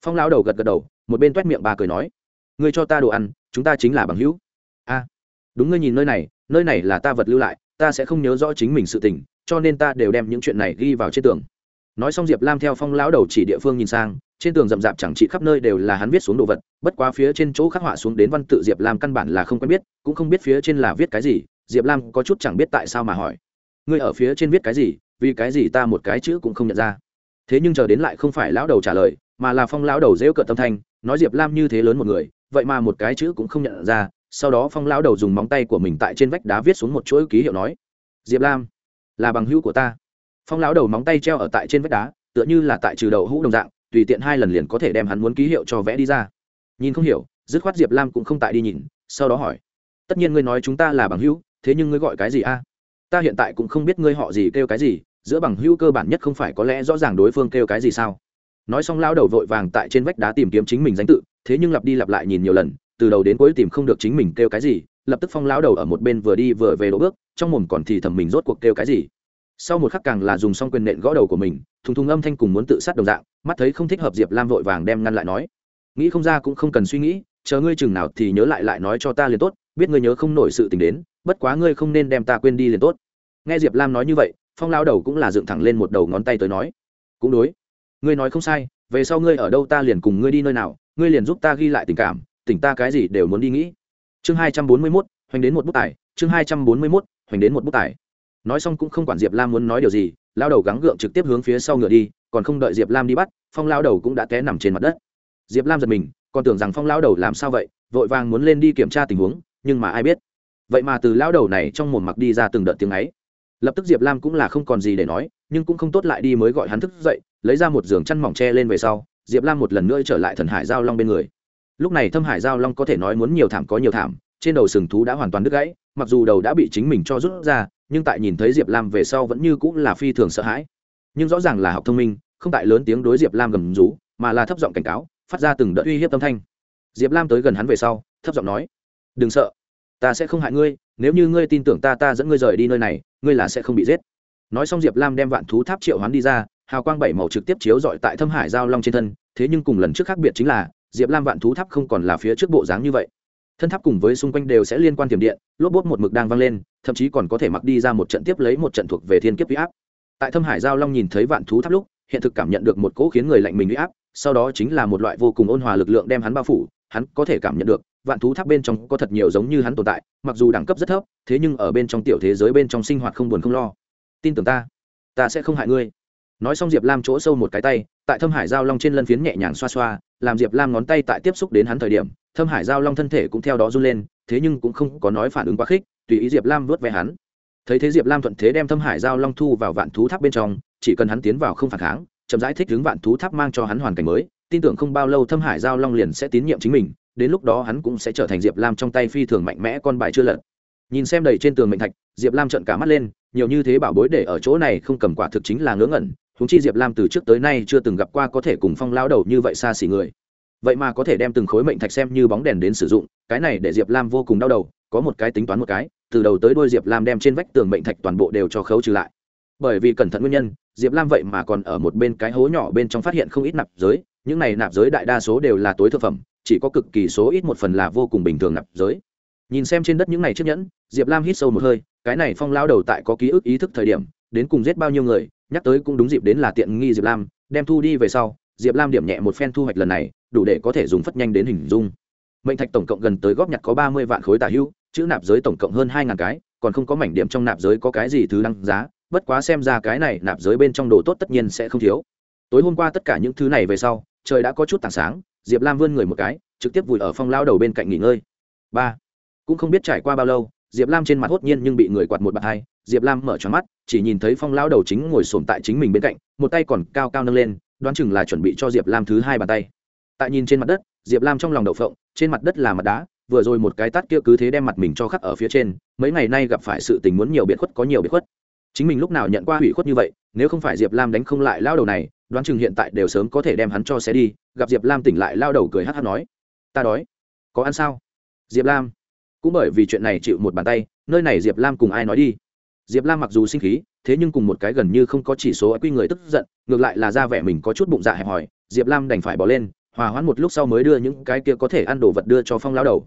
Phong lao đầu gật gật đầu một bên t u é t miệng bà cười nói. Ngươi cho ta đồ ăn chúng ta chính là bằng hữu. A à, đúng ngươi nhìn nơi này nơi này là ta vật lưu lại ta sẽ không nhớ rõ chính mình sự tình cho nên ta đều đem những chuyện này ghi vào trên tường. Nói xong diệp lam theo phong lão đầu chỉ địa phương nhìn sang trên tường rậm rạp chẳng trị khắp nơi đều là hắn viết xuống đồ vật, bất quá phía trên chỗ khắc họa xuống đến văn tự diệp lam căn bản là không quen biết, cũng không biết phía trên là viết cái gì, diệp lam có chút chẳng biết tại sao mà hỏi. Ngươi ở phía trên viết cái gì, vì cái gì ta một cái chữ cũng không nhận ra. Thế nhưng chờ đến lại không phải lão đầu trả lời, mà là phong lão đầu dễu cợt tâm thanh, nói diệp lam như thế lớn một người, vậy mà một cái chữ cũng không nhận ra, sau đó phong lão đầu dùng móng tay của mình tại trên vách đá viết xuống một chuỗi ký hiệu nói, diệp lam, là bằng hữu của ta. Phong lão đầu móng tay treo ở tại trên vách đá, tựa như là tại trừ đầu hũ đồng dạng tùy tiện hai lần liền có thể đem hắn muốn ký hiệu cho vẽ đi ra. Nhìn không hiểu, dứt khoát diệp lam cũng không tại đi nhìn, sau đó hỏi, tất nhiên ngươi nói chúng ta là bằng hữu, thế nhưng ngươi gọi cái gì a? Ta hiện tại cũng không biết ngươi họ gì kêu cái gì, giữa bằng hữu cơ bản nhất không phải có lẽ rõ ràng đối phương kêu cái gì sao? Nói xong lao đầu vội vàng tại trên vách đá tìm kiếm chính mình danh tự, thế nhưng lặp đi lặp lại nhìn nhiều lần, từ đầu đến cuối tìm không được chính mình kêu cái gì, lập tức phong lao đầu ở một bên vừa đi vừa về đỗ bước, trong mồm còn thì thầm mình rốt cuộc kêu cái gì sau một khắc càng là dùng xong quyền nện gõ đầu của mình, thùng thùng âm thanh cùng muốn tự sát đồng dạng, mắt thấy không thích hợp diệp lam vội vàng đem ngăn lại nói, nghĩ không ra cũng không cần suy nghĩ, chờ ngươi chừng nào thì nhớ lại lại nói cho ta liền tốt, biết ngươi nhớ không nổi sự tình đến, bất quá ngươi không nên đem ta quên đi liền tốt. Nghe diệp lam nói như vậy, phong lao đầu cũng là dựng thẳng lên một đầu ngón tay tới nói, cũng đối. Ngươi nói không sai, về sau ngươi ở đâu ta liền cùng ngươi đi nơi nào, ngươi liền giúp ta ghi lại tình cảm, tỉnh ta cái gì đều muốn đi nghĩ. Chương hai trăm bốn mươi mốt, hoành đến một bức tài chương hai trăm bốn mươi mốt, hoành đến một bức tài nói xong cũng không quản diệp lam muốn nói điều gì, lao đầu gắng gượng trực tiếp hướng phía sau ngựa đi, còn không đợi diệp lam đi bắt, phong lao đầu cũng đã té nằm trên mặt đất. Diệp lam giật mình, còn tưởng rằng phong lao đầu làm sao vậy, vội vàng muốn lên đi kiểm tra tình huống, nhưng mà ai biết. Vậy mà từ lao đầu này trong mồm mặc đi ra từng đợt tiếng ấy. Lập tức diệp lam cũng là không còn gì để nói, nhưng cũng không tốt lại đi mới gọi hắn thức dậy, lấy ra một giường chăn mỏng tre lên về sau, diệp lam một lần nữa trở lại thần hải giao long bên người. Lúc này thâm hải giao long có thể nói muốn nhiều thảm có nhiều thảm, trên đầu sừng thú đã hoàn toàn đứt gãy mặc dù đầu đã bị chính mình cho rút ra, nhưng tại nhìn thấy diệp lam về sau vẫn như cũng là phi thường sợ hãi. Nhưng rõ ràng là học thông minh, không tại lớn tiếng đối diệp lam gầm rú, mà là thấp giọng cảnh cáo, phát ra từng đợt uy hiếp tâm thanh. Diệp lam tới gần hắn về sau, thấp giọng nói, đừng sợ, ta sẽ không hại ngươi, nếu như ngươi tin tưởng ta ta dẫn ngươi rời đi nơi này, ngươi là sẽ không bị giết. Nói xong diệp lam đem vạn thú tháp triệu hắn đi ra, hào quang bảy màu trực tiếp chiếu dọi tại thâm hải giao long trên thân, thế nhưng cùng lần trước khác biệt chính là, diệp lam vạn thú tháp không còn là phía trước bộ dáng như vậy thân tháp cùng với xung quanh đều sẽ liên quan tiềm điện, lốp bốt một mực đang vang lên, thậm chí còn có thể mặc đi ra một trận tiếp lấy một trận thuộc về thiên kiếp huy áp. Tại thâm hải giao long nhìn thấy vạn thú tháp lúc, hiện thực cảm nhận được một cỗ khiến người lạnh mình huy áp, sau đó chính là một loại vô cùng ôn hòa lực lượng đem hắn bao phủ, hắn có thể cảm nhận được, vạn thú tháp bên trong có thật nhiều giống như hắn tồn tại, mặc dù đẳng cấp rất thấp, thế nhưng ở bên trong tiểu thế giới bên trong sinh hoạt không buồn không lo. Tin tưởng ta ta sẽ không hại ngươi. Nói xong diệp lam chỗ sâu một cái tay, tại thâm hải giao long trên lân phiến nhẹ nhàng xoa xoa, làm diệp lam ngón tay tại tiếp xúc đến hắn thời điểm thâm hải giao long thân thể cũng theo đó run lên, thế nhưng cũng không có nói phản ứng quá khích, tùy ý diệp lam vớt ve hắn. Thấy thế diệp lam thuận thế đem thâm hải giao long thu vào vạn thú tháp bên trong, chỉ cần hắn tiến vào không phản kháng, chậm rãi thích hướng vạn thú tháp mang cho hắn hoàn cảnh mới, tin tưởng không bao lâu thâm hải giao long liền sẽ tín nhiệm chính mình, đến lúc đó hắn cũng sẽ trở thành diệp lam trong tay phi thường mạnh mẽ con bài chưa lật. Nhìn xem đầy trên tường mệnh thạch, diệp lam trợn cả mắt lên, nhiều như thế bảo bối để ở chỗ này không cầm quả thực chính là ngớ ngẩn húng chi diệp lam từ trước tới nay chưa từng gặp qua có thể cùng phong lao đầu như vậy xa xỉ người vậy mà có thể đem từng khối mệnh thạch xem như bóng đèn đến sử dụng, cái này để diệp lam vô cùng đau đầu, có một cái tính toán một cái, từ đầu tới đôi diệp lam đem trên vách tường mệnh thạch toàn bộ đều cho khấu trừ lại. Bởi vì cẩn thận nguyên nhân, diệp lam vậy mà còn ở một bên cái hố nhỏ bên trong phát hiện không ít nạp giới, những này nạp giới đại đa số đều là tối thực phẩm, chỉ có cực kỳ số ít một phần là vô cùng bình thường nạp giới. Nhìn xem trên đất những này chiếc nhẫn, diệp lam hít sâu một hơi, cái này phong lao đầu tại có ký ức ý thức thời điểm, đến cùng giết bao nhiêu người, nhắc tới cũng đúng dịp đến là tiện nghi diệp lam, đem thu đi về sau, diệp lam điểm nhẹ một phen thu hoạch lần này đủ để có thể dùng phất nhanh đến hình dung. Mệnh thạch tổng cộng gần tới góp nhặt có ba mươi vạn khối tả hưu, chữ nạp giới tổng cộng hơn hai ngàn cái, còn không có mảnh điểm trong nạp giới có cái gì thứ đăng giá, bất quá xem ra cái này nạp giới bên trong đồ tốt tất nhiên sẽ không thiếu. Tối hôm qua tất cả những thứ này về sau, trời đã có chút tảng sáng, diệp lam vươn người một cái, trực tiếp vùi ở phong lao đầu bên cạnh nghỉ ngơi. Ba, cũng không biết trải qua bao lâu, diệp lam trên mặt hốt nhiên nhưng bị người quạt một bàn hai, diệp lam mở tròn mắt, chỉ nhìn thấy phong lao đầu chính ngồi sồn tại chính mình bên cạnh, một tay còn cao cao nâng lên, đoán chừng là chuẩn bị cho diệp lam thứ hai bàn tay tại nhìn trên mặt đất, diệp lam trong lòng đậu phộng, trên mặt đất là mặt đá, vừa rồi một cái tát kia cứ thế đem mặt mình cho khắc ở phía trên, mấy ngày nay gặp phải sự tình muốn nhiều biệt khuất có nhiều biệt khuất. Chính mình lúc nào nhận qua hủy khuất như vậy, nếu không phải diệp lam đánh không lại lao đầu này, đoán chừng hiện tại đều sớm có thể đem hắn cho xe đi, gặp diệp lam tỉnh lại lao đầu cười hát hát nói, ta đói, có ăn sao? Diệp lam, cũng bởi vì chuyện này chịu một bàn tay, nơi này diệp lam cùng ai nói đi? Diệp lam mặc dù sinh khí, thế nhưng cùng một cái gần như không có chỉ số quy người tức giận, ngược lại là ra vẻ mình có chút bụng dạ hẹp hòi, diệp lam đành phải bỏ lên hòa hoãn một lúc sau mới đưa những cái kia có thể ăn đồ vật đưa cho phong lao đầu.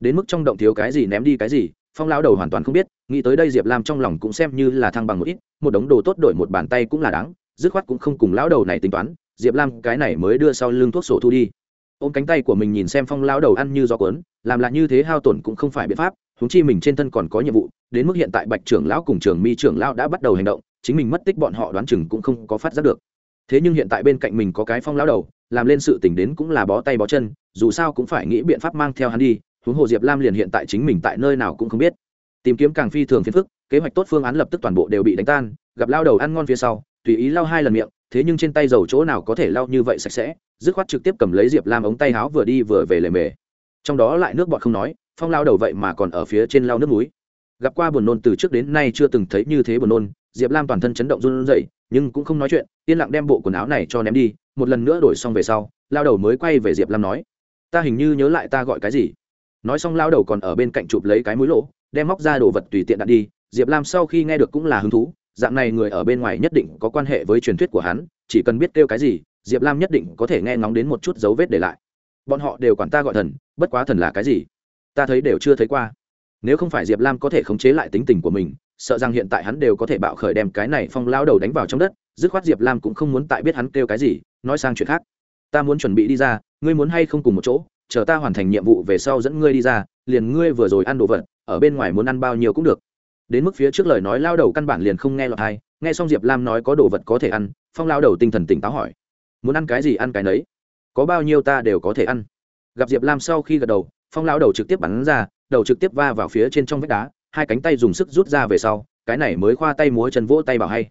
Đến mức trong động thiếu cái gì ném đi cái gì, phong lao đầu hoàn toàn không biết, nghĩ tới đây diệp lam trong lòng cũng xem như là thăng bằng một ít, một đống đồ tốt đổi một bàn tay cũng là đáng, dứt khoát cũng không cùng lão đầu này tính toán, diệp lam cái này mới đưa sau lưng thuốc sổ thu đi. Ôm cánh tay của mình nhìn xem phong lao đầu ăn như gió cuốn, làm lại như thế hao tổn cũng không phải biện pháp húng chi mình trên thân còn có nhiệm vụ, đến mức hiện tại bạch trưởng lão cùng trường mi trưởng lão đã bắt đầu hành động, chính mình mất tích bọn họ đoán chừng cũng không có phát giác được. Thế nhưng hiện tại bên cạnh mình có cái phong lão đầu làm lên sự tình đến cũng là bó tay bó chân, dù sao cũng phải nghĩ biện pháp mang theo hắn đi, huống hồ diệp lam liền hiện tại chính mình tại nơi nào cũng không biết. Tìm kiếm càng phi thường phiền phức, kế hoạch tốt phương án lập tức toàn bộ đều bị đánh tan, gặp lao đầu ăn ngon phía sau, tùy ý lau hai lần miệng, thế nhưng trên tay dầu chỗ nào có thể lau như vậy sạch sẽ, dứt khoát trực tiếp cầm lấy diệp lam ống tay háo vừa đi vừa về lề mề. Trong đó lại nước bọt không nói, phong lao đầu vậy mà còn ở phía trên lao nước núi gặp qua buồn nôn từ trước đến nay chưa từng thấy như thế buồn nôn, diệp lam toàn thân chấn động run rẩy, nhưng cũng không nói chuyện, yên lặng đem bộ quần áo này cho ném đi một lần nữa đổi xong về sau, lao đầu mới quay về diệp lam nói, ta hình như nhớ lại ta gọi cái gì. Nói xong lao đầu còn ở bên cạnh chụp lấy cái mũi lỗ, đem móc ra đồ vật tùy tiện đặt đi. Diệp lam sau khi nghe được cũng là hứng thú, dạng này người ở bên ngoài nhất định có quan hệ với truyền thuyết của hắn, chỉ cần biết kêu cái gì, diệp lam nhất định có thể nghe ngóng đến một chút dấu vết để lại. Bọn họ đều quản ta gọi thần, bất quá thần là cái gì, ta thấy đều chưa thấy qua. Nếu không phải diệp lam có thể khống chế lại tính tình của mình sợ rằng hiện tại hắn đều có thể bạo khởi đem cái này phong lao đầu đánh vào trong đất, dứt khoát diệp lam cũng không muốn tại biết hắn kêu cái gì, nói sang chuyện khác. Ta muốn chuẩn bị đi ra, ngươi muốn hay không cùng một chỗ, chờ ta hoàn thành nhiệm vụ về sau dẫn ngươi đi ra, liền ngươi vừa rồi ăn đồ vật, ở bên ngoài muốn ăn bao nhiêu cũng được. Đến mức phía trước lời nói lao đầu căn bản liền không nghe lọt hay nghe xong diệp lam nói có đồ vật có thể ăn, phong lao đầu tinh thần tỉnh táo hỏi, muốn ăn cái gì ăn cái nấy? Có bao nhiêu ta đều có thể ăn. Gặp diệp lam sau khi gật đầu, phong lao đầu trực tiếp bắn ra, đầu trực tiếp va vào phía trên trong vách đá hai cánh tay dùng sức rút ra về sau, cái này mới khoa tay múa chân vỗ tay bảo hay.